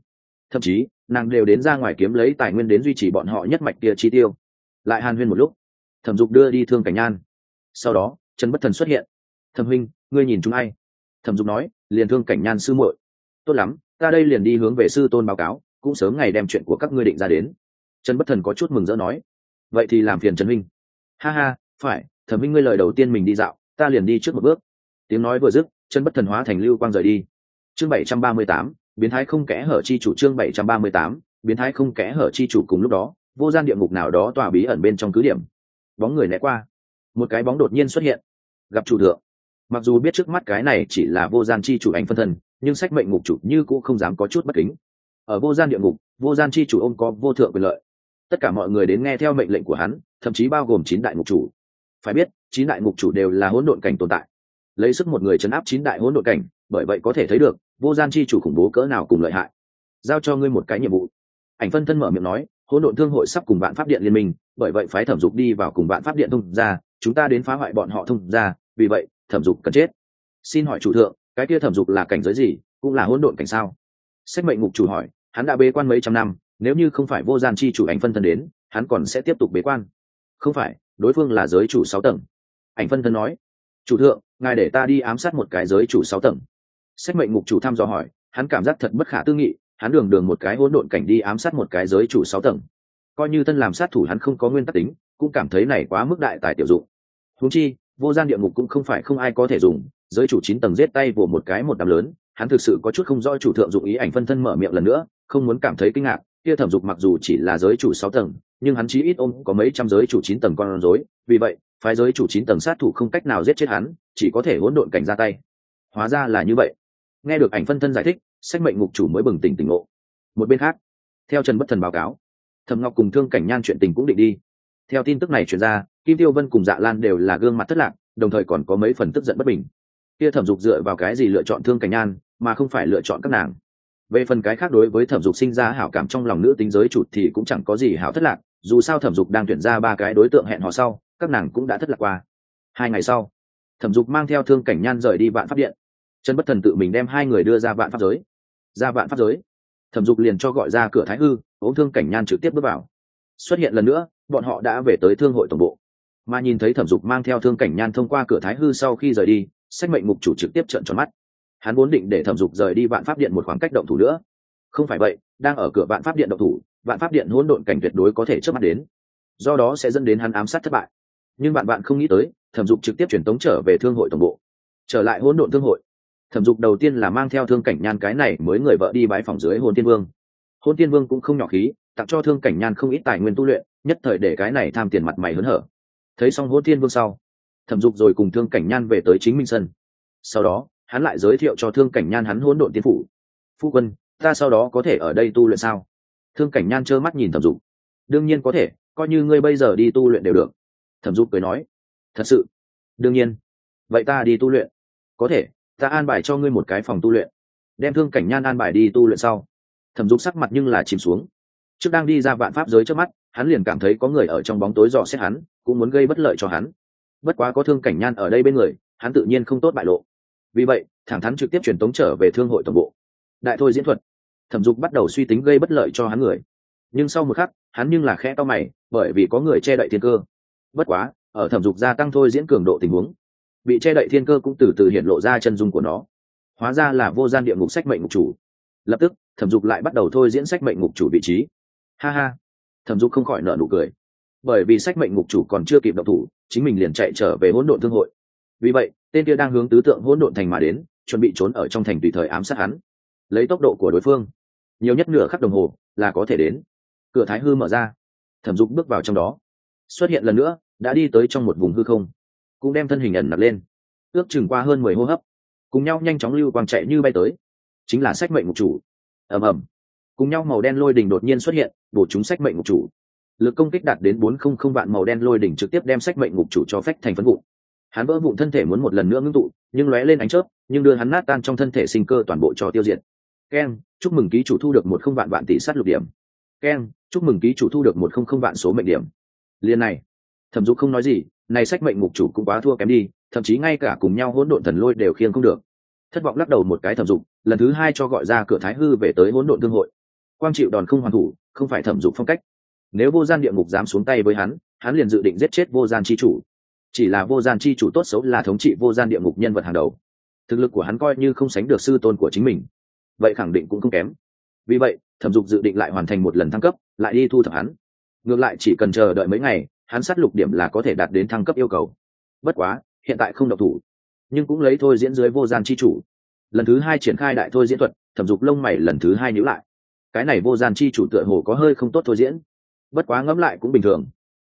Thậm chí, nàng đều đến ra ngoài kiếm lấy tài nguyên đến duy trì bọn họ nhất mạch kia chi tiêu. Lại hàn huyên một lúc, thẩm dục đưa đi thương cảnh nhan. Sau đó, trần bất thần xuất hiện. Thẩm huynh, ngươi nhìn chúng ai? Thẩm dục nói, liền thương cảnh nhan sư muội. Tốt lắm, ta đây liền đi hướng về sư tôn báo cáo, cũng sớm ngày đem chuyện của các ngươi định ra đến. Trần bất thần có chút mừng rỡ nói, vậy thì làm phiền trần huynh. Ha ha, phải, thẩm huynh ngươi lời đầu tiên mình đi dạo, ta liền đi trước một bước. Tiếng nói vừa dứt chân bất thần hóa thành lưu quang rời đi chương bảy trăm ba mươi tám, biến thái không kẽ hở chi chủ chương bảy trăm ba mươi tám, biến thái không kẽ hở chi chủ cùng lúc đó, vô gian địa ngục nào đó tòa bí ẩn bên trong cứ điểm. Bóng người né qua. Một cái bóng đột nhiên xuất hiện. Gặp chủ thượng. Mặc dù biết trước mắt cái này chỉ là vô gian chi chủ ảnh phân thân, nhưng sách mệnh ngục chủ như cũng không dám có chút bất kính. Ở vô gian địa ngục, vô gian chi chủ ôm có vô thượng quyền lợi. Tất cả mọi người đến nghe theo mệnh lệnh của hắn, thậm chí bao gồm chín đại ngục chủ. Phải biết, chín đại ngục chủ đều là hỗn độn cảnh tồn tại lấy sức một người chấn áp chín đại hỗn độn cảnh, bởi vậy có thể thấy được, vô gian chi chủ khủng bố cỡ nào cùng lợi hại. Giao cho ngươi một cái nhiệm vụ. Ảnh phân thân mở miệng nói, hỗn độn thương hội sắp cùng bạn pháp điện liên minh, bởi vậy phái thẩm dục đi vào cùng bạn pháp điện thông ra chúng ta đến phá hoại bọn họ thông ra vì vậy, thẩm dục cần chết. Xin hỏi chủ thượng, cái kia thẩm dục là cảnh giới gì, cũng là hỗn độn cảnh sao? Sách mệnh ngục chủ hỏi, hắn đã bế quan mấy trăm năm, nếu như không phải vô gian chi chủ ảnh phân thân đến, hắn còn sẽ tiếp tục bế quan. Không phải, đối phương là giới chủ sáu tầng. Ảnh phân thân nói, chủ thượng ngài để ta đi ám sát một cái giới chủ sáu tầng. Sách mệnh ngục chủ thăm dò hỏi, hắn cảm giác thật bất khả tư nghị, hắn đường đường một cái hỗn độn cảnh đi ám sát một cái giới chủ sáu tầng. Coi như thân làm sát thủ hắn không có nguyên tắc tính, cũng cảm thấy này quá mức đại tài tiểu dụng. Húng chi, vô gian địa ngục cũng không phải không ai có thể dùng, giới chủ chín tầng giết tay vồ một cái một đám lớn, hắn thực sự có chút không do chủ thượng dụng ý ảnh phân thân mở miệng lần nữa, không muốn cảm thấy kinh ngạc kia thẩm dục mặc dù chỉ là giới chủ sáu tầng, nhưng hắn chí ít ôm có mấy trăm giới chủ chín tầng con rối, vì vậy, phái giới chủ chín tầng sát thủ không cách nào giết chết hắn, chỉ có thể hỗn độn cảnh ra tay. Hóa ra là như vậy. Nghe được ảnh phân thân giải thích, sách mệnh ngục chủ mới bừng tỉnh tỉnh ngộ. Một bên khác, theo trần bất thần báo cáo, thẩm ngọc cùng thương cảnh nhan chuyện tình cũng định đi. Theo tin tức này chuyển ra, kim tiêu vân cùng dạ lan đều là gương mặt thất lạc, đồng thời còn có mấy phần tức giận bất bình. Kia thẩm dục dựa vào cái gì lựa chọn thương cảnh nhan, mà không phải lựa chọn các nàng? Về phần cái khác đối với thẩm dục sinh ra hảo cảm trong lòng nữ tính giới chụt thì cũng chẳng có gì hảo thất lạc, dù sao thẩm dục đang tuyển ra ba cái đối tượng hẹn họ sau, các nàng cũng đã thất lạc qua. Hai ngày sau, thẩm dục mang theo thương cảnh nhan rời đi vạn pháp điện. Trần bất thần tự mình đem hai người đưa ra vạn pháp giới. Ra vạn pháp giới, thẩm dục liền cho gọi ra cửa thái hư ấu thương cảnh nhan trực tiếp bước vào. Xuất hiện lần nữa, bọn họ đã về tới thương hội tổng bộ. Mà nhìn thấy thẩm dục mang theo thương cảnh nhan thông qua cửa thái hư sau khi rời đi, sách mệnh mục chủ trực tiếp trợn tròn mắt hắn vốn định để thẩm dục rời đi vạn pháp điện một khoảng cách động thủ nữa. Không phải vậy, đang ở cửa vạn pháp điện động thủ, vạn pháp điện hỗn độn cảnh tuyệt đối có thể trước mắt đến. Do đó sẽ dẫn đến hắn ám sát thất bại. Nhưng bạn bạn không nghĩ tới, thẩm dục trực tiếp chuyển tống trở về thương hội tổng bộ. Trở lại hỗn độn thương hội. Thẩm dục đầu tiên là mang theo thương cảnh nhan cái này mới người vợ đi bái phòng dưới hôn tiên vương. Hôn tiên vương cũng không nhỏ khí, tặng cho thương cảnh nhan không ít tài nguyên tu luyện, nhất thời để cái này tham tiền mặt mày hớn hở. Thấy xong hôn tiên vương sau, thẩm dục rồi cùng thương cảnh nhan về tới chính minh sân. Sau đó hắn lại giới thiệu cho thương cảnh nhan hắn hỗn độn tiên phủ. Phu quân, ta sau đó có thể ở đây tu luyện sao? Thương cảnh nhan trơ mắt nhìn thẩm dục. Đương nhiên có thể, coi như ngươi bây giờ đi tu luyện đều được. Thẩm dục cười nói. Thật sự? Đương nhiên. Vậy ta đi tu luyện. Có thể, ta an bài cho ngươi một cái phòng tu luyện. Đem thương cảnh nhan an bài đi tu luyện sau. Thẩm dục sắc mặt nhưng là chìm xuống. Trước đang đi ra vạn pháp giới trước mắt, hắn liền cảm thấy có người ở trong bóng tối dò xét hắn, cũng muốn gây bất lợi cho hắn. Bất quá có thương cảnh nhan ở đây bên người, hắn tự nhiên không tốt bại lộ vì vậy, thẳng thắn trực tiếp truyền tống trở về thương hội tổng bộ. Đại thôi diễn thuật. Thẩm dục bắt đầu suy tính gây bất lợi cho hắn người. Nhưng sau một khắc, hắn nhưng là khẽ to mày, bởi vì có người che đậy thiên cơ. Bất quá, ở thẩm dục gia tăng thôi diễn cường độ tình huống, bị che đậy thiên cơ cũng từ từ hiện lộ ra chân dung của nó. Hóa ra là vô gian địa ngục sách mệnh ngục chủ. Lập tức, thẩm dục lại bắt đầu thôi diễn sách mệnh ngục chủ vị trí. Ha ha. Thẩm dục không khỏi nợ nụ cười. Bởi vì sách mệnh ngục chủ còn chưa kịp động thủ, chính mình liền chạy trở về hỗn độn thương hội. Vì vậy tên kia đang hướng tứ tượng hỗn độn thành mà đến, chuẩn bị trốn ở trong thành tùy thời ám sát hắn. Lấy tốc độ của đối phương, nhiều nhất nửa khắc đồng hồ là có thể đến. Cửa thái hư mở ra, thẩm dục bước vào trong đó. Xuất hiện lần nữa, đã đi tới trong một vùng hư không, cũng đem thân hình ẩn nặc lên. Ước chừng qua hơn mười hô hấp, cùng nhau nhanh chóng lưu quang chạy như bay tới. Chính là sách mệnh ngục chủ. Ầm ầm. Cùng nhau màu đen lôi đỉnh đột nhiên xuất hiện, bổ chúng sách mệnh ngục chủ. Lực công kích đạt đến bốn không không vạn màu đen lôi đỉnh trực tiếp đem sách mệnh ngục chủ cho phách thành phân vụ hắn vỡ vụn thân thể muốn một lần nữa ngưng tụ, nhưng lóe lên ánh chớp, nhưng đưa hắn nát tan trong thân thể sinh cơ toàn bộ cho tiêu diệt. Keng chúc mừng ký chủ thu được một không vạn vạn tỷ sát lục điểm. Keng chúc mừng ký chủ thu được một không không vạn số mệnh điểm. Liên này, thẩm dục không nói gì, này sách mệnh mục chủ cũng quá thua kém đi, thậm chí ngay cả cùng nhau hỗn độn thần lôi đều khiêng không được. Thất vọng lắc đầu một cái thẩm dục, lần thứ hai cho gọi ra cửa thái hư về tới hỗn độn thương hội. Quang chịu đòn không hoàn thủ, không phải thẩm dục phong cách. Nếu vô gian địa ngục dám xuống tay với hắn hắn liền dự định giết chết vô gian chi chủ chỉ là vô gian chi chủ tốt xấu là thống trị vô gian địa ngục nhân vật hàng đầu. Thực lực của hắn coi như không sánh được sư tôn của chính mình, vậy khẳng định cũng không kém. Vì vậy, thẩm dục dự định lại hoàn thành một lần thăng cấp, lại đi thu thập hắn. Ngược lại chỉ cần chờ đợi mấy ngày, hắn sát lục điểm là có thể đạt đến thăng cấp yêu cầu. Bất quá, hiện tại không độc thủ, nhưng cũng lấy thôi diễn dưới vô gian chi chủ. Lần thứ hai triển khai đại thôi diễn thuật, thẩm dục lông mày lần thứ hai nhữ lại. Cái này vô gian chi chủ tựa hồ có hơi không tốt thôi diễn. Bất quá ngẫm lại cũng bình thường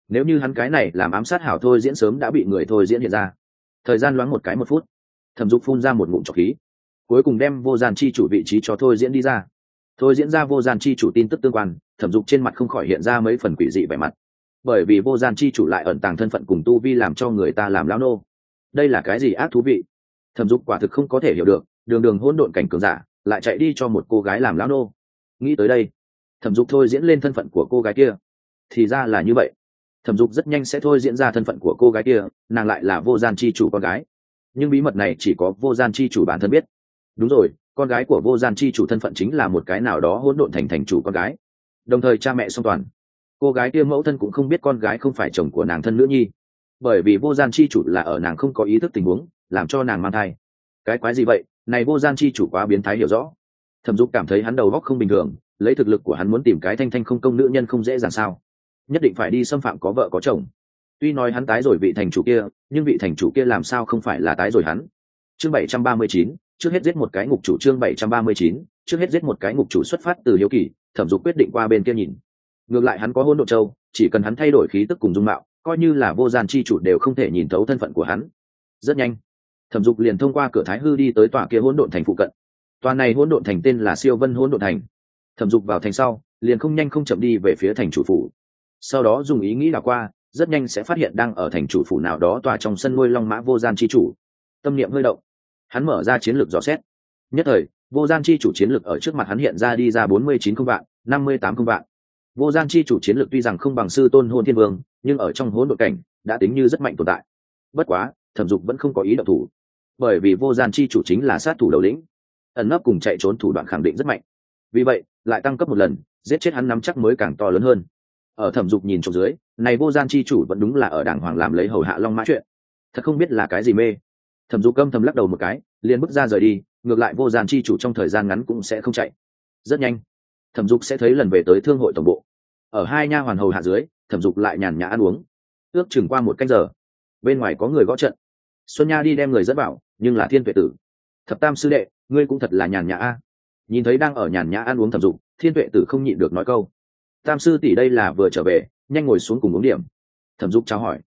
nếu như hắn cái này làm ám sát hảo thôi diễn sớm đã bị người thôi diễn hiện ra. Thời gian loáng một cái một phút. Thẩm dục phun ra một ngụm trọc khí. Cuối cùng đem vô gian chi chủ vị trí cho thôi diễn đi ra. Thôi diễn ra vô gian chi chủ tin tức tương quan, thẩm dục trên mặt không khỏi hiện ra mấy phần quỷ dị vẻ mặt. Bởi vì vô gian chi chủ lại ẩn tàng thân phận cùng tu vi làm cho người ta làm lao nô. Đây là cái gì ác thú vị? Thẩm dục quả thực không có thể hiểu được, đường đường hỗn độn cảnh cường giả, lại chạy đi cho một cô gái làm lao nô. Nghĩ tới đây, thẩm dục thôi diễn lên thân phận của cô gái kia. Thì ra là như vậy thẩm dục rất nhanh sẽ thôi diễn ra thân phận của cô gái kia, nàng lại là vô gian chi chủ con gái. Nhưng bí mật này chỉ có vô gian chi chủ bản thân biết. Đúng rồi, con gái của vô gian chi chủ thân phận chính là một cái nào đó hỗn độn thành thành chủ con gái. Đồng thời cha mẹ song toàn. Cô gái kia mẫu thân cũng không biết con gái không phải chồng của nàng thân nữ nhi. Bởi vì vô gian chi chủ là ở nàng không có ý thức tình huống, làm cho nàng mang thai. Cái quái gì vậy? Này vô gian chi chủ quá biến thái hiểu rõ. Thẩm dục cảm thấy hắn đầu góc không bình thường, lấy thực lực của hắn muốn tìm cái thanh thanh không công nữ nhân không dễ dàng sao? Nhất định phải đi xâm phạm có vợ có chồng. Tuy nói hắn tái rồi vị thành chủ kia, nhưng vị thành chủ kia làm sao không phải là tái rồi hắn? Chương bảy trăm ba mươi chín, trước hết giết một cái ngục chủ, chương bảy trăm ba mươi chín, trước hết giết một cái ngục chủ xuất phát từ hiếu kỳ, thẩm dục quyết định qua bên kia nhìn. Ngược lại hắn có hôn độ châu, chỉ cần hắn thay đổi khí tức cùng dung mạo, coi như là vô gian chi chủ đều không thể nhìn thấu thân phận của hắn. Rất nhanh, thẩm dục liền thông qua cửa thái hư đi tới tòa kia hỗn độn thành phụ cận. Tòa này hỗn độn thành tên là siêu vân hỗn độn thành. Thẩm dục vào thành sau, liền không nhanh không chậm đi về phía thành chủ phủ sau đó dùng ý nghĩ đ qua, rất nhanh sẽ phát hiện đang ở thành chủ phủ nào đó tòa trong sân nuôi long mã vô gian chi chủ. Tâm niệm hơi động. Hắn mở ra chiến lược dò xét. Nhất thời, vô gian chi chủ chiến lược ở trước mặt hắn hiện ra đi ra bốn mươi chín không vạn, năm mươi tám không vạn. Vô gian chi chủ chiến lược tuy rằng không bằng sư tôn hôn thiên vương, nhưng ở trong hỗn độn cảnh, đã tính như rất mạnh tồn tại. Bất quá, thẩm dục vẫn không có ý động thủ. Bởi vì vô gian chi chủ chính là sát thủ đầu lĩnh. Ẩn nấp cùng chạy trốn thủ đoạn khẳng định rất mạnh. Vì vậy, lại tăng cấp một lần, giết chết hắn nắm chắc mới càng to lớn hơn ở thẩm dục nhìn trộm dưới, này vô gian chi chủ vẫn đúng là ở đảng hoàng làm lấy hầu hạ long mã chuyện. Thật không biết là cái gì mê. Thẩm dục câm thầm lắc đầu một cái, liền bước ra rời đi, ngược lại vô gian chi chủ trong thời gian ngắn cũng sẽ không chạy. Rất nhanh, thẩm dục sẽ thấy lần về tới thương hội tổng bộ. Ở hai nha hoàn hầu hạ dưới, thẩm dục lại nhàn nhã ăn uống. Ước chừng qua một canh giờ, bên ngoài có người gõ trận. Xuân nha đi đem người dẫn bảo nhưng là thiên tuệ tử. Thập tam sư đệ, ngươi cũng thật là nhàn nhã a. Nhìn thấy đang ở nhàn nhã ăn uống thẩm dục, thiên tuệ tử không nhịn được nói câu tam sư tỷ đây là vừa trở về, nhanh ngồi xuống cùng uống điểm. Thẩm dục trao hỏi.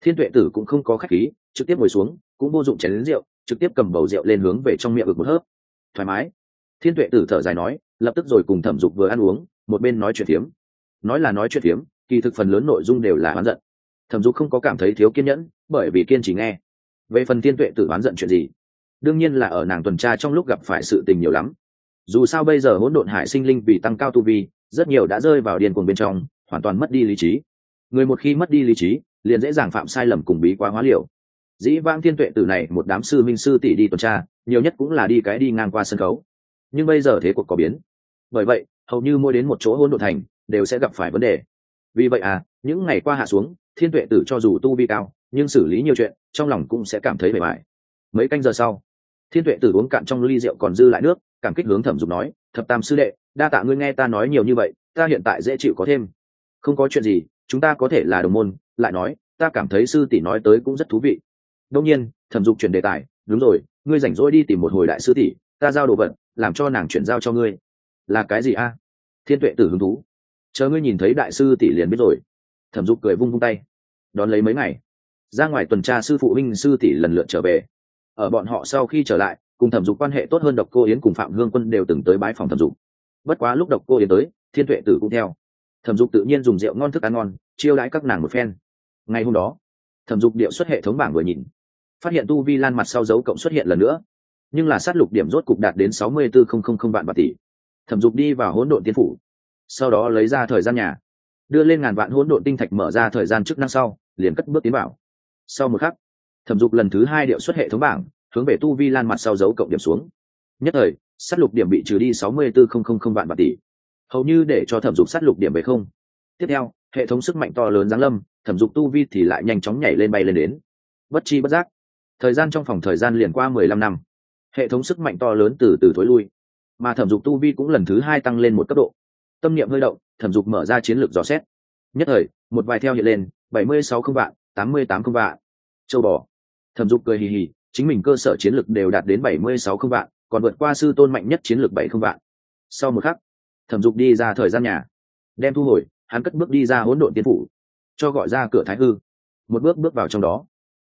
Thiên tuệ tử cũng không có khách khí, trực tiếp ngồi xuống, cũng vô dụng chén lính rượu, trực tiếp cầm bầu rượu lên hướng về trong miệng ực một hớp. Thoải mái. Thiên tuệ tử thở dài nói, lập tức rồi cùng thẩm dục vừa ăn uống, một bên nói chuyện phiếm. Nói là nói chuyện phiếm, kỳ thực phần lớn nội dung đều là oán giận. Thẩm dục không có cảm thấy thiếu kiên nhẫn, bởi vì kiên chỉ nghe. Về phần thiên tuệ tử oán giận chuyện gì? Đương nhiên là ở nàng tuần tra trong lúc gặp phải sự tình nhiều lắm dù sao bây giờ hỗn độn hải sinh linh vì tăng cao tu vi, rất nhiều đã rơi vào điền cuồng bên trong, hoàn toàn mất đi lý trí. Người một khi mất đi lý trí, liền dễ dàng phạm sai lầm cùng bí quá hóa liệu. dĩ vang thiên tuệ tử này, một đám sư minh sư tỷ đi tuần tra, nhiều nhất cũng là đi cái đi ngang qua sân khấu. Nhưng bây giờ thế cuộc có biến. Bởi vậy, hầu như mỗi đến một chỗ hôn đ thành, đều sẽ gặp phải vấn đề. Vì vậy à những ngày qua hạ xuống, thiên tuệ tử cho dù tu vi cao, nhưng xử lý nhiều chuyện, trong lòng cũng sẽ cảm thấy bề mại mấy canh giờ sau, thiên tuệ tử uống cạn trong ly rượu còn dư lại nước cảm kích hướng thẩm dục nói, thập tam sư đệ, đa tạ ngươi nghe ta nói nhiều như vậy, ta hiện tại dễ chịu có thêm. Không có chuyện gì, chúng ta có thể là đồng môn. Lại nói, ta cảm thấy sư tỷ nói tới cũng rất thú vị. Đông nhiên, thẩm dục chuyển đề tài, đúng rồi, ngươi rảnh rỗi đi tìm một hồi đại sư tỷ, ta giao đồ vật, làm cho nàng chuyển giao cho ngươi. Là cái gì a? Thiên tuệ tử hứng thú. Chờ ngươi nhìn thấy đại sư tỷ liền biết rồi. Thẩm dục cười vung vung tay. Đón lấy mấy ngày, ra ngoài tuần tra sư phụ huynh sư tỷ lần lượt trở về. Ở bọn họ sau khi trở lại cùng thẩm dục quan hệ tốt hơn độc cô yến cùng phạm hương quân đều từng tới bái phòng thẩm dục. Bất quá lúc độc cô yến tới, thiên tuệ tử cũng theo. Thẩm dục tự nhiên dùng rượu ngon thức ăn ngon, chiêu đãi các nàng một phen. Ngày hôm đó, thẩm dục điệu xuất hệ thống bảng vừa nhìn. Phát hiện tu vi lan mặt sau dấu cộng xuất hiện lần nữa. Nhưng là sát lục điểm rốt cục đạt đến sáu mươi bốn vạn bạc tỷ. Thẩm dục đi vào hỗn độn tiên phủ. Sau đó lấy ra thời gian nhà. Đưa lên ngàn vạn hỗn độn tinh thạch mở ra thời gian chức năng sau, liền cất bước tiến vào. Sau một khắc, thẩm dục lần thứ hai điệu xuất hệ thống bảng hướng về tu vi lan mặt sau dấu cộng điểm xuống. Nhất thời sát lục điểm bị trừ đi sáu mươi bốn vạn bạc tỷ. Hầu như để cho thẩm dục sát lục điểm về không. Tiếp theo, hệ thống sức mạnh to lớn giáng lâm, thẩm dục tu vi thì lại nhanh chóng nhảy lên bay lên đến. Bất chi bất giác, thời gian trong phòng thời gian liền qua mười lăm năm. Hệ thống sức mạnh to lớn từ từ thối lui, mà thẩm dục tu vi cũng lần thứ hai tăng lên một cấp độ. Tâm niệm hơi động, thẩm dục mở ra chiến lược dò xét. Nhất thời, một vài theo hiện lên, bảy mươi sáu không vạn, tám mươi tám không vạn. Châu bò. Thẩm dục cười hì hì chính mình cơ sở chiến lược đều đạt đến bảy mươi sáu không vạn, còn vượt qua sư tôn mạnh nhất chiến lược bảy không vạn. Sau một khắc, thẩm dục đi ra thời gian nhà. Đem thu hồi, hắn cất bước đi ra hỗn độn tiên phủ, cho gọi ra cửa thái hư. Một bước bước vào trong đó,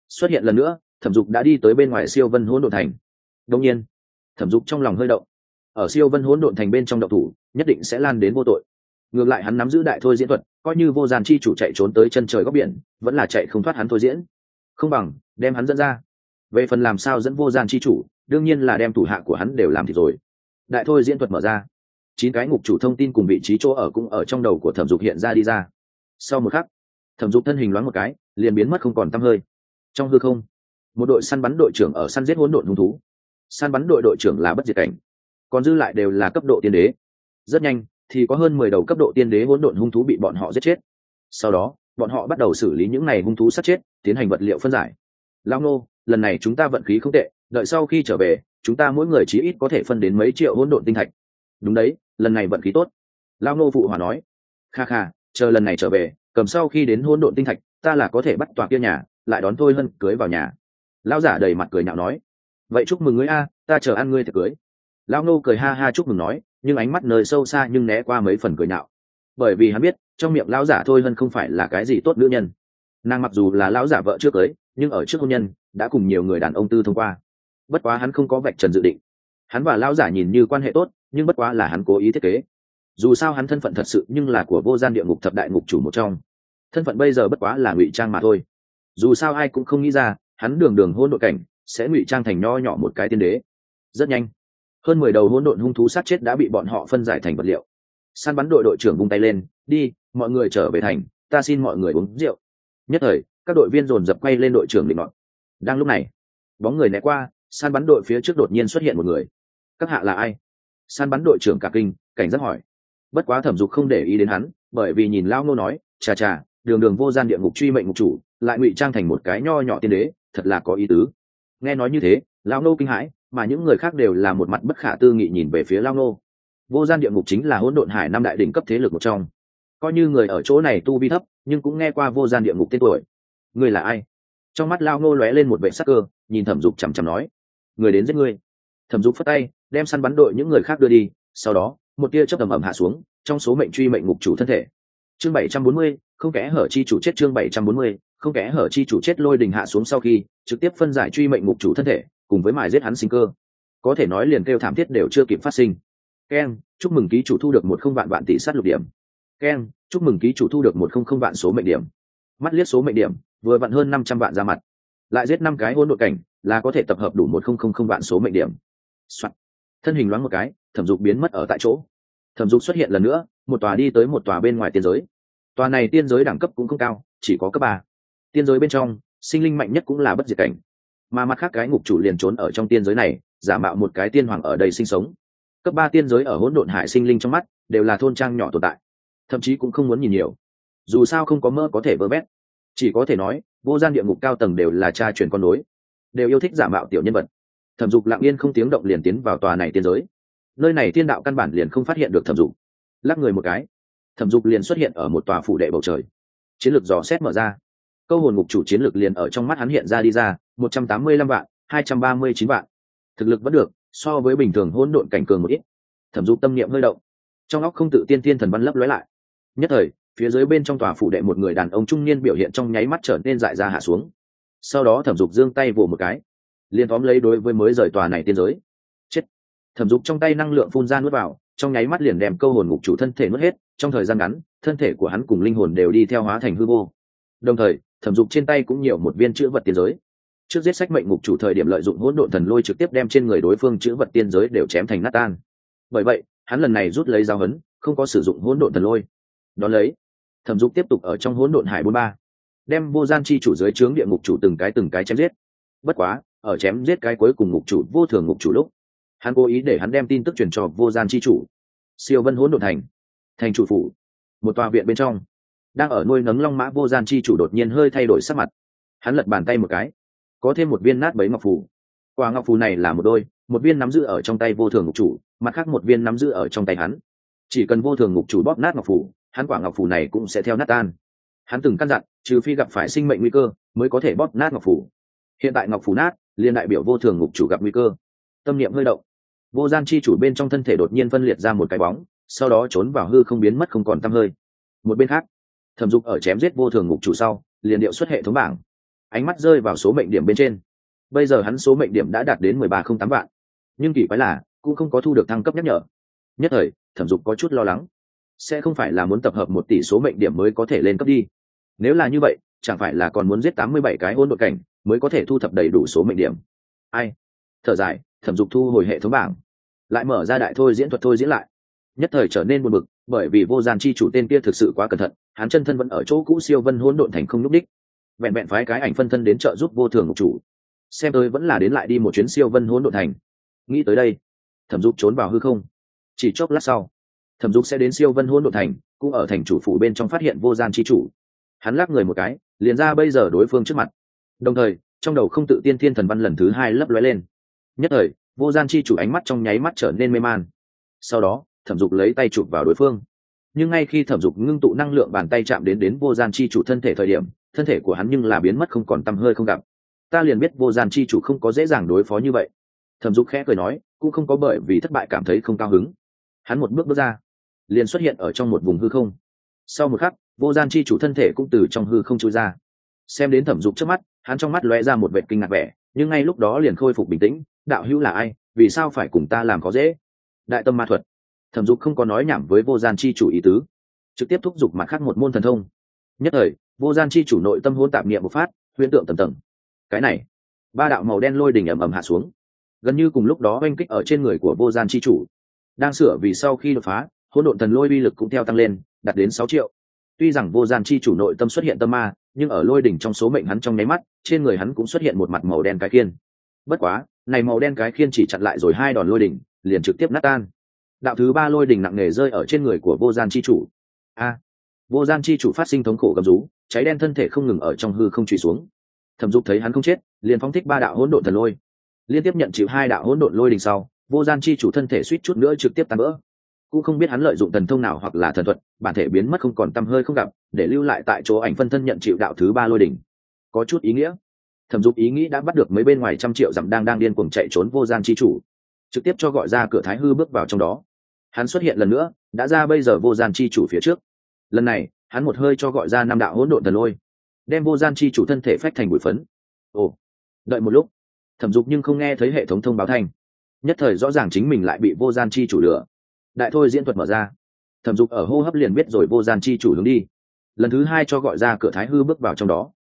xuất hiện lần nữa, thẩm dục đã đi tới bên ngoài siêu vân hỗn độn thành. Đương nhiên, thẩm dục trong lòng hơi động. Ở siêu vân hỗn độn thành bên trong đậu thủ, nhất định sẽ lan đến vô tội. Ngược lại hắn nắm giữ đại thôi diễn thuật, coi như vô gian chi chủ chạy trốn tới chân trời góc biển, vẫn là chạy không thoát hắn thôi diễn. Không bằng, đem hắn dẫn ra về phần làm sao dẫn vô gian chi chủ, đương nhiên là đem thủ hạ của hắn đều làm thì rồi. Đại thôi diễn thuật mở ra. Chín cái ngục chủ thông tin cùng vị trí chỗ ở cũng ở trong đầu của thẩm dục hiện ra đi ra. Sau một khắc, thẩm dục thân hình loáng một cái, liền biến mất không còn t hơi. Trong hư không, một đội săn bắn đội trưởng ở săn giết hỗn độn hung thú. Săn bắn đội đội trưởng là bất diệt cảnh, còn dư lại đều là cấp độ tiên đế. Rất nhanh, thì có hơn mười đầu cấp độ tiên đế hỗn độn hung thú bị bọn họ giết chết. Sau đó, bọn họ bắt đầu xử lý những này hung thú sát chết, tiến hành vật liệu phân giải. Lao nô lần này chúng ta vận khí không tệ, đợi sau khi trở về, chúng ta mỗi người chí ít có thể phân đến mấy triệu hỗn độn tinh thạch. Đúng đấy, lần này vận khí tốt. Lao nô phụ hòa nói. Kha kha, chờ lần này trở về, cầm sau khi đến hỗn độn tinh thạch, ta là có thể bắt tòa kia nhà, lại đón thôi hân cưới vào nhà. Lao giả đầy mặt cười nhạo nói. Vậy chúc mừng ngươi a, ta chờ ăn ngươi thì cưới. Lao nô cười ha ha chúc mừng nói, nhưng ánh mắt nơi sâu xa nhưng né qua mấy phần cười nhạo. Bởi vì hắn biết, trong miệng lão giả thôi hân không phải là cái gì tốt nữ nhân. Nàng mặc dù là lão giả vợ trước cưới nhưng ở trước hôn nhân, đã cùng nhiều người đàn ông tư thông qua. Bất quá hắn không có vạch trần dự định. Hắn và lão giả nhìn như quan hệ tốt, nhưng bất quá là hắn cố ý thiết kế. Dù sao hắn thân phận thật sự nhưng là của vô gian địa ngục thập đại ngục chủ một trong. Thân phận bây giờ bất quá là ngụy trang mà thôi. Dù sao ai cũng không nghĩ ra, hắn đường đường hôn đội cảnh, sẽ ngụy trang thành nho nhỏ một cái tiên đế. Rất nhanh, hơn mười đầu hôn độn hung thú sát chết đã bị bọn họ phân giải thành vật liệu. Săn bắn đội đội trưởng vung tay lên, đi, mọi người trở về thành, ta xin mọi người uống rượu. Nhất thời các đội viên dồn dập quay lên đội trưởng định ngọn đang lúc này, bóng người né qua săn bắn đội phía trước đột nhiên xuất hiện một người. Các hạ là ai? Săn bắn đội trưởng cả kinh, cảnh giác hỏi. Bất quá thẩm dục không để ý đến hắn, bởi vì nhìn lao ngô nói, chà chà, đường đường vô gian địa ngục truy mệnh ngục chủ, lại ngụy trang thành một cái nho nhỏ tiên đế, thật là có ý tứ. Nghe nói như thế, lao ngô kinh hãi, mà những người khác đều là một mặt bất khả tư nghị nhìn về phía lao ngô. Vô gian địa ngục chính là hỗn độn hải năm đại đỉnh cấp thế lực một trong. Coi như người ở chỗ này tu vi thấp, nhưng cũng nghe qua vô gian địa ngục tên tuổi ngươi là ai? Trong mắt lao ngô lóe lên một vệ sắc cơ, nhìn thẩm dục chằm chằm nói, người đến giết ngươi. Thẩm dục phất tay, đem săn bắn đội những người khác đưa đi, sau đó, một tia chớp ầm ầm hạ xuống, trong số mệnh truy mệnh ngục chủ thân thể. Chương bảy trăm bốn mươi, không kẽ hở chi chủ chết chương bảy trăm bốn mươi, không kẽ hở chi chủ chết lôi đình hạ xuống sau khi, trực tiếp phân giải truy mệnh ngục chủ thân thể, cùng với mài giết hắn sinh cơ. Có thể nói liền kêu thảm thiết đều chưa kịp phát sinh. Keng chúc mừng ký chủ thu được một không vạn vạn tỷ sát lục điểm. Keng chúc mừng ký chủ thu được một không không vạn số mệnh điểm. Mắt liếc số mệnh điểm vừa vặn hơn năm trăm vạn ra mặt. Lại giết năm cái hôn nội cảnh, là có thể tập hợp đủ một không không không vạn số mệnh điểm、Soạn. thân hình loáng một cái, thẩm dục biến mất ở tại chỗ. Thẩm dục xuất hiện lần nữa, một tòa đi tới một tòa bên ngoài tiên giới. Tòa này tiên giới đẳng cấp cũng không cao, chỉ có cấp ba. Tiên giới bên trong, sinh linh mạnh nhất cũng là bất diệt cảnh. Mà mặt khác cái ngục chủ liền trốn ở trong tiên giới này, giả mạo một cái tiên hoàng ở đây sinh sống. Cấp ba tiên giới ở hỗn độn hải sinh linh trong mắt, đều là thôn trang nhỏ tồn tại. Thậm chí cũng không muốn nhìn nhiều. Dù sao không có mơ có thể vơ vét chỉ có thể nói, vô gian địa ngục cao tầng đều là cha truyền con nối. Đều yêu thích giả mạo tiểu nhân vật. Thẩm dục lặng yên không tiếng động liền tiến vào tòa này tiên giới. Nơi này tiên đạo căn bản liền không phát hiện được thẩm dục. Lắc người một cái, thẩm dục liền xuất hiện ở một tòa phủ đệ bầu trời. Chiến lược dò xét mở ra. Câu hồn ngục chủ chiến lược liền ở trong mắt hắn hiện ra đi ra, một trăm tám mươi lăm vạn, hai trăm ba mươi chín vạn. Thực lực vẫn được, so với bình thường hỗn độn cảnh cường một ít. Thẩm dục tâm niệm hơi động. Trong óc không tự tiên tiên thần văn lấp lóe lại. Nhất thời phía dưới bên trong tòa phủ đệ một người đàn ông trung niên biểu hiện trong nháy mắt trở nên dại ra hạ xuống. Sau đó thẩm dục giương tay vồ một cái, liền tóm lấy đối với mới rời tòa này tiên giới. Chết! Thẩm dục trong tay năng lượng phun ra nuốt vào, trong nháy mắt liền đem câu hồn ngục chủ thân thể nuốt hết, trong thời gian ngắn, thân thể của hắn cùng linh hồn đều đi theo hóa thành hư vô. Đồng thời, thẩm dục trên tay cũng nhiều một viên chữ vật tiên giới. Trước giết sách mệnh ngục chủ thời điểm lợi dụng hỗn độn thần lôi trực tiếp đem trên người đối phương chữ vật tiên giới đều chém thành nát tan. Bởi vậy, hắn lần này rút lấy dao hấn không có sử dụng hỗn độn thần lôi. Đón lấy thẩm dục tiếp tục ở trong hỗn độn hải bốn ba, đem vô gian chi chủ dưới trướng địa ngục chủ từng cái từng cái chém giết. Bất quá, ở chém giết cái cuối cùng ngục chủ, vô thường ngục chủ lúc, hắn cố ý để hắn đem tin tức truyền cho vô gian chi chủ. Siêu vân hỗn độn thành thành chủ phủ, một tòa viện bên trong, đang ở nuôi nấng long mã vô gian chi chủ đột nhiên hơi thay đổi sắc mặt. Hắn lật bàn tay một cái, có thêm một viên nát bấy ngọc phù. Quả ngọc phù này là một đôi, một viên nắm giữ ở trong tay vô thường ngục chủ, mặt khác một viên nắm giữ ở trong tay hắn. Chỉ cần vô thường ngục chủ bóp nát ngọc phù hắn quả ngọc phù này cũng sẽ theo nát tan. Hắn từng căn dặn, trừ phi gặp phải sinh mệnh nguy cơ, mới có thể bóp nát ngọc Phủ. hiện tại ngọc Phủ nát liên đại biểu vô thường ngục chủ gặp nguy cơ. Tâm niệm hơi động. Vô gian chi chủ bên trong thân thể đột nhiên phân liệt ra một cái bóng, sau đó trốn vào hư không biến mất không còn t hơi. Một bên khác, thẩm dục ở chém giết vô thường ngục chủ sau, liền điệu xuất hệ thống bảng. Ánh mắt rơi vào số mệnh điểm bên trên. Bây giờ hắn số mệnh điểm đã đạt đến mười ba không tám vạn. Nhưng kỳ quái là, cũng không có thu được thăng cấp nhắc nhở. Nhất thời, thẩm dục có chút lo lắng sẽ không phải là muốn tập hợp một tỷ số mệnh điểm mới có thể lên cấp đi. Nếu là như vậy, chẳng phải là còn muốn giết tám mươi bảy cái hôn đội cảnh mới có thể thu thập đầy đủ số mệnh điểm. Ai? Thở dài, thẩm dục thu hồi hệ thống bảng. Lại mở ra đại thôi diễn thuật thôi diễn lại. Nhất thời trở nên buồn bực, bởi vì vô gian chi chủ tên kia thực sự quá cẩn thận, hắn chân thân vẫn ở chỗ cũ siêu vân hỗn độn thành không nhúc đích vẹn vẹn phái cái ảnh phân thân đến trợ giúp vô thường ngục chủ. Xem tôi vẫn là đến lại đi một chuyến siêu vân hỗn độn thành. Nghĩ tới đây, thẩm dục trốn vào hư không. Chỉ chốc lát sau thẩm dục sẽ đến siêu vân hỗn độn thành, cũng ở thành chủ phủ bên trong phát hiện vô gian chi chủ. Hắn lắc người một cái, liền ra bây giờ đối phương trước mặt. Đồng thời, trong đầu không tự tiên thiên thần văn lần thứ hai lấp lóe lên. Nhất thời, vô gian chi chủ ánh mắt trong nháy mắt trở nên mê man. Sau đó, thẩm dục lấy tay chụp vào đối phương. Nhưng ngay khi thẩm dục ngưng tụ năng lượng bàn tay chạm đến đến vô gian chi chủ thân thể thời điểm, thân thể của hắn nhưng là biến mất không còn tăm hơi không gặp. Ta liền biết vô gian chi chủ không có dễ dàng đối phó như vậy. Thẩm dục khẽ cười nói, cũng không có bởi vì thất bại cảm thấy không cao hứng. Hắn một bước bước ra liền xuất hiện ở trong một vùng hư không. Sau một khắc, vô gian chi chủ thân thể cũng từ trong hư không trôi ra. Xem đến thẩm dục trước mắt, hắn trong mắt lóe ra một vệ kinh ngạc vẻ, nhưng ngay lúc đó liền khôi phục bình tĩnh, đạo hữu là ai? Vì sao phải cùng ta làm có dễ? Đại tâm ma thuật. Thẩm dục không có nói nhảm với vô gian chi chủ ý tứ, trực tiếp thúc giục mặt khác một môn thần thông. Nhất thời, vô gian chi chủ nội tâm hôn tạp niệm một phát, huyễn tượng tầm tầng. Cái này, ba đạo màu đen lôi đỉnh ầm ầm hạ xuống. Gần như cùng lúc đó oanh kích ở trên người của vô gian chi chủ. Đang sửa vì sau khi đột phá hỗn độn thần lôi uy lực cũng theo tăng lên, đạt đến sáu triệu. Tuy rằng vô gian chi chủ nội tâm xuất hiện tâm ma, nhưng ở lôi đỉnh trong số mệnh hắn trong nháy mắt, trên người hắn cũng xuất hiện một mặt màu đen cái khiên. Bất quá, này màu đen cái khiên chỉ chặn lại rồi hai đòn lôi đỉnh, liền trực tiếp nát tan. Đạo thứ ba lôi đỉnh nặng nề rơi ở trên người của vô gian chi chủ. A! Vô gian chi chủ phát sinh thống khổ gầm rú, cháy đen thân thể không ngừng ở trong hư không trụy xuống. Thẩm dục thấy hắn không chết, liền phóng thích ba đạo hỗn độn thần lôi. Liên tiếp nhận chịu hai đạo hỗn độn lôi đỉnh sau, vô gian chi chủ thân thể suýt chút nữa trực tiếp tan vỡ cũng không biết hắn lợi dụng thần thông nào hoặc là thần thuật, bản thể biến mất không còn tăm hơi không gặp, để lưu lại tại chỗ ảnh phân thân nhận chịu đạo thứ ba lôi đỉnh. Có chút ý nghĩa. Thẩm dục ý nghĩ đã bắt được mấy bên ngoài trăm triệu dặm đang đang điên cuồng chạy trốn vô gian chi chủ, trực tiếp cho gọi ra cửa thái hư bước vào trong đó. Hắn xuất hiện lần nữa, đã ra bây giờ vô gian chi chủ phía trước. Lần này, hắn một hơi cho gọi ra năm đạo hỗn độn thần lôi, đem vô gian chi chủ thân thể phách thành bụi phấn. Ồ, đợi một lúc. Thẩm dục nhưng không nghe thấy hệ thống thông báo thanh. Nhất thời rõ ràng chính mình lại bị vô gian chi chủ lửa đại thôi diễn thuật mở ra. Thẩm dục ở hô hấp liền biết rồi vô gian chi chủ hướng đi. Lần thứ hai cho gọi ra cửa thái hư bước vào trong đó.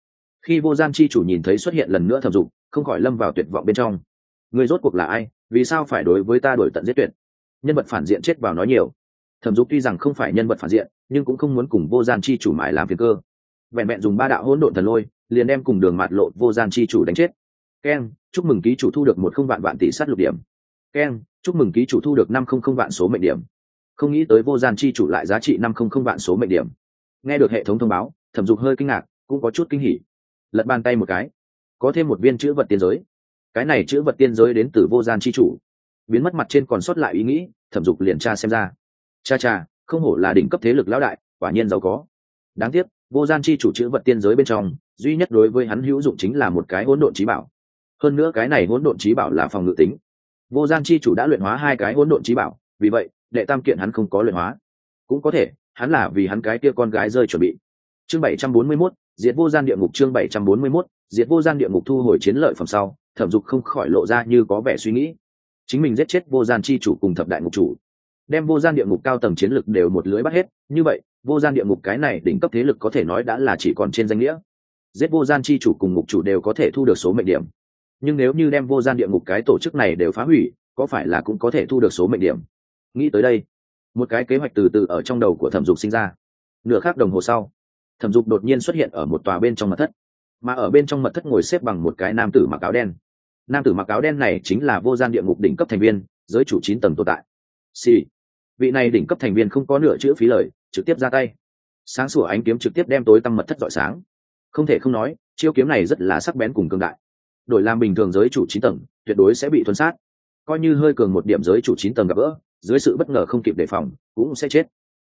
Khi vô gian chi chủ nhìn thấy xuất hiện lần nữa thẩm dục, không khỏi lâm vào tuyệt vọng bên trong. Người rốt cuộc là ai? Vì sao phải đối với ta đổi tận giết tuyệt? Nhân vật phản diện chết vào nói nhiều. Thẩm dục tuy rằng không phải nhân vật phản diện, nhưng cũng không muốn cùng vô gian chi chủ mãi làm phiền cơ. Vẹn vẹn dùng ba đạo hỗn độn thần lôi, liền đem cùng đường mạt lộ vô gian chi chủ đánh chết. Keng chúc mừng ký chủ thu được một không vạn vạn tỷ sát lục điểm keng chúc mừng ký chủ thu được năm không không vạn số mệnh điểm. Không nghĩ tới vô gian chi chủ lại giá trị năm không không vạn số mệnh điểm. Nghe được hệ thống thông báo, thẩm dục hơi kinh ngạc, cũng có chút kinh hỉ. Lật bàn tay một cái. Có thêm một viên chữ vật tiên giới. Cái này chữ vật tiên giới đến từ vô gian chi chủ. Biến mất mặt trên còn sót lại ý nghĩ, thẩm dục liền tra xem ra. Cha cha, không hổ là đỉnh cấp thế lực lão đại, quả nhiên giàu có. Đáng tiếc, vô gian chi chủ chữ vật tiên giới bên trong, duy nhất đối với hắn hữu dụng chính là một cái hỗn độn trí bảo. Hơn nữa cái này hỗn độn trí bảo là phòng ngự tính vô gian chi chủ đã luyện hóa hai cái hỗn độn trí bảo vì vậy đệ tam kiện hắn không có luyện hóa. Cũng có thể hắn là vì hắn cái kia con gái rơi chuẩn bị. Chương bảy trăm bốn mươi 741, diệt vô gian địa ngục chương bảy trăm bốn mươi 741, diệt vô gian địa ngục thu hồi chiến lợi phẩm sau thẩm dục không khỏi lộ ra như có vẻ suy nghĩ. Chính mình giết chết vô gian chi chủ cùng thập đại ngục chủ đem vô gian địa ngục cao tầng chiến lực đều một lưới bắt hết. Như vậy vô gian địa ngục cái này đỉnh cấp thế lực có thể nói đã là chỉ còn trên danh nghĩa. Giết vô gian chi chủ cùng ngục chủ đều có thể thu được số mệnh điểm nhưng nếu như đem vô gian địa ngục cái tổ chức này đều phá hủy, có phải là cũng có thể thu được số mệnh điểm? Nghĩ tới đây, một cái kế hoạch từ từ ở trong đầu của thẩm dục sinh ra. Nửa khác đồng hồ sau, thẩm dục đột nhiên xuất hiện ở một tòa bên trong mật thất, mà ở bên trong mật thất ngồi xếp bằng một cái nam tử mặc áo đen. Nam tử mặc áo đen này chính là vô gian địa ngục đỉnh cấp thành viên, giới chủ chín tầng tồn tại. Xì、sì. vị này đỉnh cấp thành viên không có nửa chữ phí lời, trực tiếp ra tay. Sáng sủa ánh kiếm trực tiếp đem tối tăng mật thất dọi sáng. Không thể không nói, chiêu kiếm này rất là sắc bén cùng cương đại đổi làm bình thường giới chủ chín tầng, tuyệt đối sẽ bị thuần sát. Coi như hơi cường một điểm giới chủ chín tầng gặp gỡ, dưới sự bất ngờ không kịp đề phòng, cũng sẽ chết.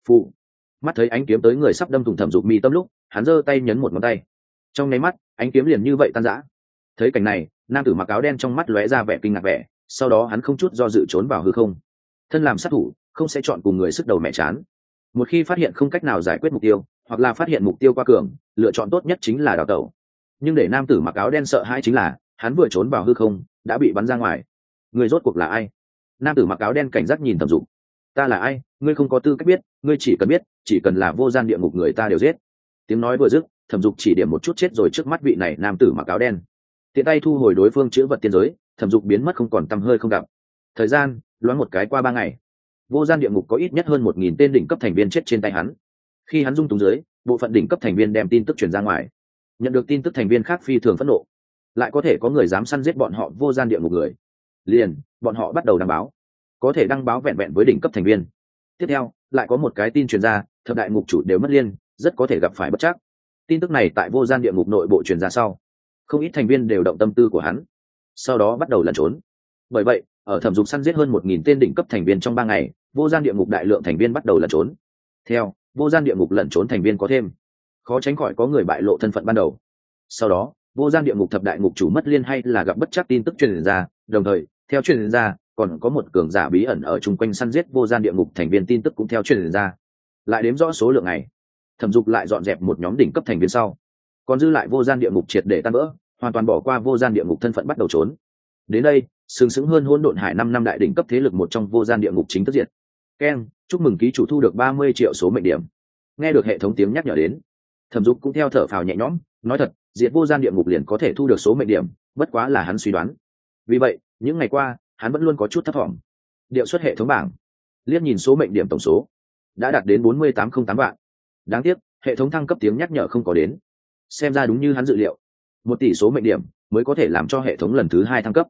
Phụ. Mắt thấy ánh kiếm tới người sắp đâm thủng thẩm dục mi tâm lúc, hắn giơ tay nhấn một ngón tay. Trong nháy mắt, ánh kiếm liền như vậy tan rã. Thấy cảnh này, nam tử mặc áo đen trong mắt lóe ra vẻ kinh ngạc vẻ, sau đó hắn không chút do dự trốn vào hư không. Thân làm sát thủ, không sẽ chọn cùng người sức đầu mẹ chán. Một khi phát hiện không cách nào giải quyết mục tiêu, hoặc là phát hiện mục tiêu qua cường, lựa chọn tốt nhất chính là đào tẩu. Nhưng để nam tử mặc áo đen sợ hãi chính là hắn vừa trốn vào hư không, đã bị bắn ra ngoài. Người rốt cuộc là ai? Nam tử mặc áo đen cảnh giác nhìn thẩm dục. Ta là ai? Ngươi không có tư cách biết, ngươi chỉ cần biết, chỉ cần là vô gian địa ngục người ta đều giết. Tiếng nói vừa dứt, thẩm dục chỉ điểm một chút chết rồi trước mắt vị này nam tử mặc áo đen. Tiện tay thu hồi đối phương chữ vật tiên giới, thẩm dục biến mất không còn tăm hơi không gặp. Thời gian, loáng một cái qua ba ngày. Vô gian địa ngục có ít nhất hơn một nghìn tên đỉnh cấp thành viên chết trên tay hắn. Khi hắn dung túng dưới, bộ phận đỉnh cấp thành viên đem tin tức truyền ra ngoài. Nhận được tin tức thành viên khác phi thường phẫn nộ lại có thể có người dám săn giết bọn họ vô gian địa ngục người. Liền, bọn họ bắt đầu đăng báo. Có thể đăng báo vẹn vẹn với đỉnh cấp thành viên. Tiếp theo, lại có một cái tin truyền ra, thập đại ngục chủ đều mất liên, rất có thể gặp phải bất chắc. Tin tức này tại vô gian địa ngục nội bộ truyền ra sau. Không ít thành viên đều động tâm tư của hắn. Sau đó bắt đầu lẩn trốn. Bởi vậy, ở thẩm dục săn giết hơn một nghìn tên đỉnh cấp thành viên trong ba ngày, vô gian địa ngục đại lượng thành viên bắt đầu lẩn trốn. Theo, vô gian địa ngục lẩn trốn thành viên có thêm. Khó tránh khỏi có người bại lộ thân phận ban đầu. Sau đó vô gian địa ngục thập đại ngục chủ mất liên hay là gặp bất chắc tin tức truyền ra, đồng thời, theo truyền ra, còn có một cường giả bí ẩn ở chung quanh săn giết vô gian địa ngục thành viên tin tức cũng theo truyền ra. Lại đếm rõ số lượng này, thẩm dục lại dọn dẹp một nhóm đỉnh cấp thành viên sau, còn dư lại vô gian địa ngục triệt để tan vỡ, hoàn toàn bỏ qua vô gian địa ngục thân phận bắt đầu trốn. Đến đây, sừng sững hơn hôn độn hải năm năm đại đỉnh cấp thế lực một trong vô gian địa ngục chính thức diệt. Keng chúc mừng ký chủ thu được ba mươi triệu số mệnh điểm. Nghe được hệ thống tiếng nhắc nhở đến, thẩm dục cũng theo thở phào nhẹ nhõm, nói thật diệt vô gian địa ngục liền có thể thu được số mệnh điểm, bất quá là hắn suy đoán. Vì vậy, những ngày qua, hắn vẫn luôn có chút thất vọng điệu xuất hệ thống bảng. Liếc nhìn số mệnh điểm tổng số. Đã đạt đến bốn mươi tám không tám vạn. Đáng tiếc, hệ thống thăng cấp tiếng nhắc nhở không có đến. Xem ra đúng như hắn dự liệu. Một tỷ số mệnh điểm mới có thể làm cho hệ thống lần thứ hai thăng cấp.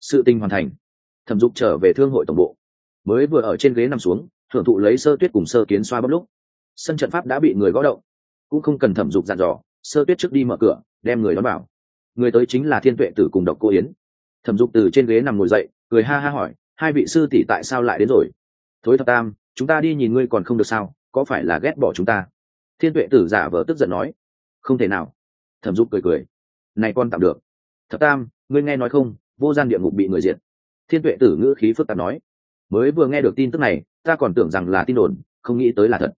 Sự tình hoàn thành. Thẩm dục trở về thương hội tổng bộ. Mới vừa ở trên ghế nằm xuống, thưởng thụ lấy sơ tuyết cùng sơ kiến xoa bấm lúc. Sân trận pháp đã bị người gõ động. Cũng không cần thẩm dục dặn dò sơ tuyết trước đi mở cửa, đem người đón bảo người tới chính là thiên tuệ tử cùng độc cô yến. Thẩm dục từ trên ghế nằm ngồi dậy, cười ha ha hỏi, hai vị sư tỷ tại sao lại đến rồi? Thối thập tam, chúng ta đi nhìn ngươi còn không được sao, có phải là ghét bỏ chúng ta? Thiên tuệ tử giả vờ tức giận nói. Không thể nào. Thẩm dục cười cười. Này con tạm được. Thập tam, ngươi nghe nói không, vô gian địa ngục bị người diệt. Thiên tuệ tử ngữ khí phức tạp nói. Mới vừa nghe được tin tức này, ta còn tưởng rằng là tin đồn, không nghĩ tới là thật.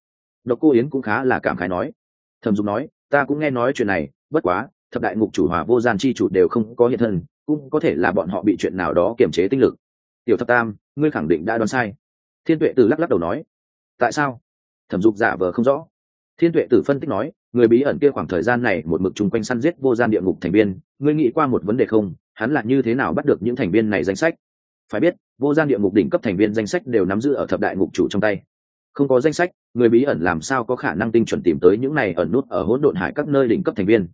Độc cô yến cũng khá là cảm khái nói. Thẩm dục nói ta cũng nghe nói chuyện này, bất quá, thập đại ngục chủ hòa vô gian chi chủ đều không có hiện thân, cũng có thể là bọn họ bị chuyện nào đó kiềm chế tinh lực. Tiểu thập tam, ngươi khẳng định đã đoán sai. Thiên tuệ tử lắc lắc đầu nói. Tại sao? Thẩm dục giả vờ không rõ. Thiên tuệ tử phân tích nói, người bí ẩn kia khoảng thời gian này một mực chung quanh săn giết vô gian địa ngục thành viên, ngươi nghĩ qua một vấn đề không? Hắn là như thế nào bắt được những thành viên này danh sách? Phải biết, vô gian địa ngục đỉnh cấp thành viên danh sách đều nắm giữ ở thập đại ngục chủ trong tay không có danh sách, người bí ẩn làm sao có khả năng tinh chuẩn tìm tới những này ẩn nút ở hỗn độn hải các nơi đỉnh cấp thành viên.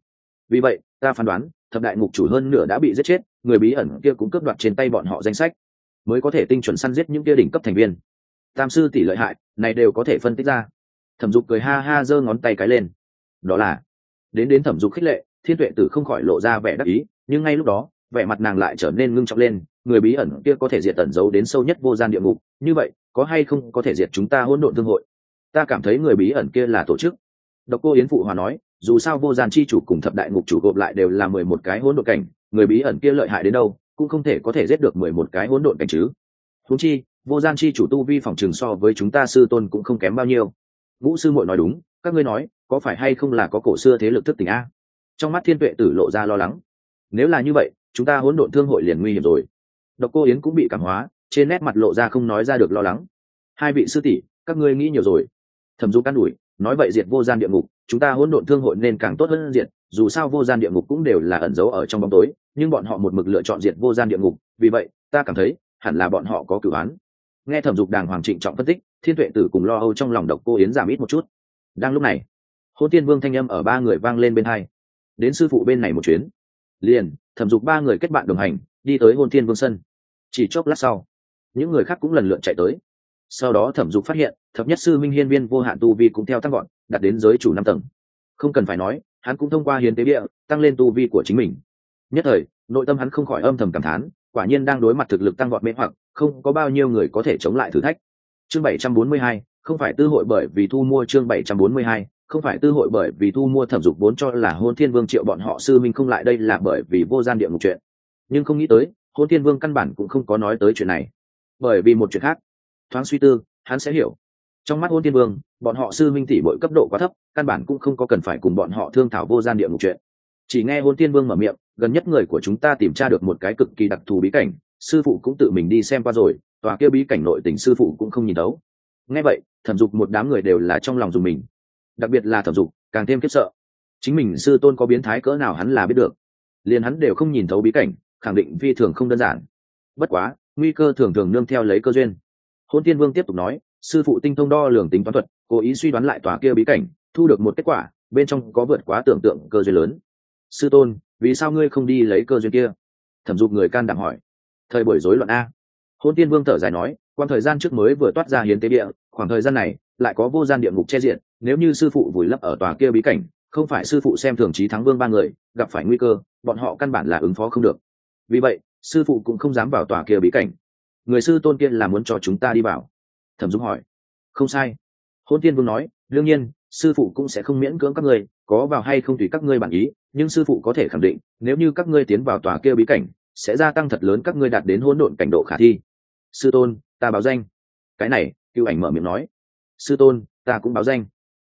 Vì vậy, ta phán đoán, thập đại ngục chủ hơn nửa đã bị giết chết, người bí ẩn kia cũng cướp đoạt trên tay bọn họ danh sách, mới có thể tinh chuẩn săn giết những kia đỉnh cấp thành viên. Tam sư tỷ lợi hại, này đều có thể phân tích ra. Thẩm dục cười ha ha giơ ngón tay cái lên. Đó là, đến đến thẩm dục khích lệ, thiên tuệ tử không khỏi lộ ra vẻ đắc ý, nhưng ngay lúc đó vẻ mặt nàng lại trở nên ngưng trọng lên, người bí ẩn kia có thể diệt tẩn giấu đến sâu nhất vô gian địa ngục, như vậy, có hay không có thể diệt chúng ta hỗn độn thương hội? Ta cảm thấy người bí ẩn kia là tổ chức. Độc cô yến phụ hòa nói, dù sao vô gian chi chủ cùng thập đại ngục chủ gộp lại đều là mười một cái hỗn độn cảnh, người bí ẩn kia lợi hại đến đâu, cũng không thể có thể giết được mười một cái hỗn độn cảnh chứ. Thú chi, vô gian chi chủ tu vi phòng trường so với chúng ta sư tôn cũng không kém bao nhiêu. Vũ sư muội nói đúng, các ngươi nói, có phải hay không là có cổ xưa thế lực thức tỉnh a? Trong mắt thiên tuệ tử lộ ra lo lắng. Nếu là như vậy chúng ta hỗn độn thương hội liền nguy hiểm rồi. Độc cô yến cũng bị cảm hóa trên nét mặt lộ ra không nói ra được lo lắng. Hai vị sư tỷ các ngươi nghĩ nhiều rồi. Thẩm du can đuổi, nói vậy diệt vô gian địa ngục chúng ta hỗn độn thương hội nên càng tốt hơn diệt dù sao vô gian địa ngục cũng đều là ẩn giấu ở trong bóng tối nhưng bọn họ một mực lựa chọn diệt vô gian địa ngục vì vậy ta cảm thấy hẳn là bọn họ có cử án. Nghe thẩm dục đàng hoàng trịnh trọng phân tích thiên tuệ tử cùng lo âu trong lòng độc cô yến giảm ít một chút. Đang lúc này hôn tiên vương thanh âm ở ba người vang lên bên hai. Đến sư phụ bên này một chuyến. Liền thẩm dục ba người kết bạn đồng hành, đi tới hôn thiên vương sân chỉ chốc lát sau, những người khác cũng lần lượt chạy tới. Sau đó thẩm dục phát hiện, thập nhất sư minh hiên viên vô hạn tu vi cũng theo tăng gọn đặt đến giới chủ năm tầng. Không cần phải nói, hắn cũng thông qua hiến tế địa tăng lên tu vi của chính mình. Nhất thời, nội tâm hắn không khỏi âm thầm cảm thán, quả nhiên đang đối mặt thực lực tăng gọn mê hoặc, không có bao nhiêu người có thể chống lại thử thách. Chương bảy trăm bốn mươi hai, không phải tư hội bởi vì thu mua chương bảy trăm bốn mươi hai không phải tư hội bởi vì thu mua thẩm dục vốn cho là hôn thiên vương triệu bọn họ sư minh không lại đây là bởi vì vô gian địa một chuyện. Nhưng không nghĩ tới, hôn thiên vương căn bản cũng không có nói tới chuyện này. Bởi vì một chuyện khác. Thoáng suy tư, hắn sẽ hiểu. Trong mắt hôn thiên vương, bọn họ sư minh tỷ bội cấp độ quá thấp, căn bản cũng không có cần phải cùng bọn họ thương thảo vô gian địa một chuyện. Chỉ nghe hôn thiên vương mở miệng, gần nhất người của chúng ta tìm tra được một cái cực kỳ đặc thù bí cảnh, sư phụ cũng tự mình đi xem qua rồi, tòa kia bí cảnh nội tình sư phụ cũng không nhìn đấu nghe vậy, thẩm dục một đám người đều là trong lòng dùng mình đặc biệt là thẩm dục, càng thêm khiếp sợ. Chính mình sư tôn có biến thái cỡ nào hắn là biết được. Liền hắn đều không nhìn thấu bí cảnh, khẳng định phi thường không đơn giản. Bất quá, nguy cơ thường thường nương theo lấy cơ duyên. Hôn tiên vương tiếp tục nói, sư phụ tinh thông đo lường tính toán thuật, cố ý suy đoán lại tòa kia bí cảnh, thu được một kết quả, bên trong có vượt quá tưởng tượng cơ duyên lớn. Sư tôn, vì sao ngươi không đi lấy cơ duyên kia? Thẩm dục người can đảm hỏi. Thời buổi rối loạn a. Hôn tiên vương thở dài nói quan thời gian trước mới vừa toát ra hiến tế địa, khoảng thời gian này lại có vô gian địa ngục che diện, nếu như sư phụ vùi lấp ở tòa kia bí cảnh, không phải sư phụ xem thường trí thắng vương ba người, gặp phải nguy cơ, bọn họ căn bản là ứng phó không được. Vì vậy, sư phụ cũng không dám vào tòa kia bí cảnh. Người sư tôn kia là muốn cho chúng ta đi vào. Thẩm dung hỏi. Không sai. Hôn tiên vương nói, đương nhiên, sư phụ cũng sẽ không miễn cưỡng các ngươi, có vào hay không tùy các ngươi bản ý, nhưng sư phụ có thể khẳng định, nếu như các ngươi tiến vào tòa kia bí cảnh, sẽ gia tăng thật lớn các ngươi đạt đến hỗn độn cảnh độ khả thi. Sư tôn, ta báo danh. Cái này cựu ảnh mở miệng nói sư tôn, ta cũng báo danh.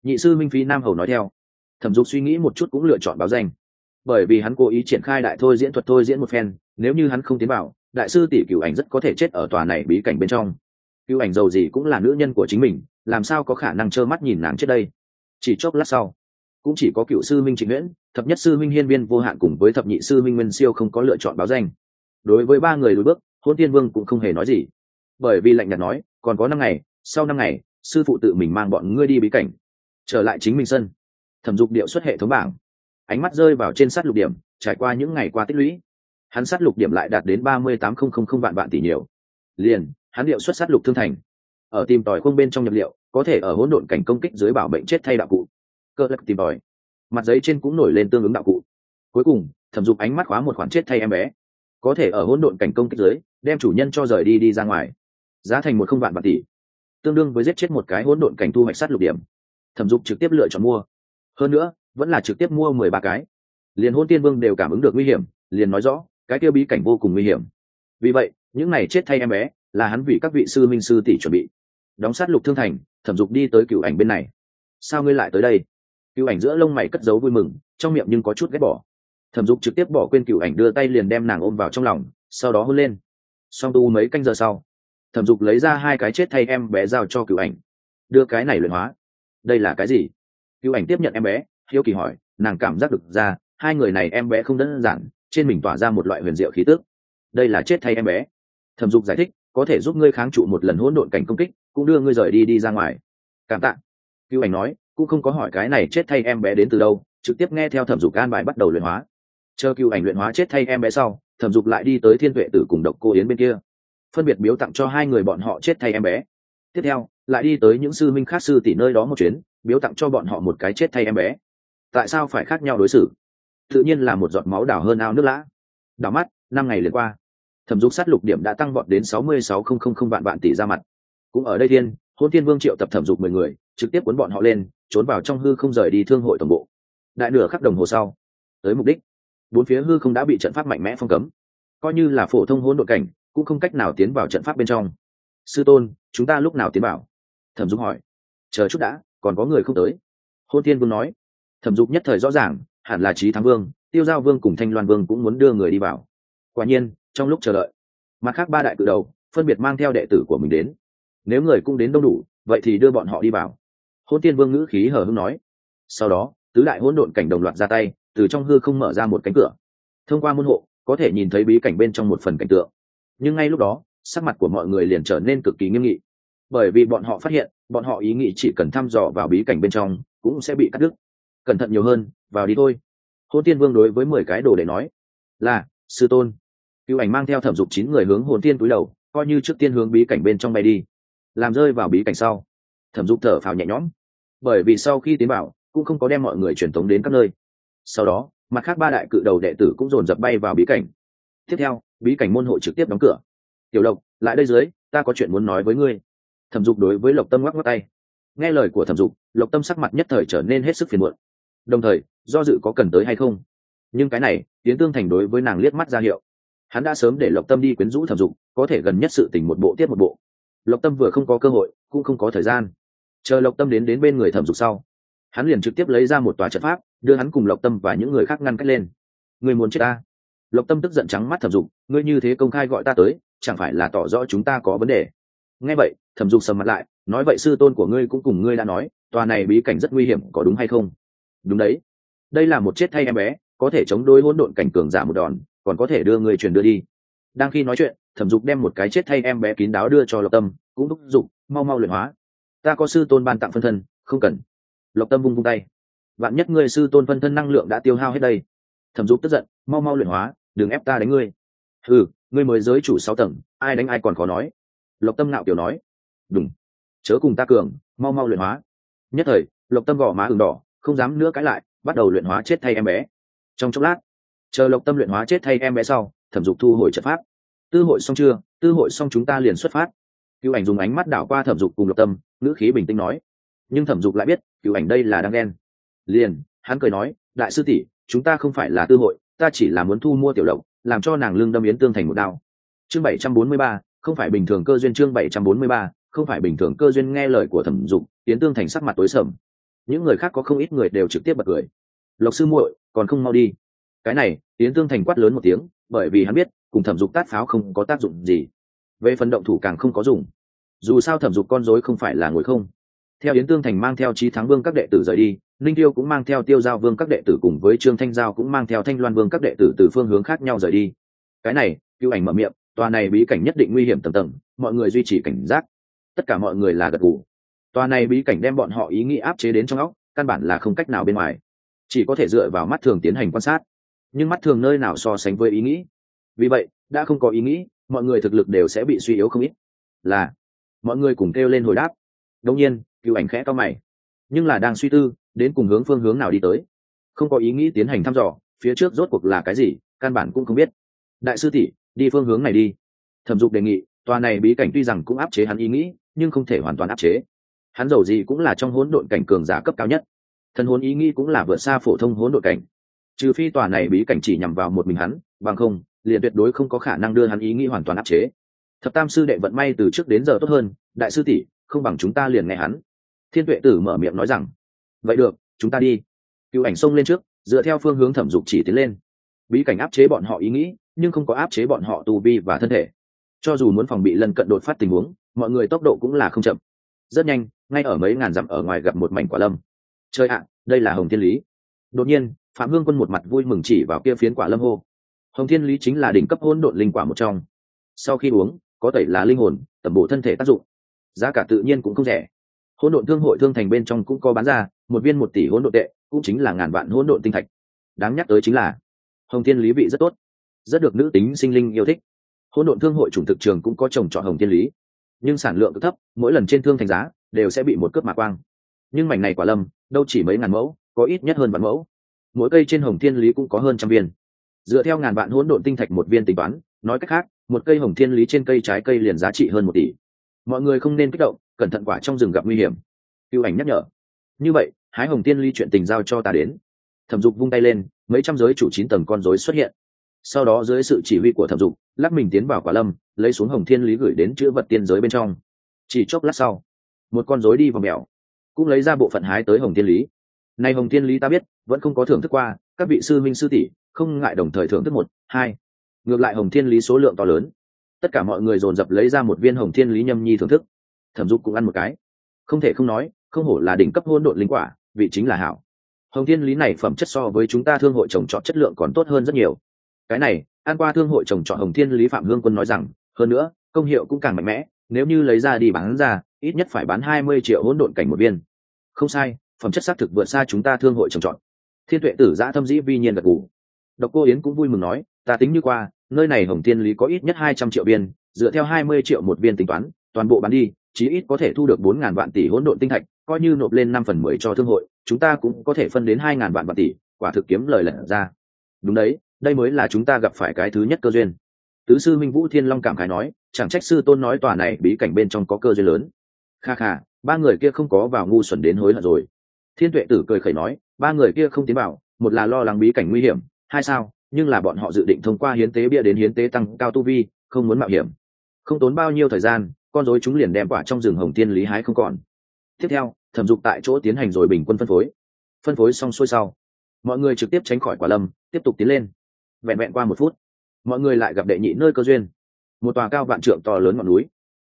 Nhị sư minh phí nam hầu nói theo. Thẩm dục suy nghĩ một chút cũng lựa chọn báo danh. Bởi vì hắn cố ý triển khai đại thôi diễn thuật thôi diễn một phen, nếu như hắn không tiến vào, đại sư tỷ cựu ảnh rất có thể chết ở tòa này bí cảnh bên trong. Cựu ảnh giàu gì cũng là nữ nhân của chính mình, làm sao có khả năng trơ mắt nhìn nàng chết đây? Chỉ chốc lát sau, cũng chỉ có cựu sư minh trịnh nguyễn, thập nhất sư minh hiên viên vô hạn cùng với thập nhị sư minh nguyên siêu không có lựa chọn báo danh. Đối với ba người lùi bước hôn tiên vương cũng không hề nói gì. Bởi vì lạnh nhạt nói, còn có năm ngày, sau năm ngày sư phụ tự mình mang bọn ngươi đi bí cảnh, trở lại chính mình sân. Thẩm dục điệu xuất hệ thống bảng. Ánh mắt rơi vào trên sát lục điểm, trải qua những ngày qua tích lũy. Hắn sát lục điểm lại đạt đến ba mươi tám không không không vạn vạn tỷ nhiều. Liền, hắn điệu xuất sát lục thương thành. Ở tìm tòi không bên trong nhập liệu, có thể ở hỗn độn cảnh công kích dưới bảo bệnh chết thay đạo cụ. Cơ lắc tìm tòi. Mặt giấy trên cũng nổi lên tương ứng đạo cụ. Cuối cùng, thẩm dục ánh mắt khóa một khoản chết thay em bé. Có thể ở hỗn độn cảnh công kích dưới, đem chủ nhân cho rời đi đi ra ngoài. Giá thành một không vạn vạn tỷ tương đương với giết chết một cái hỗn độn cảnh thu hoạch sát lục điểm. Thẩm dục trực tiếp lựa chọn mua. Hơn nữa, vẫn là trực tiếp mua mười ba cái. Liền hôn tiên vương đều cảm ứng được nguy hiểm, liền nói rõ, cái tiêu bí cảnh vô cùng nguy hiểm. Vì vậy, những này chết thay em bé, là hắn vì các vị sư minh sư tỷ chuẩn bị. Đóng sát lục thương thành, thẩm dục đi tới cựu ảnh bên này. Sao ngươi lại tới đây? Cựu ảnh giữa lông mày cất giấu vui mừng, trong miệng nhưng có chút ghét bỏ. Thẩm dục trực tiếp bỏ quên cựu ảnh đưa tay liền đem nàng ôm vào trong lòng, sau đó hôn lên. Song tu mấy canh giờ sau thẩm dục lấy ra hai cái chết thay em bé giao cho cựu ảnh. Đưa cái này luyện hóa. Đây là cái gì? Cựu ảnh tiếp nhận em bé, hiếu kỳ hỏi, nàng cảm giác được ra, hai người này em bé không đơn giản, trên mình tỏa ra một loại huyền diệu khí tước đây là chết thay em bé. Thẩm dục giải thích, có thể giúp ngươi kháng trụ một lần hỗn độn cảnh công kích, cũng đưa ngươi rời đi đi ra ngoài. Cảm tạ. Cựu ảnh nói, cũng không có hỏi cái này chết thay em bé đến từ đâu, trực tiếp nghe theo thẩm dục an bài bắt đầu luyện hóa. Chờ cựu ảnh luyện hóa chết thay em bé sau, thẩm dục lại đi tới thiên tuệ tử cùng độc cô yến bên kia phân biệt biếu tặng cho hai người bọn họ chết thay em bé. Tiếp theo, lại đi tới những sư minh khác sư tỷ nơi đó một chuyến, biếu tặng cho bọn họ một cái chết thay em bé. Tại sao phải khác nhau đối xử? Tự nhiên là một giọt máu đảo hơn ao nước lã. Đảo mắt, năm ngày liền qua. Thẩm dục sát lục điểm đã tăng vọt đến sáu mươi sáu không không không vạn vạn tỷ ra mặt. Cũng ở đây thiên, hôn thiên vương triệu tập thẩm dục mười người, trực tiếp cuốn bọn họ lên, trốn vào trong hư không rời đi thương hội tổng bộ. Đại nửa khắc đồng hồ sau, tới mục đích. Bốn phía hư không đã bị trận pháp mạnh mẽ phong cấm. Coi như là phổ thông hỗn độn cảnh cũng không cách nào tiến vào trận pháp bên trong. Sư tôn, chúng ta lúc nào tiến vào? Thẩm dục hỏi. Chờ chút đã, còn có người không tới. Hôn tiên vương nói. Thẩm dục nhất thời rõ ràng, hẳn là trí thắng vương, tiêu giao vương cùng thanh loan vương cũng muốn đưa người đi vào. Quả nhiên, trong lúc chờ đợi, mặt khác ba đại cự đầu phân biệt mang theo đệ tử của mình đến. Nếu người cũng đến đông đủ, vậy thì đưa bọn họ đi vào. Hôn tiên vương ngữ khí hờ hưng nói. Sau đó, tứ đại hỗn độn cảnh đồng loạt ra tay, từ trong hư không mở ra một cánh cửa. Thông qua môn hộ, có thể nhìn thấy bí cảnh bên trong một phần cảnh tượng nhưng ngay lúc đó, sắc mặt của mọi người liền trở nên cực kỳ nghiêm nghị. Bởi vì bọn họ phát hiện, bọn họ ý nghĩ chỉ cần thăm dò vào bí cảnh bên trong, cũng sẽ bị cắt đứt. Cẩn thận nhiều hơn, vào đi thôi. Hôn tiên vương đối với mười cái đồ để nói, là, sư tôn. Cựu ảnh mang theo thẩm dục chín người hướng hồn tiên túi đầu, coi như trước tiên hướng bí cảnh bên trong bay đi. Làm rơi vào bí cảnh sau, thẩm dục thở phào nhẹ nhõm. Bởi vì sau khi tiến bảo cũng không có đem mọi người truyền tống đến các nơi. Sau đó, mặt khác ba đại cự đầu đệ tử cũng dồn dập bay vào bí cảnh tiếp theo, bí cảnh môn hộ trực tiếp đóng cửa. Tiểu lộc, lại đây dưới, ta có chuyện muốn nói với ngươi. Thẩm dục đối với lộc tâm ngoắc ngoắc tay. Nghe lời của thẩm dục, lộc tâm sắc mặt nhất thời trở nên hết sức phiền muộn. Đồng thời, do dự có cần tới hay không? Nhưng cái này tiến tương thành đối với nàng liếc mắt ra hiệu. Hắn đã sớm để lộc tâm đi quyến rũ thẩm dục, có thể gần nhất sự tình một bộ tiếp một bộ. Lộc tâm vừa không có cơ hội, cũng không có thời gian. Chờ lộc tâm đến đến bên người thẩm dục sau, hắn liền trực tiếp lấy ra một tòa trận pháp, đưa hắn cùng lộc tâm và những người khác ngăn cách lên. Người muốn chết ta? Lộc tâm tức giận trắng mắt thẩm dục, ngươi như thế công khai gọi ta tới, chẳng phải là tỏ rõ chúng ta có vấn đề? Nghe vậy, thẩm dục sầm mặt lại, nói vậy sư tôn của ngươi cũng cùng ngươi đã nói, tòa này bí cảnh rất nguy hiểm, có đúng hay không? Đúng đấy. Đây là một chết thay em bé, có thể chống đối hỗn độn cảnh cường giả một đòn, còn có thể đưa người truyền đưa đi. Đang khi nói chuyện, thẩm dục đem một cái chết thay em bé kín đáo đưa cho lộc tâm, cũng thúc giục, mau mau luyện hóa. Ta có sư tôn ban tặng phân thân, không cần. Lộc tâm vung vung tay. Vạn nhất ngươi sư tôn phân thân năng lượng đã tiêu hao hết đây. Thẩm dục tức giận, mau mau luyện hóa đừng ép ta đánh ngươi. Ừ ngươi mới giới chủ sáu tầng, ai đánh ai còn khó nói. Lộc tâm ngạo kiểu nói. Đúng chớ cùng ta cường, mau mau luyện hóa. Nhất thời, lộc tâm gò má ừng đỏ, không dám nữa cãi lại, bắt đầu luyện hóa chết thay em bé. Trong chốc lát, chờ lộc tâm luyện hóa chết thay em bé sau, thẩm dục thu hồi trận pháp. Tư hội xong chưa? Tư hội xong chúng ta liền xuất phát. Cựu ảnh dùng ánh mắt đảo qua thẩm dục cùng lộc tâm, ngữ khí bình tĩnh nói. Nhưng thẩm dục lại biết cựu ảnh đây là đang đen liền, hắn cười nói, đại sư tỷ, chúng ta không phải là tư hội ta chỉ là muốn thu mua tiểu lộc, làm cho nàng lương đâm yến tương thành một đao. Chương bảy trăm bốn mươi ba, không phải bình thường cơ duyên chương bảy trăm bốn mươi ba, không phải bình thường cơ duyên nghe lời của thẩm dục, yến tương thành sắc mặt tối sầm. Những người khác có không ít người đều trực tiếp bật cười. Lộc sư muội, còn không mau đi. Cái này, yến tương thành quát lớn một tiếng, bởi vì hắn biết, cùng thẩm dục tát pháo không có tác dụng gì. Về phần động thủ càng không có dùng. Dù sao thẩm dục con dối không phải là ngồi không. Theo yến tương thành mang theo trí thắng vương các đệ tử rời đi ninh tiêu cũng mang theo tiêu giao vương các đệ tử cùng với trương thanh giao cũng mang theo thanh loan vương các đệ tử từ phương hướng khác nhau rời đi. Cái này cựu ảnh mở miệng, tòa này bí cảnh nhất định nguy hiểm tầm tầng, mọi người duy trì cảnh giác. Tất cả mọi người là gật gù. Tòa này bí cảnh đem bọn họ ý nghĩ áp chế đến trong óc, căn bản là không cách nào bên ngoài. Chỉ có thể dựa vào mắt thường tiến hành quan sát. Nhưng mắt thường nơi nào so sánh với ý nghĩ? Vì vậy, đã không có ý nghĩ, mọi người thực lực đều sẽ bị suy yếu không ít. Là, mọi người cùng kêu lên hồi đáp. Đương nhiên cựu ảnh khẽ to mày. Nhưng là đang suy tư đến cùng hướng phương hướng nào đi tới. Không có ý nghĩ tiến hành thăm dò, phía trước rốt cuộc là cái gì, căn bản cũng không biết. Đại sư tỷ, đi phương hướng này đi. Thẩm dục đề nghị, tòa này bí cảnh tuy rằng cũng áp chế hắn ý nghĩ, nhưng không thể hoàn toàn áp chế. Hắn giàu gì cũng là trong hỗn độn cảnh cường giả cấp cao nhất. Thần hồn ý nghĩ cũng là vượt xa phổ thông hỗn độn cảnh. Trừ phi tòa này bí cảnh chỉ nhằm vào một mình hắn, bằng không, liền tuyệt đối không có khả năng đưa hắn ý nghĩ hoàn toàn áp chế. Thập tam sư đệ vận may từ trước đến giờ tốt hơn, đại sư tỷ, không bằng chúng ta liền nghe hắn. Thiên tuệ tử mở miệng nói rằng vậy được, chúng ta đi. Cựu ảnh xông lên trước, dựa theo phương hướng thẩm dục chỉ tiến lên. Bí cảnh áp chế bọn họ ý nghĩ, nhưng không có áp chế bọn họ tu vi và thân thể. Cho dù muốn phòng bị lần cận đột phát tình huống, mọi người tốc độ cũng là không chậm. Rất nhanh, ngay ở mấy ngàn dặm ở ngoài gặp một mảnh quả lâm. Chơi ạ, đây là hồng thiên lý. Đột nhiên, phạm hương quân một mặt vui mừng chỉ vào kia phiến quả lâm hô. Hồng thiên lý chính là đỉnh cấp hôn độn linh quả một trong. Sau khi uống, có tẩy là linh hồn, tẩm bổ thân thể tác dụng. Giá cả tự nhiên cũng không rẻ hỗn độn thương hội thương thành bên trong cũng có bán ra, một viên một tỷ hỗn độn tệ, cũng chính là ngàn vạn hỗn độn tinh thạch. Đáng nhắc tới chính là, hồng thiên lý vị rất tốt, rất được nữ tính sinh linh yêu thích. Hỗn độn thương hội chủng thực trường cũng có trồng trọt hồng thiên lý, nhưng sản lượng cực thấp, mỗi lần trên thương thành giá đều sẽ bị một cướp mạ quang. Nhưng mảnh này quả lâm, đâu chỉ mấy ngàn mẫu, có ít nhất hơn vạn mẫu. Mỗi cây trên hồng thiên lý cũng có hơn trăm viên. Dựa theo ngàn vạn hỗn độn tinh thạch một viên tính toán, nói cách khác, một cây hồng thiên lý trên cây trái cây liền giá trị hơn một tỷ. Mọi người không nên kích động cẩn thận quả trong rừng gặp nguy hiểm. Cựu ảnh nhắc nhở. Như vậy, hái hồng thiên ly chuyện tình giao cho ta đến. Thẩm dục vung tay lên, mấy trăm giới chủ chín tầng con rối xuất hiện. Sau đó dưới sự chỉ huy của thẩm dục, lắc mình tiến vào quả lâm, lấy xuống hồng thiên lý gửi đến chữ vật tiên giới bên trong. Chỉ chốc lát sau, một con rối đi vào mèo, cũng lấy ra bộ phận hái tới hồng thiên lý. Này hồng thiên lý ta biết, vẫn không có thưởng thức qua, các vị sư minh sư tỷ, không ngại đồng thời thưởng thức một, hai. Ngược lại hồng thiên lý số lượng to lớn. Tất cả mọi người dồn dập lấy ra một viên hồng thiên lý nhâm nhi thưởng thức thẩm dục cũng ăn một cái. Không thể không nói, không hổ là đỉnh cấp hôn độn linh quả, vị chính là hảo. Hồng thiên lý này phẩm chất so với chúng ta thương hội trồng trọt chất lượng còn tốt hơn rất nhiều. Cái này an qua thương hội trồng trọt hồng thiên lý phạm hương quân nói rằng, hơn nữa, công hiệu cũng càng mạnh mẽ, nếu như lấy ra đi bán ra, ít nhất phải bán hai mươi triệu hỗn độn cảnh một viên. Không sai, phẩm chất xác thực vượt xa chúng ta thương hội trồng trọt. Thiên tuệ tử giã thâm dĩ vi nhiên gật gù. Độc cô yến cũng vui mừng nói, ta tính như qua, nơi này hồng thiên lý có ít nhất hai trăm triệu viên, dựa theo hai mươi triệu một viên tính toán, toàn bộ bán đi chí ít có thể thu được bốn ngàn vạn tỷ hỗn độn tinh thạch, coi như nộp lên năm phần mười cho thương hội, chúng ta cũng có thể phân đến hai ngàn vạn vạn tỷ, quả thực kiếm lời lẫn ra. Đúng đấy, đây mới là chúng ta gặp phải cái thứ nhất cơ duyên. Tứ sư minh vũ thiên long cảm khái nói, chẳng trách sư tôn nói tòa này bí cảnh bên trong có cơ duyên lớn. Kha kha, ba người kia không có vào ngu xuẩn đến hối hận rồi. Thiên tuệ tử cười khẩy nói, ba người kia không tiến vào, một là lo lắng bí cảnh nguy hiểm, hai sao, nhưng là bọn họ dự định thông qua hiến tế bia đến hiến tế tăng cao tu vi, không muốn mạo hiểm. Không tốn bao nhiêu thời gian con rối chúng liền đem quả trong rừng hồng tiên lý hái không còn. Tiếp theo, thẩm dục tại chỗ tiến hành rồi bình quân phân phối. Phân phối xong xuôi sau, mọi người trực tiếp tránh khỏi quả lâm, tiếp tục tiến lên. Vẹn vẹn qua một phút, mọi người lại gặp đệ nhị nơi cơ duyên. Một tòa cao vạn trượng to lớn ngọn núi.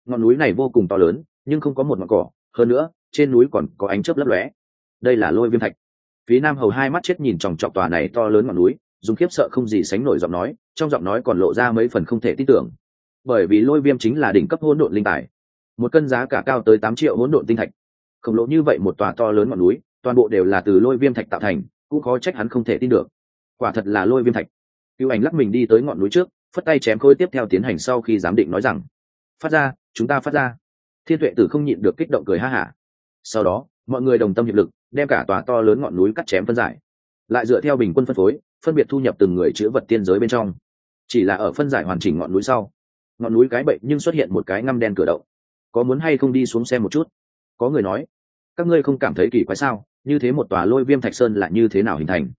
Ngọn núi này vô cùng to lớn, nhưng không có một ngọn cỏ. Hơn nữa, trên núi còn có ánh chớp lấp lóe. Đây là lôi viêm thạch. Phía nam hầu hai mắt chết nhìn chòng chọc tòa này to lớn ngọn núi, dùng khiếp sợ không gì sánh nổi giọng nói, trong giọng nói còn lộ ra mấy phần không thể tin tưởng bởi vì lôi viêm chính là đỉnh cấp hỗn độn linh tài. Một cân giá cả cao tới tám triệu hỗn độn tinh thạch. Khổng lồ như vậy một tòa to lớn ngọn núi, toàn bộ đều là từ lôi viêm thạch tạo thành, cũng khó trách hắn không thể tin được. Quả thật là lôi viêm thạch. Cựu ảnh lắc mình đi tới ngọn núi trước, phất tay chém khôi tiếp theo tiến hành sau khi giám định nói rằng, phát ra, chúng ta phát ra. Thiên tuệ tử không nhịn được kích động cười ha hả. Sau đó, mọi người đồng tâm hiệp lực, đem cả tòa to lớn ngọn núi cắt chém phân giải. Lại dựa theo bình quân phân phối, phân biệt thu nhập từng người chữ vật tiên giới bên trong. Chỉ là ở phân giải hoàn chỉnh ngọn núi sau ngọn núi cái bệnh nhưng xuất hiện một cái ngăm đen cửa động. Có muốn hay không đi xuống xem một chút? Có người nói, các ngươi không cảm thấy kỳ quái sao? Như thế một tòa lôi viêm thạch sơn là như thế nào hình thành?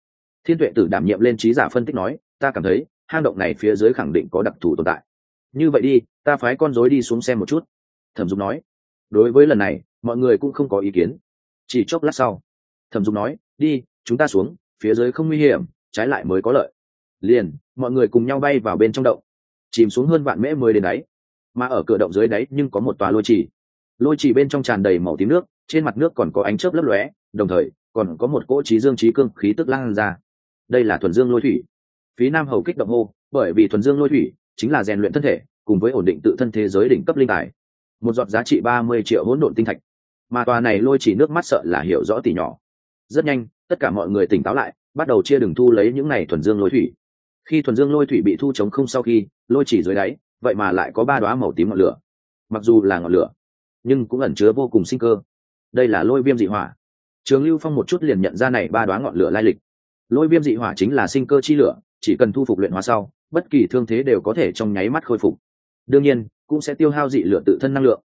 Thiên tuệ tử đảm nhiệm lên trí giả phân tích nói, ta cảm thấy, hang động này phía dưới khẳng định có đặc thù tồn tại. Như vậy đi, ta phái con rối đi xuống xem một chút. Thẩm dục nói, đối với lần này, mọi người cũng không có ý kiến. Chỉ chốc lát sau, thẩm dục nói, đi, chúng ta xuống, phía dưới không nguy hiểm, trái lại mới có lợi. Liền, mọi người cùng nhau bay vào bên trong động chìm xuống hơn vạn mễ mới đến đáy. Mà ở cửa động dưới đáy nhưng có một tòa lôi trì. Lôi trì bên trong tràn đầy màu tím nước, trên mặt nước còn có ánh chớp lấp lóe, đồng thời, còn có một cỗ trí dương trí cương khí tức lan ra. Đây là thuần dương lôi thủy. Phí nam hầu kích động hô, bởi vì thuần dương lôi thủy chính là rèn luyện thân thể, cùng với ổn định tự thân thế giới đỉnh cấp linh tài. Một giọt giá trị ba mươi triệu hỗn độn tinh thạch. Mà tòa này lôi chỉ nước mắt sợ là hiểu rõ tỷ nhỏ. Rất nhanh, tất cả mọi người tỉnh táo lại, bắt đầu chia đường thu lấy những này thuần dương lôi thủy khi thuần dương lôi thủy bị thu chống không sau khi, lôi chỉ dưới đáy, vậy mà lại có ba đoá màu tím ngọn lửa. Mặc dù là ngọn lửa, nhưng cũng ẩn chứa vô cùng sinh cơ. Đây là lôi viêm dị hỏa. Trường lưu phong một chút liền nhận ra này ba đoá ngọn lửa lai lịch. Lôi viêm dị hỏa chính là sinh cơ chi lửa, chỉ cần thu phục luyện hóa sau, bất kỳ thương thế đều có thể trong nháy mắt khôi phục. Đương nhiên, cũng sẽ tiêu hao dị lửa tự thân năng lượng.